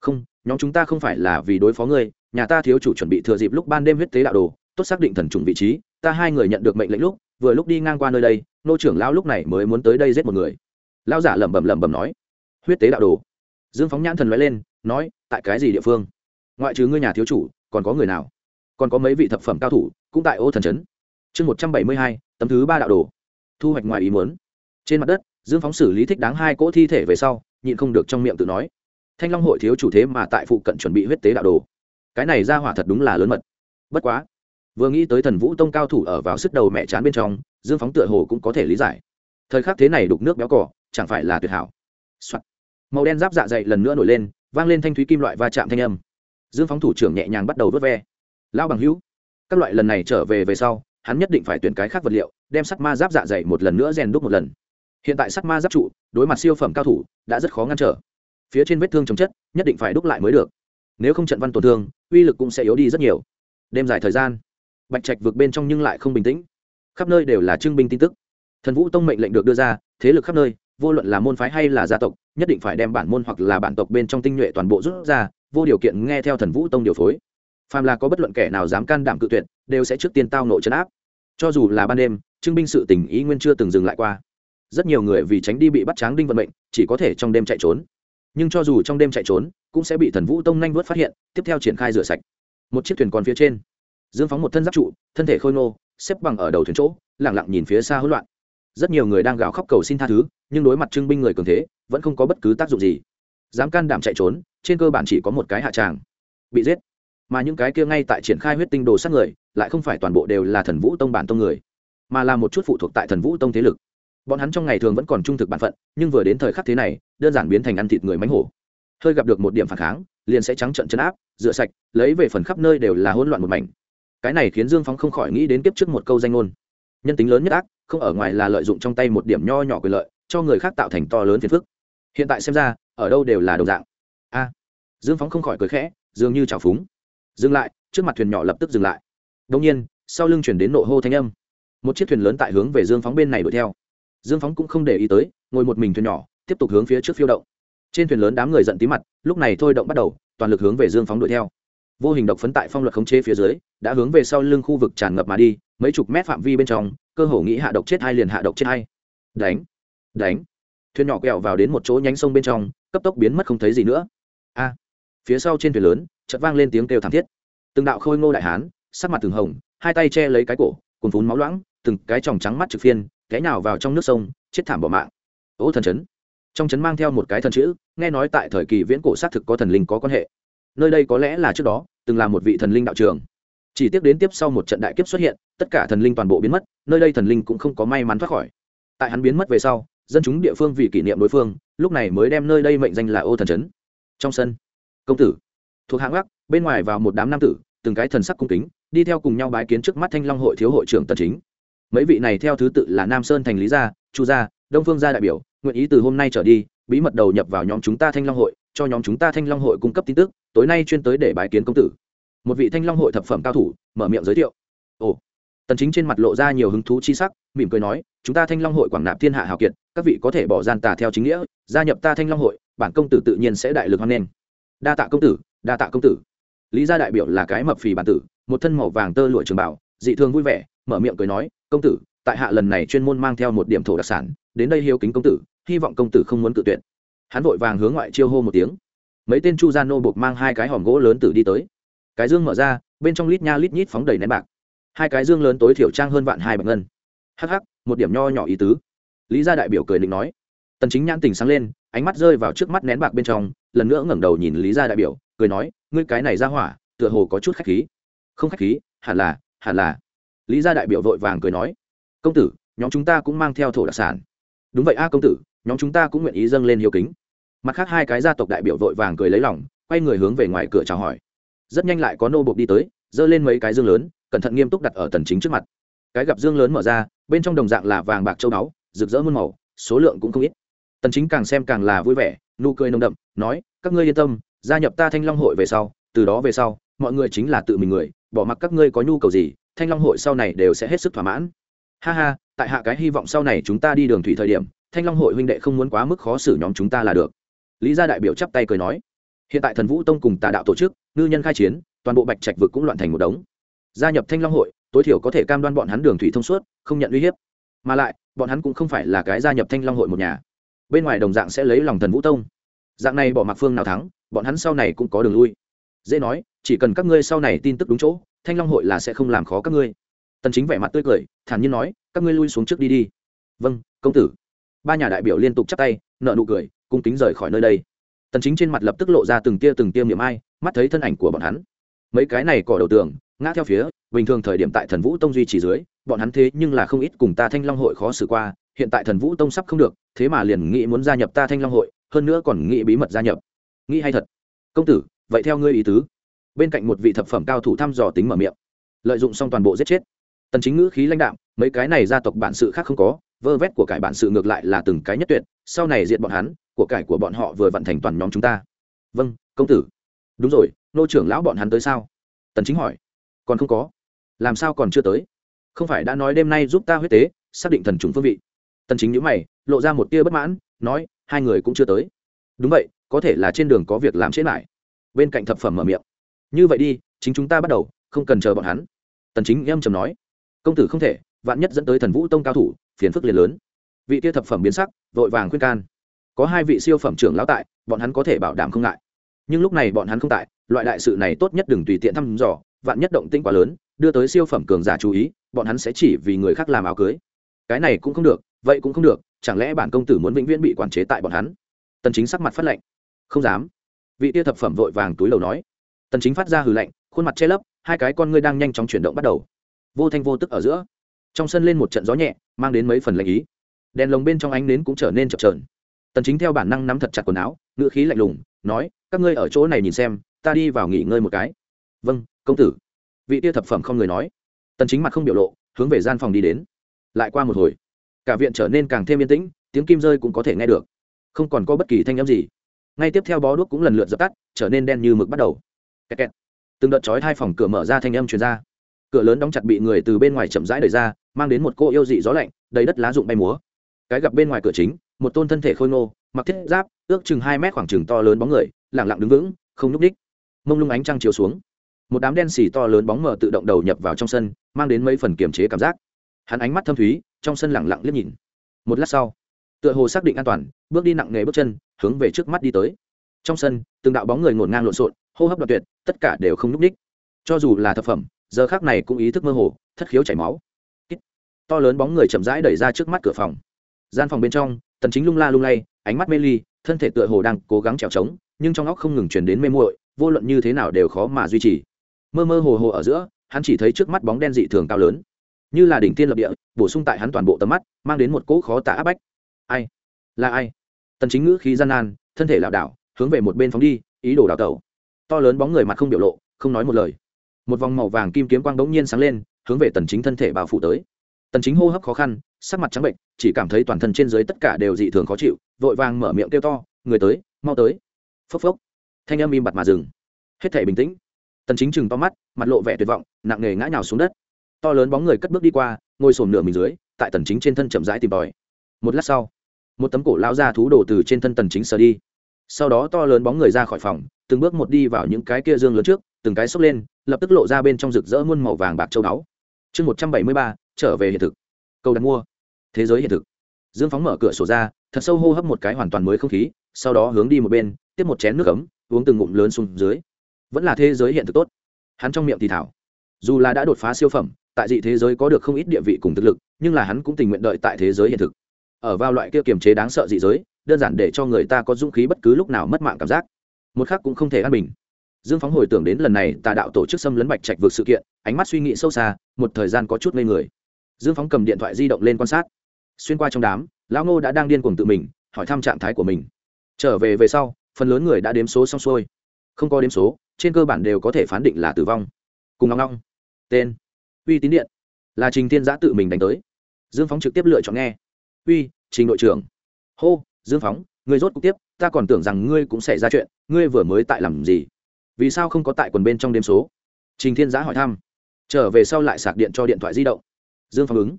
Không, nhóm chúng ta không phải là vì đối phó ngươi, nhà ta thiếu chủ chuẩn bị thừa dịp lúc ban đêm huyết tế đạo đồ, tốt xác định thần trùng vị trí, ta hai người nhận được mệnh lệnh lúc, vừa lúc đi ngang qua nơi đây, nô trưởng lão lúc này mới muốn tới đây giết một người. Lão giả lẩm bẩm lẩm bẩm nói. Huyết tế đạo đồ. Dương phóng nhãn thần nói lên, nói, tại cái gì địa phương? Ngoại trừ ngươi nhà thiếu chủ, còn có người nào? Còn có mấy vị thập phẩm cao thủ, cũng tại ô thần trấn. Chương một trăm bảy mươi hai tấm thứ ba đạo đồ. Thu hoạch ngoài ý muốn. Trên mặt đất, dương phóng xử lý thích đáng hai cỗ thi thể về sau, nhịn không được trong miệng tự nói. Thanh long hội thiếu chủ thế mà tại phụ cận chuẩn bị huyết tế đạo đồ. Cái này ra hỏa thật đúng là lớn mật. Bất quá, vừa nghĩ tới thần vũ tông cao thủ ở vào sức đầu mẹ chán bên trong, dương phóng tựa hồ cũng có thể lý giải. Thời khắc thế này đục nước béo cỏ chẳng phải là tuyệt hảo、Soạn. màu đen giáp dạ dày lần nữa nổi lên, vang lên thanh thúy kim loại va chạm thanh âm. Dương phóng thủ trưởng nhẹ nhàng bắt đầu vớt ve. Lao bằng hữu, các loại lần này trở về về sau hắn nhất định phải tuyển cái khác vật liệu, đem sắt ma giáp dạ dày một lần nữa rèn đúc một lần. Hiện tại sắt ma giáp trụ, đối mặt siêu phẩm cao thủ, đã rất khó ngăn trở. Phía trên vết thương chống chất, nhất định phải đúc lại mới được. Nếu không trận văn tổn thương, uy lực cũng sẽ yếu đi rất nhiều. Đêm dài thời gian, bạch trạch vượt bên trong nhưng lại không bình tĩnh. Khắp nơi đều là trưng binh tin tức. Thần vũ tông mệnh lệnh được đưa ra, thế lực khắp nơi, vô luận là môn phái hay là gia tộc, nhất định phải đem bản môn hoặc là bản tộc bên trong tinh nhuệ toàn bộ rút ra, vô điều kiện nghe theo thần vũ tông điều phối. Phàm là có bất luận kẻ nào dám can đảm cự tuyệt đều sẽ trước tiên tao nội chấn áp. Cho dù là ban đêm trưng binh sự tình ý nguyên chưa từng dừng lại qua. Rất nhiều người vì tránh đi bị bắt tráng đinh vận mệnh, chỉ có thể trong đêm chạy trốn. Nhưng cho dù trong đêm chạy trốn, cũng sẽ bị thần vũ tông nhanh vớt phát hiện, tiếp theo triển khai rửa sạch. Một chiếc thuyền còn phía trên. Dương phóng một thân giáp trụ, thân thể khôi ngô, xếp bằng ở đầu thuyền chỗ lẳng lặng nhìn phía xa hỗn loạn. Rất nhiều người đang gào khóc cầu xin tha thứ, nhưng đối mặt trưng binh người cường thế, vẫn không có bất cứ tác dụng gì. Dám can đảm chạy trốn, trên cơ bản chỉ có một cái hạ tràng. Bị giết mà những cái kia ngay tại triển khai huyết tinh đồ sát người, lại không phải toàn bộ đều là thần vũ tông bản tông người, mà là một chút phụ thuộc tại thần vũ tông thế lực. Bọn hắn trong ngày thường vẫn còn trung thực bản phận, nhưng vừa đến thời khắc thế này, đơn giản biến thành ăn thịt người mánh hổ. Hơi gặp được một điểm phản kháng, liền sẽ trắng trận chấn áp, rửa sạch, lấy về phần khắp nơi đều là hỗn loạn một mảnh. Cái này khiến dương phóng không khỏi nghĩ đến kiếp trước một câu danh ngôn. Nhân tính lớn nhất ác, không ở ngoài là lợi dụng trong tay một điểm nho nhỏ quyền lợi, cho người khác tạo thành to lớn phiền phức. Hiện tại xem ra, ở đâu đều là đồng dạng. A, dương phóng không khỏi cười khẽ, dường như trào phúng dừng lại, trước mặt thuyền nhỏ lập tức dừng lại. Đông nhiên, sau lưng chuyển đến nộ hô thanh âm. Một chiếc thuyền lớn tại hướng về dương phóng bên này đuổi theo. Dương phóng cũng không để ý tới, ngồi một mình thuyền nhỏ, tiếp tục hướng phía trước phiêu động. Trên thuyền lớn đám người giận tí mặt, lúc này thôi động bắt đầu, toàn lực hướng về dương phóng đuổi theo. Vô hình độc phấn tại phong luật khống chế phía dưới, đã hướng về sau lưng khu vực tràn ngập mà đi, mấy chục mét phạm vi bên trong, cơ hồ nghĩ hạ độc chết hai liền hạ độc chết hai đánh đánh. Thuyền nhỏ quẹo vào đến một chỗ nhánh sông bên trong, cấp tốc biến mất không thấy gì nữa. A, phía sau trên thuyền lớn chợt vang lên tiếng kêu thảm thiết. Từng đạo khôi ngô đại hán, sắc mặt từng hồng, hai tay che lấy cái cổ, cuồn phún máu loãng, từng cái tròng trắng mắt trực phiên, té nào vào trong nước sông, chết thảm bỏ mạng. Ô thần chấn. Trong chấn mang theo một cái thần chữ, nghe nói tại thời kỳ viễn cổ xác thực có thần linh có quan hệ. Nơi đây có lẽ là trước đó, từng là một vị thần linh đạo trường. Chỉ tiếp đến tiếp sau một trận đại kiếp xuất hiện, tất cả thần linh toàn bộ biến mất, nơi đây thần linh cũng không có may mắn thoát khỏi. Tại hắn biến mất về sau, dân chúng địa phương vì kỷ niệm đối phương, lúc này mới đem nơi đây mệnh danh là ô thần Trấn. trong sân, công tử thuộc hạng gác, bên ngoài vào một đám nam tử, từng cái thần sắc cung kính, đi theo cùng nhau bái kiến trước mắt thanh long hội thiếu hội trưởng tần chính. Mấy vị này theo thứ tự là nam sơn thành lý gia, chu gia, đông phương gia đại biểu, nguyện ý từ hôm nay trở đi, bí mật đầu nhập vào nhóm chúng ta thanh long hội, cho nhóm chúng ta thanh long hội cung cấp tin tức, tối nay chuyên tới để bái kiến công tử. Một vị thanh long hội thập phẩm cao thủ, mở miệng giới thiệu. Ồ. Tần chính trên mặt lộ ra nhiều hứng thú chi sắc, mỉm cười nói, chúng ta thanh long hội quảng nạp thiên hạ hào kiệt, các vị có thể bỏ gian tà theo chính nghĩa, gia nhập ta thanh long hội, bản công tử tự nhiên sẽ đại lực hoan nghênh. Đa tạ công tử đa tạ công tử. Lý gia đại biểu là cái mập phì bản tử một thân màu vàng tơ lụa trường bảo dị thường vui vẻ mở miệng cười nói công tử tại hạ lần này chuyên môn mang theo một điểm thổ đặc sản đến đây hiếu kính công tử hy vọng công tử không muốn cự tuyệt. Hắn vội vàng hướng ngoại chiêu hô một tiếng. Mấy tên chu gia nô buộc mang hai cái hòm gỗ lớn tử đi tới. Cái dương mở ra bên trong lít nha lít nhít phóng đầy nén bạc. Hai cái dương lớn tối thiểu trang hơn vạn hai bạc ngân. Hắc hắc, một điểm nho nhỏ ý tứ. Lý gia đại biểu cười định nói. Tần chính nhãn tình sáng lên ánh mắt rơi vào trước mắt nén bạc bên trong lần nữa ngẩng đầu nhìn lý gia đại biểu cười nói, ngươi cái này ra hỏa, tựa hồ có chút khách khí. Không khách khí, hẳn là hẳn là. Lý gia đại biểu vội vàng cười nói, công tử, nhóm chúng ta cũng mang theo thổ đặc sản. Đúng vậy a, công tử, nhóm chúng ta cũng nguyện ý dâng lên hiếu kính. Mặt khác hai cái gia tộc đại biểu vội vàng cười lấy lòng, quay người hướng về ngoài cửa chào hỏi. Rất nhanh lại có nô bộc đi tới dơ lên mấy cái dương lớn, cẩn thận nghiêm túc đặt ở tần chính trước mặt. Cái gặp dương lớn mở ra, bên trong đồng dạng là vàng bạc châu báu, rực rỡ muôn màu, số lượng cũng không ít. Tần chính càng xem càng là vui vẻ, nụ cười nồng đậm, nói, các ngươi yên tâm gia nhập ta thanh long hội về sau, từ đó về sau, mọi người chính là tự mình người, bỏ mặc các ngươi có nhu cầu gì, thanh long hội sau này đều sẽ hết sức thỏa mãn. Ha ha, tại hạ cái hy vọng sau này chúng ta đi đường thủy thời điểm, thanh long hội huynh đệ không muốn quá mức khó xử nhóm chúng ta là được. Lý gia đại biểu chắp tay cười nói. Hiện tại thần vũ tông cùng tà đạo tổ chức, ngư nhân khai chiến, toàn bộ bạch trạch vực cũng loạn thành một đống. Gia nhập thanh long hội, tối thiểu có thể cam đoan bọn hắn đường thủy thông suốt, không nhận uy hiếp. Mà lại, bọn hắn cũng không phải là cái gia nhập thanh long hội một nhà. Bên ngoài đồng dạng sẽ lấy lòng thần vũ tông. Dạng này bỏ mặc phương nào thắng bọn hắn sau này cũng có đường lui. Dễ nói, chỉ cần các ngươi sau này tin tức đúng chỗ, thanh long hội là sẽ không làm khó các ngươi. Tần chính vẻ mặt tươi cười, thản nhiên nói, các ngươi lui xuống trước đi đi. Vâng công tử. Ba nhà đại biểu liên tục chắp tay nợ nụ cười, cung kính rời khỏi nơi đây. Tần chính trên mặt lập tức lộ ra từng tia từng tia niệm ai, mắt thấy thân ảnh của bọn hắn. Mấy cái này cỏ đầu tường, ngã theo phía, bình thường thời điểm tại thần vũ tông duy trì dưới, bọn hắn thế nhưng là không ít cùng ta thanh long hội khó xử qua, hiện tại thần vũ tông sắp không được, thế mà liền nghĩ muốn gia nhập ta thanh long hội, hơn nữa còn nghĩ bí mật gia nhập nghĩ hay thật. Công tử, vậy theo ngươi ý tứ. Bên cạnh một vị thập phẩm cao thủ thăm dò tính mở miệng. Lợi dụng xong toàn bộ giết chết. Tần chính ngữ khí lãnh đạm, mấy cái này gia tộc bản sự khác không có, vơ vét của cải bản sự ngược lại là từng cái nhất tuyệt, sau này diện bọn hắn, của cải của bọn họ vừa vận thành toàn nhóm chúng ta. Vâng công tử. Đúng rồi, nô trưởng lão bọn hắn tới sao? Tần chính hỏi. Còn không có. Làm sao còn chưa tới? Không phải đã nói đêm nay giúp ta huyết tế, xác định thần trùng phương vị. Tần chính nhíu mày, lộ ra một tia bất mãn, nói, hai người cũng chưa tới. Đúng vậy có thể là trên đường có việc làm chết lại bên cạnh thập phẩm mở miệng. Như vậy đi, chính chúng ta bắt đầu, không cần chờ bọn hắn. Tần chính em trầm nói. Công tử không thể, vạn nhất dẫn tới thần vũ tông cao thủ, phiền phức liền lớn. Vị kia thập phẩm biến sắc, vội vàng khuyên can. Có hai vị siêu phẩm trưởng lão tại, bọn hắn có thể bảo đảm không ngại. Nhưng lúc này bọn hắn không tại, loại đại sự này tốt nhất đừng tùy tiện thăm dò, vạn nhất động tĩnh quá lớn, đưa tới siêu phẩm cường giả chú ý, bọn hắn sẽ chỉ vì người khác làm áo cưới. Cái này cũng không được, vậy cũng không được, chẳng lẽ bản công tử muốn vĩnh viễn bị quản chế tại bọn hắn? Tần chính sắc mặt phát lệnh không dám. Vị tia thập phẩm vội vàng túi lầu nói. Tần chính phát ra hừ lạnh, khuôn mặt che lấp, hai cái con ngươi đang nhanh chóng chuyển động bắt đầu. Vô thanh vô tức ở giữa, trong sân lên một trận gió nhẹ, mang đến mấy phần lạnh ý. Đèn lồng bên trong ánh nến cũng trở nên chập chờn. Tần chính theo bản năng nắm thật chặt quần áo ngựa khí lạnh lùng, nói, các ngươi ở chỗ này nhìn xem, ta đi vào nghỉ ngơi một cái. Vâng công tử. Vị tia thập phẩm không người nói. Tần chính mặt không biểu lộ, hướng về gian phòng đi đến. Lại qua một hồi, cả viện trở nên càng thêm yên tĩnh, tiếng kim rơi cũng có thể nghe được. Không còn có bất kỳ thanh âm gì ngay tiếp theo bó đuốc cũng lần lượt dập tắt, trở nên đen như mực bắt đầu. Kẹt kẹt. từng đợt chói hai phòng cửa mở ra thanh âm truyền ra. Cửa lớn đóng chặt bị người từ bên ngoài chậm rãi đẩy ra, mang đến một cô yêu dị gió lạnh, đầy đất lá rụng bay múa. Cái gặp bên ngoài cửa chính, một tôn thân thể khôi ngô, mặc thiết giáp, ước chừng hai mét khoảng chừng to lớn bóng người lẳng lặng đứng vững, không nhúc ních mông lung ánh trăng chiếu xuống. Một đám đen xì to lớn bóng mờ tự động đầu nhập vào trong sân, mang đến mấy phần kiềm chế cảm giác. Hắn ánh mắt thâm thúy, trong sân lẳng lặng liếc nhìn. Một lát sau, tựa hồ xác định an toàn, bước đi nặng nề bước chân hướng về trước mắt đi tới. Trong sân, từng đạo bóng người ngổn ngang lộn xộn, hô hấp đoạn tuyệt, tất cả đều không n ú c ních. Cho dù là thực phẩm, giờ khác này cũng ý thức mơ hồ, thất khiếu chảy máu. To lớn bóng người chậm rãi đẩy ra trước mắt cửa phòng. Gian phòng bên trong, tần chính lung la lung lay, ánh mắt mê ly, thân thể tựa hồ đang cố gắng trèo trống, nhưng trong óc không ngừng truyền đến mê muội, vô luận như thế nào đều khó mà duy trì. Mơ mơ hồ hồ ở giữa, hắn chỉ thấy trước mắt bóng đen dị thường cao lớn. Như là đỉnh tiên lập địa, bổ sung tại hắn toàn bộ tầm mắt, mang đến một cỗ khó tả áp bách. Ai? Là ai? Tần chính ngữ khí gian nan, thân thể lảo đảo, hướng về một bên phóng đi, ý đồ đào tẩu. To lớn bóng người mặt không biểu lộ, không nói một lời. Một vòng màu vàng kim kiếm quang đống nhiên sáng lên, hướng về tần chính thân thể bao phủ tới. Tần chính hô hấp khó khăn, sắc mặt trắng bệnh, chỉ cảm thấy toàn thân trên dưới tất cả đều dị thường khó chịu, vội vàng mở miệng kêu to, người tới, mau tới. Phốc phốc. Thanh âm im bặt mà dừng. Hết thể bình tĩnh. Tần chính chừng to mắt, mặt lộ vẻ tuyệt vọng, nặng nề ngã nhào xuống đất. To lớn bóng người cất bước đi qua, ngồi sồn nửa mình dưới, tại tần chính trên thân chậm rãi tìm tòi. Một lát sau một tấm cổ lao ra thú đổ từ trên thân tần chính sờ đi. Sau đó to lớn bóng người ra khỏi phòng, từng bước một đi vào những cái kia dương lớn trước, từng cái xốc lên, lập tức lộ ra bên trong rực rỡ muôn màu vàng bạc châu đáo. chương một trăm bảy mươi ba, trở về hiện thực. Câu đặt mua. Thế giới hiện thực. Dương phóng mở cửa sổ ra, thật sâu hô hấp một cái hoàn toàn mới không khí, sau đó hướng đi một bên, tiếp một chén nước ấm, uống từng ngụm lớn xuống dưới. Vẫn là thế giới hiện thực tốt. Hắn trong miệng thì thảo. Dù là đã đột phá siêu phẩm, tại dị thế giới có được không ít địa vị cùng thực lực, nhưng là hắn cũng tình nguyện đợi tại thế giới hiện thực ở vào loại kia kiềm chế đáng sợ dị giới, đơn giản để cho người ta có dũng khí bất cứ lúc nào mất mạng cảm giác. Một khác cũng không thể an bình. Dương phóng hồi tưởng đến lần này tà đạo tổ chức xâm lấn bạch trạch vượt sự kiện, ánh mắt suy nghĩ sâu xa, một thời gian có chút ngây người. Dương phóng cầm điện thoại di động lên quan sát. Xuyên qua trong đám, lão ngô đã đang điên cuồng tự mình, hỏi thăm trạng thái của mình. Trở về về sau, phần lớn người đã đếm số xong xuôi. Không có đếm số, trên cơ bản đều có thể phán định là tử vong. Cùng ngong ngong. Tên. Uy tín điện. Là trình thiên giã tự mình đánh tới. Dương phóng trực tiếp lựa chọn nghe uy, trình đội trưởng. Hô, dương phóng, ngươi rốt cuộc tiếp, ta còn tưởng rằng ngươi cũng xảy ra chuyện, ngươi vừa mới tại làm gì? Vì sao không có tại quần bên trong đêm số? Trình thiên giã hỏi thăm. Trở về sau lại sạc điện cho điện thoại di động. Dương phóng ứng.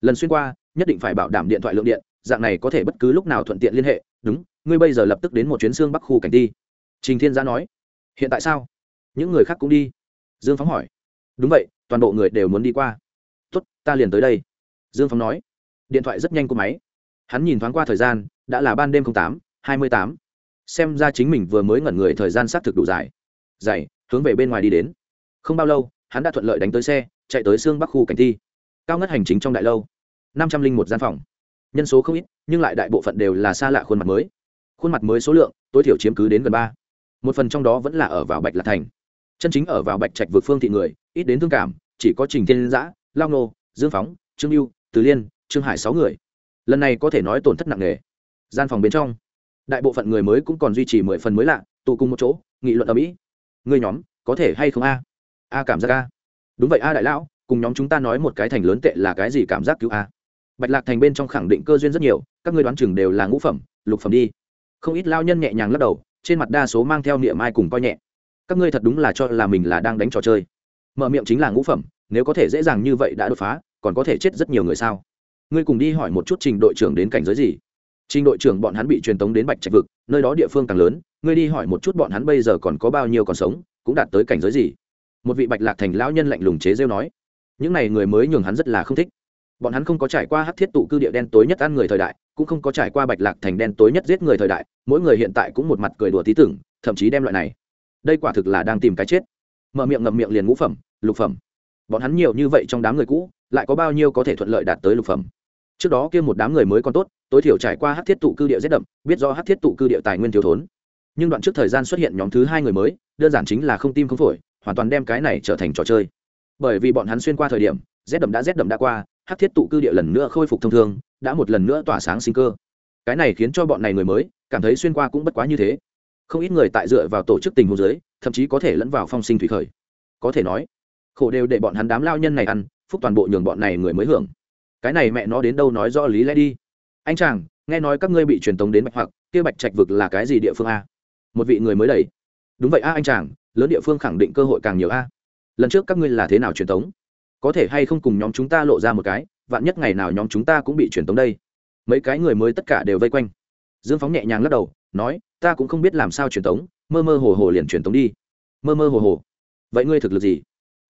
Lần xuyên qua, nhất định phải bảo đảm điện thoại lượng điện, dạng này có thể bất cứ lúc nào thuận tiện liên hệ. Đúng, ngươi bây giờ lập tức đến một chuyến xương bắc khu cảnh ti. Trình thiên giã nói. Hiện tại sao? Những người khác cũng đi. Dương phóng hỏi. Đúng vậy, toàn bộ người đều muốn đi qua. Tuất ta liền tới đây. Dương phóng nói điện thoại rất nhanh của máy. Hắn nhìn thoáng qua thời gian, đã là ban đêm tám, hai mươi tám. Xem ra chính mình vừa mới ngẩn người thời gian xác thực đủ dài. Dày hướng về bên ngoài đi đến. Không bao lâu, hắn đã thuận lợi đánh tới xe, chạy tới xương bắc khu cảnh thi. Cao ngất hành chính trong đại lâu. năm trăm linh một gian phòng. Nhân số không ít, nhưng lại đại bộ phận đều là xa lạ khuôn mặt mới. Khuôn mặt mới số lượng, tối thiểu chiếm cứ đến gần ba. Một phần trong đó vẫn là ở vào bạch lạc thành. Chân chính ở vào bạch trạch vượt phương thị người, ít đến thương cảm, chỉ có trình thiên giã lao nô, dương phóng, trương lưu từ liên trương hải sáu người. Lần này có thể nói tổn thất nặng nề. Gian phòng bên trong, đại bộ phận người mới cũng còn duy trì mười phần mới lạ, tụ cùng một chỗ, nghị luận ở mỹ người nhóm, có thể hay không a? A cảm giác a. Đúng vậy a đại lão, cùng nhóm chúng ta nói một cái thành lớn tệ là cái gì cảm giác cứu a? Bạch lạc thành bên trong khẳng định cơ duyên rất nhiều, các ngươi đoán chừng đều là ngũ phẩm, lục phẩm đi. Không ít lao nhân nhẹ nhàng lắc đầu, trên mặt đa số mang theo niệm ai cùng coi nhẹ. Các ngươi thật đúng là cho là mình là đang đánh trò chơi. Mở miệng chính là ngũ phẩm, nếu có thể dễ dàng như vậy đã đột phá, còn có thể chết rất nhiều người sao? Ngươi cùng đi hỏi một chút trình đội trưởng đến cảnh giới gì? Trình đội trưởng bọn hắn bị truyền tống đến bạch trạch vực, nơi đó địa phương càng lớn, ngươi đi hỏi một chút bọn hắn bây giờ còn có bao nhiêu còn sống, cũng đạt tới cảnh giới gì? Một vị bạch lạc thành lão nhân lạnh lùng chế rêu nói. Những n à y người mới nhường hắn rất là không thích. Bọn hắn không có trải qua hát thiết tụ cư địa đen tối nhất ăn người thời đại, cũng không có trải qua bạch lạc thành đen tối nhất giết người thời đại, mỗi người hiện tại cũng một mặt cười đùa tí tưởng thậm chí đem loại này. Đây quả thực là đang tìm cái chết. Mở miệng ngậm miệng liền ngũ phẩm, lục phẩm. Bọn hắn nhiều như vậy trong đám người cũ, lại có bao nhiêu có thể thuận lợi đạt tới lục phẩm? Trước đó kia một đám người mới còn tốt, tối thiểu trải qua hát thiết tụ cư địa rét đậm, biết do hát thiết tụ cư địa tài nguyên thiếu thốn. Nhưng đoạn trước thời gian xuất hiện nhóm thứ hai người mới, đơn giản chính là không tim không phổi, hoàn toàn đem cái này trở thành trò chơi. Bởi vì bọn hắn xuyên qua thời điểm rét đậm đã rét đậm đã qua, hát thiết tụ cư địa lần nữa khôi phục thông thương đã một lần nữa tỏa sáng sinh cơ. Cái này khiến cho bọn này người mới, cảm thấy xuyên qua cũng bất quá như thế. Không ít người tại dựa vào tổ chức tình hồ dưới, thậm chí có thể lẫn vào phong sinh thủy khởi. Có thể nói, khổ đều để bọn hắn đám lao nhân này ăn, phúc toàn bộ nhường bọn này người mới hưởng cái này mẹ nó đến đâu nói rõ lý lẽ đi. Anh chàng, nghe nói các ngươi bị truyền tống đến bạch hoặc, kia bạch trạch vực là cái gì địa phương a? Một vị người mới đầy. Đúng vậy a anh chàng, lớn địa phương khẳng định cơ hội càng nhiều a. Lần trước các ngươi là thế nào truyền tống? Có thể hay không cùng nhóm chúng ta lộ ra một cái, vạn nhất ngày nào nhóm chúng ta cũng bị truyền tống đây. Mấy cái người mới tất cả đều vây quanh. Dương phóng nhẹ nhàng lắc đầu, nói, ta cũng không biết làm sao truyền tống, mơ mơ hồ hồ liền truyền tống đi. Mơ mơ hồ hồ. Vậy ngươi thực lực gì?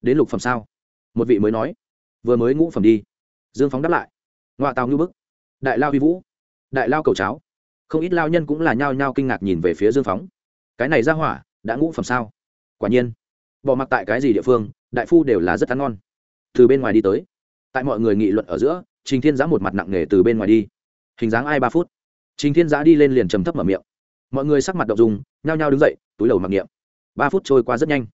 Đến lục phẩm sao? Một vị mới nói, vừa mới ngũ phẩm đi dương phóng đáp lại. Ngoại tàu ngư bức. Đại lao huy vũ. Đại lao cầu cháo. Không ít lao nhân cũng là nhao nhao kinh ngạc nhìn về phía dương phóng. Cái này ra hỏa, đã ngũ phẩm sao? Quả nhiên. Bỏ mặc tại cái gì địa phương, đại phu đều là rất ăn ngon. Từ bên ngoài đi tới. Tại mọi người nghị luận ở giữa, trình thiên giã một mặt nặng nề từ bên ngoài đi. Hình dáng ai ba phút. Trình thiên giã đi lên liền trầm thấp mở miệng. Mọi người sắc mặt đậu dùng nhao nhao đứng dậy, túi đầu mặc niệm. Ba phút trôi qua rất nhanh.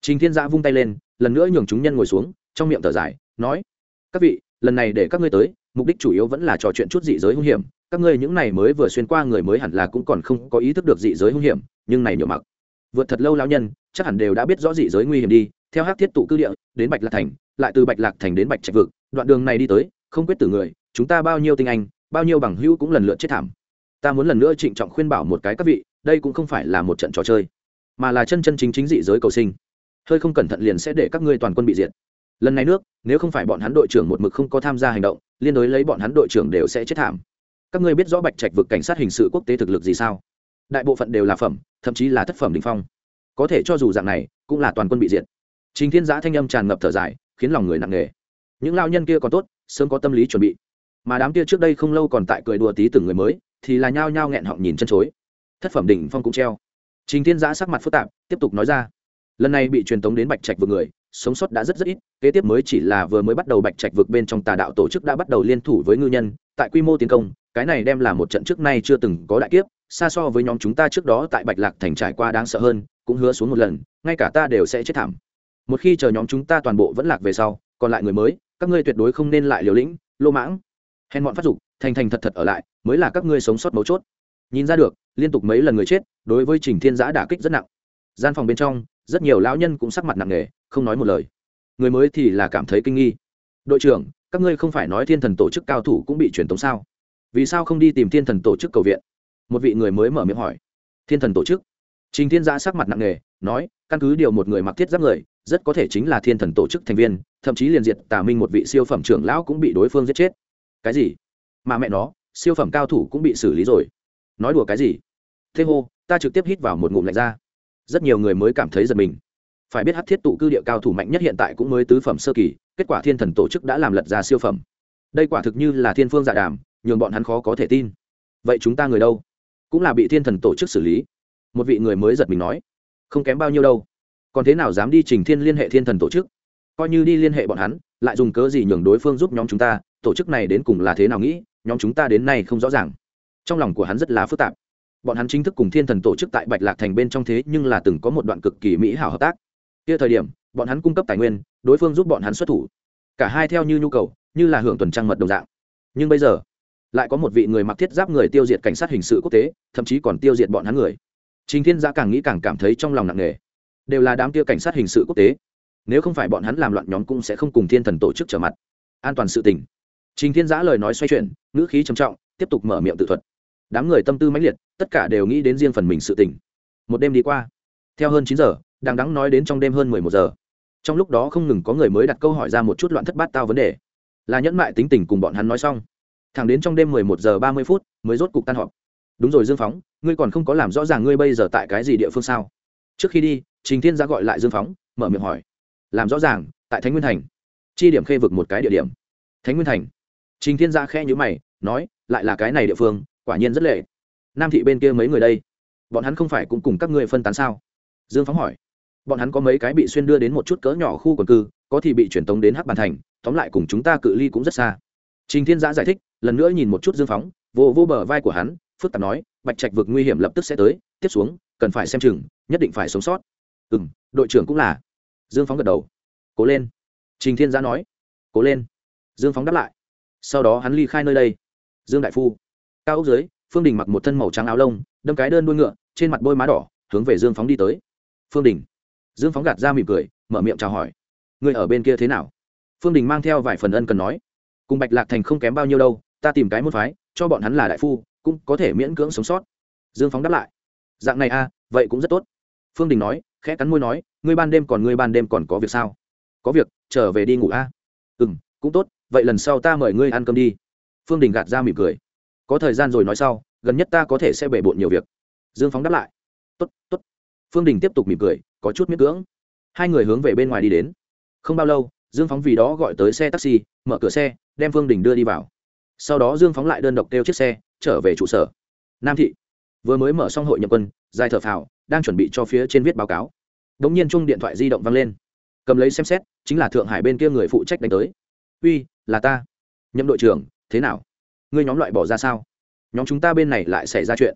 Trình thiên giã vung tay lên, lần nữa nhường chúng nhân ngồi xuống, trong miệng thở dài, nói, các vị lần này để các ngươi tới, mục đích chủ yếu vẫn là trò chuyện chút dị giới hung hiểm. Các ngươi những này mới vừa xuyên qua người mới hẳn là cũng còn không có ý thức được dị giới hung hiểm, nhưng này nhiều mặc. Vượt thật lâu lao nhân, chắc hẳn đều đã biết rõ dị giới nguy hiểm đi. Theo hát thiết tụ cư địa, đến bạch lạc thành, lại từ bạch lạc thành đến bạch trạch vực, đoạn đường này đi tới, không quyết tử người, chúng ta bao nhiêu tinh anh, bao nhiêu bằng hữu cũng lần lượt chết thảm. Ta muốn lần nữa trịnh trọng khuyên bảo một cái các vị, đây cũng không phải là một trận trò chơi, mà là chân chân chính chính dị giới cầu sinh. Hơi không cẩn thận liền sẽ để các ngươi toàn quân bị diệt lần này nước, nếu không phải bọn hắn đội trưởng một mực không có tham gia hành động, liên đối lấy bọn hắn đội trưởng đều sẽ chết thảm. Các ngươi biết rõ bạch trạch vực cảnh sát hình sự quốc tế thực lực gì sao? Đại bộ phận đều là phẩm, thậm chí là thất phẩm đình phong. Có thể cho dù dạng này, cũng là toàn quân bị diệt. Trình thiên giã thanh âm tràn ngập thở dài, khiến lòng người nặng nề. Những lao nhân kia còn tốt, sớm có tâm lý chuẩn bị. Mà đám kia trước đây không lâu còn tại cười đùa tí từng người mới, thì là nhao nhao nghẹn họng nhìn chân chối. Thất phẩm đỉnh phong cũng treo. Trình thiên giã sắc mặt phức tạp, tiếp tục nói ra. Lần này bị truyền tống đến bạch trạch vực người sống sót đã rất rất ít, kế tiếp mới chỉ là vừa mới bắt đầu bạch trạch vực bên trong tà đạo tổ chức đã bắt đầu liên thủ với ngư nhân, tại quy mô tiến công, cái này đem là một trận trước nay chưa từng có đại kiếp, xa so với nhóm chúng ta trước đó tại bạch lạc thành trải qua đáng sợ hơn, cũng hứa xuống một lần, ngay cả ta đều sẽ chết thảm. Một khi chờ nhóm chúng ta toàn bộ vẫn lạc về sau, còn lại người mới, các ngươi tuyệt đối không nên lại liều lĩnh, lô mãng. Hèn bọn phát dục, thành thành thật thật ở lại, mới là các ngươi sống sót mấu chốt. Nhìn ra được, liên tục mấy lần người chết, đối với trình thiên giã đả kích rất nặng. Gian phòng bên trong rất nhiều lão nhân cũng sắc mặt nặng nề, không nói một lời. Người mới thì là cảm thấy kinh nghi. Đội trưởng, các ngươi không phải nói thiên thần tổ chức cao thủ cũng bị truyền tống sao? Vì sao không đi tìm thiên thần tổ chức cầu viện? Một vị người mới mở miệng hỏi. Thiên thần tổ chức? Trình thiên giã sắc mặt nặng nề, nói, căn cứ điều một người mặc thiết giáp người, rất có thể chính là thiên thần tổ chức thành viên, thậm chí liền diệt tà minh một vị siêu phẩm trưởng lão cũng bị đối phương giết chết. Cái gì? Mà mẹ nó, siêu phẩm cao thủ cũng bị xử lý rồi. Nói đùa cái gì? Thế hô, ta trực tiếp hít vào một ngụm lạnh ra rất nhiều người mới cảm thấy giật mình. Phải biết hát thiết tụ cư địa cao thủ mạnh nhất hiện tại cũng mới tứ phẩm sơ kỳ, kết quả thiên thần tổ chức đã làm lật ra siêu phẩm. Đây quả thực như là thiên phương dạ đàm, nhường bọn hắn khó có thể tin. Vậy chúng ta người đâu? Cũng là bị thiên thần tổ chức xử lý. Một vị người mới giật mình nói, không kém bao nhiêu đâu. Còn thế nào dám đi trình thiên liên hệ thiên thần tổ chức? Coi như đi liên hệ bọn hắn, lại dùng cớ gì nhường đối phương giúp nhóm chúng ta? Tổ chức này đến cùng là thế nào nghĩ? Nhóm chúng ta đến nay không rõ ràng. Trong lòng của hắn rất là phức tạp bọn hắn chính thức cùng thiên thần tổ chức tại bạch lạc thành bên trong thế, nhưng là từng có một đoạn cực kỳ mỹ hảo hợp tác. Kia thời điểm, bọn hắn cung cấp tài nguyên, đối phương giúp bọn hắn xuất thủ. Cả hai theo như nhu cầu, như là hưởng tuần trăng mật đồng dạng. Nhưng bây giờ, lại có một vị người mặc thiết giáp người tiêu diệt cảnh sát hình sự quốc tế, thậm chí còn tiêu diệt bọn hắn người. Trình thiên giã càng nghĩ càng cảm thấy trong lòng nặng nề. Đều là đám kia cảnh sát hình sự quốc tế. Nếu không phải bọn hắn làm loạn nhóm cũng sẽ không cùng thiên thần tổ chức trở mặt. An toàn sự tình. Trình thiên giã lời nói xoay chuyển, ngữ khí trầm trọng, tiếp tục mở miệng tự thuật đám người tâm tư mãnh liệt, tất cả đều nghĩ đến riêng phần mình sự tình. Một đêm đi qua, theo hơn chín giờ đang đắng nói đến trong đêm hơn mười một giờ. Trong lúc đó không ngừng có người mới đặt câu hỏi ra một chút loạn thất bát tao vấn đề. Là nhẫn mại tính tình cùng bọn hắn nói xong. Thẳng đến trong đêm mười một giờ ba mươi phút, mới rốt cục tan họp. Đúng rồi dương phóng, ngươi còn không có làm rõ ràng ngươi bây giờ tại cái gì địa phương sao? Trước khi đi, trình thiên ra gọi lại dương phóng, mở miệng hỏi. Làm rõ ràng, tại thánh nguyên thành. Chi điểm khê vực một cái địa điểm. Thánh nguyên thành. Trình thiên gia khe nhữ mày, nói, lại là cái này địa phương quả nhiên rất lệ. Nam thị bên kia mấy người đây, bọn hắn không phải cũng cùng các ngươi phân tán sao? Dương phóng hỏi. Bọn hắn có mấy cái bị xuyên đưa đến một chút cỡ nhỏ khu quần cư, có thì bị truyền tống đến hắc bàn thành, tóm lại cùng chúng ta cự ly cũng rất xa. Trình thiên giã giải thích, lần nữa nhìn một chút dương phóng, vô vô bờ vai của hắn, phức tạp nói, bạch trạch vực nguy hiểm lập tức sẽ tới, tiếp xuống, cần phải xem chừng, nhất định phải sống sót. Ừ m đội trưởng cũng là. Dương phóng gật đầu. Cố lên. Trình thiên giã nói. Cố lên. Dương phóng đáp lại. Sau đó hắn ly khai nơi đây. Dương đại phu cao ốc dưới phương đình mặc một thân màu trắng áo lông đâm cái đơn đuôi ngựa trên mặt bôi má đỏ hướng về dương phóng đi tới. Phương đình. Dương phóng gạt ra mỉm cười mở miệng chào hỏi. Người ở bên kia thế nào? Phương đình mang theo vài phần ân cần nói. Cùng bạch lạc thành không kém bao nhiêu đâu ta tìm cái môn phái cho bọn hắn là đại phu cũng có thể miễn cưỡng sống sót. Dương phóng đáp lại. Dạng này a à, vậy cũng rất tốt. Phương đình nói khẽ cắn môi nói ngươi ban đêm còn ngươi ban đêm còn có việc sao? Có việc trở về đi ngủ a. À? ừ m cũng tốt vậy lần sau ta mời ngươi ăn cơm đi. Phương đình gạt ra mỉm cười có thời gian rồi nói sau, gần nhất ta có thể sẽ bể bộn nhiều việc. Dương phóng đáp lại. Tốt tốt. Phương đình tiếp tục mỉm cười, có chút miễn cưỡng. Hai người hướng về bên ngoài đi đến. Không bao lâu, dương phóng vì đó gọi tới xe taxi, mở cửa xe, đem phương đình đưa đi vào. Sau đó dương phóng lại đơn độc kêu chiếc xe, trở về trụ sở. Nam thị. Vừa mới mở xong hội nhập quân, dài thở phào, đang chuẩn bị cho phía trên viết báo cáo. Đ ỗ n g nhiên chung điện thoại di động văng lên. Cầm lấy xem xét, chính là thượng hải bên kia người phụ trách đánh tới. Uy, là ta. Nhậm đội trưởng, thế nào? Ngươi nhóm loại bỏ ra sao? Nhóm chúng ta bên này lại xảy ra chuyện.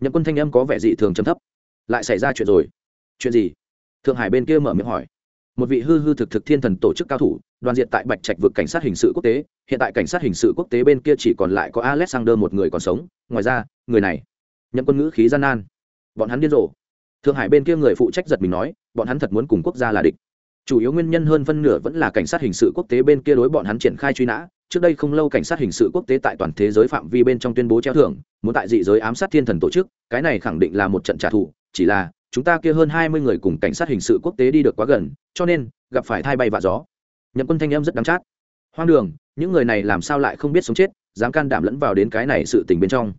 Nhậm quân thanh âm có vẻ dị thường chấm thấp. Lại xảy ra chuyện rồi. Chuyện gì? Thượng hải bên kia mở miệng hỏi. Một vị hư hư thực thực thiên thần tổ chức cao thủ, đoàn diện tại bạch trạch vực cảnh sát hình sự quốc tế. Hiện tại cảnh sát hình sự quốc tế bên kia chỉ còn lại có alexander một người còn sống. Ngoài ra, người này, nhậm quân ngữ khí gian nan. Bọn hắn điên rồ. Thượng hải bên kia người phụ trách giật mình nói, bọn hắn thật muốn cùng quốc gia là địch. Chủ yếu nguyên nhân hơn phân nửa vẫn là cảnh sát hình sự quốc tế bên kia đối bọn hắn triển khai truy nã trước đây không lâu cảnh sát hình sự quốc tế tại toàn thế giới phạm vi bên trong tuyên bố treo thưởng, muốn tại dị giới ám sát thiên thần tổ chức, cái này khẳng định là một trận trả thù, chỉ là, chúng ta kia hơn hai mươi người cùng cảnh sát hình sự quốc tế đi được quá gần, cho nên, gặp phải thai bay vạ gió. Nhậm quân thanh em rất đáng chát. Hoang đường, những người này làm sao lại không biết sống chết, dám can đảm lẫn vào đến cái này sự tình bên trong.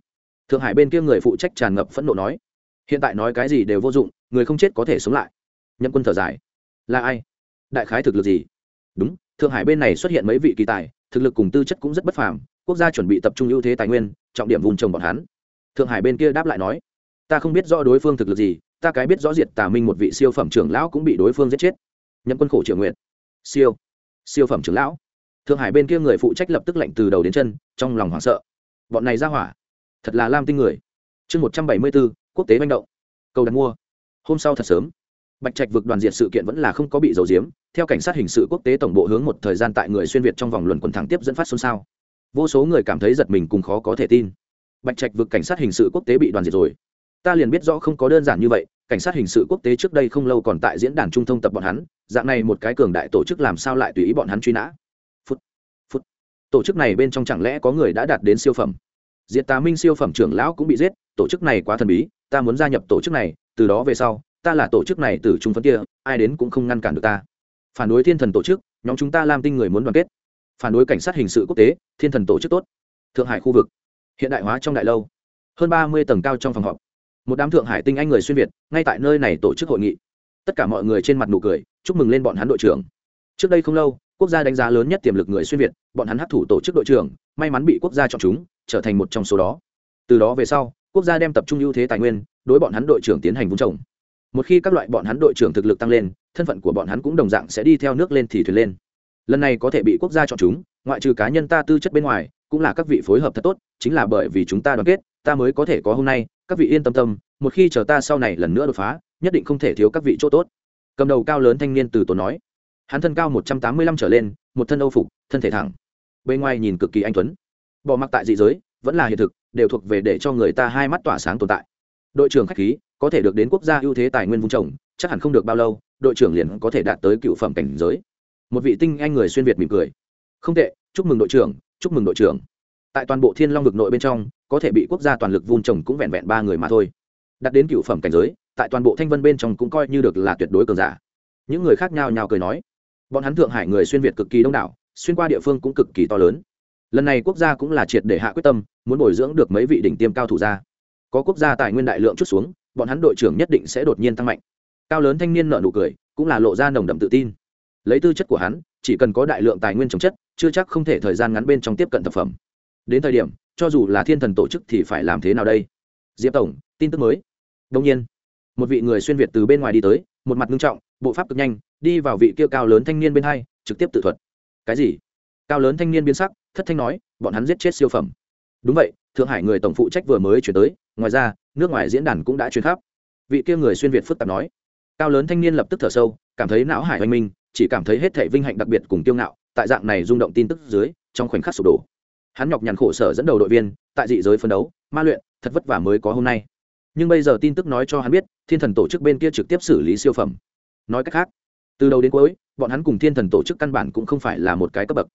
Thượng hải bên kia người phụ trách tràn ngập phẫn nộ nói, hiện tại nói cái gì đều vô dụng, người không chết có thể sống lại. Nhậm quân thở dài. Là ai? Đại khái thực lực gì? Đúng, thượng hải bên này xuất hiện mấy vị kỳ tài thực lực cùng tư chất cũng rất bất phàm, quốc gia chuẩn bị tập trung ưu thế tài nguyên, trọng điểm vùng trồng bọn hắn. Thượng hải bên kia đáp lại nói, ta không biết rõ đối phương thực lực gì, ta cái biết rõ diệt tà minh một vị siêu phẩm trưởng lão cũng bị đối phương giết chết. Nhậm quân khổ triệu nguyện. Siêu siêu phẩm trưởng lão? Thượng hải bên kia người phụ trách lập tức lệnh từ đầu đến chân, trong lòng hoảng sợ. Bọn này ra hỏa, thật là lam tinh người. Chương một trăm bảy mươi bốn, quốc tế manh động. Cầu đặt mua. Hôm sau thật sớm, bạch trạch vực đoàn diệt sự kiện vẫn là không có bị dầu diếm theo cảnh sát hình sự quốc tế tổng bộ hướng một thời gian tại người xuyên việt trong vòng luận quần thẳng tiếp dẫn phát xôn xao. Vô số người cảm thấy giật mình cùng khó có thể tin. Bạch trạch vực cảnh sát hình sự quốc tế bị đoàn diệt rồi. Ta liền biết rõ không có đơn giản như vậy, cảnh sát hình sự quốc tế trước đây không lâu còn tại diễn đàn trung thông tập bọn hắn, dạng này một cái cường đại tổ chức làm sao lại tùy ý bọn hắn truy nã? Phút phút. Tổ chức này bên trong chẳng lẽ có người đã đạt đến siêu phẩm? Diệt tà minh siêu phẩm trưởng lão cũng bị giết, tổ chức này quá thần bí, ta muốn gia nhập tổ chức này, từ đó về sau, ta là tổ chức này từ trung phấn kia, ai đến cũng không ngăn cản được ta phản đối thiên thần tổ chức, nhóm chúng ta làm tinh người muốn đoàn kết. Phản đối cảnh sát hình sự quốc tế, thiên thần tổ chức tốt. Thượng hải khu vực. Hiện đại hóa trong đại lâu. Hơn ba mươi tầng cao trong phòng họp. Một đám thượng hải tinh anh người xuyên việt, ngay tại nơi này tổ chức hội nghị. Tất cả mọi người trên mặt nụ cười, chúc mừng lên bọn hắn đội trưởng. Trước đây không lâu, quốc gia đánh giá lớn nhất tiềm lực người xuyên việt, bọn hắn hấp thủ tổ chức đội trưởng, may mắn bị quốc gia chọn chúng, trở thành một trong số đó. Từ đó về sau, quốc gia đem tập trung ưu thế tài nguyên, đối bọn hắn đội trưởng tiến hành vun trồng một khi các loại bọn hắn đội trưởng thực lực tăng lên, thân phận của bọn hắn cũng đồng dạng sẽ đi theo nước lên thì thuyền lên. Lần này có thể bị quốc gia chọn chúng, ngoại trừ cá nhân ta tư chất bên ngoài, cũng là các vị phối hợp thật tốt, chính là bởi vì chúng ta đoàn kết, ta mới có thể có hôm nay, các vị yên tâm tâm, một khi chờ ta sau này lần nữa đột phá, nhất định không thể thiếu các vị chỗ tốt. Cầm đầu cao lớn thanh niên từ tốn nói. Hắn thân cao một trăm tám mươi lăm trở lên, một thân âu phục, thân thể thẳng. Bên ngoài nhìn cực kỳ anh tuấn. Bỏ mặc tại dị giới, vẫn là hiện thực, đều thuộc về để cho người ta hai mắt tỏa sáng tồn tại. Đội trưởng khách khí có thể được đến quốc gia ưu thế tài nguyên vùng trồng, chắc hẳn không được bao lâu, đội trưởng liền có thể đạt tới cựu phẩm cảnh giới. Một vị tinh anh người xuyên việt mỉm cười. Không tệ, chúc mừng đội trưởng, chúc mừng đội trưởng. Tại toàn bộ thiên long vực nội bên trong, có thể bị quốc gia toàn lực vun trồng cũng vẹn vẹn ba người mà thôi. Đặt đến cựu phẩm cảnh giới, tại toàn bộ thanh vân bên trong cũng coi như được là tuyệt đối cường giả. Những người khác nhau nhào cười nói. Bọn hắn thượng hải người xuyên việt cực kỳ đông đảo, xuyên qua địa phương cũng cực kỳ to lớn. Lần này quốc gia cũng là triệt để hạ quyết tâm, muốn bồi dưỡng được mấy vị đỉnh tiêm cao thủ ra. Có quốc gia tài nguyên đại lượng chút xuống bọn hắn đội trưởng nhất định sẽ đột nhiên tăng mạnh. Cao lớn thanh niên nợ nụ cười, cũng là lộ ra nồng đậm tự tin. Lấy tư chất của hắn, chỉ cần có đại lượng tài nguyên trồng chất, chưa chắc không thể thời gian ngắn bên trong tiếp cận thực phẩm. Đến thời điểm, cho dù là thiên thần tổ chức thì phải làm thế nào đây? Diệp tổng, tin tức mới. Đông nhiên, một vị người xuyên việt từ bên ngoài đi tới, một mặt nghiêm trọng, bộ pháp cực nhanh, đi vào vị kia cao lớn thanh niên bên hai, trực tiếp tự thuật. Cái gì? Cao lớn thanh niên biến sắc, thất thanh nói, bọn hắn giết chết siêu phẩm. Đúng vậy, thượng hải người tổng phụ trách vừa mới chuyển tới ngoài ra, nước ngoài diễn đàn cũng đã truyền khắp. Vị kia người xuyên việt phức tạp nói. Cao lớn thanh niên lập tức thở sâu, cảm thấy não hải hoành minh chỉ cảm thấy hết thể vinh hạnh đặc biệt cùng tiêu ngạo, tại dạng này rung động tin tức dưới, trong khoảnh khắc sụp đổ. Hắn nhọc nhằn khổ sở dẫn đầu đội viên, tại dị giới phân đấu, ma luyện, thật vất vả mới có hôm nay. Nhưng bây giờ tin tức nói cho hắn biết, thiên thần tổ chức bên kia trực tiếp xử lý siêu phẩm. Nói cách khác, từ đầu đến cuối, bọn hắn cùng thiên thần tổ chức căn bản cũng không phải là một cái cấp bậc.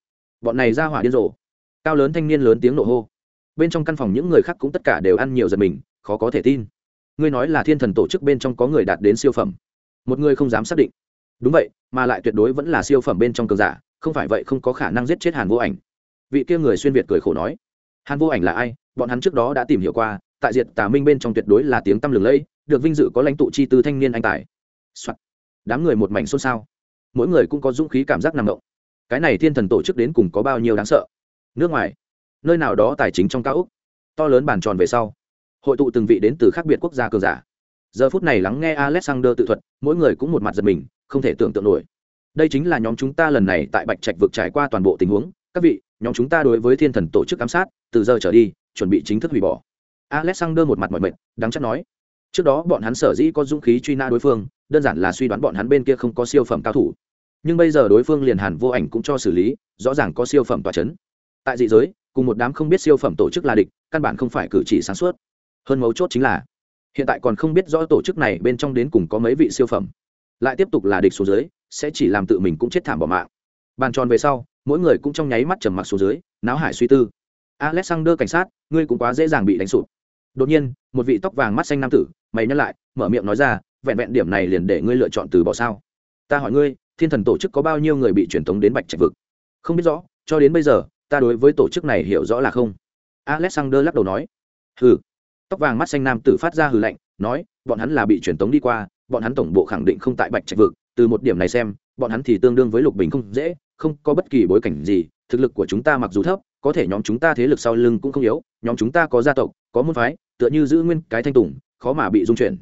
Bọn này ra hỏa điên rồ. Cao lớn thanh niên lớn tiếng nổ hô bên trong căn phòng những người khác cũng tất cả đều ăn nhiều giật mình, khó có thể tin. Ngươi nói là thiên thần tổ chức bên trong có người đạt đến siêu phẩm. Một người không dám xác định. Đúng vậy, mà lại tuyệt đối vẫn là siêu phẩm bên trong cường giả, không phải vậy không có khả năng giết chết hàn vô ảnh. Vị kia người xuyên việt cười khổ nói, hàn vô ảnh là ai? Bọn hắn trước đó đã tìm hiểu qua, tại diệt tà minh bên trong tuyệt đối là tiếng tăm lừng lẫy, được vinh dự có lãnh tụ chi tư thanh niên anh tài、Soạn. đám người một mảnh xôn xao. Mỗi người cũng có dũng khí cảm giác nằm động. Cái này thiên thần tổ chức đến cùng có bao nhiêu đáng sợ? Nước ngoài nơi nào đó tài chính trong cao úc. To lớn bàn tròn về sau, hội tụ từng vị đến từ khác biệt quốc gia cường giả. Giờ phút này lắng nghe alexander tự thuật, mỗi người cũng một mặt giật mình, không thể tưởng tượng nổi. Đây chính là nhóm chúng ta lần này tại bạch trạch vực trải qua toàn bộ tình huống. Các vị, nhóm chúng ta đối với thiên thần tổ chức ám sát, từ giờ trở đi, chuẩn bị chính thức hủy bỏ. Alexander một mặt mọi mệt đáng chắc nói. Trước đó bọn hắn sở dĩ có dũng khí truy na đối phương, đơn giản là suy đoán bọn hắn bên kia không có siêu phẩm cao thủ. Nhưng bây giờ đối phương liền hàn vô ảnh cũng cho xử lý, rõ ràng có siêu phẩm tòa c h ấ n tại dị giới cùng một đám không biết siêu phẩm tổ chức là địch, căn bản không phải cử chỉ sáng suốt. Hơn mấu chốt chính là, hiện tại còn không biết rõ tổ chức này bên trong đến cùng có mấy vị siêu phẩm. Lại tiếp tục là địch số dưới, sẽ chỉ làm tự mình cũng chết thảm bỏ mạng. Bàn tròn về sau, mỗi người cũng trong nháy mắt trầm mặc số dưới náo hải suy tư. Alexander cảnh sát, ngươi cũng quá dễ dàng bị đánh sụp. Đột nhiên, một vị tóc vàng mắt xanh nam tử, mày nhắc lại, mở miệng nói ra, vẹn vẹn điểm này liền để ngươi lựa chọn từ bỏ sao? Ta hỏi ngươi, thiên thần tổ chức có bao nhiêu người bị truyền tống đến bạch trạch vực? Không biết rõ, cho đến bây giờ ta đối với tổ chức này hiểu rõ là không? Alexander lắc đầu nói. Hừ. Tóc vàng mắt xanh nam tử phát ra hừ lạnh, nói, bọn hắn là bị truyền tống đi qua, bọn hắn tổng bộ khẳng định không tại bạch trạch vực, từ một điểm này xem, bọn hắn thì tương đương với lục bình không dễ, không có bất kỳ bối cảnh gì, thực lực của chúng ta mặc dù thấp, có thể nhóm chúng ta thế lực sau lưng cũng không yếu, nhóm chúng ta có gia tộc, có môn phái, tựa như giữ nguyên cái thanh tùng, khó mà bị dung chuyển.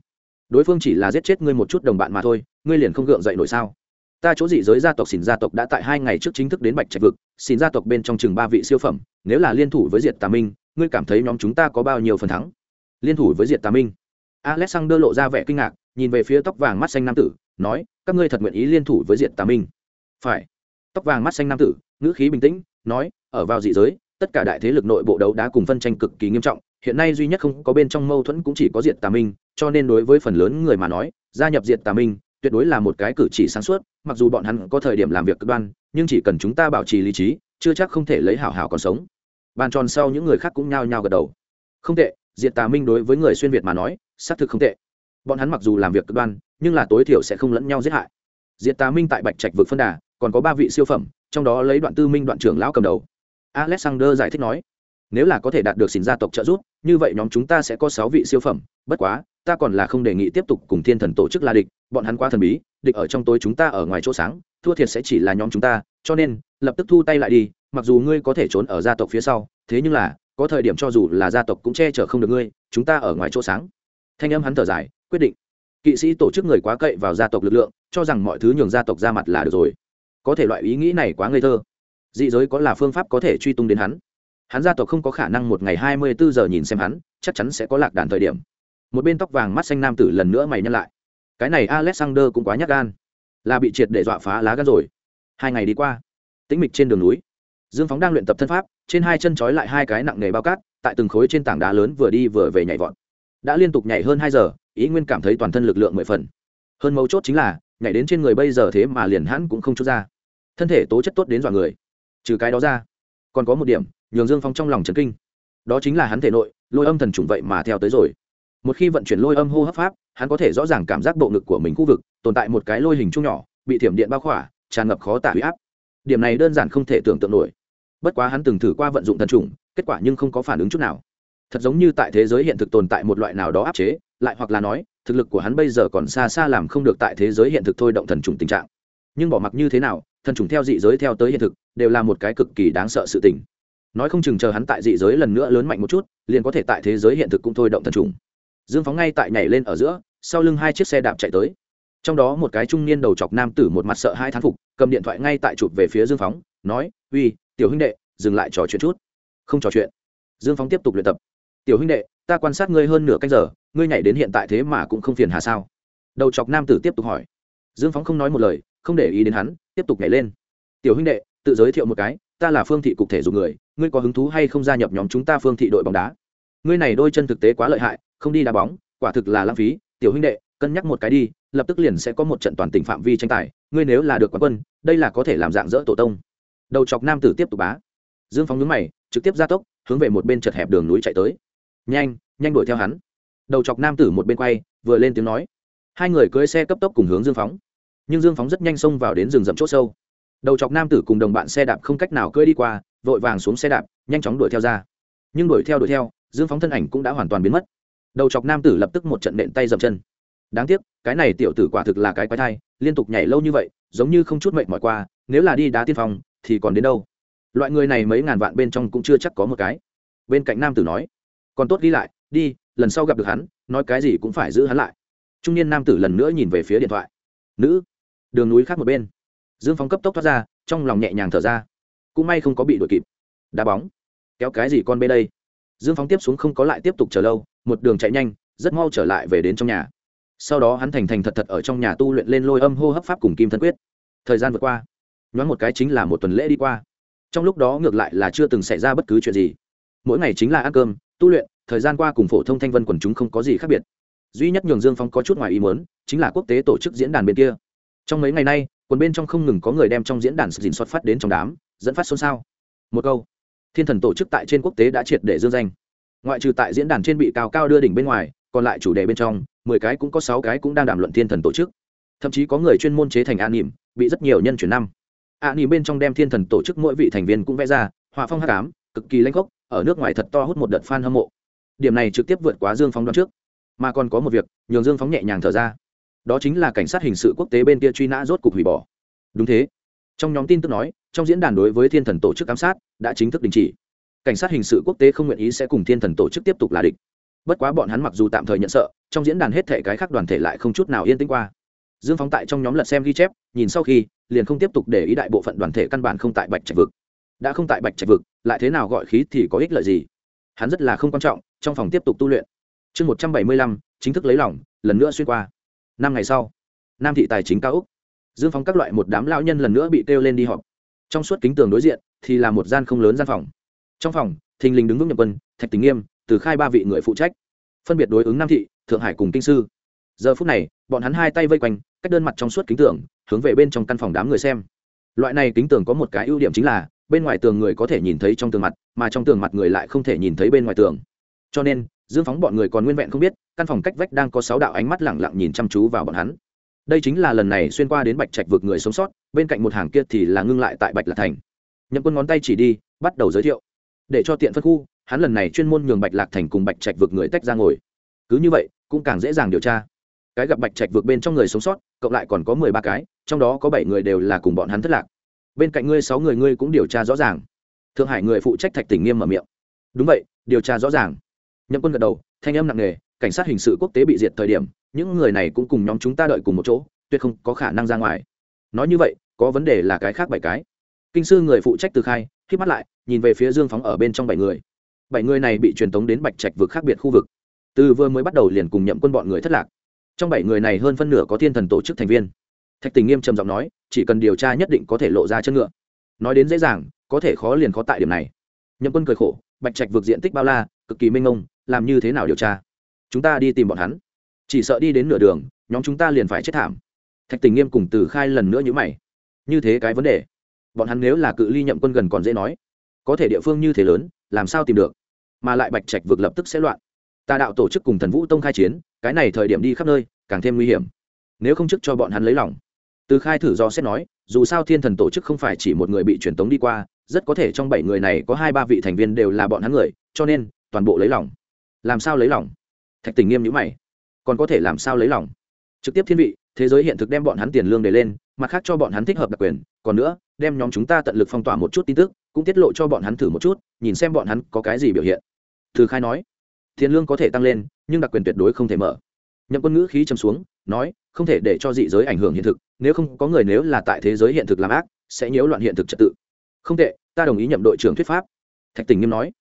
Đối phương chỉ là giết chết ngươi một chút đồng bạn mà thôi, ngươi liền không gượng dậy nổi sao? Ta chỗ dị giới gia tộc xỉn gia tộc đã tại hai ngày trước chính thức đến bạch trạch vực xỉn gia tộc bên trong chừng ba vị siêu phẩm, nếu là liên thủ với diệt tà minh, ngươi cảm thấy nhóm chúng ta có bao nhiêu phần thắng? Liên thủ với diệt tà minh. Alexander lộ ra vẻ kinh ngạc, nhìn về phía tóc vàng mắt xanh nam tử, nói, các ngươi thật nguyện ý liên thủ với diệt tà minh? Phải. Tóc vàng mắt xanh nam tử, ngữ khí bình tĩnh, nói, ở vào dị giới, tất cả đại thế lực nội bộ đấu đá cùng phân tranh cực kỳ nghiêm trọng, hiện nay duy nhất không có bên trong mâu thuẫn cũng chỉ có diệt tà minh, cho nên đối với phần lớn người mà nói, gia nhập diệt tà minh tuyệt đối là một cái cử chỉ sáng suốt, mặc dù bọn hắn có thời điểm làm việc cực đoan, nhưng chỉ cần chúng ta bảo trì lý trí, chưa chắc không thể lấy hảo hảo còn sống. Bàn tròn sau những người khác cũng nhao nhao gật đầu. Không tệ diệt tà minh đối với người xuyên việt mà nói, xác thực không tệ. Bọn hắn mặc dù làm việc cực đoan, nhưng là tối thiểu sẽ không lẫn nhau giết hại. Diệt tà minh tại bạch trạch vực phân đà, còn có ba vị siêu phẩm, trong đó lấy đoạn tư minh đoạn trưởng lão cầm đầu. Alexander giải thích nói, nếu là có thể đạt được xin gia tộc trợ giúp, như vậy nhóm chúng ta sẽ có sáu vị siêu phẩm, bất quá, ta còn là không đề nghị tiếp tục cùng thiên thần tổ chức la địch bọn hắn quá thần bí, địch ở trong tối chúng ta ở ngoài chỗ sáng, thua thiệt sẽ chỉ là nhóm chúng ta, cho nên, lập tức thu tay lại đi, mặc dù ngươi có thể trốn ở gia tộc phía sau, thế nhưng là, có thời điểm cho dù là gia tộc cũng che chở không được ngươi, chúng ta ở ngoài chỗ sáng. Thanh âm hắn thở dài, quyết định. Kỵ sĩ tổ chức người quá cậy vào gia tộc lực lượng, cho rằng mọi thứ nhường gia tộc ra mặt là được rồi. Có thể loại ý nghĩ này quá ngây thơ. Dị giới có là phương pháp có thể truy tung đến hắn. Hắn gia tộc không có khả năng một ngày hai mươi bốn giờ nhìn xem hắn, chắc chắn sẽ có lạc đàn thời điểm. Một bên tóc vàng mắt xanh nam tử lần nữa mày nhăn lại cái này alexander cũng quá nhắc gan, là bị triệt để dọa phá lá gan rồi. Hai ngày đi qua, tĩnh mịch trên đường núi, dương phóng đang luyện tập thân pháp, trên hai chân trói lại hai cái nặng nề bao cát, tại từng khối trên tảng đá lớn vừa đi vừa về nhảy vọt. Đã liên tục nhảy hơn hai giờ, ý nguyên cảm thấy toàn thân lực lượng mười phần. Hơn mấu chốt chính là, nhảy đến trên người bây giờ thế mà liền hãn cũng không chút ra. Thân thể tố chất tốt đến dọa người, trừ cái đó ra, còn có một điểm, nhường dương phong trong lòng trấn kinh. Đó chính là hắn thể nội, lôi âm thần trùng vậy mà theo tới rồi. Một khi vận chuyển lôi âm hô hấp pháp hắn có thể rõ ràng cảm giác bộ ngực của mình khu vực, tồn tại một cái lôi hình chung nhỏ, bị thiểm điện bao khỏa, tràn ngập khó tả huy áp. Điểm này đơn giản không thể tưởng tượng nổi. Bất quá hắn từng thử qua vận dụng thần trùng, kết quả nhưng không có phản ứng chút nào. Thật giống như tại thế giới hiện thực tồn tại một loại nào đó áp chế, lại hoặc là nói, thực lực của hắn bây giờ còn xa xa làm không được tại thế giới hiện thực thôi động thần trùng tình trạng. Nhưng bỏ mặc như thế nào, thần trùng theo dị giới theo tới hiện thực, đều là một cái cực kỳ đáng sợ sự tình. Nói không chừng chờ hắn tại dị giới lần nữa lớn mạnh một chút, liền có thể tại thế giới hiện thực cũng thôi động thần trùng dương phóng ngay tại nhảy lên ở giữa, sau lưng hai chiếc xe đạp chạy tới. Trong đó một cái trung niên đầu chọc nam tử một mặt sợ hai thán phục, cầm điện thoại ngay tại chụp về phía dương phóng, nói, uy, tiểu huynh đệ, dừng lại trò chuyện chút. Không trò chuyện. Dương phóng tiếp tục luyện tập. Tiểu huynh đệ, ta quan sát ngươi hơn nửa canh giờ, ngươi nhảy đến hiện tại thế mà cũng không phiền hà sao? Đầu chọc nam tử tiếp tục hỏi. Dương phóng không nói một lời, không để ý đến hắn, tiếp tục nhảy lên. Tiểu huynh đệ, tự giới thiệu một cái, ta là phương thị cục thể dục người, ngươi có hứng thú hay không gia nhập nhóm chúng ta phương thị đội bóng đá? Ngươi này đôi chân thực tế quá lợi hại không đi đá bóng, quả thực là lãng phí, tiểu huynh đệ, cân nhắc một cái đi, lập tức liền sẽ có một trận toàn tỉnh phạm vi tranh tài, ngươi nếu là được quán quân, đây là có thể làm dạng dỡ tổ tông. Đầu chọc nam tử tiếp tục bá. Dương phóng nhướng mày, trực tiếp ra tốc, hướng về một bên chật hẹp đường núi chạy tới. Nhanh nhanh đuổi theo hắn. Đầu chọc nam tử một bên quay, vừa lên tiếng nói. Hai người cưới xe cấp tốc cùng hướng dương phóng nhưng dương phóng rất nhanh xông vào đến rừng rậm c h ỗ sâu. Đầu chọc nam tử cùng đồng bạn xe đạp không cách nào cưỡi đi qua, vội vàng xuống xe đạp, nhanh chóng đuổi theo ra. Nhưng đuổi theo đuổi theo, dương phóng thân ảnh cũng đã hoàn toàn biến mất đầu chọc nam tử lập tức một trận nện tay dậm chân. Đáng tiếc, cái này tiểu tử quả thực là cái quái thai, liên tục nhảy lâu như vậy, giống như không chút mệnh mỏi qua, nếu là đi đá tiên phong, thì còn đến đâu? Loại người này mấy ngàn vạn bên trong cũng chưa chắc có một cái. Bên cạnh nam tử nói, còn tốt ghi lại, đi, lần sau gặp được hắn, nói cái gì cũng phải giữ hắn lại. Trung niên nam tử lần nữa nhìn về phía điện thoại. Nữ. Đường núi khác một bên. Dương phóng cấp tốc thoát ra, trong lòng nhẹ nhàng thở ra. Cũng may không có bị đuổi kịp. Đá bóng. Kéo cái gì con bê đây? Dương phóng tiếp xuống không có lại tiếp tục chờ lâu một đường chạy nhanh, rất mau trở lại về đến trong nhà. Sau đó hắn thành thành thật thật ở trong nhà tu luyện lên lôi âm hô hấp pháp cùng kim thân quyết. Thời gian vượt qua. Nhoáng một cái chính là một tuần lễ đi qua. Trong lúc đó ngược lại là chưa từng xảy ra bất cứ chuyện gì. Mỗi ngày chính là ăn cơm, tu luyện, thời gian qua cùng phổ thông thanh vân quần chúng không có gì khác biệt. Duy nhất nhường dương phong có chút ngoài ý muốn, chính là quốc tế tổ chức diễn đàn bên kia. Trong mấy ngày nay, quần bên trong không ngừng có người đem trong diễn đàn sự dình xuất phát đến trong đám, dẫn phát xôn xao. Một câu, thiên thần tổ chức tại trên quốc tế đã triệt để dương danh ngoại trừ tại diễn đàn trên bị cao cao đưa đỉnh bên ngoài, còn lại chủ đề bên trong, mười cái cũng có sáu cái cũng đang đàm luận thiên thần tổ chức. Thậm chí có người chuyên môn chế thành an nỉm bị rất nhiều nhân chuyển năm. An nỉm bên trong đem thiên thần tổ chức mỗi vị thành viên cũng vẽ ra, họa phong hát cám cực kỳ lanh gốc, ở nước ngoài thật to hút một đợt fan hâm mộ. Điểm này trực tiếp vượt quá dương phóng đoạn trước. Mà còn có một việc, nhường dương phóng nhẹ nhàng thở ra. Đó chính là cảnh sát hình sự quốc tế bên kia truy nã rốt cục hủy bỏ. Đúng thế. Trong nhóm tin tức nói, trong diễn đàn đối với thiên thần tổ chức giám sát, đã chính thức đình chỉ cảnh sát hình sự quốc tế không nguyện ý sẽ cùng thiên thần tổ chức tiếp tục là địch. Bất quá bọn hắn mặc dù tạm thời nhận sợ, trong diễn đàn hết thể cái khác đoàn thể lại không chút nào yên tĩnh qua. Dương phóng tại trong nhóm lật xem ghi chép, nhìn sau khi, liền không tiếp tục để ý đại bộ phận đoàn thể căn bản không tại bạch trạch vực. Đã không tại bạch trạch vực, lại thế nào gọi khí thì có ích lợi gì? Hắn rất là không quan trọng, trong phòng tiếp tục tu luyện. Chương một trăm bảy mươi lăm, chính thức lấy lỏng lần nữa xuyên qua. Năm ngày sau, nam thị tài chính cao úc. Dương phóng các loại một đám lao nhân lần nữa bị kêu lên đi họp. Trong suốt kính tường đối diện, thì là một gian không lớn gian phòng trong phòng, thình lình đứng vững nhập quân, thạch tình nghiêm, từ khai ba vị người phụ trách. Phân biệt đối ứng nam thị, thượng hải cùng kinh sư. Giờ phút này, bọn hắn hai tay vây quanh, cách đơn mặt trong suốt kính tường, hướng về bên trong căn phòng đám người xem. Loại này kính tường có một cái ưu điểm chính là, bên ngoài tường người có thể nhìn thấy trong tường mặt, mà trong tường mặt người lại không thể nhìn thấy bên ngoài tường. Cho nên, dương phóng bọn người còn nguyên vẹn không biết, căn phòng cách vách đang có sáu đạo ánh mắt lẳng lặng nhìn chăm chú vào bọn hắn. Đây chính là lần này xuyên qua đến bạch trạch vực người sống sót, bên cạnh một hàng kia thì là ngưng lại tại bạch lạc thành. Nhậm quân ngón tay chỉ đi, bắt đầu giới thiệu để cho tiện phân khu, hắn lần này chuyên môn nhường bạch lạc thành cùng bạch trạch vực người tách ra ngồi. Cứ như vậy, cũng càng dễ dàng điều tra. Cái gặp bạch trạch vực bên trong người sống sót, cộng lại còn có mười ba cái, trong đó có bảy người đều là cùng bọn hắn thất lạc. Bên cạnh ngươi sáu người ngươi cũng điều tra rõ ràng. Thượng hải người phụ trách thạch tỉnh nghiêm mở miệng. Đúng vậy, điều tra rõ ràng. Nhậm quân gật đầu, thanh âm nặng nề, cảnh sát hình sự quốc tế bị diệt thời điểm, những người này cũng cùng nhóm chúng ta đợi cùng một chỗ, tuyệt không có khả năng ra ngoài. Nói như vậy, có vấn đề là cái khác bảy cái. Kinh sư người phụ trách từ khai khi mắt lại, nhìn về phía dương phóng ở bên trong bảy người. Bảy người này bị truyền tống đến bạch trạch vực khác biệt khu vực. Từ vừa mới bắt đầu liền cùng nhậm quân bọn người thất lạc. Trong bảy người này hơn phân nửa có thiên thần tổ chức thành viên. Thạch tình nghiêm trầm giọng nói, chỉ cần điều tra nhất định có thể lộ ra chân ngựa. Nói đến dễ dàng, có thể khó liền khó tại điểm này. Nhậm quân cười khổ, bạch trạch vượt diện tích bao la, cực kỳ mênh mông, làm như thế nào điều tra? Chúng ta đi tìm bọn hắn. Chỉ sợ đi đến nửa đường, nhóm chúng ta liền phải chết thảm. Thạch tình nghiêm cùng từ khai lần nữa như mày. Như thế cái vấn đề bọn hắn nếu là cự ly nhậm quân gần còn dễ nói. Có thể địa phương như thế lớn, làm sao tìm được? Mà lại bạch trạch vượt lập tức sẽ loạn. Tà đạo tổ chức cùng thần vũ tông khai chiến, cái này thời điểm đi khắp nơi, càng thêm nguy hiểm. Nếu không chức cho bọn hắn lấy lòng. Từ khai thử do xét nói, dù sao thiên thần tổ chức không phải chỉ một người bị truyền tống đi qua, rất có thể trong bảy người này có hai ba vị thành viên đều là bọn hắn người, cho nên, toàn bộ lấy lòng. Làm sao lấy lòng? Thạch tình nghiêm nhữ mày. Còn có thể làm sao lấy lòng? Trực tiếp thiên vị thế giới hiện thực đem bọn hắn tiền lương để lên, mặt khác cho bọn hắn thích hợp đặc quyền, còn nữa, đem nhóm chúng ta tận lực phong tỏa một chút tin tức, cũng tiết lộ cho bọn hắn thử một chút, nhìn xem bọn hắn có cái gì biểu hiện. Thư khai nói. Tiền lương có thể tăng lên, nhưng đặc quyền tuyệt đối không thể mở. Nhậm quân ngữ khí chấm xuống, nói, không thể để cho dị giới ảnh hưởng hiện thực, nếu không có người nếu là tại thế giới hiện thực làm ác, sẽ nhiễu loạn hiện thực trật tự. Không tệ, ta đồng ý nhậm đội trưởng thuyết pháp. Thạch tình nghiêm nói.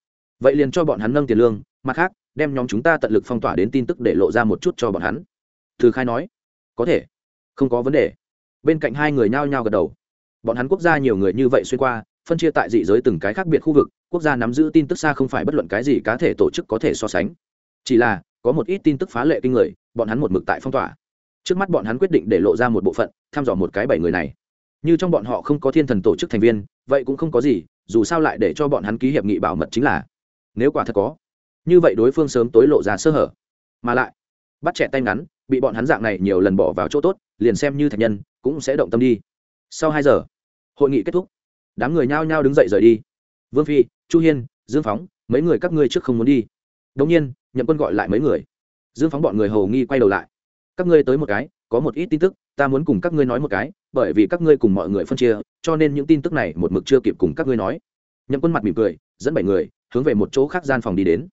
Vậy liền cho bọn hắn nâng tiền lương, mặt khác, đem nhóm chúng ta tận lực phong tỏa đến tin tức để lộ ra một chút cho bọn hắn. Thư khai nói có thể. Không có vấn đề. Bên cạnh hai người nhao nhao gật đầu. Bọn hắn quốc gia nhiều người như vậy xuyên qua, phân chia tại dị giới từng cái khác biệt khu vực, quốc gia nắm giữ tin tức xa không phải bất luận cái gì cá thể tổ chức có thể so sánh. Chỉ là, có một ít tin tức phá lệ kinh người, bọn hắn một mực tại phong tỏa. Trước mắt bọn hắn quyết định để lộ ra một bộ phận, thăm dò một cái bảy người này. Như trong bọn họ không có thiên thần tổ chức thành viên, vậy cũng không có gì, dù sao lại để cho bọn hắn ký hiệp nghị bảo mật chính là, nếu quả thật có, như vậy đối phương sớm tối lộ ra sơ hở. Mà lại, bắt trẻ tay ngắn bị bọn hắn dạng này nhiều lần bỏ vào chỗ tốt, liền xem như thạch nhân, cũng sẽ động tâm đi. Sau hai giờ, hội nghị kết thúc. Đám người nhao nhao đứng dậy rời đi. Vương phi, chu hiên, dương phóng, mấy người các ngươi trước không muốn đi. Đông nhiên, nhậm quân gọi lại mấy người. Dương phóng bọn người hầu nghi quay đầu lại. Các ngươi tới một cái, có một ít tin tức, ta muốn cùng các ngươi nói một cái, bởi vì các ngươi cùng mọi người phân chia, cho nên những tin tức này một mực chưa kịp cùng các ngươi nói. Nhậm quân mặt mỉm cười, dẫn bảy người, hướng về một chỗ khác gian phòng đi đến.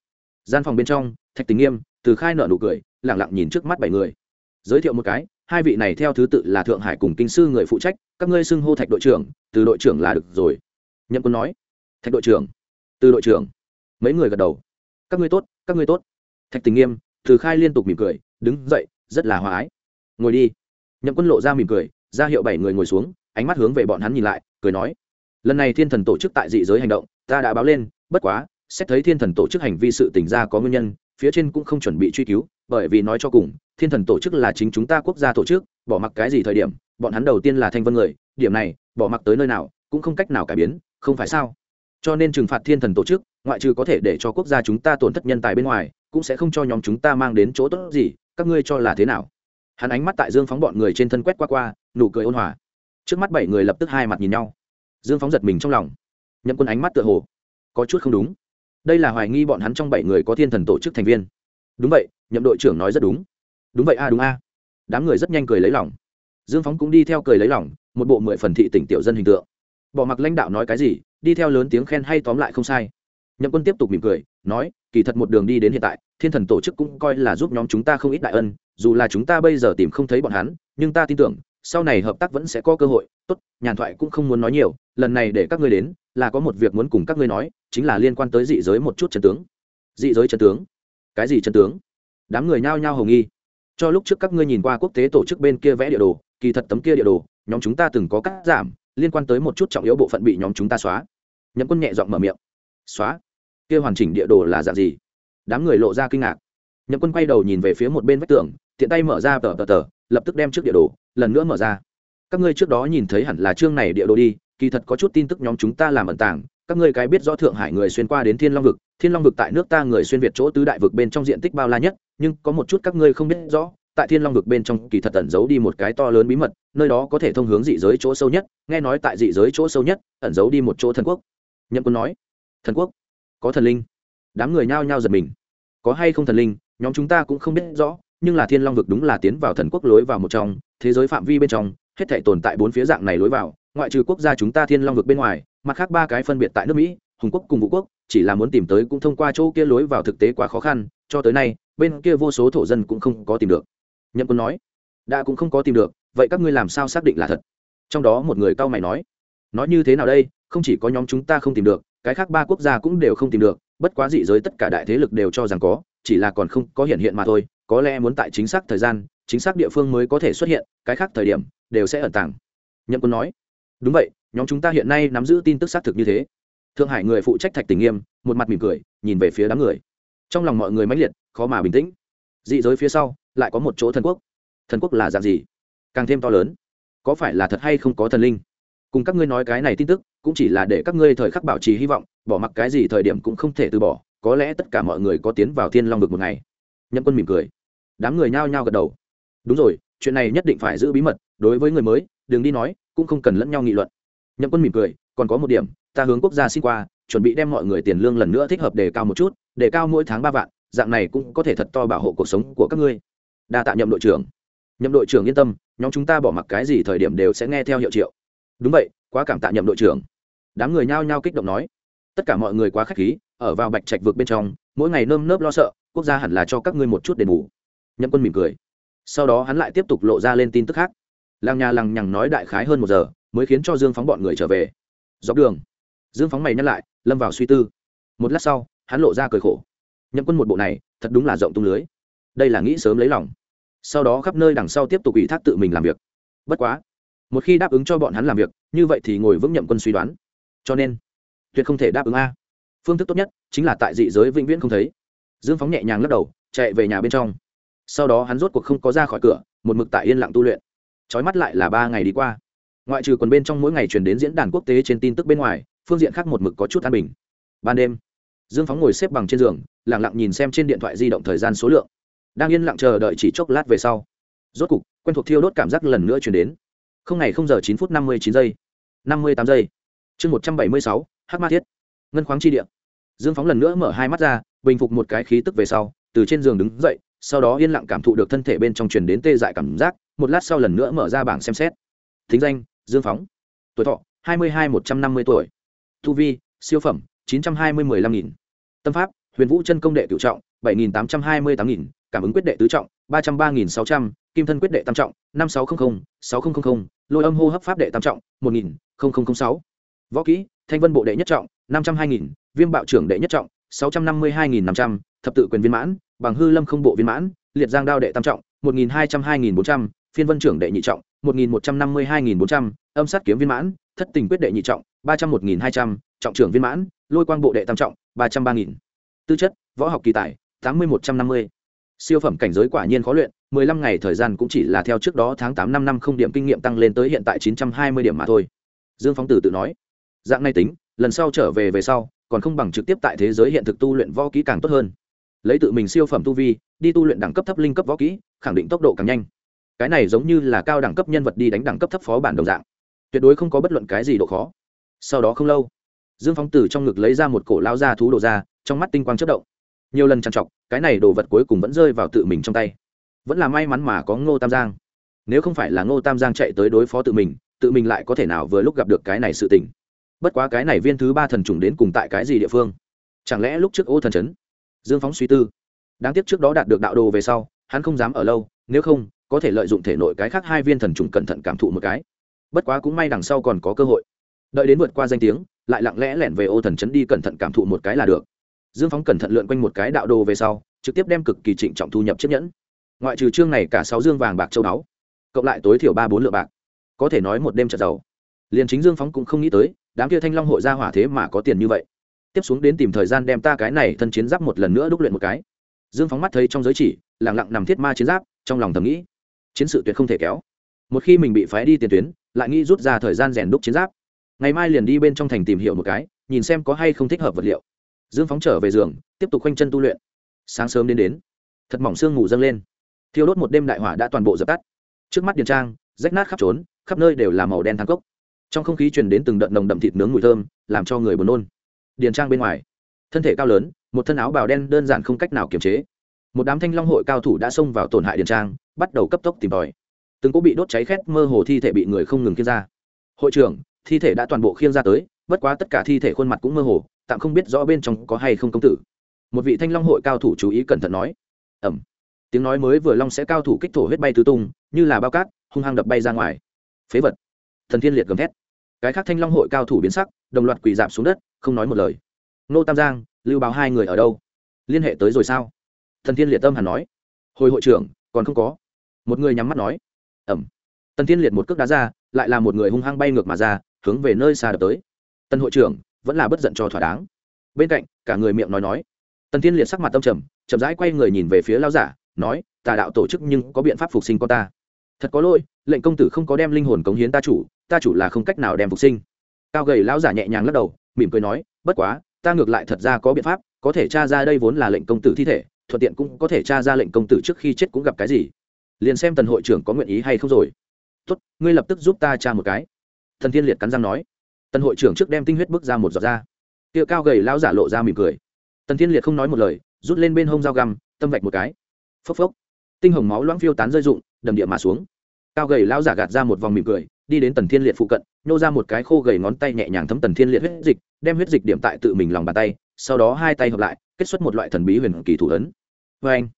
Gian phòng bên trong, thạch tình nghiêm, từ khai nợ nụ cười lẳng lặng nhìn trước mắt bảy người. Giới thiệu một cái, hai vị này theo thứ tự là thượng hải cùng kinh sư người phụ trách, các ngươi xưng hô thạch đội trưởng, từ đội trưởng là được rồi. Nhậm quân nói, thạch đội trưởng, từ đội trưởng. Mấy người gật đầu, các ngươi tốt, các ngươi tốt. Thạch tình nghiêm, từ khai liên tục mỉm cười, đứng dậy, rất là hòa ái. Ngồi đi. Nhậm quân lộ ra mỉm cười, ra hiệu bảy người ngồi xuống, ánh mắt hướng về bọn hắn nhìn lại, cười nói, lần này thiên thần tổ chức tại dị giới hành động, ta đã báo lên, bất quá, xét thấy thiên thần tổ chức hành vi sự tỉnh ra có nguyên nhân phía trên cũng không chuẩn bị truy cứu, bởi vì nói cho cùng, thiên thần tổ chức là chính chúng ta quốc gia tổ chức, bỏ mặc cái gì thời điểm, bọn hắn đầu tiên là thanh vân người, điểm này, bỏ mặc tới nơi nào, cũng không cách nào cải biến, không phải sao? Cho nên trừng phạt thiên thần tổ chức, ngoại trừ có thể để cho quốc gia chúng ta tổn thất nhân tài bên ngoài, cũng sẽ không cho nhóm chúng ta mang đến chỗ tốt gì, các ngươi cho là thế nào? Hắn ánh mắt tại dương phóng bọn người trên thân quét qua qua, nụ cười ôn hòa. Trước mắt bảy người lập tức hai mặt nhìn nhau. Dương phóng giật mình trong lòng. Nhậm quân ánh mắt tựa hồ có chút không đúng đây là hoài nghi bọn hắn trong bảy người có thiên thần tổ chức thành viên. Đúng vậy, nhậm đội trưởng nói rất đúng. Đúng vậy a, đúng a. Đám người rất nhanh cười lấy lòng. Dương phóng cũng đi theo cười lấy lòng, một bộ mười phần thị tỉnh tiểu dân hình tượng. Bỏ mặc lãnh đạo nói cái gì, đi theo lớn tiếng khen hay tóm lại không sai. Nhậm quân tiếp tục mỉm cười, nói, kỳ thật một đường đi đến hiện tại, thiên thần tổ chức cũng coi là giúp nhóm chúng ta không ít đại ân, dù là chúng ta bây giờ tìm không thấy bọn hắn, nhưng ta tin tưởng sau này hợp tác vẫn sẽ có cơ hội, tốt, nhàn thoại cũng không muốn nói nhiều, lần này để các ngươi đến, là có một việc muốn cùng các ngươi nói, chính là liên quan tới dị giới một chút trần tướng. Dị giới trần tướng? Cái gì trần tướng? Đám người nhao nhao hồng nghi. Cho lúc trước các ngươi nhìn qua quốc tế tổ chức bên kia vẽ địa đồ, kỳ thật tấm kia địa đồ, nhóm chúng ta từng có cắt giảm, liên quan tới một chút trọng yếu bộ phận bị nhóm chúng ta xóa. Nhậm quân nhẹ giọng mở miệng. Xóa? Kia hoàn chỉnh địa đồ là dạng gì? Đám người lộ ra kinh ngạc. Nhậm quân quay đầu nhìn về phía một bên vách tường, tiện tay mở ra tờ tờ tờ, lập tức đem trước địa đồ lần nữa mở ra. Các ngươi trước đó nhìn thấy hẳn là chương này địa đồ đi, kỳ thật có chút tin tức nhóm chúng ta làm ẩn tàng. Các ngươi cái biết rõ thượng hải người xuyên qua đến thiên long vực, thiên long vực tại nước ta người xuyên việt chỗ tứ đại vực bên trong diện tích bao la nhất, nhưng có một chút các ngươi không biết rõ, tại thiên long vực bên trong kỳ thật ẩn giấu đi một cái to lớn bí mật, nơi đó có thể thông hướng dị giới chỗ sâu nhất, nghe nói tại dị giới chỗ sâu nhất, ẩn giấu đi một chỗ thần quốc. Nhậm quân nói, thần quốc? Có thần linh? Đám người nhao nhao giật mình. Có hay không thần linh, nhóm chúng ta cũng không biết rõ, nhưng là thiên long vực đúng là tiến vào thần quốc lối vào một trong thế giới phạm vi bên trong, hết thể tồn tại bốn phía dạng này lối vào, ngoại trừ quốc gia chúng ta thiên long vực bên ngoài, mặt khác ba cái phân biệt tại nước mỹ, hùng quốc cùng vũ quốc, chỉ là muốn tìm tới cũng thông qua chỗ kia lối vào thực tế quá khó khăn, cho tới nay, bên kia vô số thổ dân cũng không có tìm được. Nhậm quân nói, đã cũng không có tìm được, vậy các ngươi làm sao xác định là thật? Trong đó một người cao mày nói nói như thế nào đây, không chỉ có nhóm chúng ta không tìm được, cái khác ba quốc gia cũng đều không tìm được, bất quá dị giới tất cả đại thế lực đều cho rằng có, chỉ là còn không có hiện hiện mà thôi, có lẽ muốn tại chính xác thời gian chính xác địa phương mới có thể xuất hiện, cái khác thời điểm, đều sẽ ẩn tàng. Nhậm quân nói. Đúng vậy, nhóm chúng ta hiện nay nắm giữ tin tức xác thực như thế. Thượng hải người phụ trách thạch tình nghiêm, một mặt mỉm cười, nhìn về phía đám người. Trong lòng mọi người mãnh liệt, khó mà bình tĩnh. Dị giới phía sau, lại có một chỗ thần quốc. Thần quốc là dạng gì? Càng thêm to lớn. Có phải là thật hay không có thần linh? Cùng các ngươi nói cái này tin tức, cũng chỉ là để các ngươi thời khắc bảo trì hy vọng, bỏ mặc cái gì thời điểm cũng không thể từ bỏ, có lẽ tất cả mọi người có tiến vào thiên long được một ngày. Nhậm quân mỉm cười. Đám người nhao nhao gật đầu đúng rồi, chuyện này nhất định phải giữ bí mật, đối với người mới, đừng đi nói, cũng không cần lẫn nhau nghị luận. Nhậm quân mỉm cười, còn có một điểm, ta hướng quốc gia xin qua, chuẩn bị đem mọi người tiền lương lần nữa thích hợp đề cao một chút, đề cao mỗi tháng ba vạn, dạng này cũng có thể thật to bảo hộ cuộc sống của các ngươi. Đa tạ nhậm đội trưởng. Nhậm đội trưởng yên tâm, nhóm chúng ta bỏ mặc cái gì thời điểm đều sẽ nghe theo hiệu triệu. Đúng vậy, quá cảm tạ nhậm đội trưởng. Đám người nhao nhao kích động nói. Tất cả mọi người quá k h á c h khí, ở vào bạch trạch vực bên trong, mỗi ngày nơm nớp lo sợ, quốc gia hẳn là cho các ngươi một chút đền bù. Nhậm quân mỉm cười sau đó hắn lại tiếp tục lộ ra lên tin tức khác. Làng nhà lằng nhằng nói đại khái hơn một giờ, mới khiến cho dương phóng bọn người trở về. Dọc đường, dương phóng mày nhắc lại, lâm vào suy tư. Một lát sau, hắn lộ ra cười khổ. Nhậm quân một bộ này, thật đúng là rộng tung lưới. Đây là nghĩ sớm lấy lòng. Sau đó khắp nơi đằng sau tiếp tục ủy thác tự mình làm việc. Bất quá, một khi đáp ứng cho bọn hắn làm việc, như vậy thì ngồi vững nhậm quân suy đoán. Cho nên, tuyệt không thể đáp ứng a. Phương thức tốt nhất chính là tại dị giới vĩnh viễn không thấy. Dương phóng nhẹ nhàng lắc đầu, chạy về nhà bên trong sau đó hắn rốt cuộc không có ra khỏi cửa, một mực tại yên lặng tu luyện. Trói mắt lại là ba ngày đi qua. Ngoại trừ còn bên trong mỗi ngày truyền đến diễn đàn quốc tế trên tin tức bên ngoài, phương diện khác một mực có chút an bình. Ban đêm, dương phóng ngồi xếp bằng trên giường lẳng lặng nhìn xem trên điện thoại di động thời gian số lượng. Đang yên lặng chờ đợi chỉ chốc lát về sau, rốt cục, quen thuộc thiêu đốt cảm giác lần nữa chuyển đến. Không ngày không giờ chín phút năm mươi chín giây, năm mươi tám giây. Chương một trăm bảy mươi sáu hát ma thiết. Ngân khoáng chi điện dương phóng lần nữa mở hai mắt ra, bình phục một cái khí tức về sau, từ trên giường đứng dậy sau đó yên lặng cảm thụ được thân thể bên trong truyền đến tê dại cảm giác, một lát sau lần nữa mở ra bảng xem xét. Thính danh, dương phóng. Tuổi thọ, hai mươi hai, một trăm năm mươi tuổi. Thu vi, siêu phẩm, chín trăm hai mươi mười lăm nghìn. Tâm pháp, huyền vũ chân công đệ cựu trọng, bảy nghìn tám trăm hai mươi tám nghìn. Cảm ứng quyết đệ tứ trọng, ba trăm ba nghìn sáu trăm. Kim thân quyết đệ tam trọng, năm sáu trăm linh sáu nghìn lôi âm hô hấp pháp đệ tam trọng, một nghìn sáu. Võ kỹ, thanh vân bộ đệ nhất trọng, năm trăm hai nghìn. Viêm bạo trưởng đệ nhất trọng, sáu trăm năm mươi hai nghìn năm trăm thập tự quyền viên mãn, bằng hư lâm không bộ viên mãn, liệt giang đao đệ tam trọng, một nghìn hai trăm hai nghìn bốn trăm, phiên vân trưởng đệ nhị trọng, một nghìn một trăm năm mươi hai nghìn bốn trăm, âm sát kiếm viên mãn, thất tình quyết đệ nhị trọng, ba trăm một nghìn hai trăm, trọng trưởng viên mãn, lôi quang bộ đệ tam trọng, ba trăm ba nghìn. Tư chất, võ học kỳ tài, tám mươi một trăm năm mươi. Siêu phẩm cảnh giới quả nhiên khó luyện, mười lăm ngày thời gian cũng chỉ là theo trước đó tháng tám năm năm không điểm kinh nghiệm tăng lên tới hiện tại chín trăm hai mươi điểm mà thôi. Dương phóng tử tự nói, dạng này tính, lần sau trở về về sau, còn không bằng trực tiếp tại thế giới hiện thực tu luyện võ kỹ càng tốt hơn lấy tự mình siêu phẩm tu vi, đi tu luyện đẳng cấp thấp linh cấp võ kỹ, khẳng định tốc độ càng nhanh. Cái này giống như là cao đẳng cấp nhân vật đi đánh đẳng cấp thấp phó bản đồng dạng. Tuyệt đối không có bất luận cái gì độ khó. Sau đó không lâu, dương phóng tử trong ngực lấy ra một cổ lao ra thú đồ ra, trong mắt tinh quang chất động. Nhiều lần trằn trọc, cái này đồ vật cuối cùng vẫn rơi vào tự mình trong tay. Vẫn là may mắn mà có ngô tam giang. Nếu không phải là ngô tam giang chạy tới đối phó tự mình tự mình lại có thể nào vừa lúc gặp được cái này sự tình. Bất quá cái này viên thứ ba thần trùng đến cùng tại cái gì địa phương? Chẳng lẽ lúc trước ô thần chấn? Dương phóng suy tư. Đáng tiếc trước đó đạt được đạo đồ về sau, hắn không dám ở lâu, nếu không, có thể lợi dụng thể nội cái khác hai viên thần trùng cẩn thận cảm thụ một cái. Bất quá cũng may đằng sau còn có cơ hội. Đợi đến vượt qua danh tiếng, lại lặng lẽ lẻn về ô thần chấn đi cẩn thận cảm thụ một cái là được. Dương phóng cẩn thận lượn quanh một cái đạo đồ về sau, trực tiếp đem cực kỳ trịnh trọng thu nhập chiếc nhẫn. Ngoại trừ chương này cả sáu dương vàng bạc châu báu, cộng lại tối thiểu ba bốn lượng bạc. Có thể nói một đêm trận giàu. Liền chính dương phóng cũng không nghĩ tới, đám kia thanh long hội ra hỏa thế mà có tiền như vậy tiếp xuống đến tìm thời gian đem ta cái này thân chiến giáp một lần nữa đúc luyện một cái. Dương phóng mắt thấy trong giới chỉ lẳng lặng nằm thiết ma chiến giáp, trong lòng thầm nghĩ, chiến sự tuyệt không thể kéo. Một khi mình bị phái đi tiền tuyến, lại nghĩ rút ra thời gian rèn đúc chiến giáp. Ngày mai liền đi bên trong thành tìm hiểu một cái, nhìn xem có hay không thích hợp vật liệu. Dương phóng trở về giường, tiếp tục khoanh chân tu luyện. Sáng sớm đến đến, thật mỏng sương ngủ dâng lên. Thiêu đốt một đêm đại hỏa đã toàn bộ dập tắt. Trước mắt điền trang, rách nát khắp trốn, khắp nơi đều là màu đen thang cốc. Trong không khí truyền đến từng đợt nồng đậm thịt nướng mùi thơm, làm cho người buồn nôn điền trang bên ngoài. Thân thể cao lớn, một thân áo bào đen đơn giản không cách nào kiềm chế. Một đám thanh long hội cao thủ đã xông vào tổn hại điền trang, bắt đầu cấp tốc tìm tòi. Từng có bị đốt cháy khét, mơ hồ thi thể bị người không ngừng khiêng ra. Hội trưởng, thi thể đã toàn bộ khiêng ra tới, bất quá tất cả thi thể khuôn mặt cũng mơ hồ, tạm không biết rõ bên trong có hay không công tử. Một vị thanh long hội cao thủ chú ý cẩn thận nói. Ẩm. Tiếng nói mới vừa long sẽ cao thủ kích thổ huyết bay tứ tung, như là bao cát, hung hăng đập bay ra ngoài. Phế vật. Thần thiên liệt gầm thét cái khác thanh long hội cao thủ biến sắc, đồng loạt quỳ dạp xuống đất, không nói một lời. Nô tam giang, lưu báo hai người ở đâu? Liên hệ tới rồi sao? Thần thiên liệt tâm hẳn nói. Hồi hội trưởng, còn không có. Một người nhắm mắt nói. Ẩm. Tần thiên liệt một cước đá ra, lại là một người hung hăng bay ngược mà ra, hướng về nơi xa đập tới. Tân hội trưởng, vẫn là bất giận cho thỏa đáng. Bên cạnh, cả người miệng nói nói. Tần thiên liệt sắc mặt tâm trầm, chậm rãi quay người nhìn về phía lao giả, nói, tà đạo tổ chức nhưng có biện pháp phục sinh con ta thật có lỗi, lệnh công tử không có đem linh hồn cống hiến ta chủ ta chủ là không cách nào đem phục sinh. Cao gầy lão giả nhẹ nhàng lắc đầu, mỉm cười nói, bất quá, ta ngược lại thật ra có biện pháp, có thể tra ra đây vốn là lệnh công tử thi thể, thuận tiện cũng có thể tra ra lệnh công tử trước khi chết cũng gặp cái gì. Liền xem tần hội trưởng có nguyện ý hay không rồi. Tốt, ngươi lập tức giúp ta tra một cái. Thần thiên liệt cắn răng nói. Tần hội trưởng trước đem tinh huyết bước ra một giọt ra. Tiệu cao gầy lão giả lộ ra mỉm cười. Tần thiên liệt không nói một lời, rút lên bên hông dao găm, tâm vạch một cái. Phốc phốc. Tinh hồng máu loãng phiêu tán rơi rụng đầm địa mà xuống. Cao gầy lão giả gạt ra một vòng mỉm cười, đi đến tần thiên liệt phụ cận, nhô ra một cái khô gầy ngón tay nhẹ nhàng thấm tần thiên liệt huyết dịch, đem huyết dịch điểm tại tự mình lòng bàn tay, sau đó hai tay hợp lại, kết xuất một loại thần bí huyền kỳ thủ ấn. Vê anh,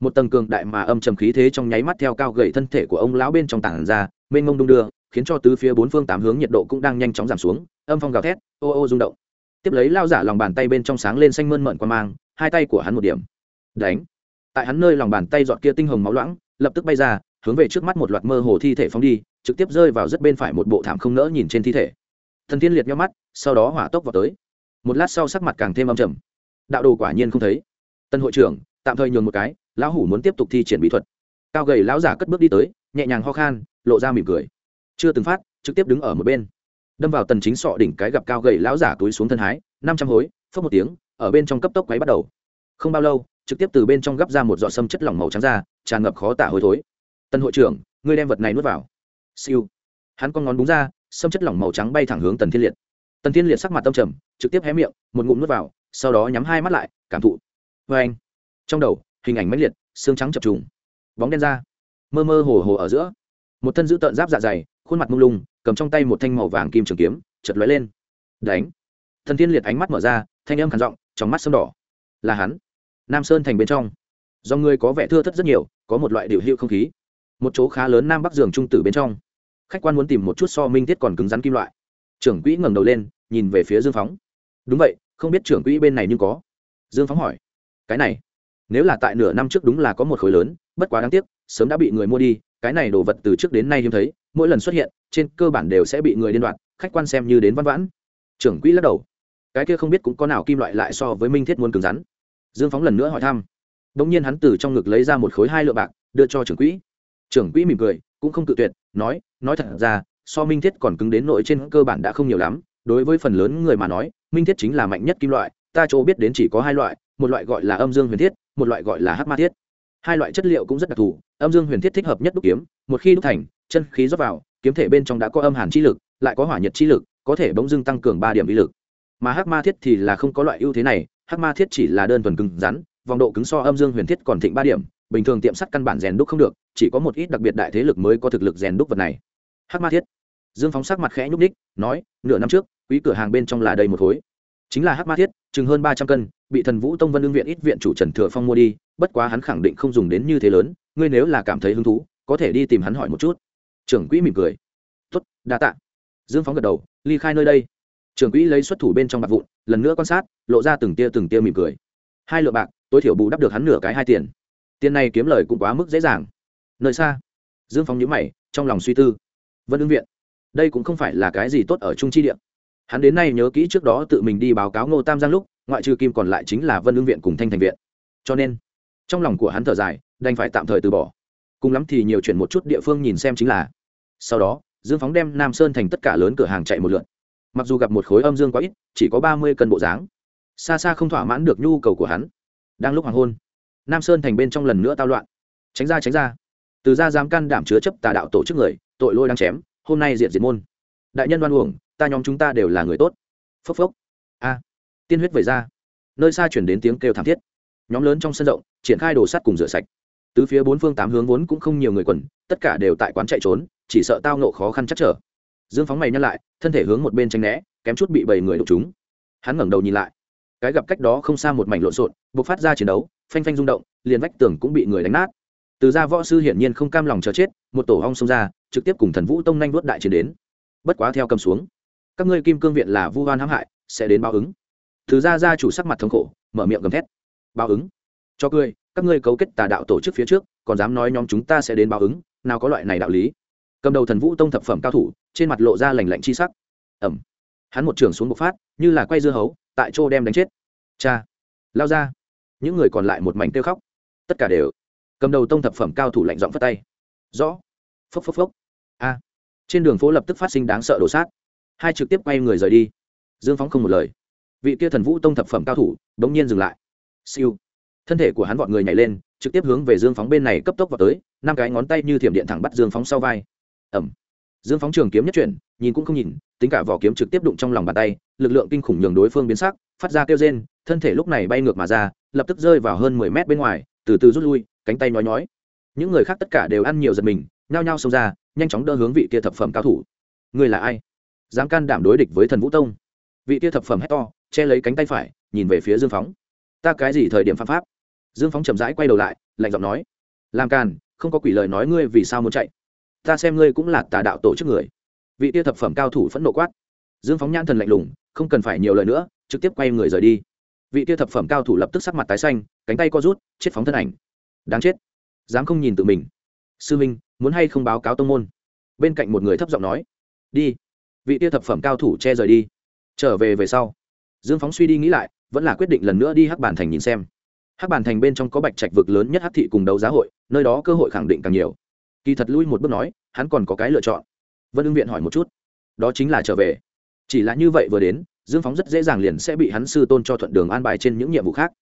một tầng cường đại mà âm trầm khí thế trong nháy mắt theo cao gầy thân thể của ông lão bên trong tảng ra, mênh mông đung đưa, khiến cho tứ phía bốn phương tám hướng nhiệt độ cũng đang nhanh chóng giảm xuống, âm phong gào thét, ô ô rung động. Tiếp lấy lao giả lòng bàn tay bên trong sáng lên xanh mơn mận qua mang, hai tay của hắn một điểm. Đánh. Tại hắn nơi lòng bàn tay dọn kia tinh hồng máu loãng, lập tức bay ra hướng về trước mắt một loạt mơ hồ thi thể phóng đi, trực tiếp rơi vào rất bên phải một bộ thảm không nỡ nhìn trên thi thể. Thần thiên liệt nhau mắt, sau đó hỏa tốc vào tới. Một lát sau sắc mặt càng thêm âm trầm. Đạo đồ quả nhiên không thấy. Tân hội trưởng, tạm thời nhường một cái, lão hủ muốn tiếp tục thi triển bí thuật. Cao gầy lão giả cất bước đi tới, nhẹ nhàng ho khan, lộ ra mỉm cười. Chưa từng phát, trực tiếp đứng ở một bên. Đâm vào tần chính sọ đỉnh cái gặp cao gầy lão giả túi xuống thân hái, năm trăm hối phất một tiếng, ở bên trong cấp tốc quấy bắt đầu. Không bao lâu, trực tiếp từ bên trong gấp ra một giọt sâm chất lỏng màu trắng ra, tràn ngập khó tả hôi thối tân hội trưởng, ngươi đem vật này nuốt vào. Siêu. Hắn con ngón búng ra xâm chất lỏng màu trắng bay thẳng hướng tần thiên liệt. Tần thiên liệt sắc mặt tâm trầm, trực tiếp hé miệng, một ngụm nuốt vào, sau đó nhắm hai mắt lại, cảm thụ. Vê anh. Trong đầu, hình ảnh mãnh liệt, xương trắng chập trùng. Bóng đen ra. Mơ mơ hồ hồ ở giữa. Một thân giữ tợn giáp dạ dày, khuôn mặt mông lung, cầm trong tay một thanh màu vàng kim trường kiếm chật lóe lên. Đánh. Thần thiên liệt ánh mắt mở ra, thanh âm khản giọng, trong mắt sâm đỏ. Là hắn. Nam sơn thành bên trong. Do người có vẻ thưa thất rất nhiều, có một loại điều hữu không khí một chỗ khá lớn nam bắc giường trung tử bên trong. Khách quan muốn tìm một chút so minh thiết còn cứng rắn kim loại. Trưởng quỹ ngẩng đầu lên, nhìn về phía dương phóng. Đúng vậy, không biết trưởng quỹ bên này nhưng có. Dương phóng hỏi. Cái này, nếu là tại nửa năm trước đúng là có một khối lớn, bất quá đáng tiếc, sớm đã bị người mua đi, cái này đồ vật từ trước đến nay hiếm thấy, mỗi lần xuất hiện, trên cơ bản đều sẽ bị người liên đoạn, khách quan xem như đến văn vãn. Trưởng quỹ lắc đầu. Cái kia không biết cũng có nào kim loại lại so với minh thiết muốn cứng rắn. Dương phóng lần nữa hỏi thăm. Đ ỗ n g nhiên hắn từ trong ngực lấy ra một khối hai lượng bạc, đưa cho trưởng quỹ trưởng quỹ mỉm cười, cũng không tự tuyệt, nói nói thật ra, so minh thiết còn cứng đến nội trên cơ bản đã không nhiều lắm. Đối với phần lớn người mà nói, minh thiết chính là mạnh nhất kim loại, ta chỗ biết đến chỉ có hai loại, một loại gọi là âm dương huyền thiết, một loại gọi là hát ma thiết. Hai loại chất liệu cũng rất đặc thù, âm dương huyền thiết thích hợp nhất đúc kiếm, một khi đúc thành, chân khí rót vào, kiếm thể bên trong đã có âm hàn chi lực, lại có hỏa nhiệt chi lực, có thể bỗng dưng tăng cường ba điểm vi lực. Mà hắc ma thiết thì là không có loại ưu thế này, hắc ma thiết chỉ là đơn thuần cứng rắn, vòng độ cứng so âm dương huyền thiết còn thịnh ba điểm bình thường tiệm sắt căn bản rèn đúc không được, chỉ có một ít đặc biệt đại thế lực mới có thực lực rèn đúc vật này. Hắc ma thiết. Dương phóng sắc mặt khẽ nhúc ních nói, nửa năm trước, quý cửa hàng bên trong là đầy một khối. Chính là hắc ma thiết, chừng hơn ba trăm cân, bị thần vũ tông vân lương viện ít viện chủ trần thừa phong mua đi, bất quá hắn khẳng định không dùng đến như thế lớn, ngươi nếu là cảm thấy hứng thú, có thể đi tìm hắn hỏi một chút. Trưởng quỹ mỉm cười. Tuất đa tạ. Dương phóng gật đầu, ly khai nơi đây. Trưởng quỹ lấy xuất thủ bên trong bạc vụn, lần nữa quan sát, lộ ra từng tia từng tia mỉm cười. Hai lượng bạc, tối thiểu bù đắp được hắn nửa cái hai tiền tiền này kiếm lời cũng quá mức dễ dàng. Nơi xa, dương phóng nhữ mày, trong lòng suy tư. Vân ưng viện, đây cũng không phải là cái gì tốt ở trung chi điện. Hắn đến nay nhớ kỹ trước đó tự mình đi báo cáo ngô tam giang lúc, ngoại trừ kim còn lại chính là vân lương viện cùng thanh thành viện. Cho nên, trong lòng của hắn thở dài, đành phải tạm thời từ bỏ. Cùng lắm thì nhiều chuyện một chút địa phương nhìn xem chính là. Sau đó, dương phóng đem nam sơn thành tất cả lớn cửa hàng chạy một lượt mặc dù gặp một khối âm dương quá ít, chỉ có ba mươi cân bộ dáng. Xa xa không thỏa mãn được nhu cầu của hắn. Đang lúc hoàng hôn nam sơn thành bên trong lần nữa tao loạn. Tránh ra tránh ra. Từ ra dám can đảm chứa chấp tà đạo tổ chức người, tội lôi đang chém, hôm nay diện diệt môn. Đại nhân đoan uổng, ta nhóm chúng ta đều là người tốt. Phốc phốc. A. Tiên huyết về ra. Nơi xa chuyển đến tiếng kêu thảm thiết. Nhóm lớn trong sân rộng, triển khai đồ sắt cùng rửa sạch. Từ phía bốn phương tám hướng vốn cũng không nhiều người quần, tất cả đều tại quán chạy trốn, chỉ sợ tao nộ khó khăn chắc trở. Dương phóng mày nhắc lại, thân thể hướng một bên tranh né, kém chút bị bảy người đục chúng hắn ngẩng đầu nhìn lại. Cái gặp cách đó không xa một mảnh lộn xộn buộc phát ra chiến đấu phanh phanh rung động, liền vách tường cũng bị người đánh nát. Từ ra võ sư hiển nhiên không cam lòng chờ chết, một tổ hong xông ra, trực tiếp cùng thần vũ tông nhanh vuốt đại chiến đến. Bất quá theo cầm xuống, các ngươi kim cương viện là vu hoan hãm hại, sẽ đến báo ứng. Từ ra ra chủ sắc mặt thống khổ, mở miệng gầm thét. Báo ứng. Cho cười, các ngươi cấu kết tà đạo tổ chức phía trước, còn dám nói nhóm chúng ta sẽ đến báo ứng, nào có loại này đạo lý. Cầm đầu thần vũ tông thập phẩm cao thủ, trên mặt lộ ra lành lạnh chi sắc. Ẩm. Hắn một trường xuống bộc phát, như là quay dưa hấu, tại chỗ đem đánh chết. Cha. Lao ra những người còn lại một mảnh kêu khóc. Tất cả đều cầm đầu tông thập phẩm cao thủ lạnh giọng phất tay. Rõ. Phốc phốc phốc. A. Trên đường phố lập tức phát sinh đáng sợ đổ sát. Hai trực tiếp quay người rời đi. Dương phóng không một lời. Vị kia thần vũ tông thập phẩm cao thủ đ ỗ n g nhiên dừng lại. Siêu. Thân thể của hắn vọt người nhảy lên, trực tiếp hướng về dương phóng bên này cấp tốc vào tới, năm cái ngón tay như thiểm điện thẳng bắt dương phóng sau vai. Ẩm dương phóng trường kiếm nhất chuyển, nhìn cũng không nhìn, tính cả vỏ kiếm trực tiếp đụng trong lòng bàn tay, lực lượng kinh khủng nhường đối phương biến sắc, phát ra kêu rên, thân thể lúc này bay ngược mà ra lập tức rơi vào hơn mười mét bên ngoài, từ từ rút lui, cánh tay nhói nhói. Những người khác tất cả đều ăn nhiều giật mình, nhao nhao xông ra, nhanh chóng đỡ hướng vị kia thập phẩm cao thủ. Người là ai? Dám can đảm đối địch với thần vũ tông. Vị kia thập phẩm hét to, che lấy cánh tay phải, nhìn về phía dương phóng. Ta cái gì thời điểm phạm pháp? Dương phóng chậm rãi quay đầu lại, lạnh giọng nói. Làm càn, không có quỷ lời nói ngươi vì sao muốn chạy? Ta xem ngươi cũng là tà đạo tổ chức người. Vị tia thập phẩm cao thủ phẫn nộ quát. Dương phóng nhãn thần lạnh lùng, không cần phải nhiều lời nữa, trực tiếp quay người rời đi vị tia thập phẩm cao thủ lập tức sắc mặt tái xanh, cánh tay co rút, chết phóng thân ảnh. Đáng chết. Dám không nhìn tự mình. Sư minh, muốn hay không báo cáo tông môn? Bên cạnh một người thấp giọng nói. Đi. Vị tia thập phẩm cao thủ che rời đi. Trở về về sau. Dương phóng suy đi nghĩ lại, vẫn là quyết định lần nữa đi hắc bản thành nhìn xem. Hắc bản thành bên trong có bạch trạch vực lớn nhất hắc thị cùng đấu giá hội, nơi đó cơ hội khẳng định càng nhiều. Kỳ thật lui một bước nói, hắn còn có cái lựa chọn. Vân ưng viện hỏi một chút. Đó chính là trở về. Chỉ là như vậy vừa đến dương phóng rất dễ dàng liền sẽ bị hắn sư tôn cho thuận đường an bài trên những nhiệm vụ khác.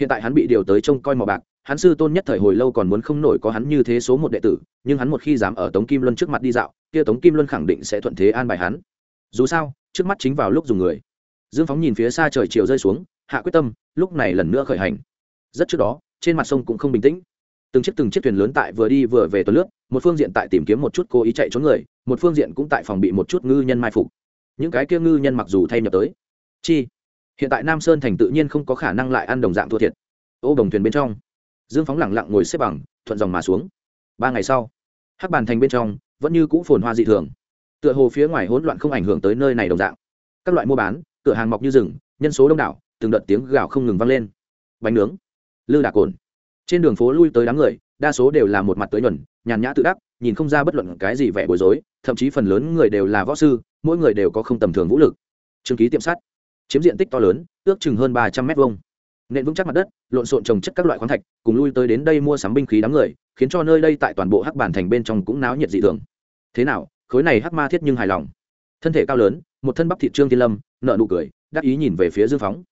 Hiện tại hắn bị điều tới trông coi mò bạc, hắn sư tôn nhất thời hồi lâu còn muốn không nổi có hắn như thế số một đệ tử, nhưng hắn một khi dám ở tống kim luân trước mặt đi dạo, kia tống kim luân khẳng định sẽ thuận thế an bài hắn. Dù sao, trước mắt chính vào lúc dùng người. Dương phóng nhìn phía xa trời chiều rơi xuống, hạ quyết tâm, lúc này lần nữa khởi hành. Rất trước đó, trên mặt sông cũng không bình tĩnh. Từng chiếc từng chiếc thuyền lớn tại vừa đi vừa về tuần lướt, một phương diện tại tìm kiếm một chút cố ý chạy trốn người, một phương diện cũng tại phòng bị một chút ngư nhân mai phục những cái kia ngư nhân mặc dù thay nhập tới. Chi, hiện tại nam sơn thành tự nhiên không có khả năng lại ăn đồng dạng thua thiệt. Ô đồng thuyền bên trong, dương phóng lẳng lặng ngồi xếp bằng, thuận dòng mà xuống. Ba ngày sau, hắc bàn thành bên trong vẫn như cũ phồn hoa dị thường, tựa hồ phía ngoài hỗn loạn không ảnh hưởng tới nơi này đồng dạng. Các loại mua bán, cửa hàng mọc như rừng, nhân số đông đảo, từng đợt tiếng gào không ngừng vang lên. Bánh nướng, lư đà cồn. Trên đường phố lui tới đám người, đa số đều là một mặt tới nhuần, nhàn nhã tự đắc, nhìn không ra bất luận cái gì vẻ bối rối, thậm chí phần lớn người đều là võ sư mỗi người đều có không tầm thường vũ lực. Trương ký tiệm sắt. Chiếm diện tích to lớn, ước chừng hơn ba trăm mét vuông. Nện vững chắc mặt đất, lộn xộn trồng chất các loại khoáng thạch, cùng lui tới đến đây mua sắm binh khí đám người, khiến cho nơi đây tại toàn bộ hắc bản thành bên trong cũng náo nhiệt dị thường. Thế nào, khối này hắc ma thiết nhưng hài lòng? Thân thể cao lớn, một thân bắp thịt trương thiên lâm nợ nụ cười, đắc ý nhìn về phía dương phóng.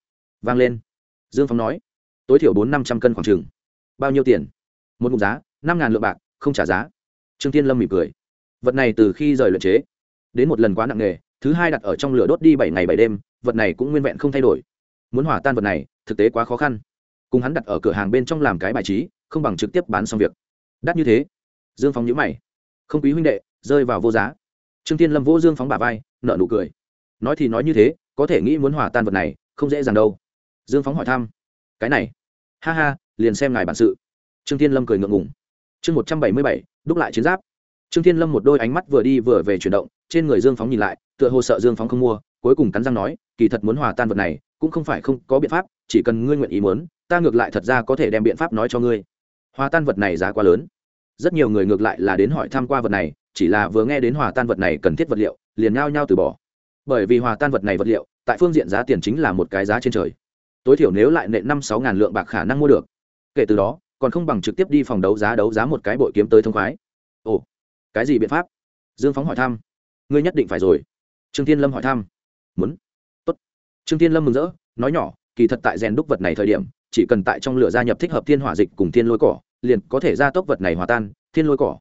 Vang lên. Dương phóng nói, tối thiểu bốn năm trăm cân khoảng trừng bao nhiêu tiền? Một mục giá, năm ngàn lượng bạc, không trả giá. Trương tiên lâm mỉm cười. Vật này từ khi rời luyện chế đến một lần quá nặng nghề thứ hai đặt ở trong lửa đốt đi bảy ngày bảy đêm, vật này cũng nguyên vẹn không thay đổi. Muốn hỏa tan vật này, thực tế quá khó khăn. Cùng hắn đặt ở cửa hàng bên trong làm cái bài trí, không bằng trực tiếp bán xong việc. Đắt như thế. Dương phóng nhữ mày. Không quý huynh đệ, rơi vào vô giá. Trương tiên lâm vô dương phóng bà vai nợ nụ cười. Nói thì nói như thế, có thể nghĩ muốn hòa tan vật này, không dễ dàng đâu. Dương phóng hỏi thăm. Cái này. Ha ha, liền xem ngài bản sự. Trương tiên lâm cười ngượng ngùng. Chương một trăm bảy mươi bảy, đúc lại chiến giáp trương Thiên lâm một đôi ánh mắt vừa đi vừa về chuyển động, trên người dương phóng nhìn lại, tựa hồ sợ dương phóng không mua, cuối cùng cắn răng nói, kỳ thật muốn hòa tan vật này, cũng không phải không có biện pháp, chỉ cần ngươi nguyện ý muốn, ta ngược lại thật ra có thể đem biện pháp nói cho ngươi. Hòa tan vật này giá quá lớn. Rất nhiều người ngược lại là đến hỏi tham q u a vật này, chỉ là vừa nghe đến hòa tan vật này cần thiết vật liệu, liền nhao nhao từ bỏ. Bởi vì hòa tan vật này vật liệu, tại phương diện giá tiền chính là một cái giá trên trời. Tối thiểu nếu lại nệ năm sáu ngàn lượng bạc khả năng mua được. Kể từ đó, còn không bằng trực tiếp đi phòng đấu giá đấu giá một cái bội kiếm tới thông khoái. Ồ cái gì biện pháp? Dương phóng hỏi thăm. Ngươi nhất định phải rồi. Trương thiên lâm hỏi thăm. Muốn. Tốt. Trương thiên lâm mừng rỡ, nói nhỏ, kỳ thật tại rèn đúc vật này thời điểm, chỉ cần tại trong lửa gia nhập thích hợp thiên hỏa dịch cùng thiên lôi cỏ, liền có thể gia tốc vật này hòa tan, thiên lôi cỏ.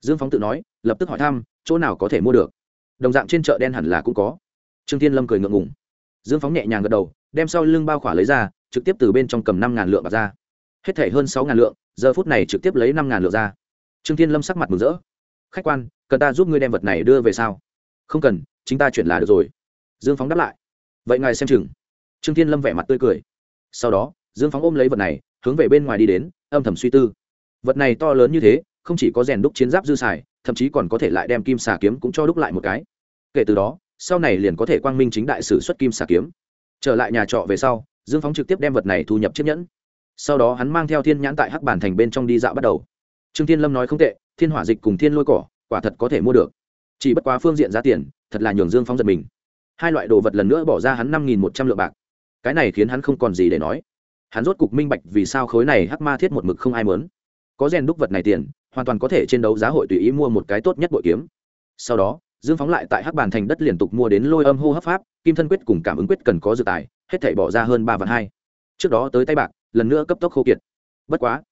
Dương phóng tự nói, lập tức hỏi thăm, chỗ nào có thể mua được? Đồng dạng trên chợ đen hẳn là cũng có. Trương thiên lâm cười ngượng ngùng. Dương phóng nhẹ nhàng gật đầu, đem sau lưng bao khỏa lấy ra, trực tiếp từ bên trong cầm năm ngàn lượng bạc ra. Hết thể hơn sáu ngàn lượng, giờ phút này trực tiếp lấy năm ngàn lượng ra. Trương thiên lâm sắc mặt mừng rỡ khách quan, cần ta giúp ngươi đem vật này đưa về sao? Không cần, chính ta chuyển là được rồi. Dương phóng đáp lại. Vậy ngài xem chừng. Trương thiên lâm vẻ mặt tươi cười. Sau đó, dương phóng ôm lấy vật này, hướng về bên ngoài đi đến, âm thầm suy tư. Vật này to lớn như thế, không chỉ có rèn đúc chiến giáp dư xài, thậm chí còn có thể lại đem kim xà kiếm cũng cho đúc lại một cái. Kể từ đó, sau này liền có thể quang minh chính đại sử xuất kim xà kiếm. Trở lại nhà trọ về sau, dương phóng trực tiếp đem vật này thu nhập chiếc nhẫn. Sau đó hắn mang theo thiên nhãn tại hắc bản thành bên trong đi dạo bắt đầu. Trương thiên lâm nói không tệ thiên hỏa dịch cùng thiên lôi cỏ, quả thật có thể mua được. Chỉ bất quá phương diện giá tiền, thật là nhường dương phóng giật mình. Hai loại đồ vật lần nữa bỏ ra hắn năm nghìn một trăm lượng bạc. Cái này khiến hắn không còn gì để nói. Hắn rốt cục minh bạch vì sao khối này hắc ma thiết một mực không ai mớn có rèn đúc vật này tiền, hoàn toàn có thể trên đấu giá hội tùy ý mua một cái tốt nhất bội kiếm. Sau đó, dương phóng lại tại hắc bàn thành đất liên tục mua đến lôi âm hô hấp pháp, kim thân quyết cùng cảm ứng quyết cần có dự tài, hết thảy bỏ ra hơn ba vạn hai. Trước đó tới tay bạc, lần nữa cấp tốc khô kiệt. Bất quá,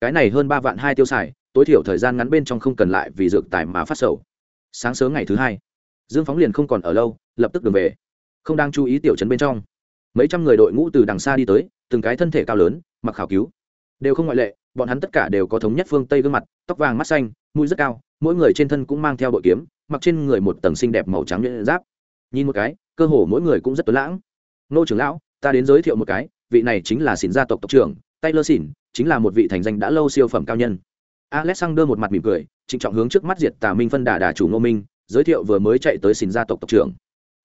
cái này hơn ba vạn hai tiêu xài tối thiểu thời gian ngắn bên trong không cần lại vì dược tài mà phát sầu. Sáng sớm ngày thứ hai, dương phóng liền không còn ở lâu, lập tức đường về. Không đang chú ý tiểu trấn bên trong. Mấy trăm người đội ngũ từ đằng xa đi tới, từng cái thân thể cao lớn, mặc khảo cứu. Đều không ngoại lệ, bọn hắn tất cả đều có thống nhất phương tây gương mặt, tóc vàng mắt xanh, mũi rất cao, mỗi người trên thân cũng mang theo bội kiếm, mặc trên người một tầng xinh đẹp màu trắng nhuyễn giáp. Nhìn một cái, cơ hồ mỗi người cũng rất tuấn lãng. Nô trưởng lão, ta đến giới thiệu một cái, vị này chính là xỉn gia tộc tộc trưởng, taylor xỉn chính là một vị thành danh đã lâu siêu phẩm cao nhân alexander một mặt mỉm cười, trịnh trọng hướng trước mắt diệt tà minh phân đà đà chủ ngô minh, giới thiệu vừa mới chạy tới xin gia tộc tộc trưởng.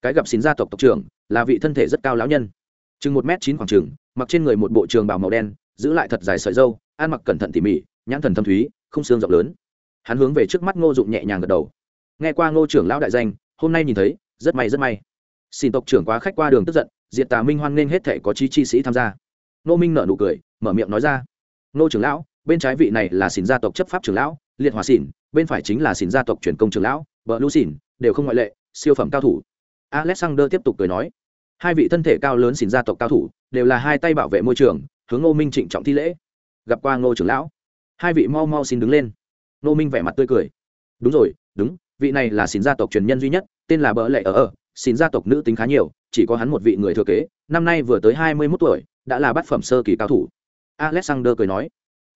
Cái gặp xin gia tộc tộc trưởng là vị thân thể rất cao lão nhân. Chừng một m chín khoảng chừng, mặc trên người một bộ trường bào màu đen, giữ lại thật dài sợi dâu ăn mặc cẩn thận tỉ mỉ, nhãn thần thâm thúy, không xương rộng lớn. Hắn hướng về trước mắt ngô dụng nhẹ nhàng gật đầu. Nghe qua ngô trưởng lão đại danh, hôm nay nhìn thấy, rất may rất may. Xin tộc trưởng quá khách qua đường tức giận, diệt tà minh hoan nghênh hết thể có chi chi sĩ tham gia. Nô minh nở nụ cười, mở miệng nói ra. Nô trưởng lão bên trái vị này là xỉn gia tộc chấp pháp trưởng lão, liệt hòa xỉn, bên phải chính là xỉn gia tộc truyền công trưởng lão vợ lũ xỉn, đều không ngoại lệ, siêu phẩm cao thủ. Alexander tiếp tục cười nói, hai vị thân thể cao lớn xỉn gia tộc cao thủ đều là hai tay bảo vệ môi trường, hướng ngô minh trịnh trọng thi lễ. Gặp qua ngô trưởng lão, hai vị mau mau xin đứng lên. Ngô minh vẻ mặt tươi cười. Đúng rồi, đúng, vị này là xỉn gia tộc truyền nhân duy nhất, tên là bỡ lệ ở ở, xỉn gia tộc nữ tính khá nhiều, chỉ có hắn một vị người thừa kế, năm nay vừa tới hai mươi mốt tuổi, đã là bát phẩm sơ kỳ cao thủ. Alexander cười nói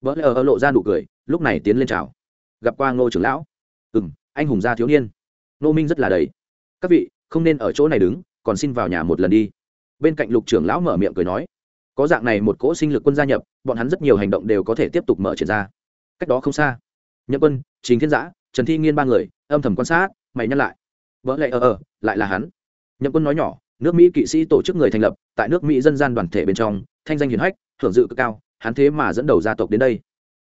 vỡ lờ lộ ra nụ cười, lúc này tiến lên chào. Gặp qua ngô trưởng lão. Ừ m anh hùng gia thiếu niên. Nô minh rất là đầy. Các vị, không nên ở chỗ này đứng, còn xin vào nhà một lần đi. Bên cạnh lục trưởng lão mở miệng cười nói. Có dạng này một cỗ sinh lực quân gia nhập, bọn hắn rất nhiều hành động đều có thể tiếp tục mở triển ra. Cách đó không xa. Nhậm quân chính thiên giã, trần thi nghiên ba người, âm thầm quan sát, mày nhắc lại. Vỡ lệ ờ ờ lại là hắn. Nhậm quân nói nhỏ, nước mỹ kỵ sĩ tổ chức người thành lập, tại nước mỹ dân gian đoàn thể bên trong, thanh danh hiển hách hưởng dự cực cao hắn thế mà dẫn đầu gia tộc đến đây.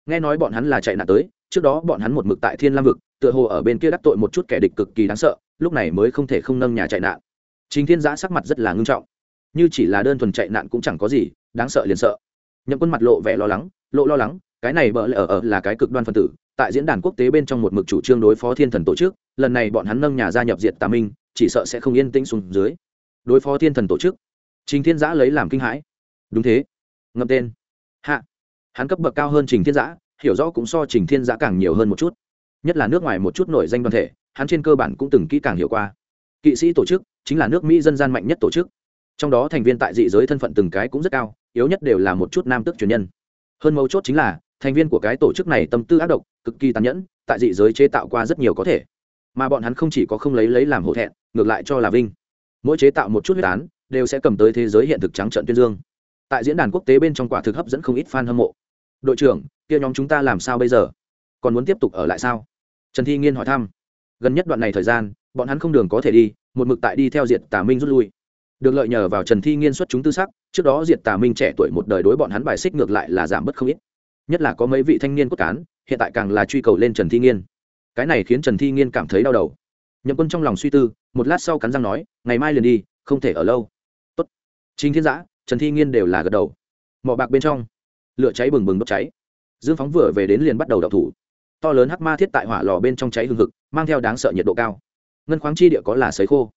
Nghe nói bọn hắn là chạy nạn tới, trước đó bọn hắn một mực tại thiên lam vực, tựa hồ ở bên kia đắc tội một chút kẻ địch cực kỳ đáng sợ, lúc này mới không thể không nâng nhà chạy nạn. Chính thiên giã sắc mặt rất là ngưng trọng. Như chỉ là đơn thuần chạy nạn cũng chẳng có gì, đáng sợ liền sợ. Nhậm quân mặt lộ vẻ lo lắng, lộ lo lắng, cái này bỡ lẽ ở ở là cái cực đoan phân tử, tại diễn đàn quốc tế bên trong một mực chủ trương đối phó thiên thần tổ chức, lần này bọn hắn nâng nhà gia nhập diệt tà minh, chỉ sợ sẽ không yên tĩnh xuống dưới. Đối phó thiên thần tổ chức, trình thiên giã lấy làm kinh hãi. Đúng thế. Ngậm tên hạ. Hắn cấp bậc cao hơn trình thiên giã, hiểu rõ cũng so trình thiên giã càng nhiều hơn một chút. Nhất là nước ngoài một chút nổi danh đoàn thể, hắn trên cơ bản cũng từng kỹ càng hiểu qua. Kỵ sĩ tổ chức chính là nước mỹ dân gian mạnh nhất tổ chức. Trong đó thành viên tại dị giới thân phận từng cái cũng rất cao, yếu nhất đều là một chút nam tức truyền nhân. Hơn mấu chốt chính là, thành viên của cái tổ chức này tâm tư ác độc, cực kỳ tàn nhẫn, tại dị giới chế tạo qua rất nhiều có thể. Mà bọn hắn không chỉ có không lấy lấy làm hổ thẹn, ngược lại cho là vinh. Mỗi chế tạo một chút huyết án, đều sẽ cầm tới thế giới hiện thực trắng trận tuyên dương tại diễn đàn quốc tế bên trong quả thực hấp dẫn không ít fan hâm mộ. Đội trưởng, kia nhóm chúng ta làm sao bây giờ? Còn muốn tiếp tục ở lại sao? Trần thi nghiên hỏi thăm. Gần nhất đoạn này thời gian, bọn hắn không đường có thể đi, một mực tại đi theo diện tà minh rút lui. Được lợi nhờ vào trần thi nghiên xuất chúng tư sắc, trước đó diệt tà minh trẻ tuổi một đời đối bọn hắn bài xích ngược lại là giảm bớt không ít. Nhất là có mấy vị thanh niên cốt cán, hiện tại càng là truy cầu lên trần thi nghiên. Cái này khiến trần thi nghiên cảm thấy đau đầu. Nhậm quân trong lòng suy tư, một lát sau cắn răng nói, ngày mai liền đi, không thể ở lâu. Tốt. Chính thiên giã trần thi nghiên đều là gật đầu. Mỏ bạc bên trong, lửa cháy bừng bừng đốt cháy. Dương phóng vừa về đến liền bắt đầu đậu thủ. To lớn hắc ma thiết tại hỏa lò bên trong cháy hừng hực, mang theo đáng sợ nhiệt độ cao. Ngân khoáng chi địa có là sấy khô.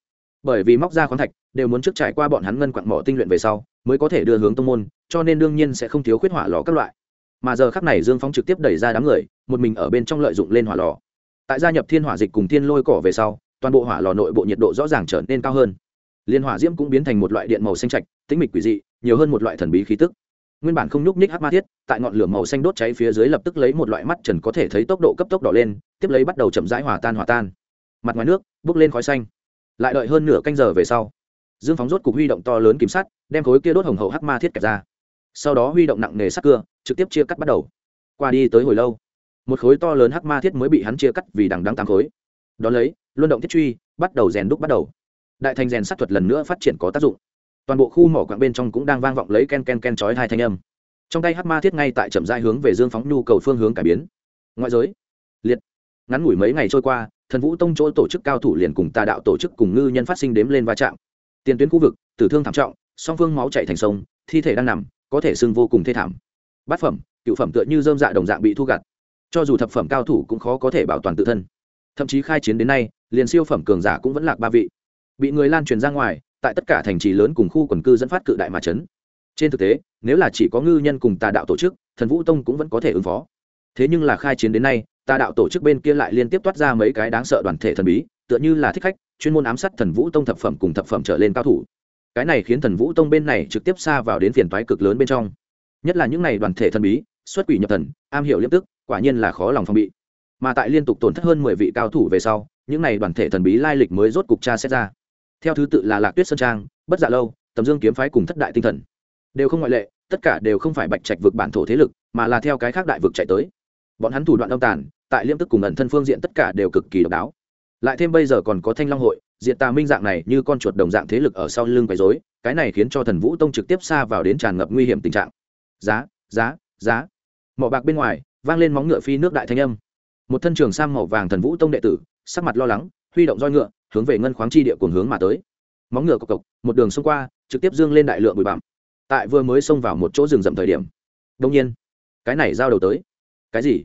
Bởi vì móc ra khoáng thạch, đều muốn trước trải qua bọn hắn ngân quặng mỏ tinh luyện về sau, mới có thể đưa hướng tông môn, cho nên đương nhiên sẽ không thiếu khuyết hỏa lò các loại. Mà giờ khắc này dương phóng trực tiếp đẩy ra đám người, một mình ở bên trong lợi dụng lên hỏa lò. Tại gia nhập thiên hỏa dịch cùng thiên lôi cỏ về sau, toàn bộ hỏa lò nội bộ nhiệt độ rõ ràng trở nên cao hơn liên hỏa diễm cũng biến thành một loại điện màu xanh trạch tính mịch quỷ dị, nhiều hơn một loại thần bí khí tức. Nguyên bản không nhúc nhích hắc ma thiết, tại ngọn lửa màu xanh đốt cháy phía dưới lập tức lấy một loại mắt trần có thể thấy tốc độ cấp tốc đỏ lên, tiếp lấy bắt đầu chậm rãi hòa tan hòa tan. Mặt ngoài nước, bốc lên khói xanh. Lại đợi hơn nửa canh giờ về sau, dương phóng rốt cục huy động to lớn kiểm sát đem khối kia đốt hồng hậu hắc ma thiết kẹp ra. Sau đó huy động nặng nề sắc cưa, trực tiếp chia cắt bắt đầu. Qua đi tới hồi lâu, một khối to lớn hắc ma thiết mới bị hắn chia cắt vì đằng đăng tám khối. Đón lấy, luân động thiết truy, bắt đầu rèn đúc bắt đầu đại thành rèn sát thuật lần nữa phát triển có tác dụng. Toàn bộ khu mỏ quạng bên trong cũng đang vang vọng lấy ken ken ken chói hai thanh âm. Trong tay hắc ma thiết ngay tại chậm rãi hướng về dương phóng nhu cầu phương hướng cải biến. Ngoại giới, liệt. Ngắn ngủi mấy ngày trôi qua, thần vũ tông chỗ tổ chức cao thủ liền cùng tà đạo tổ chức cùng ngư nhân phát sinh đếm lên va chạm. Tiền tuyến khu vực, tử thương thảm trọng, song phương máu chảy thành sông, thi thể đang nằm, có thể sưng vô cùng thê thảm. Bát phẩm, cựu phẩm tựa như dơm dạ đồng dạng bị thu gặt. Cho dù thập phẩm cao thủ cũng khó có thể bảo toàn tự thân. Thậm chí khai chiến đến nay, liền siêu phẩm cường giả cũng vẫn lạc ba vị bị người lan truyền ra ngoài, tại tất cả thành trì lớn cùng khu quần cư dẫn phát cự đại mà chấn. Trên thực tế, nếu là chỉ có ngư nhân cùng tà đạo tổ chức, thần vũ tông cũng vẫn có thể ứng phó. Thế nhưng là khai chiến đến nay, tà đạo tổ chức bên kia lại liên tiếp toát ra mấy cái đáng sợ đoàn thể thần bí, tựa như là thích khách, chuyên môn ám sát thần vũ tông thập phẩm cùng thập phẩm trở lên cao thủ. Cái này khiến thần vũ tông bên này trực tiếp xa vào đến phiền toái cực lớn bên trong. Nhất là những này đoàn thể thần bí, xuất quỷ nhập thần, am hiểu liếp tức, quả nhiên là khó lòng phòng bị. Mà tại liên tục tổn thất hơn mười vị cao thủ về sau, những này đoàn thể thần bí lai lịch mới rốt cục tra xét ra theo thứ tự là lạc tuyết sơn trang, bất dạ lâu, tầm dương kiếm phái cùng thất đại tinh thần. Đều không ngoại lệ, tất cả đều không phải bạch trạch vực bản thổ thế lực, mà là theo cái khác đại vực chạy tới. Bọn hắn thủ đoạn âm tàn, tại liêm tức cùng ẩn thân phương diện tất cả đều cực kỳ độc đáo. Lại thêm bây giờ còn có thanh long hội diện tà minh dạng này như con chuột đồng dạng thế lực ở sau lưng quấy dối cái này khiến cho thần vũ tông trực tiếp xa vào đến tràn ngập nguy hiểm tình trạng. Giá giá giá. Mỏ bạc bên ngoài, vang lên móng ngựa phi nước đại thanh âm. Một thân trường sang màu vàng thần vũ tông đệ tử, sắc mặt lo lắng, huy động roi ngựa hướng về ngân khoáng chi địa cuồng hướng mà tới. Móng ngựa cộc cộc, một đường xông qua, trực tiếp dương lên đại lượng bụi bặm. Tại vừa mới xông vào một chỗ rừng rậm thời điểm đông nhiên, cái này giao đầu tới. Cái gì?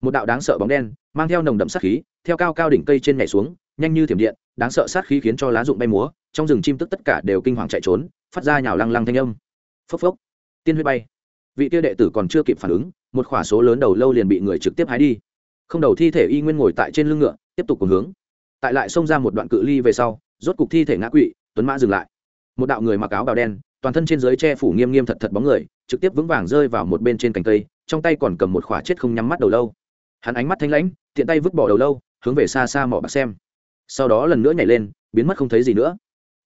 Một đạo đáng sợ bóng đen, mang theo nồng đậm sát khí, theo cao cao đỉnh cây trên nhảy xuống, nhanh như thiểm điện, đáng sợ sát khí khiến cho lá rụng bay múa, trong rừng chim tức tất cả đều kinh hoàng chạy trốn, phát ra nhào lăng lăng thanh âm. Phốc phốc, tiên huyết bay. Vị tiêu đệ tử còn chưa kịp phản ứng, một khỏa số lớn đầu lâu liền bị người trực tiếp hái đi. Không đầu thi thể y nguyên ngồi tại trên lưng ngựa, tiếp tục cùng hướng tại lại xông ra một đoạn cự ly về sau, rốt cục thi thể ngã quỵ, tuấn mã dừng lại. Một đạo người mặc áo bào đen, toàn thân trên dưới che phủ nghiêm nghiêm thật thật bóng người, trực tiếp vững vàng rơi vào một bên trên cành cây, trong tay còn cầm một khỏa chết không nhắm mắt đầu lâu. Hắn ánh mắt thanh lãnh, tiện tay vứt bỏ đầu lâu, hướng về xa xa mỏ bạc xem. Sau đó lần nữa nhảy lên, biến mất không thấy gì nữa.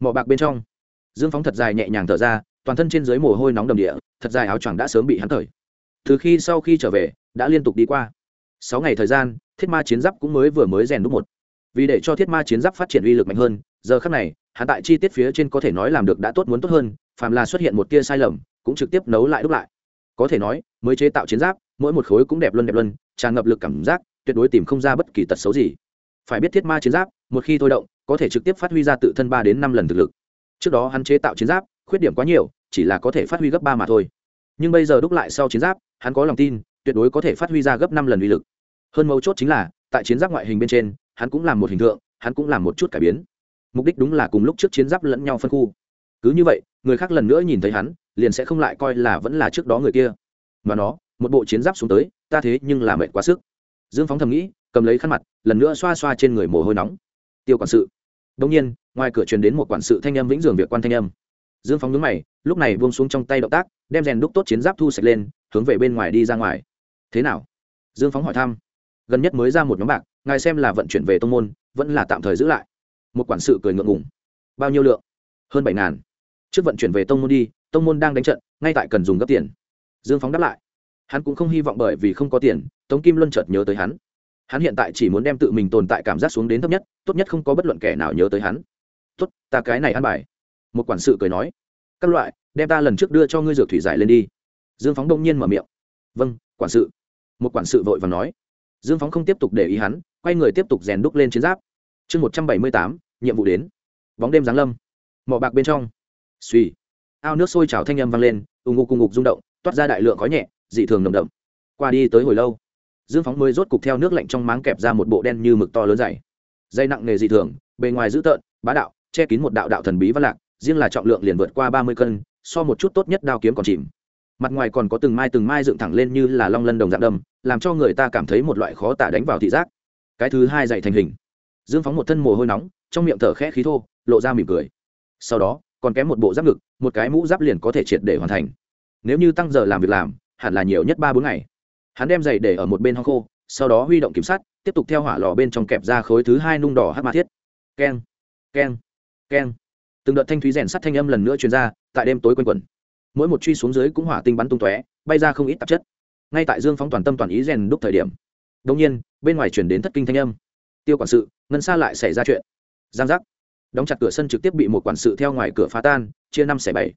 Mỏ bạc bên trong, dương phóng thật dài nhẹ nhàng thở ra, toàn thân trên dưới mồ hôi nóng đầm địa, thật dài áo choàng đã sớm bị hắn thời từ khi sau khi trở về, đã liên tục đi qua. Sáu ngày thời gian, thiết ma chiến giáp cũng mới vừa mới rèn đúc một vì để cho thiết ma chiến giáp phát triển uy lực mạnh hơn, giờ khác này, hắn tại chi tiết phía trên có thể nói làm được đã tốt muốn tốt hơn, phàm là xuất hiện một tia sai lầm, cũng trực tiếp nấu lại đúc lại. Có thể nói, mới chế tạo chiến giáp, mỗi một khối cũng đẹp luân đẹp luân, tràn ngập lực cảm giác, tuyệt đối tìm không ra bất kỳ tật xấu gì. Phải biết thiết ma chiến giáp, một khi thôi động, có thể trực tiếp phát huy ra tự thân ba đến năm lần thực lực. Trước đó hắn chế tạo chiến giáp, khuyết điểm quá nhiều, chỉ là có thể phát huy gấp ba mà thôi. Nhưng bây giờ đúc lại sau chiến giáp, hắn có lòng tin, tuyệt đối có thể phát huy ra gấp năm lần uy lực. Hơn mấu chốt chính là, tại chiến giáp ngoại hình bên trên hắn cũng làm một hình tượng, hắn cũng làm một chút cải biến. Mục đích đúng là cùng lúc trước chiến giáp lẫn nhau phân khu. Cứ như vậy, người khác lần nữa nhìn thấy hắn, liền sẽ không lại coi là vẫn là trước đó người kia. Mà nó, một bộ chiến giáp xuống tới, ta thế nhưng là mệt quá sức. Dương phóng thầm nghĩ, cầm lấy khăn mặt, lần nữa xoa xoa trên người mồ hôi nóng. Tiêu quản sự. Đông nhiên, ngoài cửa truyền đến một quản sự thanh âm vĩnh dường việc quan thanh âm. Dương phóng nhướng mày, lúc này buông xuống trong tay động tác, đem rèn đúc tốt chiến giáp thu sạch lên, hướng về bên ngoài đi ra ngoài. Thế nào? Dương phóng hỏi thăm. Gần nhất mới ra một nhóm bạc ngài xem là vận chuyển về tông môn, vẫn là tạm thời giữ lại. Một quản sự cười ngượng ngùng. Bao nhiêu lượng? Hơn bảy ngàn. Trước vận chuyển về tông môn đi, tông môn đang đánh trận, ngay tại cần dùng gấp tiền. Dương phóng đáp lại. Hắn cũng không hy vọng bởi vì không có tiền, tống kim luân chợt nhớ tới hắn. Hắn hiện tại chỉ muốn đem tự mình tồn tại cảm giác xuống đến thấp nhất, tốt nhất không có bất luận kẻ nào nhớ tới hắn. Tốt, ta cái này ăn bài. Một quản sự cười nói. Các loại, đem ta lần trước đưa cho ngươi dược thủy giải lên đi. Dương phóng đông nhiên mở miệng. Vâng quản sự. Một quản sự vội và nói. Dương phóng không tiếp tục để ý hắn quay người tiếp tục rèn đúc lên chiến giáp. Chương một trăm bảy mươi tám nhiệm vụ đến. Bóng đêm giáng lâm. Mỏ bạc bên trong. Suy ao nước sôi trào thanh âm vang lên ù ngục cùng ngục rung động toát ra đại lượng khói nhẹ dị thường nồng đậm. Qua đi tới hồi lâu dương phóng mới rốt cục theo nước lạnh trong máng kẹp ra một bộ đen như mực to lớn dày. Dây nặng nghề dị thường bề ngoài dữ tợn bá đạo che kín một đạo đạo thần bí văn lạc riêng là trọng lượng liền vượt qua ba mươi cân so một chút tốt nhất đao kiếm còn chìm. Mặt ngoài còn có từng mai từng mai dựng thẳng lên như là long lân đồng dạng đầm, làm cho người ta cảm thấy một loại khó tả đánh vào thị giác cái thứ hai dạy thành hình. Dương phóng một thân mồ hôi nóng, trong miệng thở khẽ khí thô, lộ ra mỉm cười. Sau đó, còn kém một bộ giáp ngực, một cái mũ giáp liền có thể triệt để hoàn thành. Nếu như tăng giờ làm việc làm, hẳn là nhiều nhất ba bốn ngày. Hắn đem giày để ở một bên hong khô, sau đó huy động kiểm sát tiếp tục theo hỏa lò bên trong kẹp ra khối thứ hai nung đỏ hát ma thiết. Keng keng keng. Từng đợt thanh thúy rèn sắt thanh âm lần nữa truyền ra, tại đêm tối quanh quẩn. Mỗi một truy xuống dưới cũng hỏa tinh bắn tung tóe, bay ra không ít tạp chất. Ngay tại dương phóng toàn tâm toàn ý rèn đúc thời điểm đông nhiên, bên ngoài chuyển đến thất kinh thanh âm. Tiêu quản sự, ngân xa lại xảy ra chuyện. Giang giác. Đóng chặt cửa sân trực tiếp bị một quản sự theo ngoài cửa phá tan, chia năm xẻ bảy.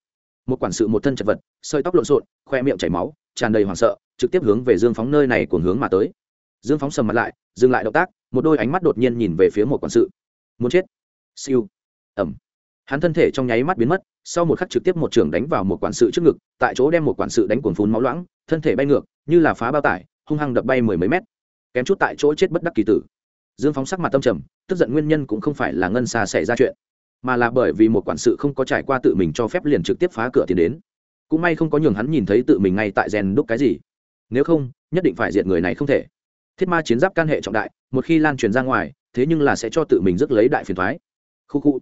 Một quản sự một thân chật vật, sợi tóc lộn xộn, khoe miệng chảy máu, tràn đầy hoảng sợ, trực tiếp hướng về dương phóng nơi này cuồng hướng mà tới. Dương phóng sầm mặt lại, dừng lại động tác, một đôi ánh mắt đột nhiên nhìn về phía một quản sự. Muốn chết. Siêu. Ẩm. Hắn thân thể trong nháy mắt biến mất, sau một khắc trực tiếp một trường đánh vào một quản sự trước ngực, tại chỗ đem một quản sự đánh cuồng phun máu loãng, thân thể bay ngược, như là phá bao tải, hung hăng đập bay mười mấy mét kém chút tại chỗ chết bất đắc kỳ tử. Dương phóng sắc mặt tâm trầm, tức giận nguyên nhân cũng không phải là ngân xa xảy ra chuyện, mà là bởi vì một quản sự không có trải qua tự mình cho phép liền trực tiếp phá cửa tiến đến. Cũng may không có nhường hắn nhìn thấy tự mình ngay tại rèn đúc cái gì. Nếu không, nhất định phải diệt người này không thể. Thiết ma chiến giáp can hệ trọng đại, một khi lan truyền ra ngoài, thế nhưng là sẽ cho tự mình rước lấy đại phiền thoái khu khu.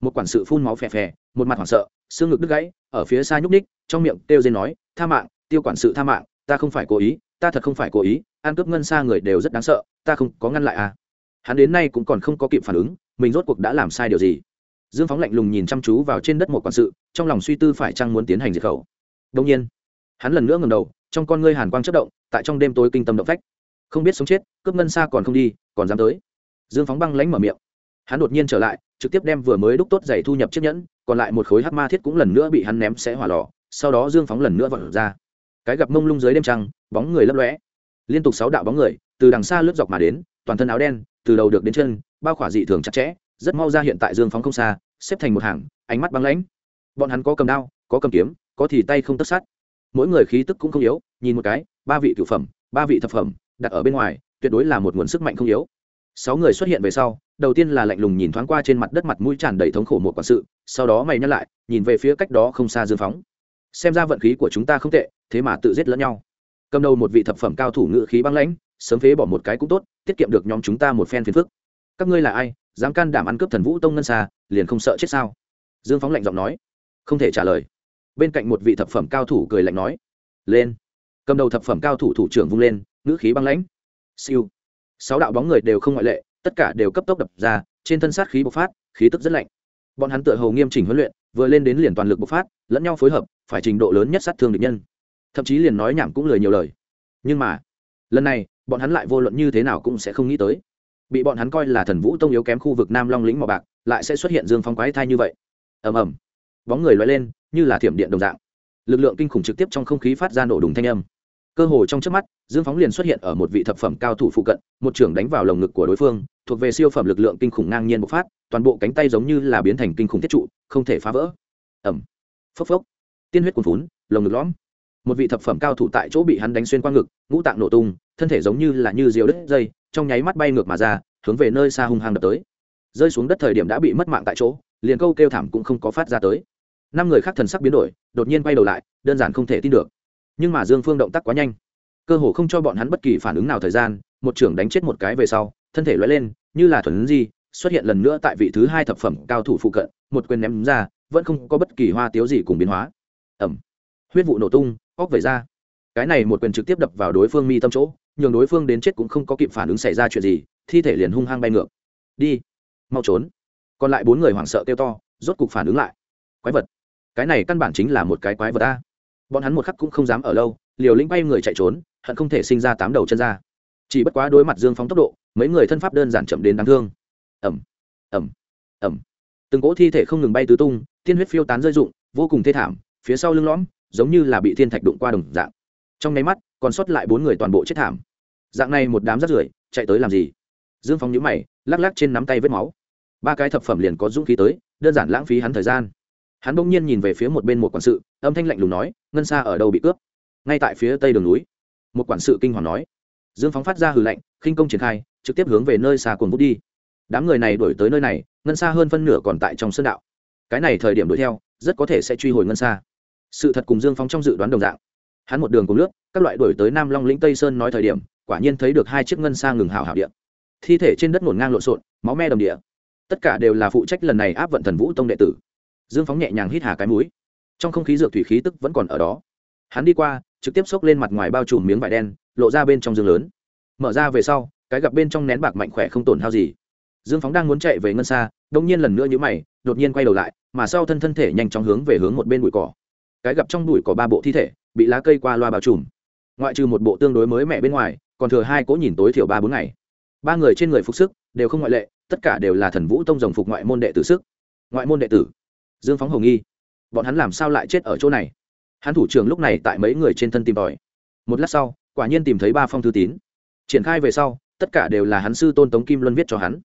Một quản sự phun máu phè phè, một mặt hoảng sợ, xương ngực đứt gãy, ở phía xa nhúc ních trong miệng kêu dên nói, tha mạng, tiêu quản sự tha mạng, ta không phải cố ý ta thật không phải cố ý, ăn cướp ngân xa người đều rất đáng sợ, ta không có ngăn lại à. Hắn đến nay cũng còn không có kịp phản ứng, mình rốt cuộc đã làm sai điều gì. Dương phóng lạnh lùng nhìn chăm chú vào trên đất một quản sự, trong lòng suy tư phải chăng muốn tiến hành diệt khẩu. Đông nhiên, hắn lần nữa ngầm đầu, trong con ngươi hàn quang chất động, tại trong đêm tối kinh tâm động phách. Không biết sống chết, cướp ngân xa còn không đi, còn dám tới. Dương phóng băng lánh mở miệng. Hắn đột nhiên trở lại, trực tiếp đem vừa mới đúc tốt giày thu nhập chiếc nhẫn, còn lại một khối hát ma thiết cũng lần nữa bị hắn ném sẽ hỏa lò, sau đó dương phóng lần nữa vọt ra cái gặp mông lung dưới đêm trăng, bóng người lấp lóe. Liên tục sáu đạo bóng người, từ đằng xa lướt dọc mà đến, toàn thân áo đen, từ đầu được đến chân, bao khỏa dị thường chặt chẽ, rất mau ra hiện tại dương phóng không xa, xếp thành một hàng, ánh mắt băng lãnh. Bọn hắn có cầm đao, có cầm kiếm, có thì tay không tất sát. Mỗi người khí tức cũng không yếu, nhìn một cái, ba vị cựu phẩm, ba vị thập phẩm, đặt ở bên ngoài, tuyệt đối là một nguồn sức mạnh không yếu. Sáu người xuất hiện về sau, đầu tiên là lạnh lùng nhìn thoáng qua trên mặt đất mặt mũi tràn đầy thống khổ một quản sự, sau đó mày nhắc lại, nhìn về phía cách đó không xa dương phóng. Xem ra vận khí của chúng ta không tệ thế mà tự giết lẫn nhau. Cầm đầu một vị thập phẩm cao thủ ngự khí băng lãnh, sớm phế bỏ một cái cũng tốt, tiết kiệm được nhóm chúng ta một phen phiền phức. Các ngươi là ai, dám can đảm ăn cướp thần vũ tông ngân xa, liền không sợ chết sao? Dương phóng lạnh giọng nói. Không thể trả lời. Bên cạnh một vị thập phẩm cao thủ cười lạnh nói. Lên. Cầm đầu thập phẩm cao thủ thủ trưởng vung lên, ngữ khí băng lãnh. Siêu. Sáu đạo bóng người đều không ngoại lệ, tất cả đều cấp tốc đập ra, trên thân sát khí bộc phát, khí tức rất lạnh. Bọn hắn tựa hầu nghiêm chỉnh huấn luyện, vừa lên đến liền toàn lực bộc phát, lẫn nhau phối hợp, phải trình độ lớn nhất sát thương địch nhân thậm chí liền nói nhảm cũng lời nhiều lời. Nhưng mà, lần này, bọn hắn lại vô luận như thế nào cũng sẽ không nghĩ tới. Bị bọn hắn coi là thần vũ tông yếu kém khu vực nam long lĩnh màu bạc, lại sẽ xuất hiện dương phong quái thai như vậy. Ầm ầm. Bóng người loay lên, như là thiểm điện đồng dạng. Lực lượng kinh khủng trực tiếp trong không khí phát ra nổ đùng thanh âm. Cơ hồ trong trước mắt, dương phóng liền xuất hiện ở một vị thập phẩm cao thủ phụ cận, một trưởng đánh vào lồng ngực của đối phương, thuộc về siêu phẩm lực lượng kinh khủng ngang nhiên bộc phát, toàn bộ cánh tay giống như là biến thành kinh khủng thiết trụ, không thể phá vỡ. Ẩm phốc phốc. Tiên huyết cuồn phún lồng ngực lõm một vị thập phẩm cao thủ tại chỗ bị hắn đánh xuyên qua ngực, ngũ tạng nổ tung, thân thể giống như là như diều đứt dây, trong nháy mắt bay ngược mà ra, hướng về nơi xa hung hăng đập tới. Rơi xuống đất thời điểm đã bị mất mạng tại chỗ, liền câu kêu thảm cũng không có phát ra tới. Năm người khác thần sắc biến đổi, đột nhiên bay đầu lại, đơn giản không thể tin được. Nhưng mà dương phương động tác quá nhanh. Cơ hồ không cho bọn hắn bất kỳ phản ứng nào thời gian, một trưởng đánh chết một cái về sau, thân thể lóe lên, như là thuần di, xuất hiện lần nữa tại vị thứ hai thập phẩm cao thủ phụ cận, một quyền ném ra, vẫn không có bất kỳ hoa tiếu gì cùng biến hóa. Ẩm huyết vụ nổ tung óc về ra. Cái này một quyền trực tiếp đập vào đối phương mi tâm chỗ, nhường đối phương đến chết cũng không có kịp phản ứng xảy ra chuyện gì, thi thể liền hung hăng bay ngược. Đi. Mau trốn. Còn lại bốn người hoảng sợ kêu to, rốt cục phản ứng lại. Quái vật. Cái này căn bản chính là một cái quái vật ta bọn hắn một khắc cũng không dám ở lâu, liều lĩnh bay người chạy trốn, hận không thể sinh ra tám đầu chân ra. Chỉ bất quá đối mặt dương phóng tốc độ, mấy người thân pháp đơn giản chậm đến đáng thương. Ẩm ẩm ẩm từng cỗ thi thể không ngừng bay tứ tung thiên huyết phiêu tán rơi rụng, vô cùng thê thảm, phía sau lưng lõm giống như là bị thiên thạch đụng qua đồng dạng. Trong nháy mắt, còn sót lại bốn người toàn bộ chết thảm. Dạng này một đám rắt rưởi, chạy tới làm gì? Dương phóng nhíu mày, lắc lắc trên nắm tay vết máu. Ba cái thập phẩm liền có dũng khí tới, đơn giản lãng phí hắn thời gian. Hắn bỗng nhiên nhìn về phía một bên một quản sự, âm thanh lạnh lùng nói, ngân xa ở đâu bị cướp? Ngay tại phía tây đường núi, một quản sự kinh hoàng nói. Dương phóng phát ra hừ lạnh, khinh công triển khai, trực tiếp hướng về nơi xa cồn vút đi. Đám người này đuổi tới nơi này, ngân xa hơn phân nửa còn tại trong sân đạo. Cái này thời điểm đuổi theo, rất có thể sẽ truy hồi ngân xa sự thật cùng dương phóng trong dự đoán đồng dạng. Hắn một đường cùng lướt, các loại đuổi tới nam long lĩnh tây sơn nói thời điểm, quả nhiên thấy được hai chiếc ngân xa ngừng hào hảo điện thi thể trên đất ngổn ngang lộn xộn, máu me đầm địa. Tất cả đều là phụ trách lần này áp vận thần vũ tông đệ tử. Dương phóng nhẹ nhàng hít hà cái mũi. Trong không khí dược thủy khí tức vẫn còn ở đó. Hắn đi qua, trực tiếp xốc lên mặt ngoài bao trùm miếng vải đen, lộ ra bên trong dương lớn. Mở ra về sau, cái gặp bên trong nén bạc mạnh khỏe không tổn hao gì. Dương phóng đang muốn chạy về ngân xa đông nhiên lần nữa nhữ mày, đột nhiên quay đầu lại, mà sau thân thân thể nhanh chóng hướng về hướng một bên bụi cỏ cái gặp trong bụi có ba bộ thi thể, bị lá cây qua loa bao trùm. Ngoại trừ một bộ tương đối mới mẹ bên ngoài, còn thừa hai cỗ nhìn tối thiểu ba bốn ngày. Ba người trên người phục sức, đều không ngoại lệ, tất cả đều là thần vũ tông rồng phục ngoại môn đệ tử sức. Ngoại môn đệ tử. Dương phóng hồng nghi. Bọn hắn làm sao lại chết ở chỗ này? Hắn thủ trưởng lúc này tại mấy người trên thân tìm tòi. Một lát sau, quả nhiên tìm thấy ba phong thư tín. Triển khai về sau, tất cả đều là hắn sư tôn tống kim luân viết cho hắn.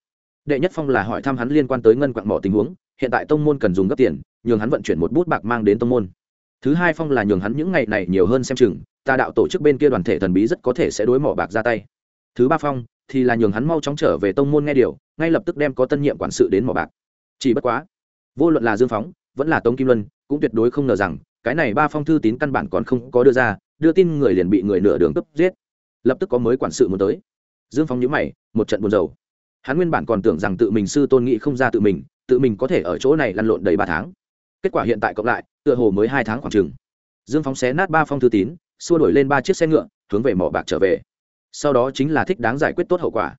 Đệ nhất phong là hỏi thăm hắn liên quan tới ngân quạng mỏ tình huống, hiện tại tông môn cần dùng gấp tiền, nhường hắn vận chuyển một bút bạc mang đến tông môn thứ hai phong là nhường hắn những ngày này nhiều hơn xem chừng tà đạo tổ chức bên kia đoàn thể thần bí rất có thể sẽ đối mỏ bạc ra tay. Thứ ba phong thì là nhường hắn mau chóng trở về tông môn nghe điều, ngay lập tức đem có tân nhiệm quản sự đến mỏ bạc. Chỉ bất quá, vô luận là dương phóng, vẫn là tống kim luân, cũng tuyệt đối không ngờ rằng, cái này ba phong thư tín căn bản còn không có đưa ra, đưa tin người liền bị người nửa đường cấp giết. Lập tức có mới quản sự muốn tới. Dương phóng nhíu mày, một trận buồn rầu. Hắn nguyên bản còn tưởng rằng tự mình sư tôn nghị không ra tự mình tự mình có thể ở chỗ này lăn lộn đầy ba tháng. Kết quả hiện tại cộng lại tựa hồ mới hai tháng khoảng chừng. Dương phóng xé nát ba phong thư tín, xua đổi lên ba chiếc xe ngựa, hướng về mỏ bạc trở về. Sau đó chính là thích đáng giải quyết tốt hậu quả.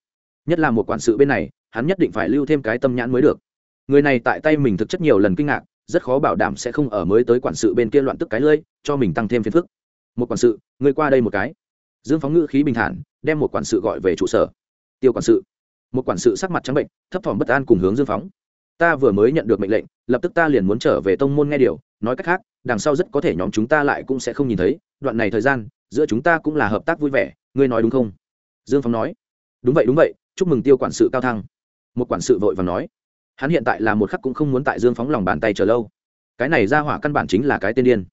Nhất là một quản sự bên này, hắn nhất định phải lưu thêm cái tâm nhãn mới được. Người này tại tay mình thực chất nhiều lần kinh ngạc, rất khó bảo đảm sẽ không ở mới tới quản sự bên kia loạn tức cái lơi cho mình tăng thêm phiền phức. Một quản sự, người qua đây một cái. Dương phóng ngữ khí bình thản, đem một quản sự gọi về trụ sở. Tiêu quản sự. Một quản sự sắc mặt trắng bệnh, thấp thỏm bất an cùng hướng dương phóng. Ta vừa mới nhận được mệnh lệnh, lập tức ta liền muốn trở về tông môn nghe điều nói cách khác, đằng sau rất có thể nhóm chúng ta lại cũng sẽ không nhìn thấy, đoạn này thời gian, giữa chúng ta cũng là hợp tác vui vẻ, ngươi nói đúng không? Dương phóng nói. Đúng vậy đúng vậy, chúc mừng tiêu quản sự cao thăng. Một quản sự vội và nói. Hắn hiện tại là một khắc cũng không muốn tại dương phóng lòng bàn tay chờ lâu. Cái này ra hỏa căn bản chính là cái tên điên.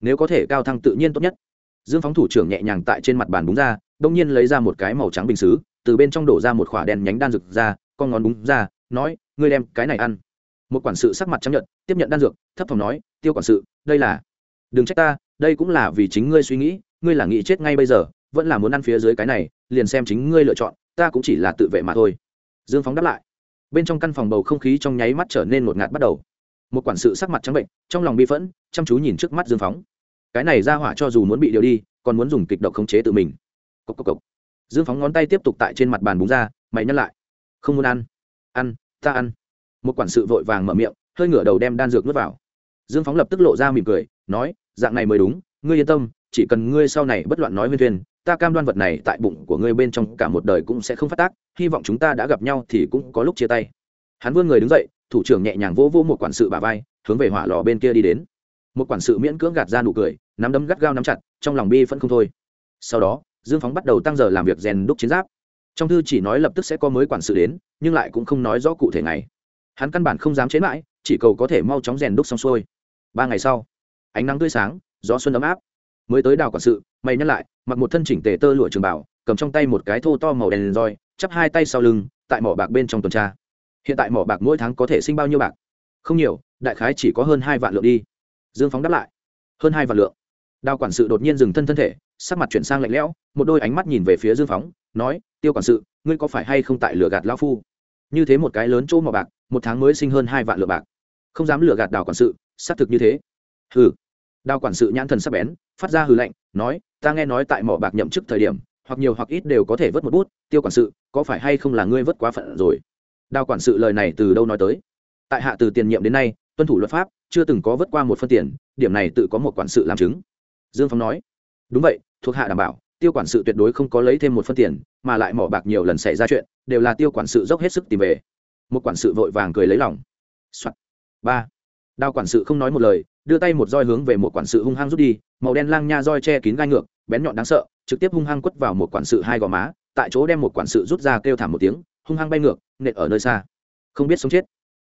Nếu có thể, cao thăng tự nhiên tốt nhất. Dương phóng thủ trưởng nhẹ nhàng tại trên mặt bàn búng ra, đông nhiên lấy ra một cái màu trắng bình xứ, từ bên trong đổ ra một khỏa đèn nhánh đan rực ra, con ngón búng ra, nói, ngươi đem cái này ăn. Một quản sự sắc mặt chấp nhận tiếp nhận đan dược, thấp thỏm nói tiêu quản sự, đây là, đừng trách ta, đây cũng là vì chính ngươi suy nghĩ, ngươi là nghĩ chết ngay bây giờ, vẫn là muốn ăn phía dưới cái này, liền xem chính ngươi lựa chọn, ta cũng chỉ là tự vệ mà thôi. Dương phóng đáp lại. Bên trong căn phòng bầu không khí trong nháy mắt trở nên ngột ngạt bắt đầu. Một quản sự sắc mặt trắng bệnh, trong lòng bi phẫn, chăm chú nhìn trước mắt dương phóng. Cái này ra hỏa cho dù muốn bị điều đi, còn muốn dùng kịch độc khống chế tự mình. Cốc cốc cốc. dương phóng ngón tay tiếp tục tại trên mặt bàn búng ra, mày nhắc lại. Không muốn ăn. Ăn, ta ăn. Một quản sự vội vàng mở miệng, hơi ngửa đầu đem đan dược nuốt vào dương phóng lập tức lộ ra mỉm cười, nói, dạng này mới đúng, ngươi yên tâm, chỉ cần ngươi sau này bất loạn nói nguyên thuyền, ta cam đoan vật này tại bụng của ngươi bên trong cả một đời cũng sẽ không phát tác, hy vọng chúng ta đã gặp nhau thì cũng có lúc chia tay. Hắn vươn người đứng dậy, thủ trưởng nhẹ nhàng vỗ vỗ một quản sự bà vai, hướng về hỏa lò bên kia đi đến. Một quản sự miễn cưỡng gạt ra nụ cười, nắm đấm gắt gao nắm chặt, trong lòng bi vẫn không thôi. Sau đó, dương phóng bắt đầu tăng giờ làm việc rèn đúc chiến giáp. Trong thư chỉ nói lập tức sẽ có mới quản sự đến, nhưng lại cũng không nói rõ cụ thể ngày. Hắn căn bản không dám chế mãi, chỉ cầu có thể mau chóng rèn đúc xong xuôi ba ngày sau, ánh nắng tươi sáng, gió xuân ấm áp. Mới tới đào quản sự, mày nhắc lại, mặc một thân chỉnh tề tơ lụa trường bảo, cầm trong tay một cái thô to màu đèn roi, chắp hai tay sau lưng, tại mỏ bạc bên trong tuần tra. Hiện tại mỏ bạc mỗi tháng có thể sinh bao nhiêu bạc? Không nhiều, đại khái chỉ có hơn hai vạn lượng đi. Dương phóng đáp lại. Hơn hai vạn lượng. Đào quản sự đột nhiên dừng thân thân thể, sắc mặt chuyển sang lạnh lẽo, một đôi ánh mắt nhìn về phía dương phóng, nói, tiêu quản sự, ngươi có phải hay không tại lửa gạt lao phu? Như thế một cái lớn chỗ mỏ bạc, một tháng mới sinh hơn hai vạn lượng bạc. Không dám lừa gạt đào quản sự xác thực như thế. Hừ. Đào quản sự nhãn thần sắp bén, phát ra hừ lạnh, nói, ta nghe nói tại mỏ bạc nhậm chức thời điểm, hoặc nhiều hoặc ít đều có thể vớt một bút, tiêu quản sự, có phải hay không là ngươi vớt quá phận rồi? Đào quản sự lời này từ đâu nói tới? Tại hạ từ tiền nhiệm đến nay, tuân thủ luật pháp, chưa từng có vớt qua một phân tiền, điểm này tự có một quản sự làm chứng. Dương phong nói, đúng vậy, thuộc hạ đảm bảo, tiêu quản sự tuyệt đối không có lấy thêm một phân tiền, mà lại mỏ bạc nhiều lần xảy ra chuyện, đều là tiêu quản sự dốc hết sức tìm về. Một quản sự vội vàng cười lấy lòng、Soạn. ba. Đao quản sự không nói một lời, đưa tay một roi hướng về một quản sự hung hăng rút đi, màu đen lang nha roi che kín gai ngược, bén nhọn đáng sợ, trực tiếp hung hăng quất vào một quản sự hai gò má, tại chỗ đem một quản sự rút ra kêu thảm một tiếng, hung hăng bay ngược, nện ở nơi xa. Không biết sống chết.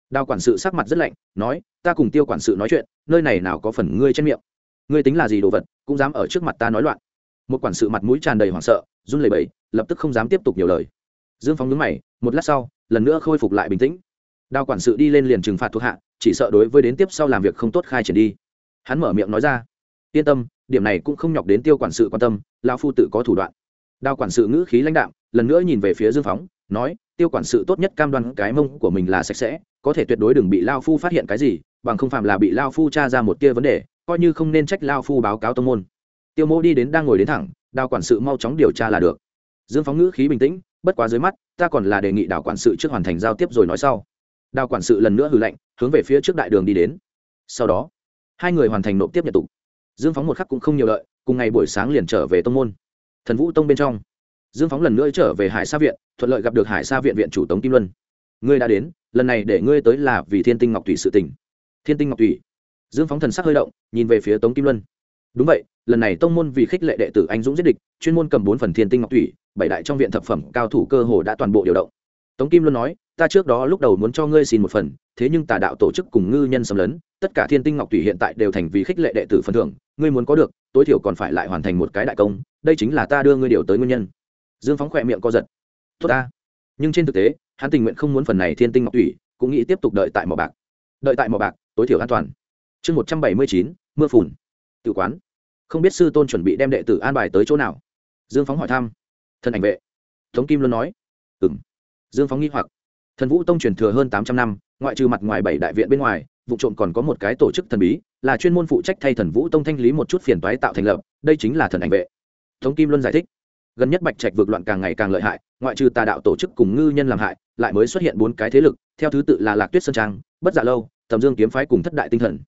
Đao quản sự sắc mặt rất lạnh, nói, ta cùng tiêu quản sự nói chuyện, nơi này nào có phần ngươi trên miệng. Ngươi tính là gì đồ vật, cũng dám ở trước mặt ta nói loạn. Một quản sự mặt mũi tràn đầy hoảng sợ, run lẩy bẩy, lập tức không dám tiếp tục nhiều lời. Dương phóng nhướng mày, một lát sau, lần nữa khôi phục lại bình tĩnh. Đao quản sự đi lên liền trừng phạt thuộc hạ chỉ sợ đối với đến tiếp sau làm việc không tốt khai triển đi. Hắn mở miệng nói ra, yên tâm, điểm này cũng không nhọc đến tiêu quản sự quan tâm lao phu tự có thủ đoạn. Đào quản sự ngữ khí lãnh đạm, lần nữa nhìn về phía dương phóng, nói, tiêu quản sự tốt nhất cam đoan cái mông của mình là sạch sẽ, có thể tuyệt đối đừng bị lao phu phát hiện cái gì, bằng không phạm là bị lao phu tra ra một tia vấn đề, coi như không nên trách lao phu báo cáo tông môn. Tiêu mô đi đến đang ngồi đến thẳng đào quản sự mau chóng điều tra là được. Dương phóng ngữ khí bình tĩnh, bất quá dưới mắt, ta còn là đề nghị đào quản sự trước hoàn thành giao tiếp rồi nói sau đào quản sự lần nữa hư lệnh hướng về phía trước đại đường đi đến. Sau đó, hai người hoàn thành nộp tiếp nhận tục dương phóng một khắc cũng không nhiều lợi, cùng ngày buổi sáng liền trở về tông môn. Thần vũ tông bên trong, dương phóng lần nữa trở về hải sa viện, thuận lợi gặp được hải sa viện viện chủ tống kim luân. Ngươi đã đến, lần này để ngươi tới là vì thiên tinh ngọc thủy sự tỉnh thiên tinh ngọc thủy. Dương phóng thần sắc hơi động, nhìn về phía tống kim luân. Đúng vậy, lần này tông môn vì khích lệ đệ tử anh dũng giết địch, chuyên môn cầm bốn phần thiên tinh ngọc thủy, bảy đại trong viện thập phẩm cao thủ cơ hồ đã toàn bộ điều động. Tống kim luân nói ta trước đó lúc đầu muốn cho ngươi xin một phần, thế nhưng tà đạo tổ chức cùng ngư nhân xâm lấn, tất cả thiên tinh ngọc thủy hiện tại đều thành vì khích lệ đệ tử phần thưởng, ngươi muốn có được, tối thiểu còn phải lại hoàn thành một cái đại công, đây chính là ta đưa ngươi điều tới nguyên nhân. Dương phóng khỏe miệng co giật. Tốt ta. Nhưng trên thực tế, hắn tình nguyện không muốn phần này thiên tinh ngọc thủy cũng nghĩ tiếp tục đợi tại mỏ bạc. Đợi tại mỏ bạc, tối thiểu an toàn. Chương một trăm bảy mươi chín, mưa phùn. Tự quán. Không biết sư tôn chuẩn bị đem đệ tử an bài tới chỗ nào? Dương phóng hỏi thăm. Thân ảnh vệ. Tống kim luôn nói. Ừ m dương phóng nghi hoặc thần vũ tông truyền thừa hơn tám trăm năm, ngoại trừ mặt ngoài bảy đại viện bên ngoài, vụ trộm còn có một cái tổ chức thần bí, là chuyên môn phụ trách thay thần vũ tông thanh lý một chút phiền toái tạo thành lập, đây chính là thần ảnh vệ. Tống kim luân giải thích, gần nhất bạch trạch vượt loạn càng ngày càng lợi hại, ngoại trừ tà đạo tổ chức cùng ngư nhân làm hại, lại mới xuất hiện bốn cái thế lực, theo thứ tự là lạc tuyết sơn trang, bất giả lâu, tầm dương kiếm phái cùng thất đại tinh thần.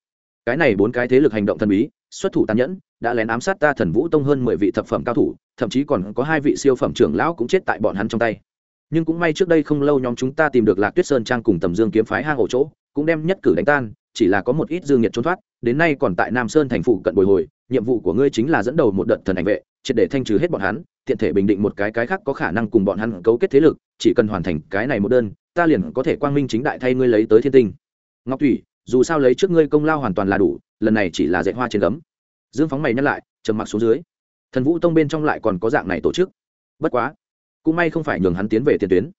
Cái này bốn cái thế lực hành động thần bí, xuất thủ tàn nhẫn, đã lén ám sát ta thần vũ tông hơn mười vị thập phẩm cao thủ, thậm chí còn có hai vị siêu phẩm trưởng lão cũng chết tại bọn hắn trong tay nhưng cũng may trước đây không lâu nhóm chúng ta tìm được lạc tuyết sơn trang cùng tầm dương kiếm phái hang ổ chỗ, cũng đem nhất cử đánh tan, chỉ là có một ít dương nhiệt trốn thoát, đến nay còn tại nam sơn thành phủ cận bồi hồi, nhiệm vụ của ngươi chính là dẫn đầu một đợt thần ảnh vệ, triệt để thanh trừ hết bọn hắn, tiện thể bình định một cái cái khác có khả năng cùng bọn hắn cấu kết thế lực, chỉ cần hoàn thành cái này một đơn, ta liền có thể quang minh chính đại thay ngươi lấy tới thiên tinh. Ngọc thủy, dù sao lấy trước ngươi công lao hoàn toàn là đủ, lần này chỉ là dạy hoa trên gấm. Dương phóng mày nhắc lại, trầm mặc xuống dưới. Thần vũ tông bên trong lại còn có dạng này tổ chức. Bất quá cũng may không phải nhường hắn tiến về tiền tuyến.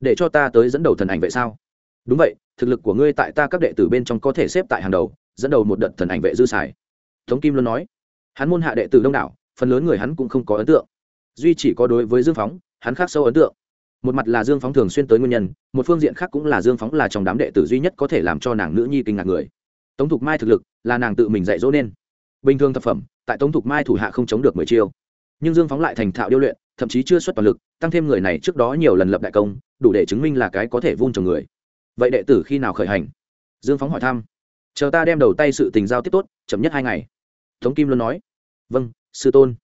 Để cho ta tới dẫn đầu thần ảnh vệ sao? Đúng vậy, thực lực của ngươi tại ta các đệ tử bên trong có thể xếp tại hàng đầu, dẫn đầu một đợt thần ảnh vệ dư xài. Tống kim luôn nói. Hắn môn hạ đệ tử đông đảo, phần lớn người hắn cũng không có ấn tượng. Duy chỉ có đối với dương phóng, hắn khác sâu ấn tượng. Một mặt là dương phóng thường xuyên tới nguyên nhân, một phương diện khác cũng là dương phóng là trong đám đệ tử duy nhất có thể làm cho nàng nữ nhi kinh ngạc người. Tống thục mai thực lực là nàng tự mình dạy dỗ nên. Bình thường thập phẩm, tại tống thục mai thủ hạ không chống được mười chiêu nhưng dương phóng lại thành thạo điêu luyện, thậm chí chưa xuất toàn lực, tăng thêm người này trước đó nhiều lần lập đại công, đủ để chứng minh là cái có thể vun trồng người. Vậy đệ tử khi nào khởi hành? Dương phóng hỏi thăm. Chờ ta đem đầu tay sự tình giao tiếp tốt, chậm nhất hai ngày. Tống kim luôn nói. Vâng sư tôn.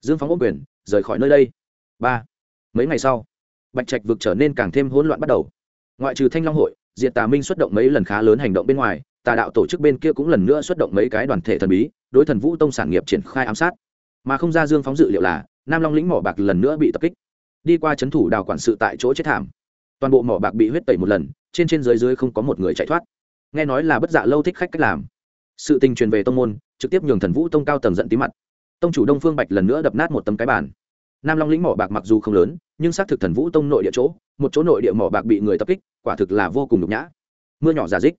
Dương phóng ôm quyền, rời khỏi nơi đây. Ba. Mấy ngày sau, bạch trạch vực trở nên càng thêm hỗn loạn bắt đầu. Ngoại trừ thanh long hội, diệt tà minh xuất động mấy lần khá lớn hành động bên ngoài, tà đạo tổ chức bên kia cũng lần nữa xuất động mấy cái đoàn thể thần bí, đối thần vũ tông sản nghiệp triển khai ám sát mà không ra dương phóng dự liệu là nam long lĩnh mỏ bạc lần nữa bị tập kích. Đi qua c h ấ n thủ đào quản sự tại chỗ chết thảm. Toàn bộ mỏ bạc bị huyết tẩy một lần, trên trên dưới dưới không có một người chạy thoát. Nghe nói là bất dạ lâu thích khách cách làm. Sự tình truyền về tông môn, trực tiếp nhường thần vũ tông cao tầng giận tí mặt. Tông chủ đông phương bạch lần nữa đập nát một tấm cái bản nam long lĩnh mỏ bạc mặc dù không lớn, nhưng xác thực thần vũ tông nội địa chỗ, một chỗ nội địa mỏ bạc bị người tập kích, quả thực là vô cùng nhục nhã. Mưa nhỏ giả dích.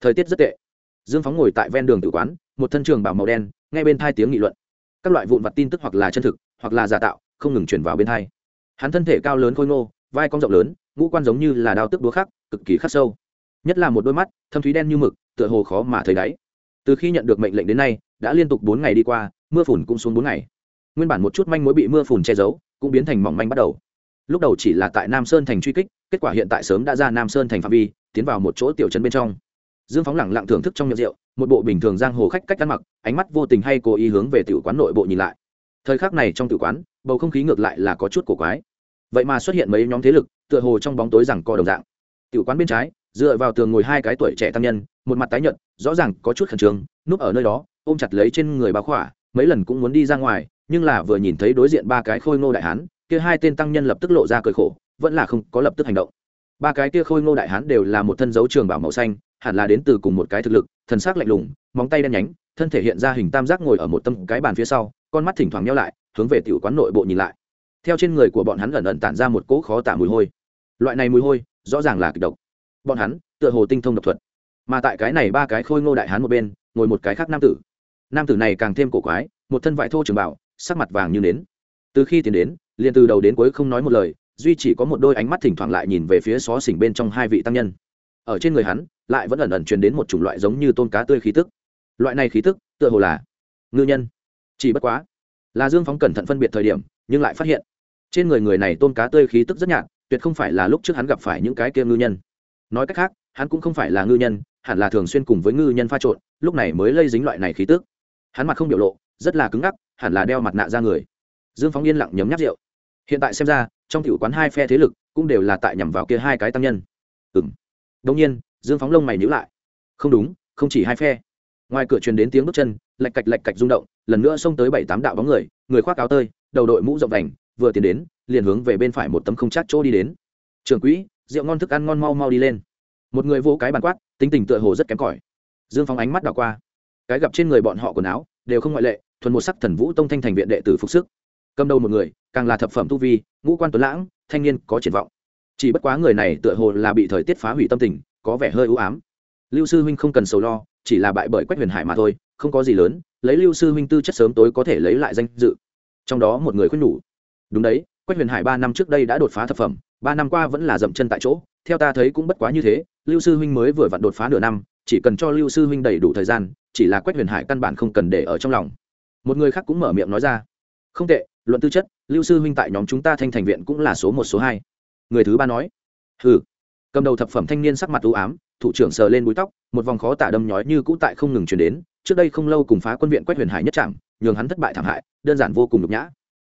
Thời tiết rất tệ. Dương phóng ngồi tại ven đường tử quán, một thân trường bảo màu đen ngay bên thai tiếng nghị luận các loại vụn vặt tin tức hoặc là chân thực, hoặc là giả tạo, không ngừng chuyển vào bên hai. hắn thân thể cao lớn khôi ngô, vai cong rộng lớn, ngũ quan giống như là đao tức đúa khắc, cực kỳ khắc sâu. Nhất là một đôi mắt, thâm thúy đen như mực, tựa hồ khó mà thấy đáy. Từ khi nhận được mệnh lệnh đến nay, đã liên tục bốn ngày đi qua, mưa phùn cũng xuống bốn ngày. Nguyên bản một chút manh mối bị mưa phùn che giấu, cũng biến thành mỏng manh bắt đầu. Lúc đầu chỉ là tại nam sơn thành truy kích, kết quả hiện tại sớm đã ra nam sơn thành phạm vi, tiến vào một chỗ tiểu trấn bên trong dương phóng lẳng lặng thưởng thức trong nhậu rượu, một bộ bình thường giang hồ khách cách ăn mặc, ánh mắt vô tình hay cố ý hướng về tiểu quán nội bộ nhìn lại. Thời khắc này trong tử quán, bầu không khí ngược lại là có chút cổ quái. Vậy mà xuất hiện mấy nhóm thế lực, tựa hồ trong bóng tối rằng co đồng dạng. Tiểu quán bên trái, dựa vào tường ngồi hai cái tuổi trẻ tăng nhân, một mặt tái nhợt, rõ ràng có chút khẩn trương, núp ở nơi đó, ôm chặt lấy trên người bà khỏa, mấy lần cũng muốn đi ra ngoài, nhưng là vừa nhìn thấy đối diện ba cái khôi ngô đại hán, kia hai tên tăng nhân lập tức lộ ra cười khổ, vẫn là không có lập tức hành động. Ba cái kia khôi ngô đại hán đều là một thân dấu trường bảo màu xanh hẳn là đến từ cùng một cái thực lực, thần sắc lạnh lùng, móng tay đen nhánh, thân thể hiện ra hình tam giác ngồi ở một tâm cái bàn phía sau, con mắt thỉnh thoảng nhau lại, hướng về tiểu quán nội bộ nhìn lại. Theo trên người của bọn hắn ẩn ẩn tản ra một cỗ khó tả mùi hôi. Loại này mùi hôi, rõ ràng là kịch độc. Bọn hắn, tựa hồ tinh thông độc thuật. Mà tại cái này ba cái khôi ngô đại hán một bên, ngồi một cái khác nam tử. Nam tử này càng thêm cổ quái, một thân vải thô trường bảo sắc mặt vàng như nến. Từ khi tiến đến, liền từ đầu đến cuối không nói một lời, duy chỉ có một đôi ánh mắt thỉnh thoảng lại nhìn về phía xó xỉnh bên trong hai vị tăng nhân ở trên người hắn lại vẫn ẩn ẩn truyền đến một chủng loại giống như tôm cá tươi khí tức. Loại này khí tức, tựa hồ là ngư nhân. Chỉ bất quá, là dương phóng cẩn thận phân biệt thời điểm, nhưng lại phát hiện, trên người người này tôm cá tươi khí tức rất nhạt, tuyệt không phải là lúc trước hắn gặp phải những cái kia ngư nhân. Nói cách khác, hắn cũng không phải là ngư nhân, hẳn là thường xuyên cùng với ngư nhân pha trộn, lúc này mới lây dính loại này khí tức. Hắn mặt không biểu lộ, rất là cứng ngắc, hẳn là đeo mặt nạ ra người. Dương phóng yên lặng nhấm nháp rượu. Hiện tại xem ra, trong tiểu quán hai phe thế lực cũng đều là tại nhằm vào kia hai cái tăng nhân đông nhiên, dương phóng lông mày nhữ lại. Không đúng, không chỉ hai phe. Ngoài cửa truyền đến tiếng bước chân, lạch cạch lạch cạch rung động, lần nữa xông tới bảy tám đạo bóng người người khoác áo tơi, đầu đội mũ rộng vành, vừa tiến đến, liền hướng về bên phải một tấm không chát chỗ đi đến. Trường quỹ, rượu ngon thức ăn ngon mau mau đi lên. Một người vô cái bàn quát, tính tình tựa hồ rất kém cỏi. Dương phóng ánh mắt đảo qua. Cái gặp trên người bọn họ quần áo, đều không ngoại lệ, thuần một sắc thần vũ tông thanh thành viện đệ tử phục sức. Cầm đầu một người, càng là thập phẩm tu vi, ngũ quan tuấn lãng, thanh niên có triển vọng chỉ bất quá người này tựa hồ là bị thời tiết phá hủy tâm tình, có vẻ hơi ưu ám. Lưu sư huynh không cần sầu lo, chỉ là bại bởi quách huyền hải mà thôi, không có gì lớn, lấy lưu sư huynh tư chất sớm tối có thể lấy lại danh dự. Trong đó một người khuyên nhủ. Đúng đấy, quách huyền hải ba năm trước đây đã đột phá thập phẩm, ba năm qua vẫn là dậm chân tại chỗ, theo ta thấy cũng bất quá như thế, lưu sư huynh mới vừa vặn đột phá nửa năm, chỉ cần cho lưu sư huynh đầy đủ thời gian, chỉ là quách huyền hải căn bản không cần để ở trong lòng. Một người khác cũng mở miệng nói ra. Không tệ, luận tư chất, lưu sư huynh tại nhóm chúng ta thanh thành viện cũng là số một, số hai người thứ ba nói, hừ. Cầm đầu thập phẩm thanh niên sắc mặt u ám, thủ trưởng sờ lên búi tóc, một vòng khó tả đâm nhói như cũ tại không ngừng chuyển đến, trước đây không lâu cùng phá quân viện quách huyền hải nhất trạm, nhường hắn thất bại thảm hại, đơn giản vô cùng nhục nhã.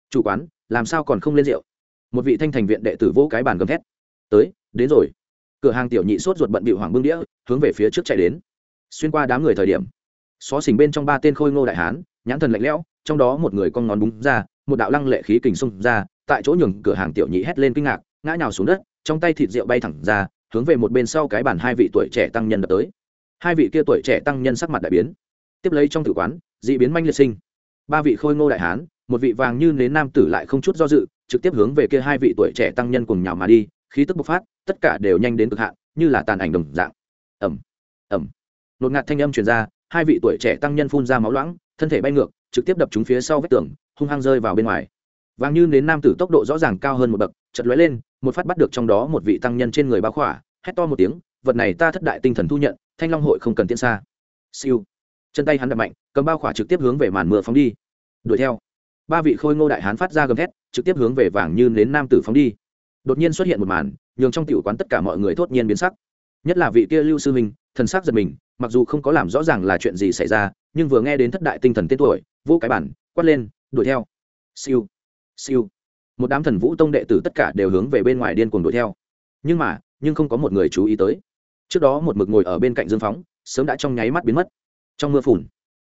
Chủ quán, làm sao còn không lên rượu? Một vị thanh thành viện đệ tử vô cái bàn gầm thét, tới, đến rồi. Cửa hàng tiểu nhị sốt ruột bận bịu hoàng bưng đĩa, hướng về phía trước chạy đến. Xuyên qua đám người thời điểm, xó xỉnh bên trong ba tên khôi ngô đại hán, nhãn thần lạnh lẽo, trong đó một người con ngón búng ra, một đạo lăng lệ khí kình xung ra, tại chỗ nhường cửa hàng tiểu nhị hét lên kinh ngạc ngã nhào xuống đất, trong tay thịt rượu bay thẳng ra, hướng về một bên sau cái bàn hai vị tuổi trẻ tăng nhân đập tới. Hai vị kia tuổi trẻ tăng nhân sắc mặt đại biến. Tiếp lấy trong tử quán, dị biến manh liệt sinh. Ba vị khôi ngô đại hán, một vị vàng như nến nam tử lại không chút do dự, trực tiếp hướng về kia hai vị tuổi trẻ tăng nhân cùng nhào mà đi, khí tức bộc phát, tất cả đều nhanh đến cực hạn, như là tàn ảnh đồng dạng. Ẩm ẩm nột ngạt thanh âm truyền ra, hai vị tuổi trẻ tăng nhân phun ra máu loãng, thân thể bay ngược, trực tiếp đập chúng phía sau vách tường, hung hăng rơi vào bên ngoài. Vàng như nến nam tử tốc độ rõ ràng cao hơn một bậc chật lóe lên một phát bắt được trong đó một vị tăng nhân trên người bao khỏa, hét to một tiếng, vật này ta thất đại tinh thần thu nhận, thanh long hội không cần tiễn xa. Siêu. Chân tay hắn đập mạnh, cầm bao khỏa trực tiếp hướng về màn mưa phóng đi. Đuổi theo. Ba vị khôi ngô đại hán phát ra gầm thét, trực tiếp hướng về vàng như nến nam tử phóng đi. Đột nhiên xuất hiện một màn, nhường trong tiểu quán tất cả mọi người thốt nhiên biến sắc. Nhất là vị kia lưu sư minh, thần sắc giật mình, mặc dù không có làm rõ ràng là chuyện gì xảy ra, nhưng vừa nghe đến thất đại tinh thần tên tuổi vô cái bản, quát lên, đuổi theo. Siêu. Siêu một đám thần vũ tông đệ tử tất cả đều hướng về bên ngoài điên cuồng đuổi theo. Nhưng mà, nhưng không có một người chú ý tới. Trước đó một mực ngồi ở bên cạnh dương phóng, sớm đã trong nháy mắt biến mất. Trong mưa phùn,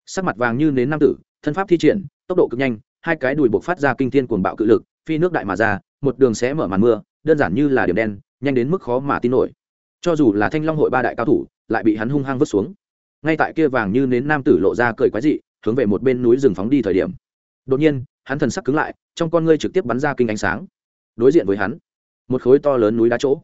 sắc mặt vàng như nến nam tử, thân pháp thi triển, tốc độ cực nhanh, hai cái đùi buộc phát ra kinh thiên cuồng bạo cự lực, phi nước đại mà ra, một đường sẽ mở màn mưa, đơn giản như là điểm đen, nhanh đến mức khó mà tin nổi. Cho dù là thanh long hội ba đại cao thủ, lại bị hắn hung hăng vứt xuống. Ngay tại kia vàng như nến nam tử lộ ra cười quái dị, hướng về một bên núi rừng phóng đi thời điểm. Đột nhiên hắn thần sắc cứng lại, trong con ngươi trực tiếp bắn ra kinh ánh sáng. Đối diện với hắn, một khối to lớn núi đá chỗ.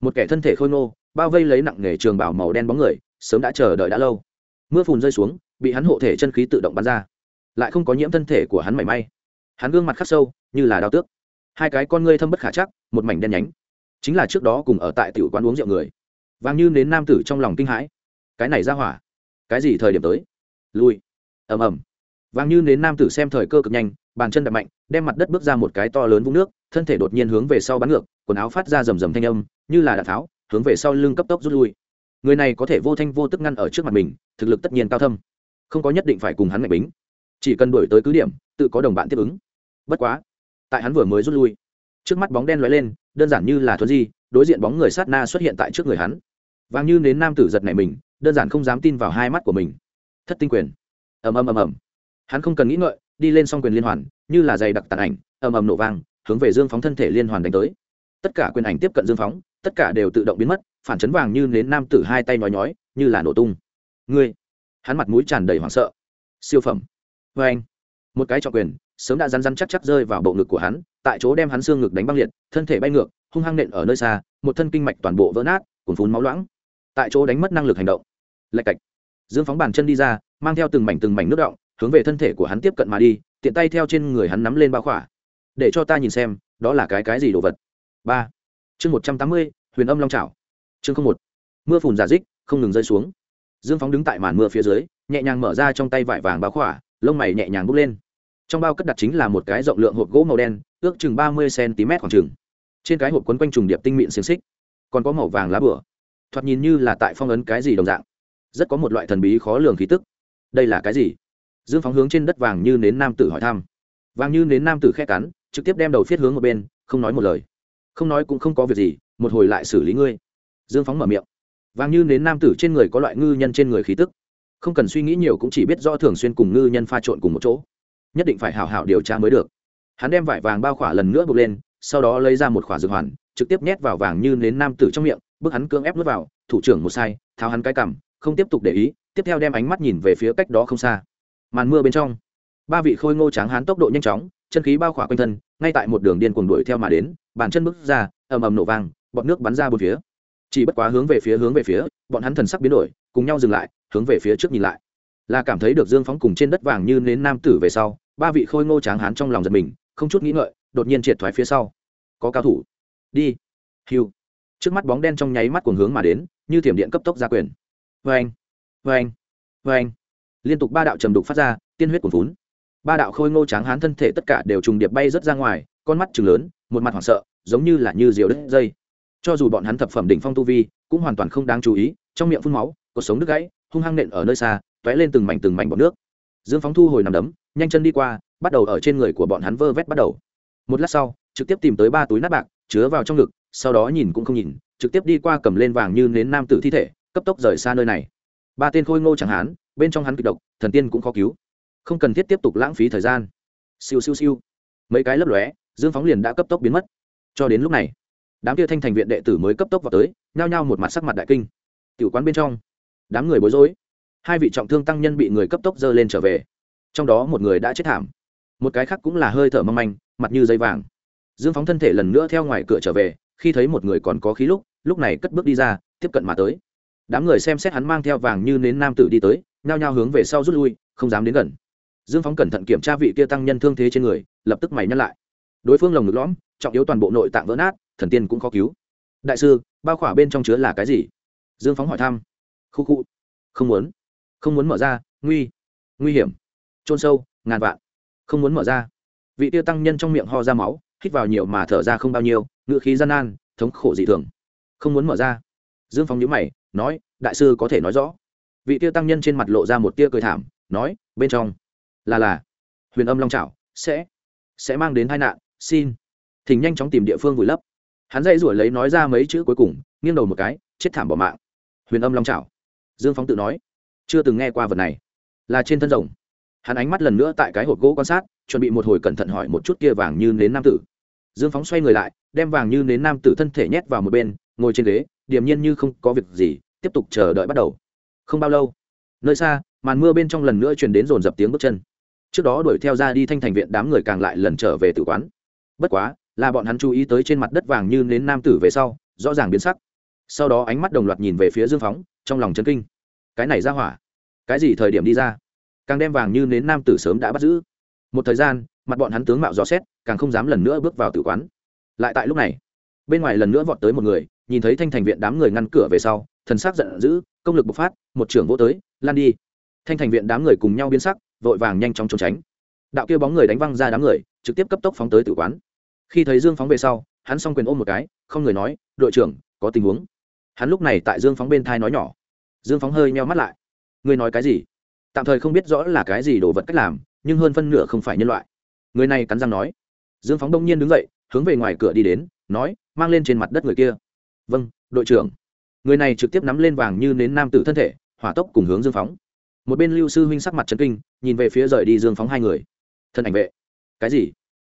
Một kẻ thân thể khôi ngô, bao vây lấy nặng nghề trường bảo màu đen bóng người, sớm đã chờ đợi đã lâu. Mưa phùn rơi xuống, bị hắn hộ thể chân khí tự động bắn ra. Lại không có nhiễm thân thể của hắn mảy may. Hắn gương mặt khắc sâu, như là đao tước. Hai cái con ngươi thâm bất khả chắc, một mảnh đen nhánh. Chính là trước đó cùng ở tại tiểu quán uống rượu người. Vàng như đến nam tử trong lòng kinh hãi. Cái này ra hỏa. Cái gì thời điểm tới? Lui. Ầm ầm. Vàng như đến nam tử xem thời cơ cực nhanh bàn chân đập mạnh, đem mặt đất bước ra một cái to lớn vũng nước, thân thể đột nhiên hướng về sau bắn ngược, quần áo phát ra rầm rầm thanh âm, như là đạn tháo, hướng về sau lưng cấp tốc rút lui. Người này có thể vô thanh vô tức ngăn ở trước mặt mình, thực lực tất nhiên cao thâm. Không có nhất định phải cùng hắn mạnh bính. Chỉ cần đổi tới cứ điểm, tự có đồng bạn tiếp ứng. Bất quá, tại hắn vừa mới rút lui, trước mắt bóng đen lóe lên, đơn giản như là thuấn di, đối diện bóng người sát na xuất hiện tại trước người hắn. Vàng như đến nam tử giật này mình, đơn giản không dám tin vào hai mắt của mình. Thất tinh quyền. Ầm ầm ầm ầm. Hắn không cần nghĩ ngợi đi lên song quyền liên hoàn, như là dày đặc tàn ảnh, ầm ầm nổ vang, hướng về dương phóng thân thể liên hoàn đánh tới. Tất cả quyền ảnh tiếp cận dương phóng, tất cả đều tự động biến mất, phản chấn vàng như nến nam tử hai tay nói nhói, như là nổ tung. Ngươi! Hắn mặt mũi tràn đầy hoảng sợ. Siêu phẩm! Vê anh, một cái trọng quyền, sớm đã rắn rắn chắc chắc rơi vào bộ ngực của hắn, tại chỗ đem hắn xương ngực đánh băng liệt, thân thể bay ngược, hung hăng nện ở nơi xa, một thân kinh mạch toàn bộ vỡ nát, cuồn phún máu loãng. Tại chỗ đánh mất năng lực hành động. Lạch cạch. Dương phóng bàn chân đi ra, mang theo từng mảnh từng mảnh nước động hướng về thân thể của hắn tiếp cận mà đi, tiện tay theo trên người hắn nắm lên bao khỏa. Để cho ta nhìn xem, đó là cái cái gì đồ vật. Ba. Chương một trăm tám mươi, huyền âm long trào chương không một. Mưa phùn giả dích, không ngừng rơi xuống. Dương phóng đứng tại màn mưa phía dưới, nhẹ nhàng mở ra trong tay vải vàng bao khỏa, lông mày nhẹ nhàng bốc lên. Trong bao cất đặt chính là một cái rộng lượng hộp gỗ màu đen, ước chừng ba mươi cm khoảng chừng. Trên cái hộp quấn quanh trùng điệp tinh mịn xiềng xích. Còn có màu vàng lá bửa. Thoạt nhìn như là tại phong ấn cái gì đồng dạng. Rất có một loại thần bí khó lường khí tức. Đây là cái gì? Dương phóng hướng trên đất vàng như nến nam tử hỏi thăm. Vàng như nến nam tử khét cắn, trực tiếp đem đầu phiết hướng một bên, không nói một lời. Không nói cũng không có việc gì, một hồi lại xử lý ngươi. Dương phóng mở miệng. Vàng như nến nam tử trên người có loại ngư nhân trên người khí tức. Không cần suy nghĩ nhiều cũng chỉ biết rõ thường xuyên cùng ngư nhân pha trộn cùng một chỗ. Nhất định phải hào hảo điều tra mới được. Hắn đem vải vàng bao khỏa lần nữa buộc lên, sau đó lấy ra một khỏa dược hoàn, trực tiếp nhét vào vàng như nến nam tử trong miệng bức hắn cưỡng ép nuốt vào, thủ trưởng một sai, tháo hắn cái cằm, không tiếp tục để ý, tiếp theo đem ánh mắt nhìn về phía cách đó không xa màn mưa bên trong. Ba vị khôi ngô tráng hán tốc độ nhanh chóng, chân khí bao khỏa quanh thân, ngay tại một đường điên cuồng đuổi theo mà đến, bàn chân bước ra, ầm ầm nổ vang bọt nước bắn ra bốn phía. Chỉ bất quá hướng về phía hướng về phía, bọn hắn thần sắc biến đổi, cùng nhau dừng lại, hướng về phía trước nhìn lại. Là cảm thấy được dương phóng cùng trên đất vàng như nến nam tử về sau, ba vị khôi ngô tráng hán trong lòng giật mình, không chút nghĩ ngợi, đột nhiên triệt thoái phía sau. Có cao thủ. Đi. Hiu trước mắt bóng đen trong nháy mắt cuồng hướng mà đến, như thiểm điện cấp tốc ra quyền. Vê anh vê anh vê anh liên tục ba đạo trầm đục phát ra, tiên huyết cuồn vốn ba đạo khôi ngô tráng hán thân thể tất cả đều trùng điệp bay rớt ra ngoài, con mắt chừng lớn, một mặt hoảng sợ, giống như là như diều đứt dây. Cho dù bọn hắn thập phẩm đỉnh phong tu vi, cũng hoàn toàn không đáng chú ý, trong miệng phun máu, cuộc sống đứt gãy, hung hăng nện ở nơi xa, tóe lên từng mảnh từng mảnh bọt nước. Dương phóng thu hồi nằm đấm, nhanh chân đi qua, bắt đầu ở trên người của bọn hắn vơ vét bắt đầu. Một lát sau, trực tiếp tìm tới ba túi nát bạc, chứa vào trong ngực, sau đó nhìn cũng không nhìn, trực tiếp đi qua cầm lên vàng như nến nam tử thi thể, cấp tốc rời xa nơi này. Ba tên khôi ngô chẳng hán bên trong hắn kịch độc, thần tiên cũng khó cứu. Không cần thiết tiếp tục lãng phí thời gian. Siêu siêu siêu. Mấy cái lấp lóe, dương phóng liền đã cấp tốc biến mất. Cho đến lúc này, đám kia thanh thành viện đệ tử mới cấp tốc vào tới, nhao nhao một mặt sắc mặt đại kinh. Tiểu quán bên trong, đám người bối rối. Hai vị trọng thương tăng nhân bị người cấp tốc dơ lên trở về. Trong đó một người đã chết thảm. Một cái khác cũng là hơi thở mong manh, mặt như dây vàng. Dương phóng thân thể lần nữa theo ngoài cửa trở về, khi thấy một người còn có khí lúc lúc này cất bước đi ra, tiếp cận mà tới. Đám người xem xét hắn mang theo vàng như nến nam tử đi tới nhao nhao hướng về sau rút lui, không dám đến gần. Dương phóng cẩn thận kiểm tra vị kia tăng nhân thương thế trên người, lập tức mày nhắc lại. Đối phương lồng ngực lõm, trọng yếu toàn bộ nội tạng vỡ nát, thần tiên cũng khó cứu. Đại sư, bao khỏa bên trong chứa là cái gì? Dương phóng hỏi thăm. Khu khu. Không muốn. Không muốn mở ra, nguy nguy hiểm. Trôn sâu, ngàn vạn. Không muốn mở ra. Vị tiêu tăng nhân trong miệng ho ra máu, hít vào nhiều mà thở ra không bao nhiêu ngự khí gian nan, thống khổ dị thường. Không muốn mở ra. Dương phóng nhớ mày, nói, đại sư có thể nói rõ vị tiêu tăng nhân trên mặt lộ ra một tia cười thảm, nói, bên trong, là là, huyền âm long trào sẽ sẽ mang đến tai nạn, xin. Thỉnh nhanh chóng tìm địa phương vùi lấp. Hắn dây rủi lấy nói ra mấy chữ cuối cùng, nghiêng đầu một cái, chết thảm bỏ mạng. Huyền âm long trào dương phóng tự nói, chưa từng nghe qua vật này, là trên thân rồng. Hắn ánh mắt lần nữa tại cái hộp gỗ quan sát, chuẩn bị một hồi cẩn thận hỏi một chút kia vàng như nến nam tử. Dương phóng xoay người lại, đem vàng như nến nam tử thân thể nhét vào một bên, ngồi trên ghế, điềm nhiên như không có việc gì, tiếp tục chờ đợi bắt đầu không bao lâu, nơi xa, màn mưa bên trong lần nữa truyền đến dồn dập tiếng bước chân. Trước đó đuổi theo ra đi thanh thành viện đám người càng lại lần trở về tử quán. Bất quá, là bọn hắn chú ý tới trên mặt đất vàng như nến nam tử về sau, rõ ràng biến sắc. Sau đó ánh mắt đồng loạt nhìn về phía dương phóng, trong lòng chân kinh. Cái này ra hỏa, cái gì thời điểm đi ra? Càng đem vàng như nến nam tử sớm đã bắt giữ. Một thời gian, mặt bọn hắn tướng mạo dò xét, càng không dám lần nữa bước vào tử quán. Lại tại lúc này, bên ngoài lần nữa vọt tới một người, nhìn thấy thanh thành viện đám người ngăn cửa về sau thần sắc giận dữ, công lực bộc phát, một trưởng vỗ tới, lan đi. Thanh thành viện đám người cùng nhau biến sắc, vội vàng nhanh chóng trốn tránh. Đạo kia bóng người đánh văng ra đám người, trực tiếp cấp tốc phóng tới tử quán. Khi thấy dương phóng về sau, hắn s o n g quyền ôm một cái, không người nói, đội trưởng, có tình huống. Hắn lúc này tại dương phóng bên thai nói nhỏ. Dương phóng hơi meo mắt lại. Ngươi nói cái gì? Tạm thời không biết rõ là cái gì đồ vật cách làm, nhưng hơn phân nửa không phải nhân loại. Người này cắn răng nói. Dương phóng đông nhiên đứng dậy, hướng về ngoài cửa đi đến, nói, mang lên trên mặt đất người kia. Vâng đội trưởng người này trực tiếp nắm lên vàng như nến nam tử thân thể, hỏa tốc cùng hướng dương phóng. Một bên lưu sư huynh sắc mặt trấn kinh, nhìn về phía rời đi dương phóng hai người. Thần ảnh vệ. Cái gì?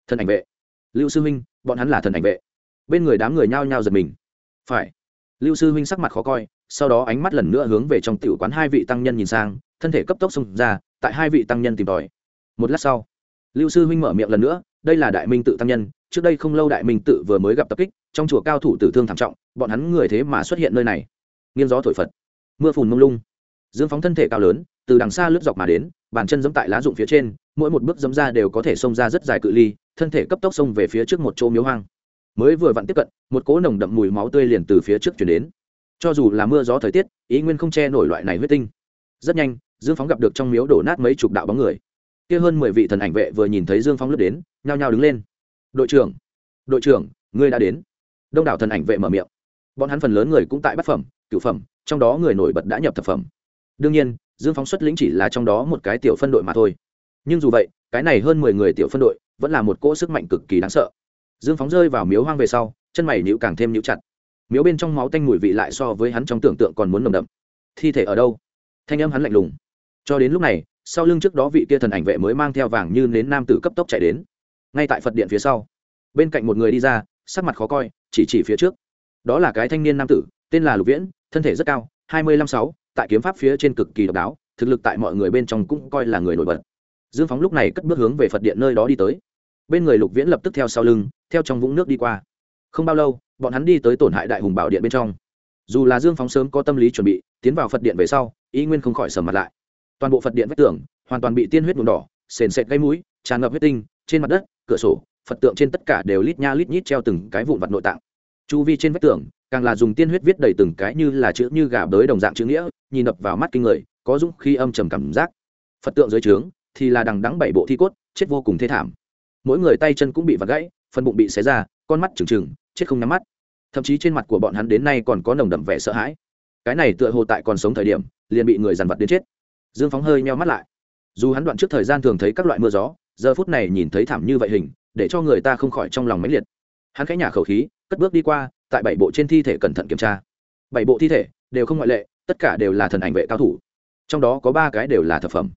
Thần ảnh vệ. Lưu sư huynh, bọn hắn là thần ảnh vệ. Bên người đám người nhao nhao giật mình. Phải. Lưu sư huynh sắc mặt khó coi, sau đó ánh mắt lần nữa hướng về trong tiểu quán hai vị tăng nhân nhìn sang, thân thể cấp tốc xông ra, tại hai vị tăng nhân tìm tòi. Một lát sau lưu sư huynh mở miệng lần nữa, đây là đại minh tự tăng nhân, trước đây không lâu đại minh tự vừa mới gặp tập kích, trong chùa cao thủ tử thương thảm trọng, bọn hắn người thế mà xuất hiện nơi này. Nghiêng gió thổi phật. Mưa phùn mông lung. Dương phóng thân thể cao lớn, từ đằng xa lướt dọc mà đến, bàn chân giẫm tại lá rụng phía trên, mỗi một bước giẫm ra đều có thể xông ra rất dài cự ly, thân thể cấp tốc xông về phía trước một chỗ miếu hoang. Mới vừa vặn tiếp cận, một cỗ nồng đậm mùi máu tươi liền từ phía trước chuyển đến. Cho dù là mưa gió thời tiết, ý nguyên không che nổi loại này huyết tinh. Rất nhanh, dương phóng gặp được trong miếu đổ nát mấy chục đạo bóng người kia hơn mười vị thần ảnh vệ vừa nhìn thấy dương phong lướt đến, nhao nhao đứng lên. Đội trưởng đội trưởng, ngươi đã đến. Đông đảo thần ảnh vệ mở miệng. Bọn hắn phần lớn người cũng tại bát phẩm, cửu phẩm, trong đó người nổi bật đã nhập thập phẩm. Đương nhiên, dương phóng xuất lĩnh chỉ là trong đó một cái tiểu phân đội mà thôi. Nhưng dù vậy, cái này hơn mười người tiểu phân đội vẫn là một cỗ sức mạnh cực kỳ đáng sợ. Dương phóng rơi vào miếu hoang về sau, chân mày nhịu càng thêm nhịu chặt. Miếu bên trong máu tanh mùi vị lại so với hắn trong tưởng tượng còn muốn nồng đậm. Thi thể ở đâu? Thanh âm hắn lạnh lùng. Cho đến lúc này sau lưng trước đó vị kia thần ảnh vệ mới mang theo vàng như nến nam tử cấp tốc chạy đến. Ngay tại phật điện phía sau, bên cạnh một người đi ra, sắc mặt khó coi, chỉ chỉ phía trước. Đó là cái thanh niên nam tử, tên là lục viễn, thân thể rất cao, hai mươi lăm sáu, tại kiếm pháp phía trên cực kỳ độc đáo, thực lực tại mọi người bên trong cũng coi là người nổi bật. Dương phóng lúc này cất bước hướng về phật điện nơi đó đi tới. Bên người lục viễn lập tức theo sau lưng, theo trong vũng nước đi qua. Không bao lâu, bọn hắn đi tới tổn hại đại hùng bảo điện bên trong. Dù là dương phóng sớm có tâm lý chuẩn bị, tiến vào phật điện về sau, ý nguyên không khỏi sầm mặt lại toàn bộ phật điện vách tường hoàn toàn bị tiên huyết nhuộm đỏ, sền sệt gây mũi, tràn ngập huyết tinh, trên mặt đất, cửa sổ, phật tượng trên tất cả đều lít nha lít nhít treo từng cái vụn vặt nội tạng. Chu vi trên vách tường càng là dùng tiên huyết viết đầy từng cái như là chữ như gà bới đồng dạng chữ nghĩa, nhìn đập vào mắt kinh người, có dũng khi âm trầm cảm giác. Phật tượng dưới trướng thì là đằng đắng bảy bộ thi cốt, chết vô cùng thê thảm. Mỗi người tay chân cũng bị vặt gãy, phần bụng bị xé ra, con mắt trừng trừng, chết không nhắm mắt. Thậm chí trên mặt của bọn hắn đến nay còn có nồng đậm vẻ sợ hãi. Cái này tựa hồ tại còn sống thời điểm, liền bị người dằn vặt đến chết dương phóng hơi meo mắt lại. Dù hắn đoạn trước thời gian thường thấy các loại mưa gió, giờ phút này nhìn thấy thảm như vậy hình, để cho người ta không khỏi trong lòng máy liệt. Hắn khẽ nhả khẩu khí, cất bước đi qua, tại bảy bộ trên thi thể cẩn thận kiểm tra. Bảy bộ thi thể đều không ngoại lệ, tất cả đều là thần ảnh vệ cao thủ. Trong đó có ba cái đều là thực phẩm.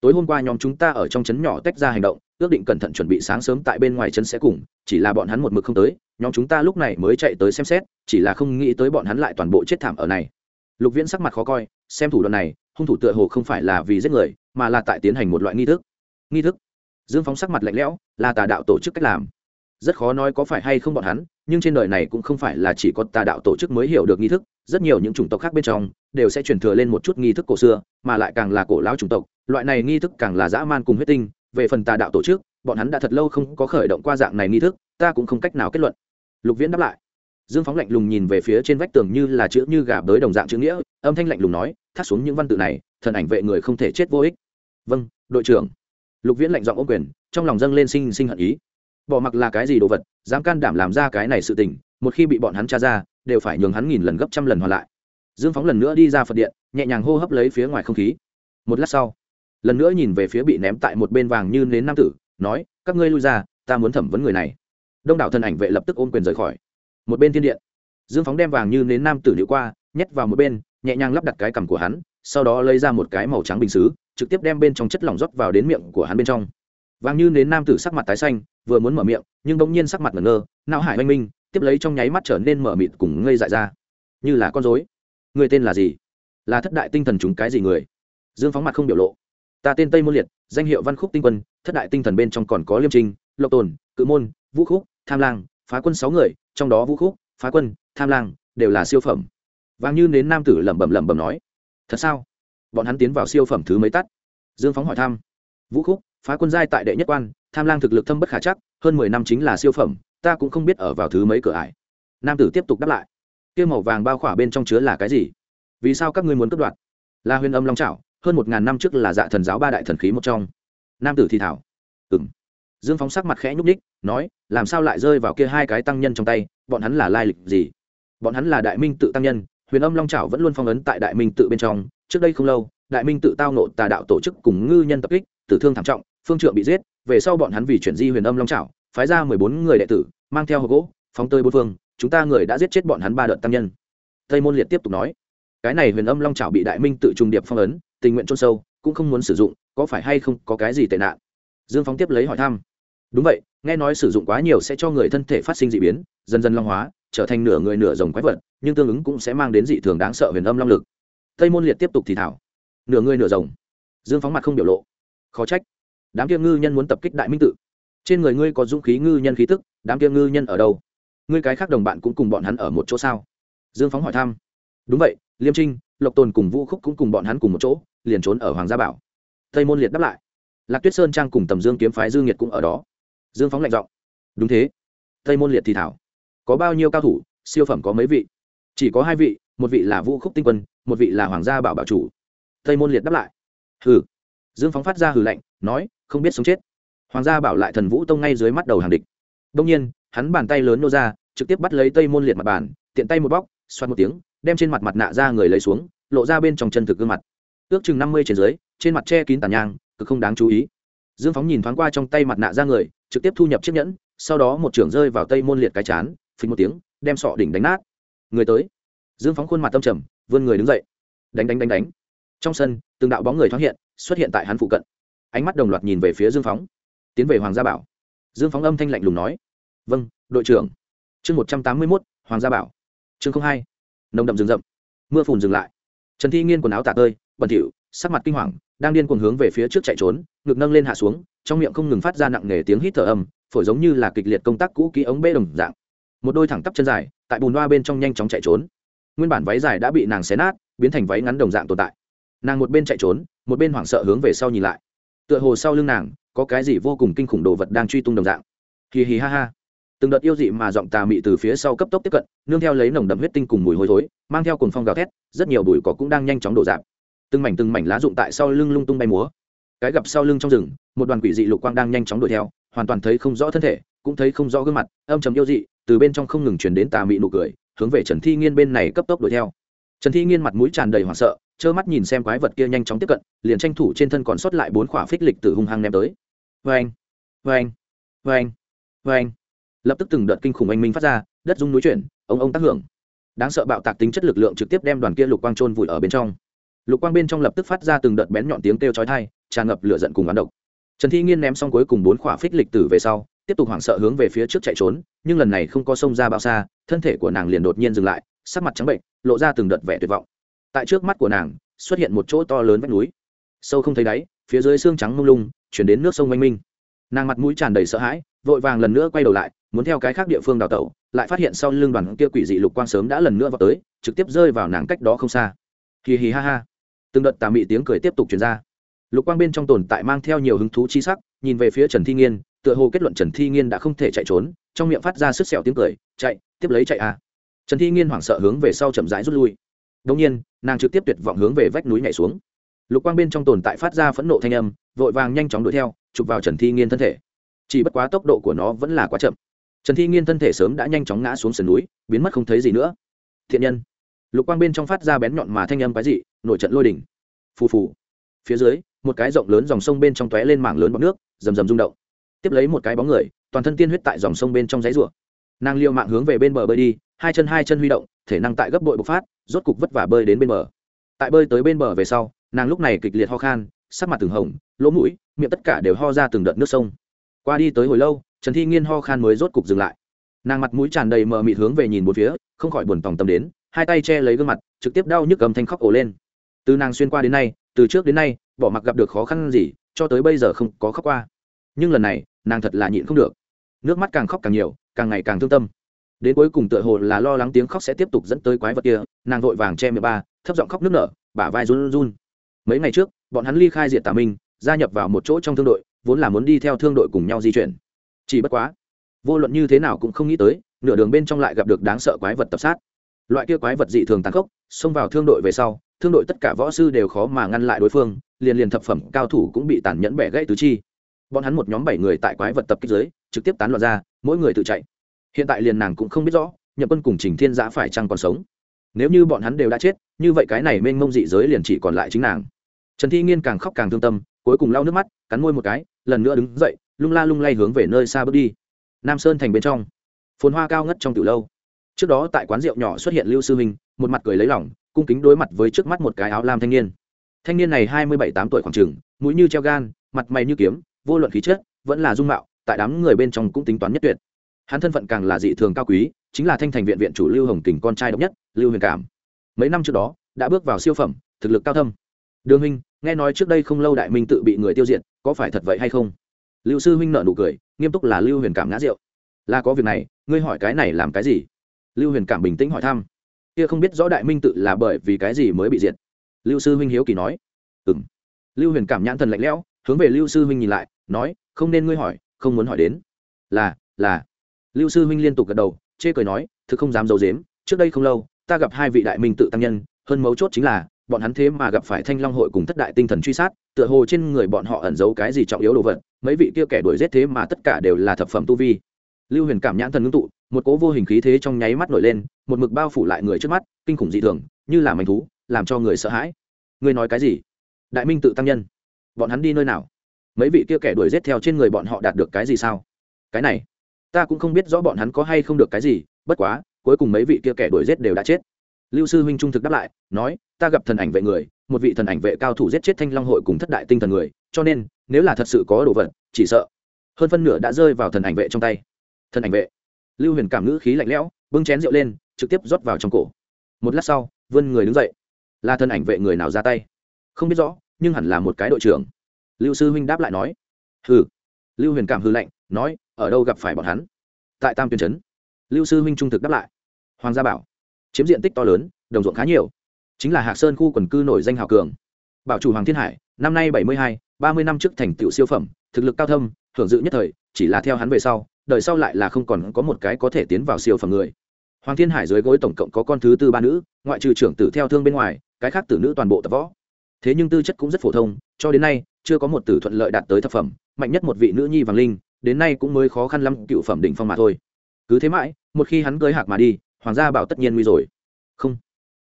Tối hôm qua nhóm chúng ta ở trong trấn nhỏ tách ra hành động, ước định cẩn thận chuẩn bị sáng sớm tại bên ngoài trấn sẽ cùng, chỉ là bọn hắn một mực không tới, nhóm chúng ta lúc này mới chạy tới xem xét, chỉ là không nghĩ tới bọn hắn lại toàn bộ chết thảm ở này lục viễn sắc mặt khó coi, xem thủ đoạn này, hung thủ tựa hồ không phải là vì giết người, mà là tại tiến hành một loại nghi thức. Nghi thức? Dương phóng sắc mặt lạnh lẽo, là tà đạo tổ chức cách làm. Rất khó nói có phải hay không bọn hắn, nhưng trên đời này cũng không phải là chỉ có tà đạo tổ chức mới hiểu được nghi thức, rất nhiều những chủng tộc khác bên trong đều sẽ truyền thừa lên một chút nghi thức cổ xưa, mà lại càng là cổ lão chủng tộc, loại này nghi thức càng là dã man cùng huyết tinh, về phần tà đạo tổ chức, bọn hắn đã thật lâu không có khởi động qua dạng này nghi thức, ta cũng không cách nào kết luận. Lục viễn đáp lại dương phóng lạnh lùng nhìn về phía trên vách tường như là chữ như gà bới đồng dạng chữ nghĩa, âm thanh lạnh lùng nói thắt xuống những văn tự này, thần ảnh vệ người không thể chết vô ích. Vâng đội trưởng. Lục viễn lạnh giọng ô quyền, trong lòng dâng lên sinh sinh hận ý. Bỏ mặc là cái gì đồ vật, dám can đảm làm ra cái này sự tình, một khi bị bọn hắn tra ra, đều phải nhường hắn nghìn lần gấp trăm lần hoàn lại. Dương phóng lần nữa đi ra phật điện, nhẹ nhàng hô hấp lấy phía ngoài không khí. Một lát sau, lần nữa nhìn về phía bị ném tại một bên vàng như nến nam tử, nói, các ngươi lui ra, ta muốn thẩm vấn người này. Đông đảo thân ảnh vệ lập tức ôm quyền rời khỏi một bên thiên điện. Dương phóng đem vàng như nến nam tử liệu qua, nhét vào một bên, nhẹ nhàng lắp đặt cái cằm của hắn, sau đó lấy ra một cái màu trắng bình xứ, trực tiếp đem bên trong chất lỏng rót vào đến miệng của hắn bên trong. Vàng như nến nam tử sắc mặt tái xanh, vừa muốn mở miệng, nhưng bỗng nhiên sắc mặt ngẩn ngơ, não hải oanh minh, tiếp lấy trong nháy mắt trở nên mở mịt cùng ngây dại ra. Như là con dối người tên là gì? Là thất đại tinh thần chúng cái gì người? Dương phóng mặt không biểu lộ. Ta tên tây môn liệt, danh hiệu văn khúc tinh quân, thất đại tinh thần bên trong còn có liêm trinh lộc tồn, cự môn, vũ khúc, tham lang, phá quân sáu người trong đó vũ khúc, phá quân, tham lang đều là siêu phẩm. Vàng như đến nam tử lẩm bẩm lẩm bẩm nói, thật sao? Bọn hắn tiến vào siêu phẩm thứ mấy tắt? Dương phóng hỏi thăm. Vũ khúc, phá quân giai tại đệ nhất quan, tham lang thực lực thâm bất khả chắc, hơn mười năm chính là siêu phẩm, ta cũng không biết ở vào thứ mấy cửa ải. Nam tử tiếp tục đáp lại, kia màu vàng bao khỏa bên trong chứa là cái gì? Vì sao các ngươi muốn cướp đoạt? Là huyền âm long trào hơn một ngàn năm trước là dạ thần giáo ba đại thần khí một trong. Nam tử thì thảo ừng dương phóng sắc mặt khẽ nhúc ních nói, làm sao lại rơi vào kia hai cái tăng nhân trong tay? Bọn hắn là lai lịch gì? Bọn hắn là đại minh tự tăng nhân, huyền âm long trảo vẫn luôn phong ấn tại đại minh tự bên trong. Trước đây không lâu, đại minh tự tao nộ tà đạo tổ chức cùng ngư nhân tập kích, tử thương thảm trọng, phương trượng bị giết. Về sau bọn hắn vì chuyển di huyền âm long trảo phái ra mười bốn người đệ tử, mang theo hộp gỗ, phóng tơi bốn phương. Chúng ta người đã giết chết bọn hắn ba đợt tăng nhân. Tây môn liệt tiếp tục nói, cái này huyền âm long trảo bị đại minh tự trùng điệp phong ấn, tình nguyện trôn sâu, cũng không muốn sử dụng, có phải hay không có cái gì tệ nạn? Dương phóng tiếp lấy hỏi thăm đúng vậy, nghe nói sử dụng quá nhiều sẽ cho người thân thể phát sinh d ị biến, dần dần long hóa, trở thành nửa người nửa rồng quái vật, nhưng tương ứng cũng sẽ mang đến dị thường đáng sợ huyền âm long lực. Tây môn liệt tiếp tục thì thảo. Nửa người nửa rồng. Dương phóng mặt không biểu lộ. Khó trách. Đám kia ngư nhân muốn tập kích đại minh tự. Trên người ngươi có dũng khí ngư nhân khí tức, đám kia ngư nhân ở đâu? Ngươi cái khác đồng bạn cũng cùng bọn hắn ở một chỗ sao? Dương phóng hỏi thăm. Đúng vậy, liêm trinh, lộc tồn cùng vũ khúc cũng cùng bọn hắn cùng một chỗ, liền trốn ở hoàng gia bảo. Tây môn liệt đáp lại. Lạc tuyết sơn trang cùng tầm dương kiếm phái dương nhiệt cũng ở đó dương phóng lạnh giọng. Đúng thế. Tây môn liệt thì thảo. Có bao nhiêu cao thủ, siêu phẩm có mấy vị? Chỉ có hai vị, một vị là vũ khúc tinh quân, một vị là hoàng gia bảo bảo chủ. Tây môn liệt đáp lại. Hừ. Dương phóng phát ra hừ lạnh, nói, không biết sống chết. Hoàng gia bảo lại thần vũ tông ngay dưới mắt đầu hàng địch. Đông nhiên, hắn bàn tay lớn nô ra, trực tiếp bắt lấy tây môn liệt mặt bàn, tiện tay một bóc xoát một tiếng, đem trên mặt mặt nạ ra người lấy xuống, lộ ra bên trong chân thực gương mặt. Ước chừng năm mươi trên dưới, trên mặt che kín tàn nhang, cực không đáng chú ý dương phóng nhìn thoáng qua trong tay mặt nạ ra người, trực tiếp thu nhập chiếc nhẫn, sau đó một trưởng rơi vào tây môn liệt cái chán, phình một tiếng, đem sọ đỉnh đánh nát. Người tới. Dương phóng khuôn mặt tâm trầm, vươn người đứng dậy. Đánh đánh đánh đánh. Trong sân, từng đạo bóng người thoáng hiện, xuất hiện tại hắn phụ cận. Ánh mắt đồng loạt nhìn về phía dương phóng. Tiến về hoàng gia bảo. Dương phóng âm thanh lạnh lùng nói. Vâng đội trưởng. Chương một trăm tám mươi mốt, hoàng gia bảo. Chương hai. Nồng đậm rừng rậm. Mưa phùn dừng lại. Trần thi nghiên quần áo tạ tơi, bẩn thỉu, sắc mặt kinh hoàng đang điên cuồng hướng về phía trước chạy trốn, ngực nâng lên hạ xuống, trong miệng không ngừng phát ra nặng nề tiếng hít thở âm, phổi giống như là kịch liệt công tác cũ kỹ ống bê đồng dạng. Một đôi thẳng tắp chân dài, tại bùn loa bên trong nhanh chóng chạy trốn. Nguyên bản váy dài đã bị nàng xé nát, biến thành váy ngắn đồng dạng tồn tại. Nàng một bên chạy trốn, một bên hoảng sợ hướng về sau nhìn lại. Tựa hồ sau lưng nàng, có cái gì vô cùng kinh khủng đồ vật đang truy tung đồng dạng. Hì hì ha ha. Từng đợt yêu dị mà giọng tà mị từ phía sau cấp tốc tiếp cận, nương theo lấy nồng đậm huyết tinh cùng mùi hôi thối, mang theo cồn phong gào thét, rất nhiều bụi cỏ cũng đang nhanh chóng đổ dạp từng mảnh từng mảnh lá rụng tại sau lưng lung tung bay múa. Cái gặp sau lưng trong rừng, một đoàn quỷ dị lục quang đang nhanh chóng đuổi theo, hoàn toàn thấy không rõ thân thể, cũng thấy không rõ gương mặt, âm trầm yêu dị, từ bên trong không ngừng chuyển đến tà mị nụ cười, hướng về trần thi nghiên bên này cấp tốc đuổi theo. Trần thi nghiên mặt mũi tràn đầy hoảng sợ, trơ mắt nhìn xem quái vật kia nhanh chóng tiếp cận, liền tranh thủ trên thân còn sót lại bốn khỏa phích lịch từ hung hăng ném tới. Vê anh vê anh vê anh vê anh lập tức từng đợt kinh khủng anh minh phát ra, đất rung núi chuyển, ông ông tác hưởng. Đáng sợ bạo tạc tính chất lực lượng trực tiếp đem đoàn kia lục quang trôn vùi ở bên trong lục quang bên trong lập tức phát ra từng đợt bén nhọn tiếng kêu chói thai tràn ngập lửa giận cùng bán độc. Trần thi nghiên ném xong cuối cùng bốn khỏa phích lịch tử về sau, tiếp tục hoảng sợ hướng về phía trước chạy trốn, nhưng lần này không có sông ra bao xa, thân thể của nàng liền đột nhiên dừng lại, sắc mặt trắng bệnh, lộ ra từng đợt vẻ tuyệt vọng. Tại trước mắt của nàng, xuất hiện một chỗ to lớn vách núi. Sâu không thấy đáy, phía dưới xương trắng mông lung, chuyển đến nước sông oanh minh. Nàng mặt mũi tràn đầy sợ hãi, vội vàng lần nữa quay đầu lại, muốn theo cái khác địa phương đào tẩu, lại phát hiện sau lưng đoàn kia quỷ dị lục quang sớm đã lần nữa vào tới, trực tiếp rơi vào nàng cách đó không xa. Hì hì ha ha từng đợt tà mị tiếng cười tiếp tục truyền ra. Lục quang bên trong tồn tại mang theo nhiều hứng thú chi sắc, nhìn về phía trần thi nghiên, tựa hồ kết luận trần thi nghiên đã không thể chạy trốn, trong miệng phát ra sức sẹo tiếng cười, chạy, tiếp lấy chạy à. trần thi nghiên hoảng sợ hướng về sau chậm rãi rút lui. Đông nhiên, nàng trực tiếp tuyệt vọng hướng về vách núi nhảy xuống. Lục quang bên trong tồn tại phát ra phẫn nộ thanh âm, vội vàng nhanh chóng đuổi theo, chụp vào trần thi nghiên thân thể. Chỉ bất quá tốc độ của nó vẫn là quá chậm. Trần thi nghiên thân thể sớm đã nhanh chóng ngã xuống sườn núi, biến mất không thấy gì nữa. Thiện nhân lục quang bên trong phát ra bén nhọn mà thanh âm cái gì nổi trận lôi đỉnh. Phù phù. Phía dưới, một cái rộng lớn dòng sông bên trong tóe lên mảng lớn bọt nước, rầm rầm rung động. Tiếp lấy một cái bóng người, toàn thân tiên huyết tại dòng sông bên trong giấy rùa nàng liều mạng hướng về bên bờ bơi đi, hai chân hai chân huy động, thể năng tại gấp bội bộc phát, rốt cục vất vả bơi đến bên bờ. Tại bơi tới bên bờ về sau, nàng lúc này kịch liệt ho khan, sắc mặt từng hồng, lỗ mũi, miệng tất cả đều ho ra từng đợt nước sông. Qua đi tới hồi lâu, trần thi nghiên ho khan mới rốt cục dừng lại. Nàng mặt mũi tràn đầy mờ mịt hướng về nhìn một phía, không khỏi buồn tòng tâm đến hai tay che lấy gương mặt, trực tiếp đau nhức cầm thanh khóc ổ lên. Từ nàng xuyên qua đến nay, từ trước đến nay, bỏ mặc gặp được khó khăn gì, cho tới bây giờ không có khóc qua. Nhưng lần này, nàng thật là nhịn không được. Nước mắt càng khóc càng nhiều, càng ngày càng thương tâm. Đến cuối cùng tựa hồ là lo lắng tiếng khóc sẽ tiếp tục dẫn tới quái vật kia, nàng vội vàng che miệng ba, thấp giọng khóc nước nở, bả vai run run. Mấy ngày trước, bọn hắn ly khai diệt tà minh, gia nhập vào một chỗ trong thương đội, vốn là muốn đi theo thương đội cùng nhau di chuyển. Chỉ bất quá, vô luận như thế nào cũng không nghĩ tới, nửa đường bên trong lại gặp được đáng sợ quái vật tập sát loại kia quái vật dị thường tàn khốc, xông vào thương đội về sau, thương đội tất cả võ sư đều khó mà ngăn lại đối phương, liền liền thập phẩm cao thủ cũng bị tàn nhẫn bẻ gãy tứ chi. Bọn hắn một nhóm bảy người tại quái vật tập kích giới trực tiếp tán loạn ra, mỗi người tự chạy. Hiện tại liền nàng cũng không biết rõ, nhậm quân cùng trình thiên giã phải chăng còn sống. Nếu như bọn hắn đều đã chết, như vậy cái này mênh mông dị giới liền chỉ còn lại chính nàng. Trần thi nghiên càng khóc càng thương tâm, cuối cùng lau nước mắt, cắn môi một cái, lần nữa đứng dậy, lung la lung lay hướng về nơi xa bước đi. Nam sơn thành bên trong. Phồn hoa cao ngất trong từ lâu trước đó tại quán rượu nhỏ xuất hiện lưu sư minh, một mặt cười lấy lỏng cung kính đối mặt với trước mắt một cái áo lam thanh niên. Thanh niên này hai mươi bảy tám tuổi khoảng t mũi như treo gan, mặt mày như kiếm, vô luận khí chất, vẫn là dung mạo, tại đám người bên trong cũng tính toán nhất tuyệt. Hắn thân phận càng là dị thường cao quý, chính là thanh thành viện viện chủ lưu hồng kình con trai độc nhất, lưu huyền cảm. Mấy năm trước đó, đã bước vào siêu phẩm, thực lực cao thâm. Đường huynh, nghe nói trước đây không lâu đại minh tự bị người tiêu diệt, có phải thật vậy hay không? Lưu sư huynh nợ nụ cười, nghiêm túc là lưu huyền cảm ngã rượu. Là có việc này, ngươi hỏi cái này làm cái gì? Lưu huyền cảm bình tĩnh hỏi thăm. Kia không biết rõ đại minh tự là bởi vì cái gì mới bị diệt? Lưu sư huynh hiếu kỳ nói. Ừ m lưu huyền cảm nhãn thần lạnh lẽo, hướng về lưu sư huynh nhìn lại, nói, không nên ngươi hỏi, không muốn hỏi đến. Là là. Lưu sư huynh liên tục gật đầu, chê cười nói, thực không dám d i ấ u dếm trước đây không lâu, ta gặp hai vị đại minh tự tăng nhân, hơn mấu chốt chính là, bọn hắn thế mà gặp phải thanh long hội cùng thất đại tinh thần truy sát, tựa hồ trên người bọn họ ẩn giấu cái gì trọng yếu đồ vật, mấy vị kia kẻ đuổi giết thế mà tất cả đều là thập phẩm tu vi lưu huyền cảm nhãn thần ngưng tụ, một cố vô hình khí thế trong nháy mắt nổi lên, một mực bao phủ lại người trước mắt, kinh khủng dị thường, như là mảnh thú, làm cho người sợ hãi. Ngươi nói cái gì? Đại minh tự tăng nhân, bọn hắn đi nơi nào? Mấy vị kia kẻ đuổi giết theo trên người bọn họ đạt được cái gì sao? Cái này, ta cũng không biết rõ bọn hắn có hay không được cái gì, bất quá, cuối cùng mấy vị kia kẻ đuổi giết đều đã chết. Lưu sư huynh trung thực đáp lại, nói, ta gặp thần ảnh vệ người, một vị thần ảnh vệ cao thủ giết chết thanh long hội cùng thất đại tinh thần người, cho nên, nếu là thật sự có đồ vật, chỉ sợ, hơn phân nửa đã rơi vào thần ảnh vệ trong tay thân ảnh vệ. Lưu huyền cảm ngữ khí lạnh lẽo, bưng chén rượu lên, trực tiếp rót vào trong cổ. Một lát sau, vươn người đứng dậy. Là thân ảnh vệ người nào ra tay? Không biết rõ, nhưng hẳn là một cái đội trưởng. Lưu sư huynh đáp lại nói. Hừ. Lưu huyền cảm hư lạnh, nói, ở đâu gặp phải bọn hắn? Tại tam tuyên trấn. Lưu sư huynh trung thực đáp lại. Hoàng gia bảo. Chiếm diện tích to lớn, đồng ruộng khá nhiều. Chính là hạc sơn khu quần cư nổi danh hào cường. Bảo chủ hoàng thiên hải, năm nay bảy mươi hai, ba mươi năm trước thành tựu siêu phẩm, thực lực cao thâm, hưởng dự nhất thời, chỉ là theo hắn về sau đời sau lại là không còn có một cái có thể tiến vào siêu phẩm người. Hoàng thiên hải dưới gối tổng cộng có con thứ tư ba nữ, ngoại trừ trưởng tử theo thương bên ngoài, cái khác tử nữ toàn bộ tập võ. Thế nhưng tư chất cũng rất phổ thông, cho đến nay, chưa có một tử thuận lợi đạt tới thập phẩm, mạnh nhất một vị nữ nhi vàng linh, đến nay cũng mới khó khăn lắm cựu phẩm đỉnh phong mà thôi. Cứ thế mãi, một khi hắn cưới hạc mà đi, hoàng gia bảo tất nhiên nguy rồi. Không.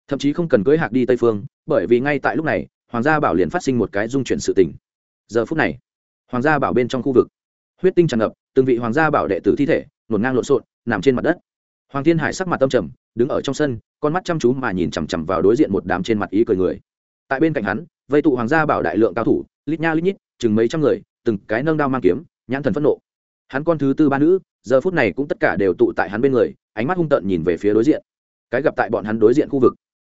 Thậm chí không cần cưới hạc đi tây phương, bởi vì ngay tại lúc này, hoàng gia bảo liền phát sinh một cái dung chuyển sự tình. Giờ phút này, hoàng gia bảo bên trong khu vực huyết tinh tràn ngập, từng vị hoàng gia bảo đệ tử thi thể nổn ngang lộn xộn, nằm trên mặt đất. Hoàng thiên hải sắc mặt tâm trầm, đứng ở trong sân, con mắt chăm chú mà nhìn chằm chằm vào đối diện một đám trên mặt ý cười người. Tại bên cạnh hắn, vây tụ hoàng gia bảo đại lượng cao thủ, lít nha lít nhít, chừng mấy trăm người, từng cái nâng đao mang kiếm, nhãn thần phẫn nộ. Hắn con thứ tư ba nữ, giờ phút này cũng tất cả đều tụ tại hắn bên người, ánh mắt hung tợn nhìn về phía đối diện. Cái gặp tại bọn hắn đối diện khu vực.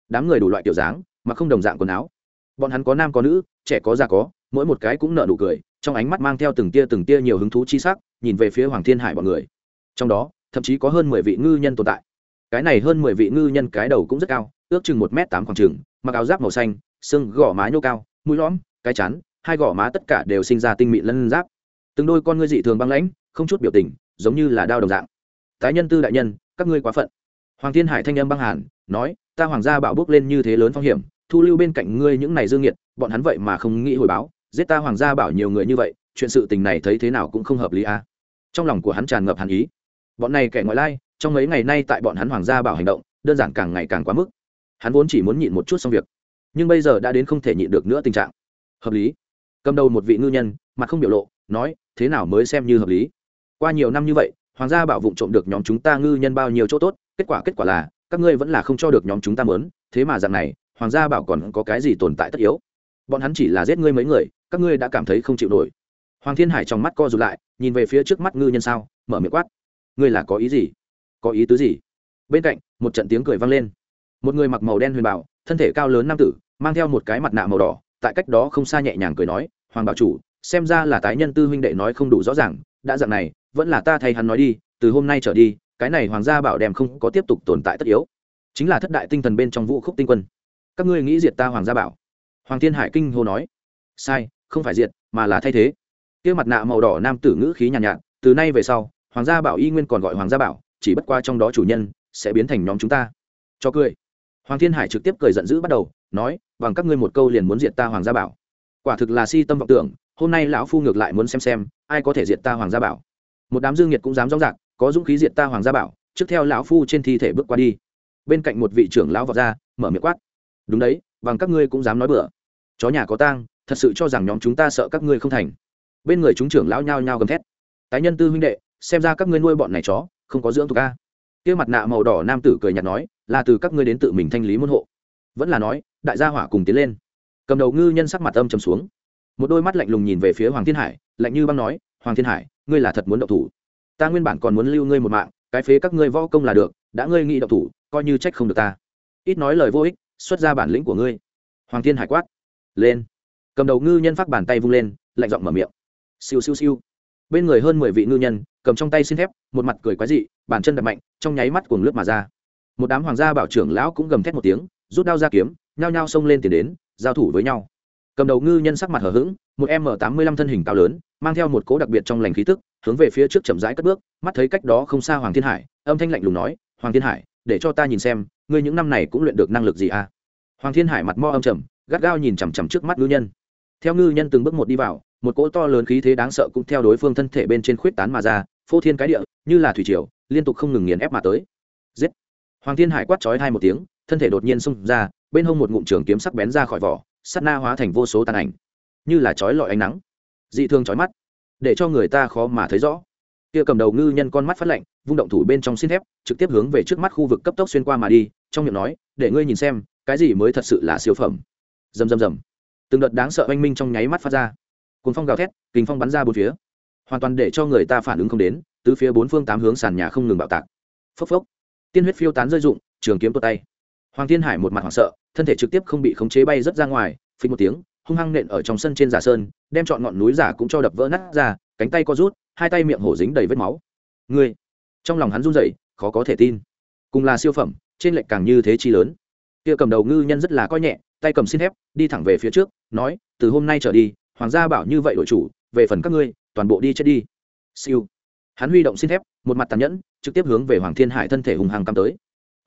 Đám người đủ loại kiểu dáng, mà không đồng dạng quần áo. Bọn hắn có nam có nữ, trẻ có già có, mỗi một cái cũng nở nụ cười trong ánh mắt mang theo từng tia từng tia nhiều hứng thú chi sắc, nhìn về phía hoàng thiên hải bọn người. Trong đó, thậm chí có hơn mười vị ngư nhân tồn tại. Cái này hơn mười vị ngư nhân cái đầu cũng rất cao, ước chừng một m tám khoảng chừng, mặc áo giáp màu xanh, xương, gò má nhô cao, mũi lõm, cái chắn hai gò má tất cả đều sinh ra tinh mịn lân giáp. Từng đôi con ngươi dị thường băng lãnh, không chút biểu tình, giống như là đao đồng dạng. Tái nhân tư đại nhân, các ngươi quá phận. Hoàng thiên hải thanh âm băng hàn, nói, ta hoàng gia bảo bước lên như thế lớn phong hiểm, thu lưu bên cạnh ngươi những này dương nghiệt, bọn hắn vậy mà không nghĩ hồi báo giết ta hoàng gia bảo nhiều người như vậy, chuyện sự tình này thấy thế nào cũng không hợp lý a à. trong lòng của hắn tràn ngập hàn ý. Bọn này kẻ ngoại lai, trong mấy ngày nay tại bọn hắn hoàng gia bảo hành động, đơn giản càng ngày càng quá mức. Hắn vốn chỉ muốn nhịn một chút xong việc, nhưng bây giờ đã đến không thể nhịn được nữa tình trạng. Hợp lý. Cầm đầu một vị ngư nhân, mặt không biểu lộ, nói, thế nào mới xem như hợp lý? Qua nhiều năm như vậy, hoàng gia bảo vụng trộm được nhóm chúng ta ngư nhân bao nhiêu chỗ tốt, kết quả kết quả là, các ngươi vẫn là không cho được nhóm chúng ta mớn, thế mà dạng này, hoàng gia bảo còn có cái gì tồn tại tất yếu? Bọn hắn chỉ là giết ngươi mấy người các ngươi đã cảm thấy không chịu nổi. Hoàng thiên hải trong mắt co rụt lại, nhìn về phía trước mắt ngư nhân sao, mở miệng quát. Ngươi là có ý gì? Có ý tứ gì? Bên cạnh, một trận tiếng cười vang lên. Một người mặc màu đen huyền bảo, thân thể cao lớn nam tử, mang theo một cái mặt nạ màu đỏ, tại cách đó không xa nhẹ nhàng cười nói, hoàng bảo chủ, xem ra là tái nhân tư huynh đệ nói không đủ rõ ràng, đã dạng này, vẫn là ta thay hắn nói đi, từ hôm nay trở đi, cái này hoàng gia bảo đem không có tiếp tục tồn tại tất yếu. Chính là thất đại tinh thần bên trong vũ khúc tinh quân. Các ngươi nghĩ diệt ta hoàng gia bảo? Hoàng thiên hải kinh hô nói. Sai không phải diệt mà là thay thế. Kia mặt nạ màu đỏ nam tử ngữ khí nhàn nhạt, nhạt từ nay về sau hoàng gia bảo y nguyên còn gọi hoàng gia bảo chỉ bất qua trong đó chủ nhân sẽ biến thành nhóm chúng ta. Cho cười. Hoàng thiên hải trực tiếp cười giận dữ bắt đầu nói bằng các ngươi một câu liền muốn diệt ta hoàng gia bảo. Quả thực là si tâm vọng tưởng hôm nay lão phu ngược lại muốn xem xem ai có thể diệt ta hoàng gia bảo. Một đám dương nhiệt cũng dám rõ rạc có dũng khí diệt ta hoàng gia bảo trước theo lão phu trên thi thể bước qua đi. Bên cạnh một vị trưởng lão vọt ra mở miệng quát đúng đấy bằng các ngươi cũng dám nói bừa. Chó nhà có tang thật sự cho rằng nhóm chúng ta sợ các ngươi không thành. Bên người chúng trưởng lão nhao nhao gầm thét. Tái nhân tư huynh đệ, xem ra các ngươi nuôi bọn này chó, không có dưỡng thuộc a. Kia mặt nạ màu đỏ nam tử cười nhạt nói, là từ các ngươi đến tự mình thanh lý môn hộ. Vẫn là nói, đại gia hỏa cùng tiến lên. Cầm đầu ngư nhân sắc mặt âm trầm xuống. Một đôi mắt lạnh lùng nhìn về phía hoàng thiên hải, lạnh như băng nói, hoàng thiên hải, ngươi là thật muốn động thủ. Ta nguyên bản còn muốn lưu ngươi một mạng, cái phế các ngươi võ công là được, đã ngươi nghĩ động thủ, coi như trách không được ta. Ít nói lời vô ích, xuất ra bản lĩnh của ngươi. Hoàng thiên hải quát, lên cầm đầu ngư nhân phát bàn tay vung lên, lạnh giọng mở miệng. Siêu siêu siêu. Bên người hơn mười vị ngư nhân, cầm trong tay xin thép, một mặt cười quái dị, bàn chân đập mạnh, trong nháy mắt cuồng lướt mà ra. Một đám hoàng gia bảo trưởng lão cũng gầm thét một tiếng, rút đao ra kiếm, nhao nhao xông lên tiền đến, giao thủ với nhau. Cầm đầu ngư nhân sắc mặt hở h ữ g một m tám mươi lăm thân hình cao lớn, mang theo một cố đặc biệt trong lành khí tức, hướng về phía trước chậm rãi cất bước, mắt thấy cách đó không xa hoàng thiên hải, âm thanh lạnh lùng nói, hoàng thiên hải, để cho ta nhìn xem, ngươi những năm này cũng luyện được năng lực gì à? Hoàng thiên hải mặt mo âm trầm, gắt gao nhìn chằm chằm trước mắt ngư nhân theo ngư nhân từng bước một đi vào, một cỗ to lớn khí thế đáng sợ cũng theo đối phương thân thể bên trên khuyết tán mà ra, phô thiên cái địa, như là thủy triều, liên tục không ngừng nghiền ép mà tới. Giết! Hoàng thiên hải quát chói hai một tiếng, thân thể đột nhiên xông ra, bên hông một ngụm trường kiếm sắc bén ra khỏi vỏ, sắt na hóa thành vô số tàn ảnh. Như là chói lọi ánh nắng. Dị thương chói mắt, để cho người ta khó mà thấy rõ. Kia cầm đầu ngư nhân con mắt phát lạnh, vung động thủ bên trong xin thép, trực tiếp hướng về trước mắt khu vực cấp tốc xuyên qua mà đi, trong miệng nói, để ngươi nhìn xem, cái gì mới thật sự là siêu phẩm? Rầm rầm rầm từng đợt đáng sợ oanh minh trong nháy mắt phát ra. Cuốn phong gào thét, kình phong bắn ra bốn phía. Hoàn toàn để cho người ta phản ứng không đến, tứ phía bốn phương tám hướng sàn nhà không ngừng bạo tạc. Phốc phốc. Tiên huyết phiêu tán rơi rụng, trường kiếm tốt tay. Hoàng thiên hải một mặt hoảng sợ, thân thể trực tiếp không bị khống chế bay rất ra ngoài, phình một tiếng, hung hăng nện ở trong sân trên giả sơn, đem chọn ngọn núi giả cũng cho đập vỡ nát ra, cánh tay co rút, hai tay miệng hổ dính đầy vết máu. Ngươi, trong lòng hắn run rẩy, khó có thể tin. Cùng là siêu phẩm, trên lệch càng như thế chi lớn. Kia cầm đầu ngư nhân rất là coi nhẹ, tay cầm xin thép, đi thẳng về phía trước nói, từ hôm nay trở đi, hoàng gia bảo như vậy đội chủ, về phần các ngươi, toàn bộ đi chết đi. Siêu. Hắn huy động xin thép, một mặt tàn nhẫn, trực tiếp hướng về hoàng thiên hải thân thể hùng hăng cắm tới.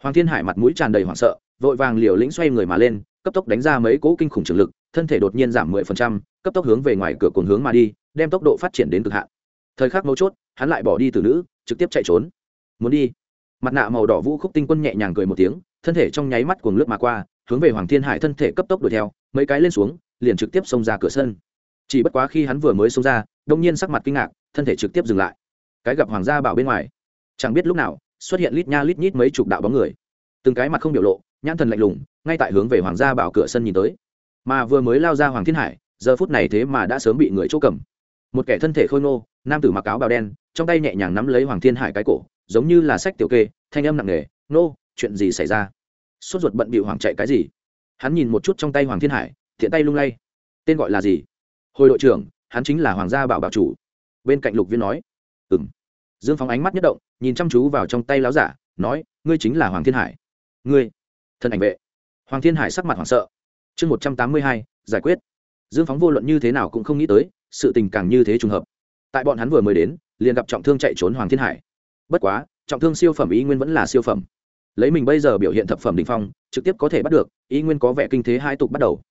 Hoàng thiên hải mặt mũi tràn đầy hoảng sợ, vội vàng liều lĩnh xoay người mà lên, cấp tốc đánh ra mấy cỗ kinh khủng trường lực, thân thể đột nhiên giảm mười phần trăm, cấp tốc hướng về ngoài cửa cồn hướng mà đi, đem tốc độ phát triển đến cực hạn. Thời khắc mấu chốt, hắn lại bỏ đi từ nữ, trực tiếp chạy trốn. Muốn đi? Mặt nạ màu đỏ vũ khúc tinh quân nhẹ nhàng cười một tiếng, thân thể trong nháy mắt cuồng lướt mà qua, hướng về hoàng thiên hải thân thể cấp tốc đuổi theo, mấy cái lên xuống liền trực tiếp xông ra cửa sân. Chỉ bất quá khi hắn vừa mới xông ra, đông nhiên sắc mặt kinh ngạc, thân thể trực tiếp dừng lại. Cái gặp hoàng gia bảo bên ngoài, chẳng biết lúc nào, xuất hiện lít nha lít nhít mấy chục đạo bóng người. Từng cái mặt không biểu lộ, nhãn thần lạnh lùng, ngay tại hướng về hoàng gia bảo cửa sân nhìn tới. Mà vừa mới lao ra hoàng thiên hải, giờ phút này thế mà đã sớm bị người chỗ cầm. Một kẻ thân thể khôi ngô, nam tử mặc áo bào đen, trong tay nhẹ nhàng nắm lấy hoàng thiên hải cái cổ, giống như là sách tiểu kê, thanh âm nặng nề, nô, chuyện gì xảy ra? Sốt ruột bận bị hoàng chạy cái gì? Hắn nhìn một chút trong tay hoàng thiên hải thiện tay lung lay. Tên gọi là gì? Hồi đội trưởng, hắn chính là hoàng gia bảo bảo chủ. Bên cạnh lục viên nói ừng dương phóng ánh mắt nhất động, nhìn chăm chú vào trong tay láo giả, nói, ngươi chính là hoàng thiên hải. Ngươi? Thân ảnh vệ. Hoàng thiên hải sắc mặt hoảng sợ. Chương một trăm tám mươi hai, giải quyết. Dương phóng vô luận như thế nào cũng không nghĩ tới, sự tình càng như thế trùng hợp. Tại bọn hắn vừa mới đến, liền gặp trọng thương chạy trốn hoàng thiên hải. Bất quá, trọng thương siêu phẩm ý nguyên vẫn là siêu phẩm. Lấy mình bây giờ biểu hiện thập phẩm đ ỉ n h phong, trực tiếp có thể bắt được, ý nguyên có vẻ kinh thế hai tục bắt đầu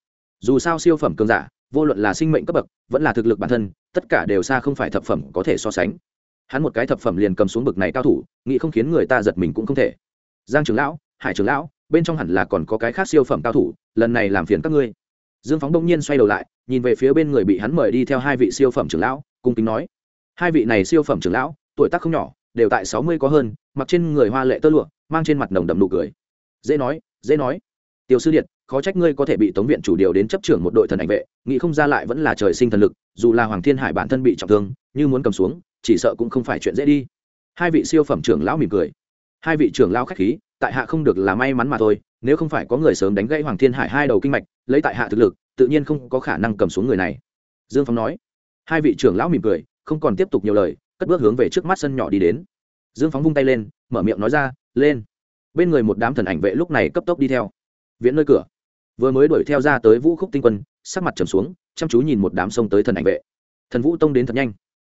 dù sao siêu phẩm cường giả, vô luận là sinh mệnh cấp bậc, vẫn là thực lực bản thân, tất cả đều xa không phải thập phẩm có thể so sánh. Hắn một cái thập phẩm liền cầm xuống bực này cao thủ, nghĩ không khiến người ta giật mình cũng không thể. Giang trưởng lão, hải trưởng lão, bên trong hẳn là còn có cái khác siêu phẩm cao thủ, lần này làm phiền các ngươi. Dương phóng đông nhiên xoay đầu lại, nhìn về phía bên người bị hắn mời đi theo hai vị siêu phẩm trưởng lão, cung kính nói. Hai vị này siêu phẩm trưởng lão, tuổi tác không nhỏ, đều tại sáu mươi có hơn, mặc trên người hoa lệ tơ lụa, mang trên mặt nồng đậm nụ cười. Dễ nói dễ nói. Tiêu sư điện khó trách ngươi có thể bị tống viện chủ điều đến chấp trưởng một đội thần ảnh vệ, nghĩ không ra lại vẫn là trời sinh thần lực, dù là hoàng thiên hải bản thân bị trọng thương, như muốn cầm xuống, chỉ sợ cũng không phải chuyện dễ đi. Hai vị siêu phẩm trưởng lão mỉm cười. Hai vị trưởng lão khách khí, tại hạ không được là may mắn mà thôi, nếu không phải có người sớm đánh gãy hoàng thiên hải hai đầu kinh mạch, lấy tại hạ thực lực, tự nhiên không có khả năng cầm xuống người này. Dương phong nói. Hai vị trưởng lão mỉm cười, không còn tiếp tục nhiều lời, cất bước hướng về trước mắt sân nhỏ đi đến. Dương phóng vung tay lên, mở miệng nói ra, lên. Bên người một đám thần ảnh vệ lúc này cấp tốc đi theo. Viễn nơi cửa vừa mới đuổi theo ra tới vũ khúc tinh quân, sắc mặt trầm xuống, chăm chú nhìn một đám sông tới thần ảnh vệ. Thần vũ tông đến thật nhanh.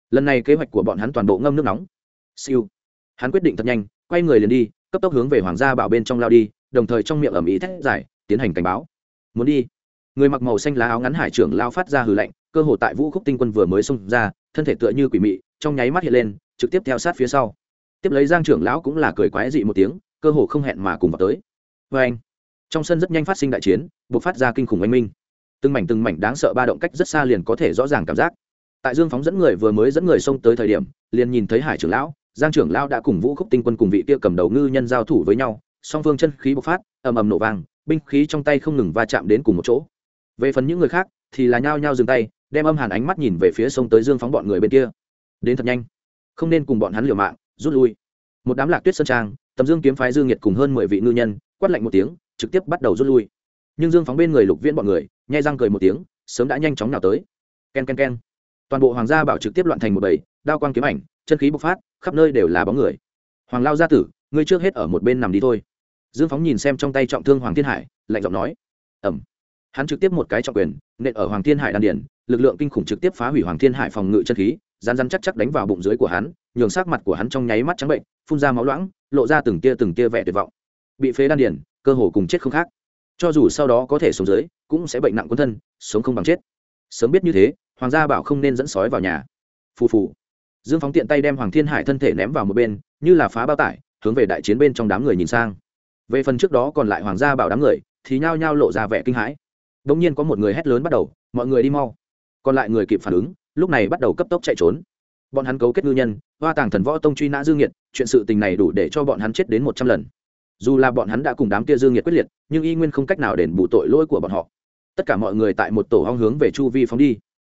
Lần này kế hoạch của bọn hắn toàn bộ ngâm nước nóng. Siêu. Hắn quyết định thật nhanh, quay người liền đi, cấp tốc hướng về hoàng gia bảo bên trong lao đi, đồng thời trong miệng ẩm ý thét giải tiến hành cảnh báo. Muốn đi. Người mặc màu xanh lá áo ngắn hải trưởng lao phát ra hừ lạnh, cơ hồ tại vũ khúc tinh quân vừa mới xông ra, thân thể tựa như quỷ mị, trong nháy mắt hiện lên, trực tiếp theo sát phía sau. Tiếp lấy giang trưởng lão cũng là cười quái dị một tiếng, cơ hồ không hẹn mà cùng vào tới. Vê anh trong sân rất nhanh phát sinh đại chiến buộc phát ra kinh khủng oanh minh. Từng mảnh từng mảnh đáng sợ ba động cách rất xa liền có thể rõ ràng cảm giác. Tại dương phóng dẫn người vừa mới dẫn người xông tới thời điểm, liền nhìn thấy hải trưởng lão, giang trưởng lão đã cùng vũ khúc tinh quân cùng vị kia cầm đầu ngư nhân giao thủ với nhau, song phương chân khí bộc phát, ầm ầm nổ vang, binh khí trong tay không ngừng va chạm đến cùng một chỗ. Về phần những người khác thì là nhao nhao dừng tay, đem âm hàn ánh mắt nhìn về phía sông tới dương phóng bọn người bên kia. Đến thật nhanh, không nên cùng bọn hắn liều mạng, rút lui. Một đám lạc tuyết sơn trang, tầm dương kiếm phái dương nhiệt cùng hơn mười vị ngư nhân, quát lạnh một tiếng trực tiếp bắt đầu rút lui. Nhưng dương phóng bên người lục viễn bọn người, nhai răng cười một tiếng, sớm đã nhanh chóng nào tới. K e n k e n k e n toàn bộ hoàng gia bảo trực tiếp loạn thành một bầy, đao quang kiếm ảnh, chân khí bộc phát, khắp nơi đều là bóng người. Hoàng lao gia tử, ngươi trước hết ở một bên nằm đi thôi. Dương phóng nhìn xem trong tay trọng thương hoàng thiên hải, lạnh giọng nói. Ẩm hắn trực tiếp một cái trọng quyền, nện ở hoàng thiên hải đan điển lực lượng kinh khủng trực tiếp phá hủy hoàng thiên hải phòng ngự chân khí rán rán chắc chắc đánh vào bụng dưới của hắn, nhường sắc mặt của hắn trong nháy mắt trắng bệnh, phun ra máu loãng, lộ ra từng tia từng tia vẻ tuyệt vọng. Bị phế đan điển cơ hồ cùng chết không khác. Cho dù sau đó có thể sống dưới, cũng sẽ bệnh nặng quân thân, sống không bằng chết. Sớm biết như thế, hoàng gia bảo không nên dẫn sói vào nhà. Phù phù. Dương phóng tiện tay đem hoàng thiên hải thân thể ném vào một bên, như là phá bao tải, hướng về đại chiến bên trong đám người nhìn sang. Về phần trước đó còn lại hoàng gia bảo đám người, thì nhao nhao lộ ra vẻ kinh hãi. Đ ỗ n g nhiên có một người hét lớn bắt đầu, mọi người đi mau. Còn lại người kịp phản ứng, lúc này bắt đầu cấp tốc chạy trốn. Bọn hắn cấu kết ngư nhân, hoa tàng thần võ tông truy nã dương nhiệt chuyện sự tình này đủ để cho bọn hắn chết đến một trăm lần dù là bọn hắn đã cùng đám kia dương nhiệt quyết liệt, nhưng y nguyên không cách nào đền bù tội lỗi của bọn họ. Tất cả mọi người tại một tổ hong hướng về chu vi phóng đi.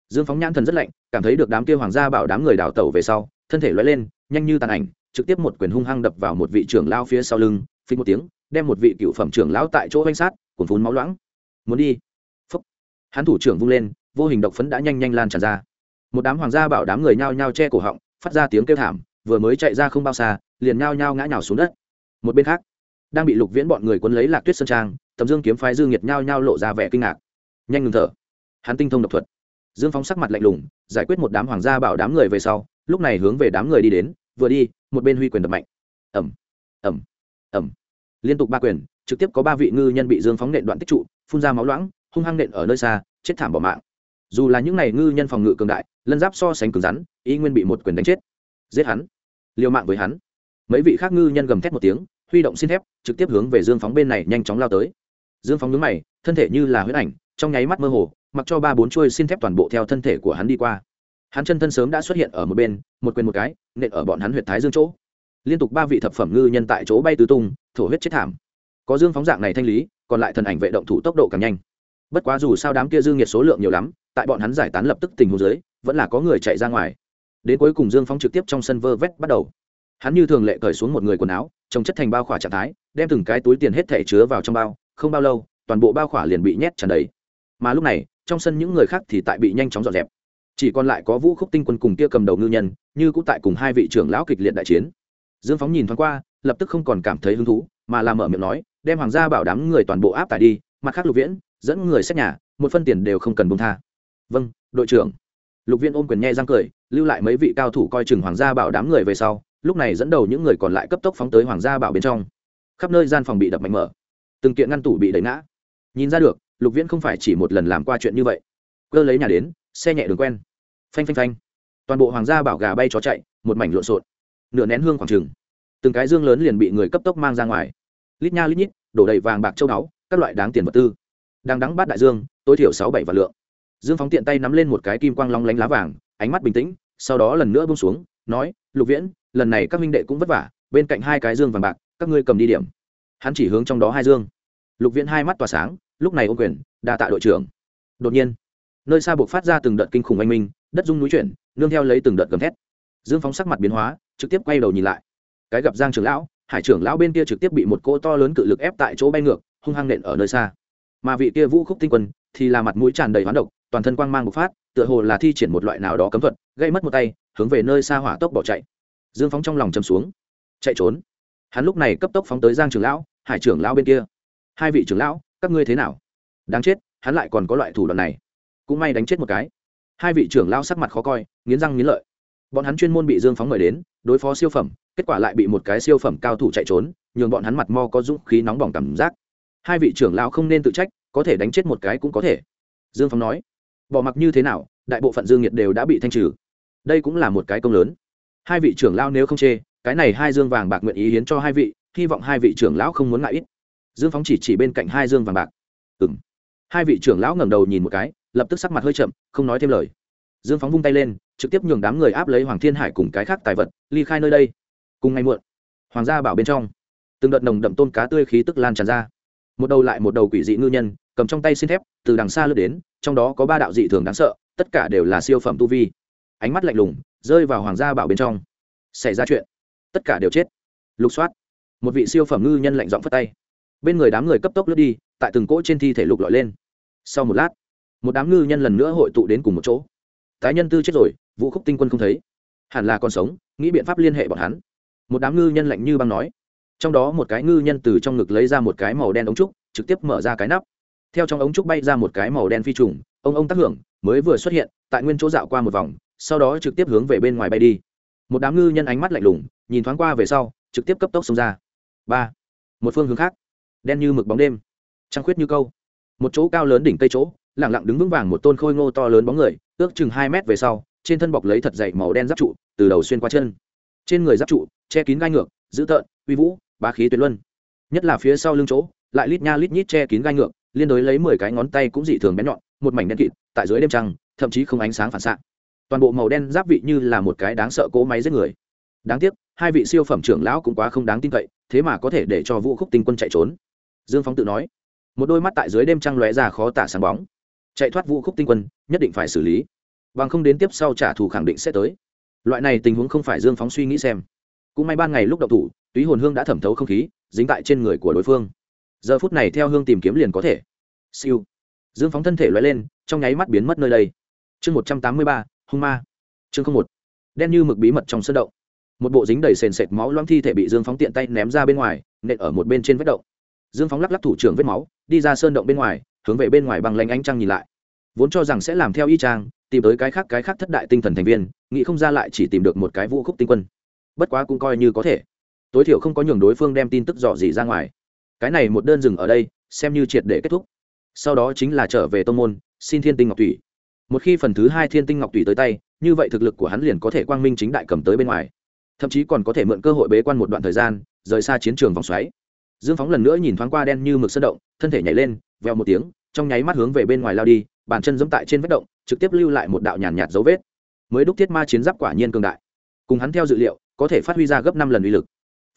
Dương phóng nhãn thần rất lạnh, cảm thấy được đám kia hoàng gia bảo đám người đào tẩu về sau, thân thể loay lên, nhanh như tàn ảnh, trực tiếp một quyền hung hăng đập vào một vị trưởng lao phía sau lưng, phí một tiếng, đem một vị cựu phẩm trưởng lão tại chỗ oanh sát cuốn phun máu loãng. Muốn đi? Phúc hắn thủ trưởng vung lên, vô hình độc phấn đã nhanh nhanh lan tràn ra. Một đám hoàng gia bảo đám người nhao nhao che cổ họng, phát ra tiếng kêu thảm, vừa mới chạy ra không bao xa, liền nhao nhao ngã nhào xuống đất. Một bên khác đang bị lục viễn bọn người quấn lấy lạc tuyết sơn trang, tầm dương kiếm phái dương nhiệt nhao nhao lộ ra vẻ kinh ngạc. Nhanh ngừng thở. Hắn tinh thông độc thuật. Dương phóng sắc mặt lạnh lùng, giải quyết một đám hoàng gia bảo đám người về sau, lúc này hướng về đám người đi đến, vừa đi, một bên huy quyền đập mạnh. Ẩm ẩm ẩm liên tục ba quyền, trực tiếp có ba vị ngư nhân bị dương phóng nện đoạn tích trụ, phun ra máu loãng, hung hăng nện ở nơi xa, chết thảm bỏ mạng. Dù là những n à y ngư nhân phòng ngự cường đại, lân giáp so sánh cứng rắn, y nguyên bị một quyền đánh chết. Giết hắn. Liều mạng với hắn. Mấy vị khác ngư nhân gầm thét một tiếng huy động xin thép, trực tiếp hướng về dương phóng bên này nhanh chóng lao tới. Dương phóng nhướng mày, thân thể như là huyết ảnh, trong nháy mắt mơ hồ, mặc cho ba bốn chuôi xin thép toàn bộ theo thân thể của hắn đi qua. Hắn chân thân sớm đã xuất hiện ở một bên, một quên một cái, nện ở bọn hắn huyệt thái dương chỗ. Liên tục ba vị thập phẩm ngư nhân tại chỗ bay tứ tung, thổ huyết chết thảm. Có dương phóng dạng này thanh lý, còn lại thần ảnh vệ động thủ tốc độ càng nhanh. Bất quá dù sao đám kia dương nhiệt số lượng nhiều lắm, tại bọn hắn giải tán lập tức tình huống dưới, vẫn là có người chạy ra ngoài. Đến cuối cùng dương phóng trực tiếp trong sân vơ vét bắt đầu hắn như thường lệ cởi xuống một người quần áo trồng chất thành bao khỏa trạng thái, đem từng cái túi tiền hết thể chứa vào trong bao, không bao lâu, toàn bộ bao khỏa liền bị nhét tràn đầy. Mà lúc này, trong sân những người khác thì tại bị nhanh chóng dọn dẹp. Chỉ còn lại có vũ khúc tinh quân cùng kia cầm đầu ngư nhân, như cũng tại cùng hai vị trưởng lão kịch liệt đại chiến. Dương phóng nhìn thoáng qua, lập tức không còn cảm thấy hứng thú, mà làm mở miệng nói, đem hoàng gia bảo đám người toàn bộ áp tải đi, mặt khác lục viễn, dẫn người xét nhà, một phân tiền đều không cần bông tha. Vâng đội trưởng. Lục viễn ôm quyền nghe răng cười, lưu lại mấy vị cao thủ coi chừng hoàng gia bảo đám người về sau lúc này dẫn đầu những người còn lại cấp tốc phóng tới hoàng gia bảo bên trong. Khắp nơi gian phòng bị đập mạnh mở. Từng kiện ngăn tủ bị đẩy ngã. Nhìn ra được, lục viễn không phải chỉ một lần làm qua chuyện như vậy. Cơ lấy nhà đến, xe nhẹ đường quen. Phanh phanh phanh. Toàn bộ hoàng gia bảo gà bay chó chạy, một mảnh lộn xộn. Nửa nén hương khoảng trừng từng cái dương lớn liền bị người cấp tốc mang ra ngoài. Lít nha lít nhít, đổ đầy vàng bạc châu báu, các loại đáng tiền vật tư. Đang đắng bát đại dương, tối thiểu sáu bảy vạn lượng. Dương phóng tiện tay nắm lên một cái kim quang long lánh lá vàng, ánh mắt bình tĩnh, sau đó lần nữa bông xuống, nói, lục viễn lần này các minh đệ cũng vất vả, bên cạnh hai cái dương vàng bạc, các ngươi cầm đi điểm. Hắn chỉ hướng trong đó hai dương. Lục viễn hai mắt tỏa sáng, lúc này ô quyền, đa tạ đội trưởng. Đột nhiên, nơi xa buộc phát ra từng đợt kinh khủng oanh minh, đất rung núi chuyển, nương theo lấy từng đợt gầm thét. Dương phóng sắc mặt biến hóa, trực tiếp quay đầu nhìn lại. Cái gặp giang trưởng lão, hải trưởng lão bên kia trực tiếp bị một cỗ to lớn cự lực ép tại chỗ bay ngược, hung hăng nện ở nơi xa. Mà vị kia vũ khúc tinh quân thì là mặt mũi tràn đầy hoán độc, toàn thân quang mang bộc phát, tựa hồ là thi triển một loại nào đó cấm thuật, gây mất một tay, hướng về nơi xa hỏa tốc bỏ chạy dương phóng trong lòng chầm xuống. Chạy trốn. Hắn lúc này cấp tốc phóng tới giang trưởng lão, hải trưởng lão bên kia. Hai vị trưởng lão, các ngươi thế nào? Đáng chết, hắn lại còn có loại thủ đoạn này. Cũng may đánh chết một cái. Hai vị trưởng lão sắc mặt khó coi, nghiến răng nghiến lợi. Bọn hắn chuyên môn bị dương phóng mời đến, đối phó siêu phẩm, kết quả lại bị một cái siêu phẩm cao thủ chạy trốn, nhường bọn hắn mặt mo có dũng khí nóng bỏng cảm giác. Hai vị trưởng lão không nên tự trách, có thể đánh chết một cái cũng có thể. Dương phóng nói, bỏ mặc như thế nào, đại bộ phận dương nhiệt đều đã bị thanh trừ. Đây cũng là một cái công lớn hai vị trưởng lão nếu không chê, cái này hai dương vàng bạc nguyện ý hiến cho hai vị, hy vọng hai vị trưởng lão không muốn ngại ít. Dương phóng chỉ chỉ bên cạnh hai dương vàng bạc. Ừ m hai vị trưởng lão ngẩng đầu nhìn một cái, lập tức sắc mặt hơi chậm, không nói thêm lời. Dương phóng vung tay lên, trực tiếp nhường đám người áp lấy hoàng thiên hải cùng cái khác tài vật, ly khai nơi đây. Cùng ngày muộn, hoàng gia bảo bên trong, từng đợt nồng đậm tôn cá tươi khí tức lan tràn ra. Một đầu lại một đầu quỷ dị ngư nhân, cầm trong tay xin thép, từ đằng xa lướt đến, trong đó có ba đạo dị thường đáng sợ, tất cả đều là siêu phẩm tu vi. Ánh mắt lạnh lùng rơi vào hoàng gia bảo bên trong. Xảy ra chuyện. Tất cả đều chết. Lục soát. Một vị siêu phẩm ngư nhân lạnh giọng phất tay. Bên người đám người cấp tốc lướt đi, tại từng cỗ trên thi thể lục lọi lên. Sau một lát, một đám ngư nhân lần nữa hội tụ đến cùng một chỗ. Tái nhân tư chết rồi, vũ khúc tinh quân không thấy. Hẳn là còn sống, nghĩ biện pháp liên hệ bọn hắn. Một đám ngư nhân lạnh như băng nói. Trong đó một cái ngư nhân từ trong ngực lấy ra một cái màu đen ống trúc, trực tiếp mở ra cái nắp. Theo trong ống trúc bay ra một cái màu đen phi trùng, ông ông tác hưởng, mới vừa xuất hiện, tại nguyên chỗ dạo qua một vòng sau đó trực tiếp hướng về bên ngoài bay đi. Một đám ngư nhân ánh mắt lạnh lùng, nhìn thoáng qua về sau, trực tiếp cấp tốc xông ra. Ba. Một phương hướng khác. Đen như mực bóng đêm. Trăng khuyết như câu. Một chỗ cao lớn đỉnh cây chỗ lẳng lặng đứng vững vàng một tôn khôi ngô to lớn bóng người, ước chừng hai mét về sau, trên thân bọc lấy thật dày màu đen giáp trụ, từ đầu xuyên qua chân. Trên người giáp trụ, che kín gai ngược, dữ tợn, uy vũ, bá khí tuyệt luân. Nhất là phía sau lưng chỗ, lại lít nha lít nhít che kín gai ngược, liên đối lấy mười cái ngón tay cũng dị thường bén nhọn, một mảnh đen kịt, tại dưới đêm trăng, thậm chí không ánh sáng phản xạ toàn bộ màu đen giáp vị như là một cái đáng sợ cỗ máy giết người. Đáng tiếc, hai vị siêu phẩm trưởng lão cũng quá không đáng tin cậy, thế mà có thể để cho vũ khúc tinh quân chạy trốn. Dương phóng tự nói. Một đôi mắt tại dưới đêm trăng lóe ra khó tả sáng bóng. Chạy thoát vũ khúc tinh quân, nhất định phải xử lý. Bằng không đến tiếp sau trả thù khẳng định sẽ tới. Loại này tình huống không phải dương phóng suy nghĩ xem. Cũng may ban ngày lúc đậu thủ, túy hồn hương đã thẩm thấu không khí, dính tại trên người của đối phương. Giờ phút này theo hương tìm kiếm liền có thể. Siêu. Dương phóng thân thể loay lên, trong nháy mắt biến mất nơi đây. Chương một trăm tám mươi ba hung ma. Chương không một. Đen như mực bí mật trong sân động. Một bộ dính đầy sền sệt máu loang thi thể bị dương phóng tiện tay ném ra bên ngoài, nện ở một bên trên vết động. Dương phóng lắc lắc thủ trưởng vết máu, đi ra sơn động bên ngoài, hướng về bên ngoài bằng lanh ánh trăng nhìn lại. Vốn cho rằng sẽ làm theo y trang tìm tới cái khác cái khác thất đại tinh thần thành viên, nghĩ không ra lại chỉ tìm được một cái vũ khúc tinh quân. Bất quá cũng coi như có thể. Tối thiểu không có nhường đối phương đem tin tức dò gì ra ngoài. Cái này một đơn dừng ở đây, xem như triệt để kết thúc. Sau đó chính là trở về tô n g môn, xin thiên tinh ngọc thủy một khi phần thứ hai thiên tinh ngọc tùy tới tay như vậy thực lực của hắn liền có thể quang minh chính đại cầm tới bên ngoài. Thậm chí còn có thể mượn cơ hội bế quan một đoạn thời gian rời xa chiến trường vòng xoáy. Dương phóng lần nữa nhìn thoáng qua đen như mực sơn động thân thể nhảy lên veo một tiếng trong nháy mắt hướng về bên ngoài lao đi bàn chân giẫm tại trên vết động trực tiếp lưu lại một đạo nhàn nhạt, dấu vết. Mới đúc thiết ma chiến giáp quả nhiên cường đại. Cùng hắn theo dự liệu có thể phát huy ra gấp năm lần uy lực.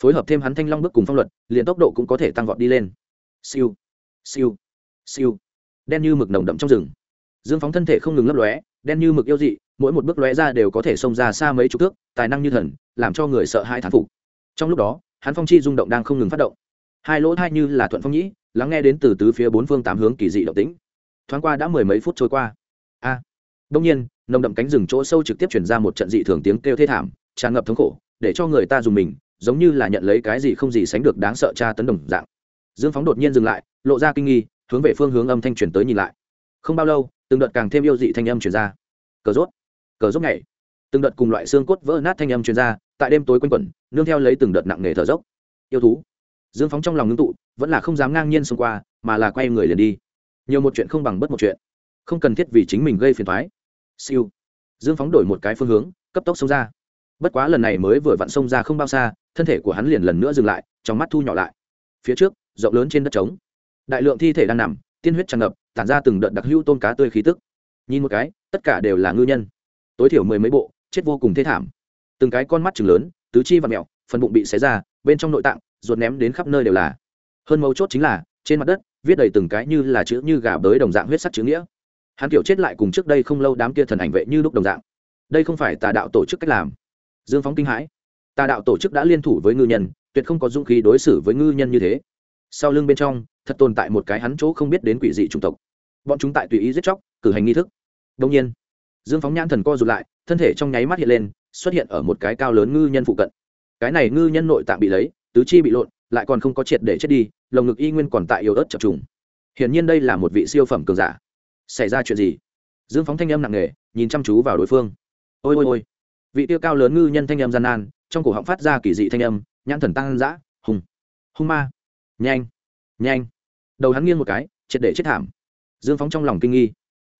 Phối hợp thêm hắn thanh long bước cùng phong luật liền tốc độ cũng có thể tăng vọt đi lên. Siêu siêu siêu. Đen như mực nồng đậm trong rừng dương phóng thân thể không ngừng lấp lóe, đen như mực yêu dị, mỗi một bước lóe ra đều có thể xông ra xa mấy chục thước, tài năng như thần, làm cho người sợ hai thán phục. Trong lúc đó, hắn phong chi rung động đang không ngừng phát động. Hai lỗ thai như là thuận phong nhĩ, lắng nghe đến từ tứ phía bốn phương tám hướng kỳ dị động tĩnh. Thoáng qua đã mười mấy phút trôi qua. A! Đông nhiên, nồng đậm cánh rừng chỗ sâu trực tiếp chuyển ra một trận dị thường tiếng kêu thê thảm, tràn ngập thống khổ, để cho người ta dùng mình, giống như là nhận lấy cái gì không gì sánh được đáng sợ tra tấn đồng dạng. Dương phóng đột nhiên dừng lại, lộ ra kinh nghi, hướng về phương hướng âm thanh truyền tới nhìn lại. Không bao lâu từng đợt càng thêm yêu dị thanh âm truyền ra. Cờ rốt cờ rốt nhảy. Từng đợt cùng loại xương cốt vỡ nát thanh âm truyền ra, tại đêm tối quanh quẩn, nương theo lấy từng đợt nặng nề thở dốc. Yêu thú. Dương phóng trong lòng ngưng tụ, vẫn là không dám ngang nhiên xông qua, mà là quay người liền đi. Nhiều một chuyện không bằng bất một chuyện. Không cần thiết vì chính mình gây phiền thoái siêu. Dương phóng đổi một cái phương hướng, cấp tốc xông ra. Bất quá lần này mới vừa vặn xông ra không bao xa, thân thể của hắn liền lần nữa dừng lại, trong mắt thu nhỏ lại. Phía trước, rộng lớn trên đất trống. Đại lượng thi thể đang nằm, tiên huyết tràn ngập tản ra từng đợt đặc hữu tôm cá tươi khí tức. Nhìn một cái, tất cả đều là ngư nhân. Tối thiểu mười mấy bộ, chết vô cùng thê thảm. Từng cái con mắt chừng lớn, tứ chi và mẹo phần bụng bị xé ra, bên trong nội tạng, ruột ném đến khắp nơi đều là. Hơn mấu chốt chính là, trên mặt đất, viết đầy từng cái như là chữ như gà bới đồng dạng huyết sắc chữ nghĩa. Hắn kiểu chết lại cùng trước đây không lâu đám kia thần ảnh vệ như lúc đồng dạng. Đây không phải tà đạo tổ chức cách làm. Dương phóng kinh hãi. Tà đạo tổ chức đã liên thủ với ngư nhân, tuyệt không có dũng khí đối xử với ngư nhân như thế. Sau lưng bên trong, thật tồn tại một cái hắn chỗ không biết đến quỷ dị chủng tộc bọn chúng tại tùy ý giết chóc, cử hành nghi thức. Đông nhiên, dương phóng nhãn thần co rụt lại, thân thể trong nháy mắt hiện lên, xuất hiện ở một cái cao lớn ngư nhân phụ cận. Cái này ngư nhân nội tạng bị lấy, tứ chi bị lộn, lại còn không có triệt để chết đi, lồng ngực y nguyên còn tại yếu ớt chập trùng. Hiển nhiên đây là một vị siêu phẩm cường giả. Xảy ra chuyện gì? Dương phóng thanh âm nặng nề, nhìn chăm chú vào đối phương. Ôi ôi ôi. Vị tiêu cao lớn ngư nhân thanh âm gian nan, trong cổ họng phát ra kỳ dị thanh âm, nhãn thần tăng dã, hùng. Hung ma. Nhanh. Nhanh. Đầu hắn nghiêng một cái, triệt để chết thảm dương phóng trong lòng kinh nghi.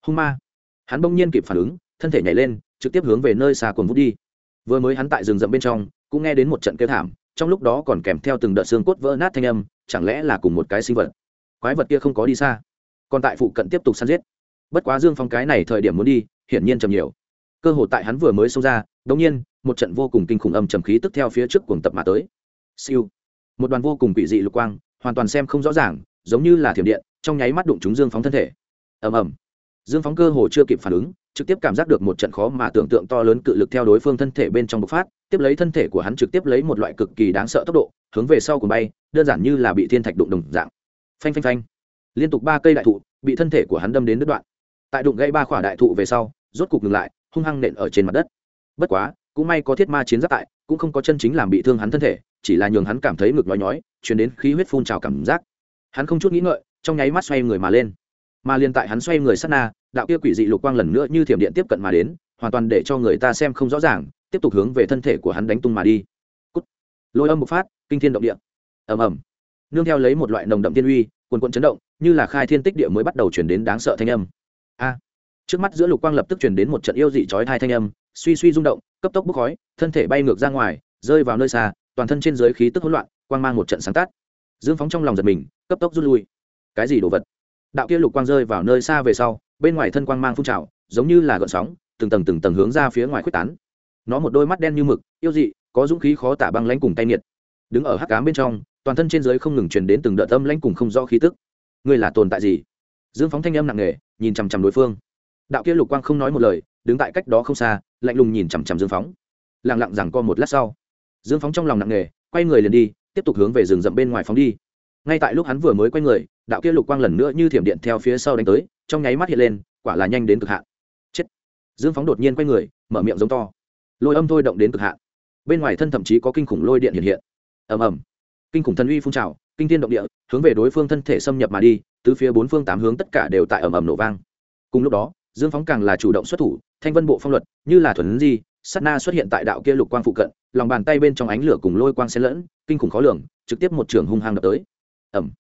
Hung ma. Hắn bỗng nhiên kịp phản ứng, thân thể nhảy lên, trực tiếp hướng về nơi xa cuồng vút đi. Vừa mới hắn tại rừng rậm bên trong, cũng nghe đến một trận kêu thảm, trong lúc đó còn kèm theo từng đợt xương cốt vỡ nát thanh âm, chẳng lẽ là cùng một cái sinh vật? Quái vật kia không có đi xa, còn tại phụ cận tiếp tục săn giết. Bất quá dương phong cái này thời điểm muốn đi, hiển nhiên chậm nhiều. Cơ hội tại hắn vừa mới xông ra đống nhiên, một trận vô cùng kinh khủng âm trầm khí tức theo phía trước cuồng tập mà tới. Siêu. Một đoàn vô cùng quỷ dị lục quang, hoàn toàn xem không rõ ràng, giống như là thiểm điện trong nháy mắt đụng trúng dương phóng thân thể. Ầm ầm. Dương phóng cơ hồ chưa kịp phản ứng, trực tiếp cảm giác được một trận khó mà tưởng tượng to lớn cự lực theo đối phương thân thể bên trong bộc phát, tiếp lấy thân thể của hắn trực tiếp lấy một loại cực kỳ đáng sợ tốc độ, hướng về sau cùng bay, đơn giản như là bị thiên thạch đụng đồng dạng. Phanh phanh phanh. Liên tục ba cây đại thụ, bị thân thể của hắn đâm đến đứt đoạn. Tại đụng gãy ba khỏa đại thụ về sau, rốt cục ngừng lại, hung hăng nện ở trên mặt đất. Bất quá, cũng may có thiết ma chiến giáp tại, cũng không có chân chính làm bị thương hắn thân thể, chỉ là nhường hắn cảm thấy ngực nói nhói chuyển đến khí huyết phun trào cảm giác. Hắn không chút nghĩ ngợi trong nháy mắt xoay người mà lên. Mà liền tại hắn xoay người sát na, đạo kia quỷ dị lục quang lần nữa như thiểm điện tiếp cận mà đến, hoàn toàn để cho người ta xem không rõ ràng, tiếp tục hướng về thân thể của hắn đánh tung mà đi. Cút. lôi âm bộc phát, kinh thiên động địa. Ầm ầm. Nương theo lấy một loại nồng đậm tiên uy, quần quận chấn động, như là khai thiên tích địa mới bắt đầu chuyển đến đáng sợ thanh âm. A. Trước mắt giữa lục quang lập tức chuyển đến một trận yêu dị chói thai thanh âm, suy suy rung động, cấp tốc bốc khói, thân thể bay ngược ra ngoài, rơi vào nơi xa, toàn thân trên dưới khí tức hỗn loạn, quang mang một trận sáng tác. Dương phóng trong lòng giật mình, cấp tốc rút lui cái gì đồ vật? Đạo kia lục quang rơi vào nơi xa về sau, bên ngoài thân quang mang phun trào, giống như là gợn sóng, từng tầng từng tầng hướng ra phía ngoài quyết tán. Nó một đôi mắt đen như mực, yêu dị, có dũng khí khó tả băng lãnh cùng tay nhiệt đứng ở hắc cám bên trong, toàn thân trên dưới không ngừng truyền đến từng đợt âm lãnh cùng không rõ khí tức. Ngươi là tồn tại gì? Dương phóng thanh âm nặng nề, nhìn chằm chằm đối phương. Đạo kia lục quang không nói một lời, đứng tại cách đó không xa, lạnh lùng nhìn chằm chằm dương phóng. Lặng lặng rằng co một lát sau, dương phóng trong lòng nặng nề, quay người liền đi, tiếp tục hướng về rừng rậm bên ngoài phóng đi. Ngay tại lúc hắn vừa mới quay người đạo kia lục quang lần nữa như thiểm điện theo phía sau đánh tới, trong nháy mắt hiện lên, quả là nhanh đến cực hạn. Chết. Dương phóng đột nhiên quay người, mở miệng giống to. Lôi âm thôi động đến cực hạn. Bên ngoài thân thậm chí có kinh khủng lôi điện hiện hiện. Ầm ầm. Kinh khủng thần uy phun trào, kinh thiên động địa, hướng về đối phương thân thể xâm nhập mà đi từ phía bốn phương tám hướng tất cả đều tại ầm ầm nổ vang. Cùng lúc đó, dương phóng càng là chủ động xuất thủ, thanh vân bộ phong luật, như là thuần di, sát na xuất hiện tại đạo kia lục quang phụ cận, lòng bàn tay bên trong ánh lửa cùng lôi quang xen lẫn, kinh khủng khó lường, trực tiếp một trường hung hăng đập tới. Ẩm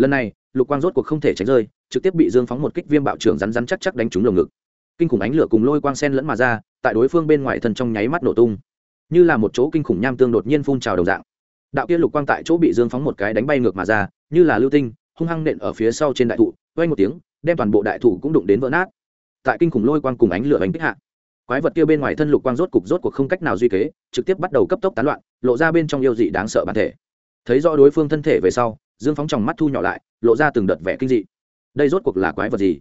lần này, lục quang rốt cuộc không thể tránh rơi, trực tiếp bị dương phóng một kích viêm bạo trưởng rắn rắn chắc chắc đánh trúng lồng ngực. Kinh khủng ánh lửa cùng lôi quang sen lẫn mà ra, tại đối phương bên ngoài thân trong nháy mắt nổ tung. Như là một chỗ kinh khủng nham tương đột nhiên phun trào đồng dạng. Đạo kia lục quang tại chỗ bị dương phóng một cái đánh bay ngược mà ra, như là lưu tinh, hung hăng nện ở phía sau trên đại thụ quay một tiếng, đem toàn bộ đại thụ cũng đụng đến vỡ nát. Tại kinh khủng lôi quang cùng ánh lửa bánh kích hạ, quái vật kia bên ngoài thân lục quang rốt cục rốt cuộc không cách nào duy kế, trực tiếp bắt đầu cấp tốc tán loạn, lộ ra bên trong yêu dị đáng sợ bản thể. Thấy rõ đối phương thân thể về sau dương phóng trong mắt thu nhỏ lại, lộ ra từng đợt vẻ kinh dị. Đây rốt cuộc là quái vật gì?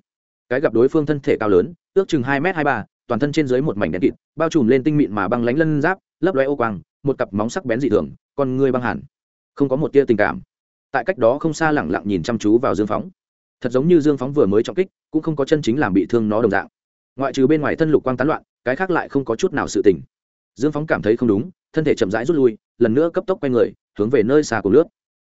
Cái gặp đối phương thân thể cao lớn, ước chừng hai m hai ba, toàn thân trên dưới một mảnh đen kịt, bao trùm lên tinh mịn mà băng lánh lân giáp, lấp lóe ô quang, một cặp móng sắc bén dị thường, con ngươi băng hẳn. Không có một tia tình cảm. Tại cách đó không xa lẳng lặng nhìn chăm chú vào dương phóng. Thật giống như dương phóng vừa mới trọng kích, cũng không có chân chính làm bị thương nó đồng dạng. Ngoại trừ bên ngoài thân lục quang tán loạn, cái khác lại không có chút nào sự tình. Dương phóng cảm thấy không đúng, thân thể chậm rãi rút lui, lần nữa cấp tốc quay người, hướng về nơi xa của nước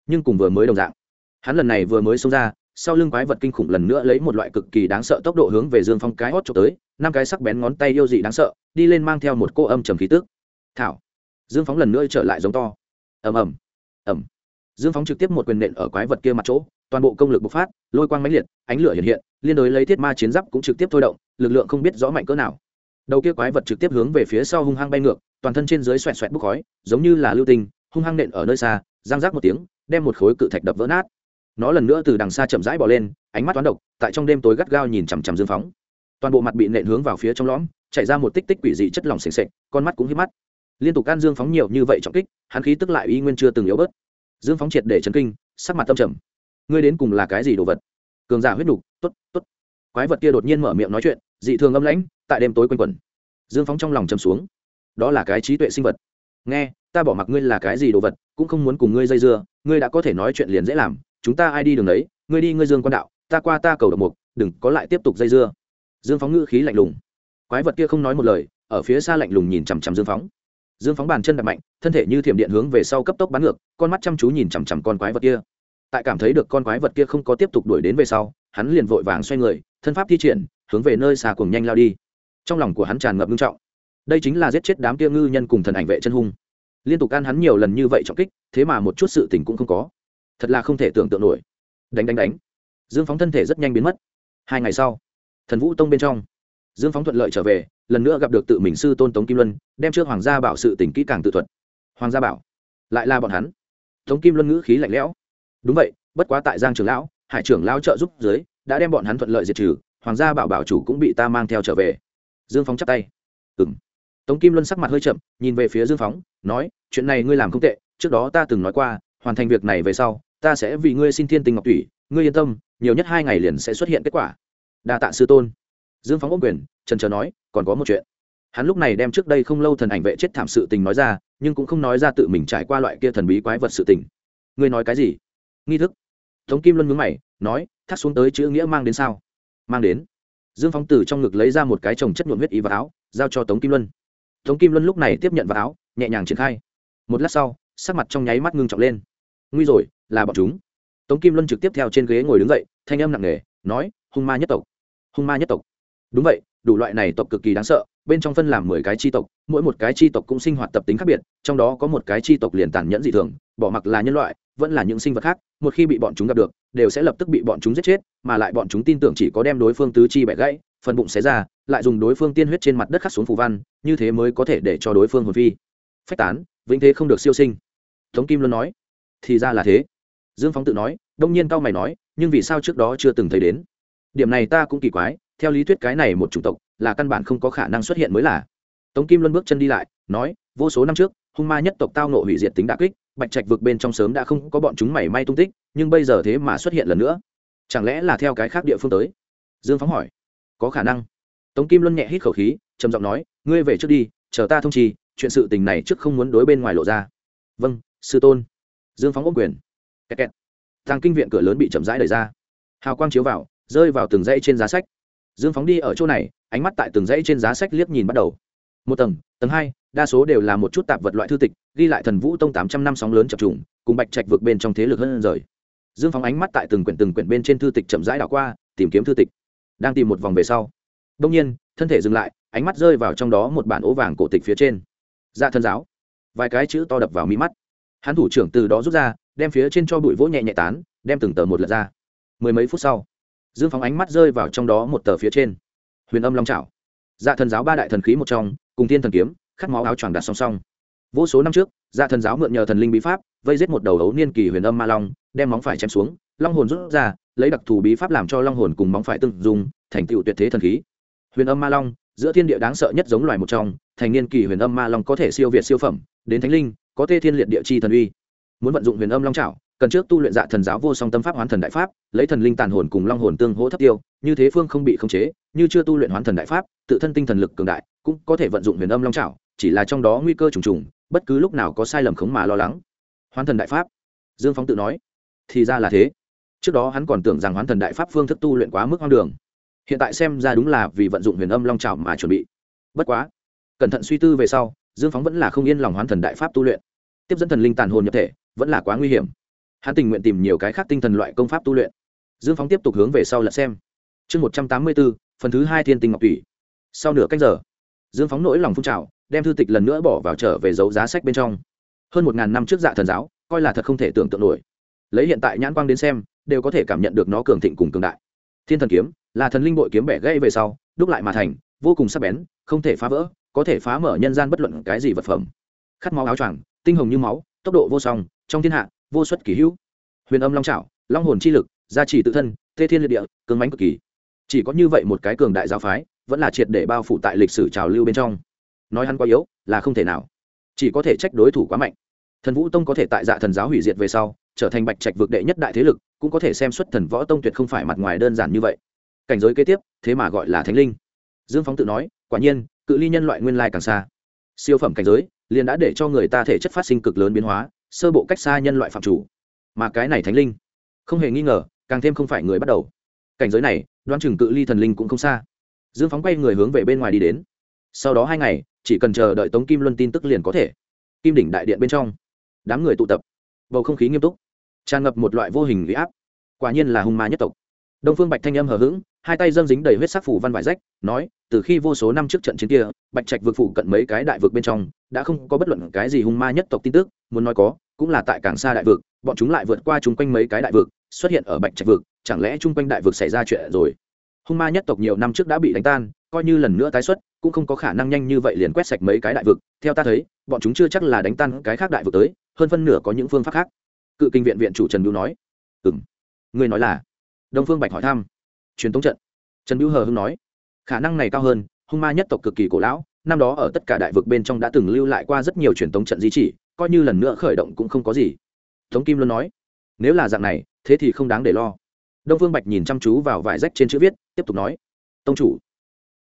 nhưng cùng vừa mới đồng dạng. Hắn lần này vừa mới xông ra, sau lưng quái vật kinh khủng lần nữa lấy một loại cực kỳ đáng sợ tốc độ hướng về dương phong cái hót trộm tới, năm cái sắc bén ngón tay yêu dị đáng sợ, đi lên mang theo một cô âm trầm khí tức. Thảo. Dương phóng lần nữa trở lại giống to. Ầm ầm. Ầm. Dương phóng trực tiếp một quyền nện ở quái vật kia mặt chỗ, toàn bộ công lực bộc phát, lôi quang mãnh liệt, ánh lửa hiện hiện, liên đối lấy thiết ma chiến giáp cũng trực tiếp thôi động, lực lượng không biết rõ mạnh cỡ nào. Đầu kia quái vật trực tiếp hướng về phía sau hung hăng bay ngược, toàn thân trên dưới xoẹt xoẹt bốc khói, giống như là lưu tinh, hung hăng nện ở nơi xa giang rác một tiếng đem một khối cự thạch đập vỡ nát. Nó lần nữa từ đằng xa chậm rãi bỏ lên, ánh mắt toán độc, tại trong đêm tối gắt gao nhìn chằm chằm dương phóng. Toàn bộ mặt bị nện hướng vào phía trong lõm chạy ra một tích tích quỷ dị chất lỏng s ề con mắt cũng hiếp mắt. Liên tục can dương phóng nhiều như vậy trọng kích, hắn khí tức lại y nguyên chưa từng yếu bớt. Dương phóng triệt để chấn kinh, sắc mặt tâm trầm. Ngươi đến cùng là cái gì đồ vật? Cường giả huyết đục t ố t t ố t quái vật kia đột nhiên mở miệng nói chuyện, dị thường âm lãnh, tại đêm tối quanh quẩn. Dương phóng trong lòng chầm xuống. Đó là cái trí tuệ sinh vật. Nghe ta bỏ mặc ngươi là cái gì đồ vật, cũng không muốn cùng ngươi dây dưa, ngươi đã có thể nói chuyện liền dễ làm, chúng ta ai đi đường đấy, ngươi đi ngươi dương quan đạo, ta qua ta cầu độc mục, đừng có lại tiếp tục dây dưa. Dương phóng ngữ khí lạnh lùng. Quái vật kia không nói một lời, ở phía xa lạnh lùng nhìn chằm chằm dương phóng. Dương phóng bàn chân đập mạnh, thân thể như thiểm điện hướng về sau cấp tốc bắn ngược, con mắt chăm chú nhìn chằm chằm con quái vật kia. Tại cảm thấy được con quái vật kia không có tiếp tục đuổi đến về sau, hắn liền vội vàng xoay người, thân pháp thi triển, hướng về nơi xa cùng nhanh lao đi. Trong lòng của hắn tràn ngập nghiêm trọng. Đây chính là giết chết đám kia ngư nhân cùng thần ảnh vệ chân hung liên tục can hắn nhiều lần như vậy trọng kích, thế mà một chút sự tình cũng không có. Thật là không thể tưởng tượng nổi. Đánh đánh đánh. Dương phóng thân thể rất nhanh biến mất. Hai ngày sau, thần vũ tông bên trong, dương phóng thuận lợi trở về, lần nữa gặp được tự mình sư tôn tống kim luân, đem trước hoàng gia bảo sự tỉnh kỹ càng tự thuật. Hoàng gia bảo, lại là bọn hắn. Tống kim luân ngữ khí lạnh lẽo. Đúng vậy, bất quá tại giang trường lão, hải trưởng lao trợ giúp dưới, đã đem bọn hắn thuận lợi diệt trừ, hoàng gia bảo bảo chủ cũng bị ta mang theo trở về. Dương phóng chắp tay. Ừng tống kim luân sắc mặt hơi chậm, nhìn về phía dương phóng, nói, chuyện này ngươi làm không tệ, trước đó ta từng nói qua, hoàn thành việc này về sau, ta sẽ vì ngươi xin thiên tình ngọc thủy ngươi yên tâm, nhiều nhất hai ngày liền sẽ xuất hiện kết quả. Đa tạ sư tôn. Dương phóng ôm quyền trần trờ nói, còn có một chuyện. Hắn lúc này đem trước đây không lâu thần ảnh vệ chết thảm sự tình nói ra, nhưng cũng không nói ra tự mình trải qua loại kia thần bí quái vật sự tình. Ngươi nói cái gì? Nghi thức. Tống kim luân mướn mày, nói, thắt xuống tới chữ nghĩa mang đến sao? Mang đến. Dương phóng từ trong ngực lấy ra một cái chồng chất nhuộm huyết ý vào áo, giao cho tống kim luân tống kim luân lúc này tiếp nhận vào áo, nhẹ nhàng triển khai. Một lát sau, sắc mặt trong nháy mắt ngưng trọng lên. Nguy rồi, là bọn chúng. Tống kim luân trực tiếp theo trên ghế ngồi đứng dậy, thanh âm nặng nề, nói, hung ma nhất tộc, hung ma nhất tộc. Đúng vậy, đủ loại này tộc cực kỳ đáng sợ, bên trong phân làm mười cái tri tộc, mỗi một cái tri tộc cũng sinh hoạt tập tính khác biệt, trong đó có một cái tri tộc liền tàn nhẫn dị thường, bỏ mặc là nhân loại, vẫn là những sinh vật khác, một khi bị bọn chúng gặp được, đều sẽ lập tức bị bọn chúng giết chết, mà lại bọn chúng tin tưởng chỉ có đem đối phương tứ chi bẻ gãy phần bụng xé ra, lại dùng đối phương tiên huyết trên mặt đất khắc xuống phù văn, như thế mới có thể để cho đối phương hồn phi. Phách tán, vĩnh thế không được siêu sinh. Tống kim luân nói, thì ra là thế. Dương phóng tự nói, đông nhiên cao mày nói, nhưng vì sao trước đó chưa từng thấy đến? Điểm này ta cũng kỳ quái, theo lý thuyết cái này một chủng tộc, là căn bản không có khả năng xuất hiện mới là. Tống kim luân bước chân đi lại, nói, vô số năm trước, hung ma nhất tộc tao nộ hủy diệt tính đà kích, bạch trạch vực bên trong sớm đã không có bọn chúng mảy may tung tích, nhưng bây giờ thế mà xuất hiện lần nữa. Chẳng lẽ là theo cái khác địa phương tới? Dương phóng hỏi có khả năng. Tống kim luân nhẹ hít khẩu khí, trầm giọng nói, ngươi về trước đi, chờ ta thông trì, chuyện sự tình này trước không muốn đối bên ngoài lộ ra. Vâng sư tôn. Dương phóng ôm quyền. Kẹt kẹt. thang kinh viện cửa lớn bị chậm rãi đẩy ra. Hào quang chiếu vào, rơi vào từng dãy trên giá sách. Dương phóng đi ở chỗ này, ánh mắt tại từng dãy trên giá sách liếc nhìn bắt đầu. Một tầng tầng hai, đa số đều là một chút tạp vật loại thư tịch, ghi lại thần vũ tông tám trăm năm sóng lớn chập trùng, cùng bạch trạch vượt bên trong thế lực hơn rời. Dương phóng ánh mắt tại từng quyển từng quyển bên trên thư tịch chậm rãi đảo qua, tìm kiếm thư tịch đang tìm một vòng về sau. Đông nhiên, thân thể dừng lại, ánh mắt rơi vào trong đó một bản ố vàng cổ tịch phía trên. Dạ thân giáo. Vài cái chữ to đập vào mí mắt. Hắn thủ trưởng từ đó rút ra, đem phía trên cho bụi vỗ nhẹ nhẹ tán, đem từng tờ một lật ra. Mười mấy phút sau, dương phóng ánh mắt rơi vào trong đó một tờ phía trên. Huyền âm long trào dạ thần giáo ba đại thần khí một trong, cùng thiên thần kiếm, khát máu áo choàng đặt song song. Vô số năm trước dạ thần giáo mượn nhờ thần linh bí pháp, vây giết một đầu ấu niên kỳ huyền âm ma long, đem móng phải chém xuống, long hồn rút ra lấy đặc thù bí pháp làm cho long hồn cùng móng phải tương dùng thành tựu tuyệt thế thần khí. Huyền âm ma long, giữa thiên địa đáng sợ nhất giống loài một trong, thành niên kỳ huyền âm ma long có thể siêu việt siêu phẩm, đến thánh linh, có tê thiên liệt địa chi thần uy. Muốn vận dụng huyền âm long trảo, cần trước tu luyện dạ thần giáo vô song tâm pháp hoán thần đại pháp, lấy thần linh tàn hồn cùng long hồn tương hỗ thấp tiêu, như thế phương không bị khống chế, như chưa tu luyện hoán thần đại pháp, tự thân tinh thần lực cường đại, cũng có thể vận dụng huyền âm long trảo, chỉ là trong đó nguy cơ trùng trùng, bất cứ lúc nào có sai lầm khống mà lo lắng. Hoán thần đại pháp. Dương phóng tự nói, thì ra là thế trước đó hắn còn tưởng rằng hoán thần đại pháp phương thức tu luyện quá mức hoang đường. Hiện tại xem ra đúng là vì vận dụng huyền âm long trào mà chuẩn bị. Bất quá, cẩn thận suy tư về sau, dương phóng vẫn là không yên lòng hoán thần đại pháp tu luyện. Tiếp dẫn thần linh tàn hồn nhập thể, vẫn là quá nguy hiểm. Hắn tình nguyện tìm nhiều cái khác tinh thần loại công pháp tu luyện. Dương phóng tiếp tục hướng về sau lật xem. Chương một trăm tám mươi bốn, phần thứ hai thiên tinh ngọc thủy. Sau nửa cách giờ, dương phóng nỗi lòng phun trào, đem thư tịch lần nữa bỏ vào trở về dấu giá sách bên trong. Hơn một ngàn năm trước dạ thần giáo, coi là thật không thể tưởng tượng nổi. Lấy hiện tại nhãn quang đến xem đều có thể cảm nhận được nó cường thịnh cùng cường đại. Thiên thần kiếm là thần linh bội kiếm bẻ gãy về sau, đúc lại mà thành, vô cùng sắc bén, không thể phá vỡ, có thể phá mở nhân gian bất luận cái gì vật phẩm. Khát máu áo choàng, tinh hồng như máu, tốc độ vô song, trong thiên hạ, vô xuất kỳ hữu. Huyền âm long trảo, long hồn chi lực, gia trì tự thân tê thiên liệt địa cường mãnh cực kỳ. Chỉ có như vậy một cái cường đại giáo phái, vẫn là triệt để bao phủ tại lịch sử trào lưu bên trong. Nói hắn quá yếu, là không thể nào. Chỉ có thể trách đối thủ quá mạnh. Thần vũ tông có thể tại dạ thần giáo hủy diệt về sau, trở thành bạch trạch vực đệ nhất đại thế lực cũng có thể xem xuất thần võ tông tuyệt không phải mặt ngoài đơn giản như vậy. Cảnh giới kế tiếp, thế mà gọi là thánh linh. Dương phóng tự nói, quả nhiên, cự ly nhân loại nguyên lai càng xa. Siêu phẩm cảnh giới, liền đã để cho người ta thể chất phát sinh cực lớn biến hóa, sơ bộ cách xa nhân loại phạm chủ. Mà cái này thánh linh, không hề nghi ngờ, càng thêm không phải người bắt đầu. Cảnh giới này, đoán chừng cự ly thần linh cũng không xa. Dương phóng quay người hướng về bên ngoài đi đến. Sau đó hai ngày, chỉ cần chờ đợi tống kim luân tin tức liền có thể. Kim đỉnh đại điện bên trong, đám người tụ tập. Bầu không khí nghiêm túc tràn ngập một loại vô hình uy áp. Quả nhiên là hung ma nhất tộc. Đông phương bạch thanh âm hờ hững, hai tay dâng dính đầy huyết sắc phủ văn vải rách, nói, từ khi vô số năm trước trận chiến kia, bạch trạch vượt phủ cận mấy cái đại vực bên trong, đã không có bất luận cái gì hung ma nhất tộc tin tức, muốn nói có, cũng là tại càng xa đại vực, bọn chúng lại vượt qua chung quanh mấy cái đại vực, xuất hiện ở bạch trạch vực, chẳng lẽ chung quanh đại vực xảy ra chuyện rồi? Hung ma nhất tộc nhiều năm trước đã bị đánh tan, coi như lần nữa tái xuất, cũng không có khả năng nhanh như vậy liền quét sạch mấy cái đại vực. Theo ta thấy, bọn chúng chưa chắc là đánh tan cái khác đại vực tới, hơn phân nửa có những phương pháp khác cự kinh viện viện chủ trần bưu nói. Ừ m người nói là? Đông phương bạch hỏi thăm. Truyền tống trận. Trần bưu hờ hưng nói. Khả năng này cao hơn, hung ma nhất tộc cực kỳ cổ lão, năm đó ở tất cả đại vực bên trong đã từng lưu lại qua rất nhiều truyền tống trận di chỉ, coi như lần nữa khởi động cũng không có gì. Tống kim luôn nói. Nếu là dạng này, thế thì không đáng để lo. Đông phương bạch nhìn chăm chú vào vải rách trên chữ viết, tiếp tục nói. Tông chủ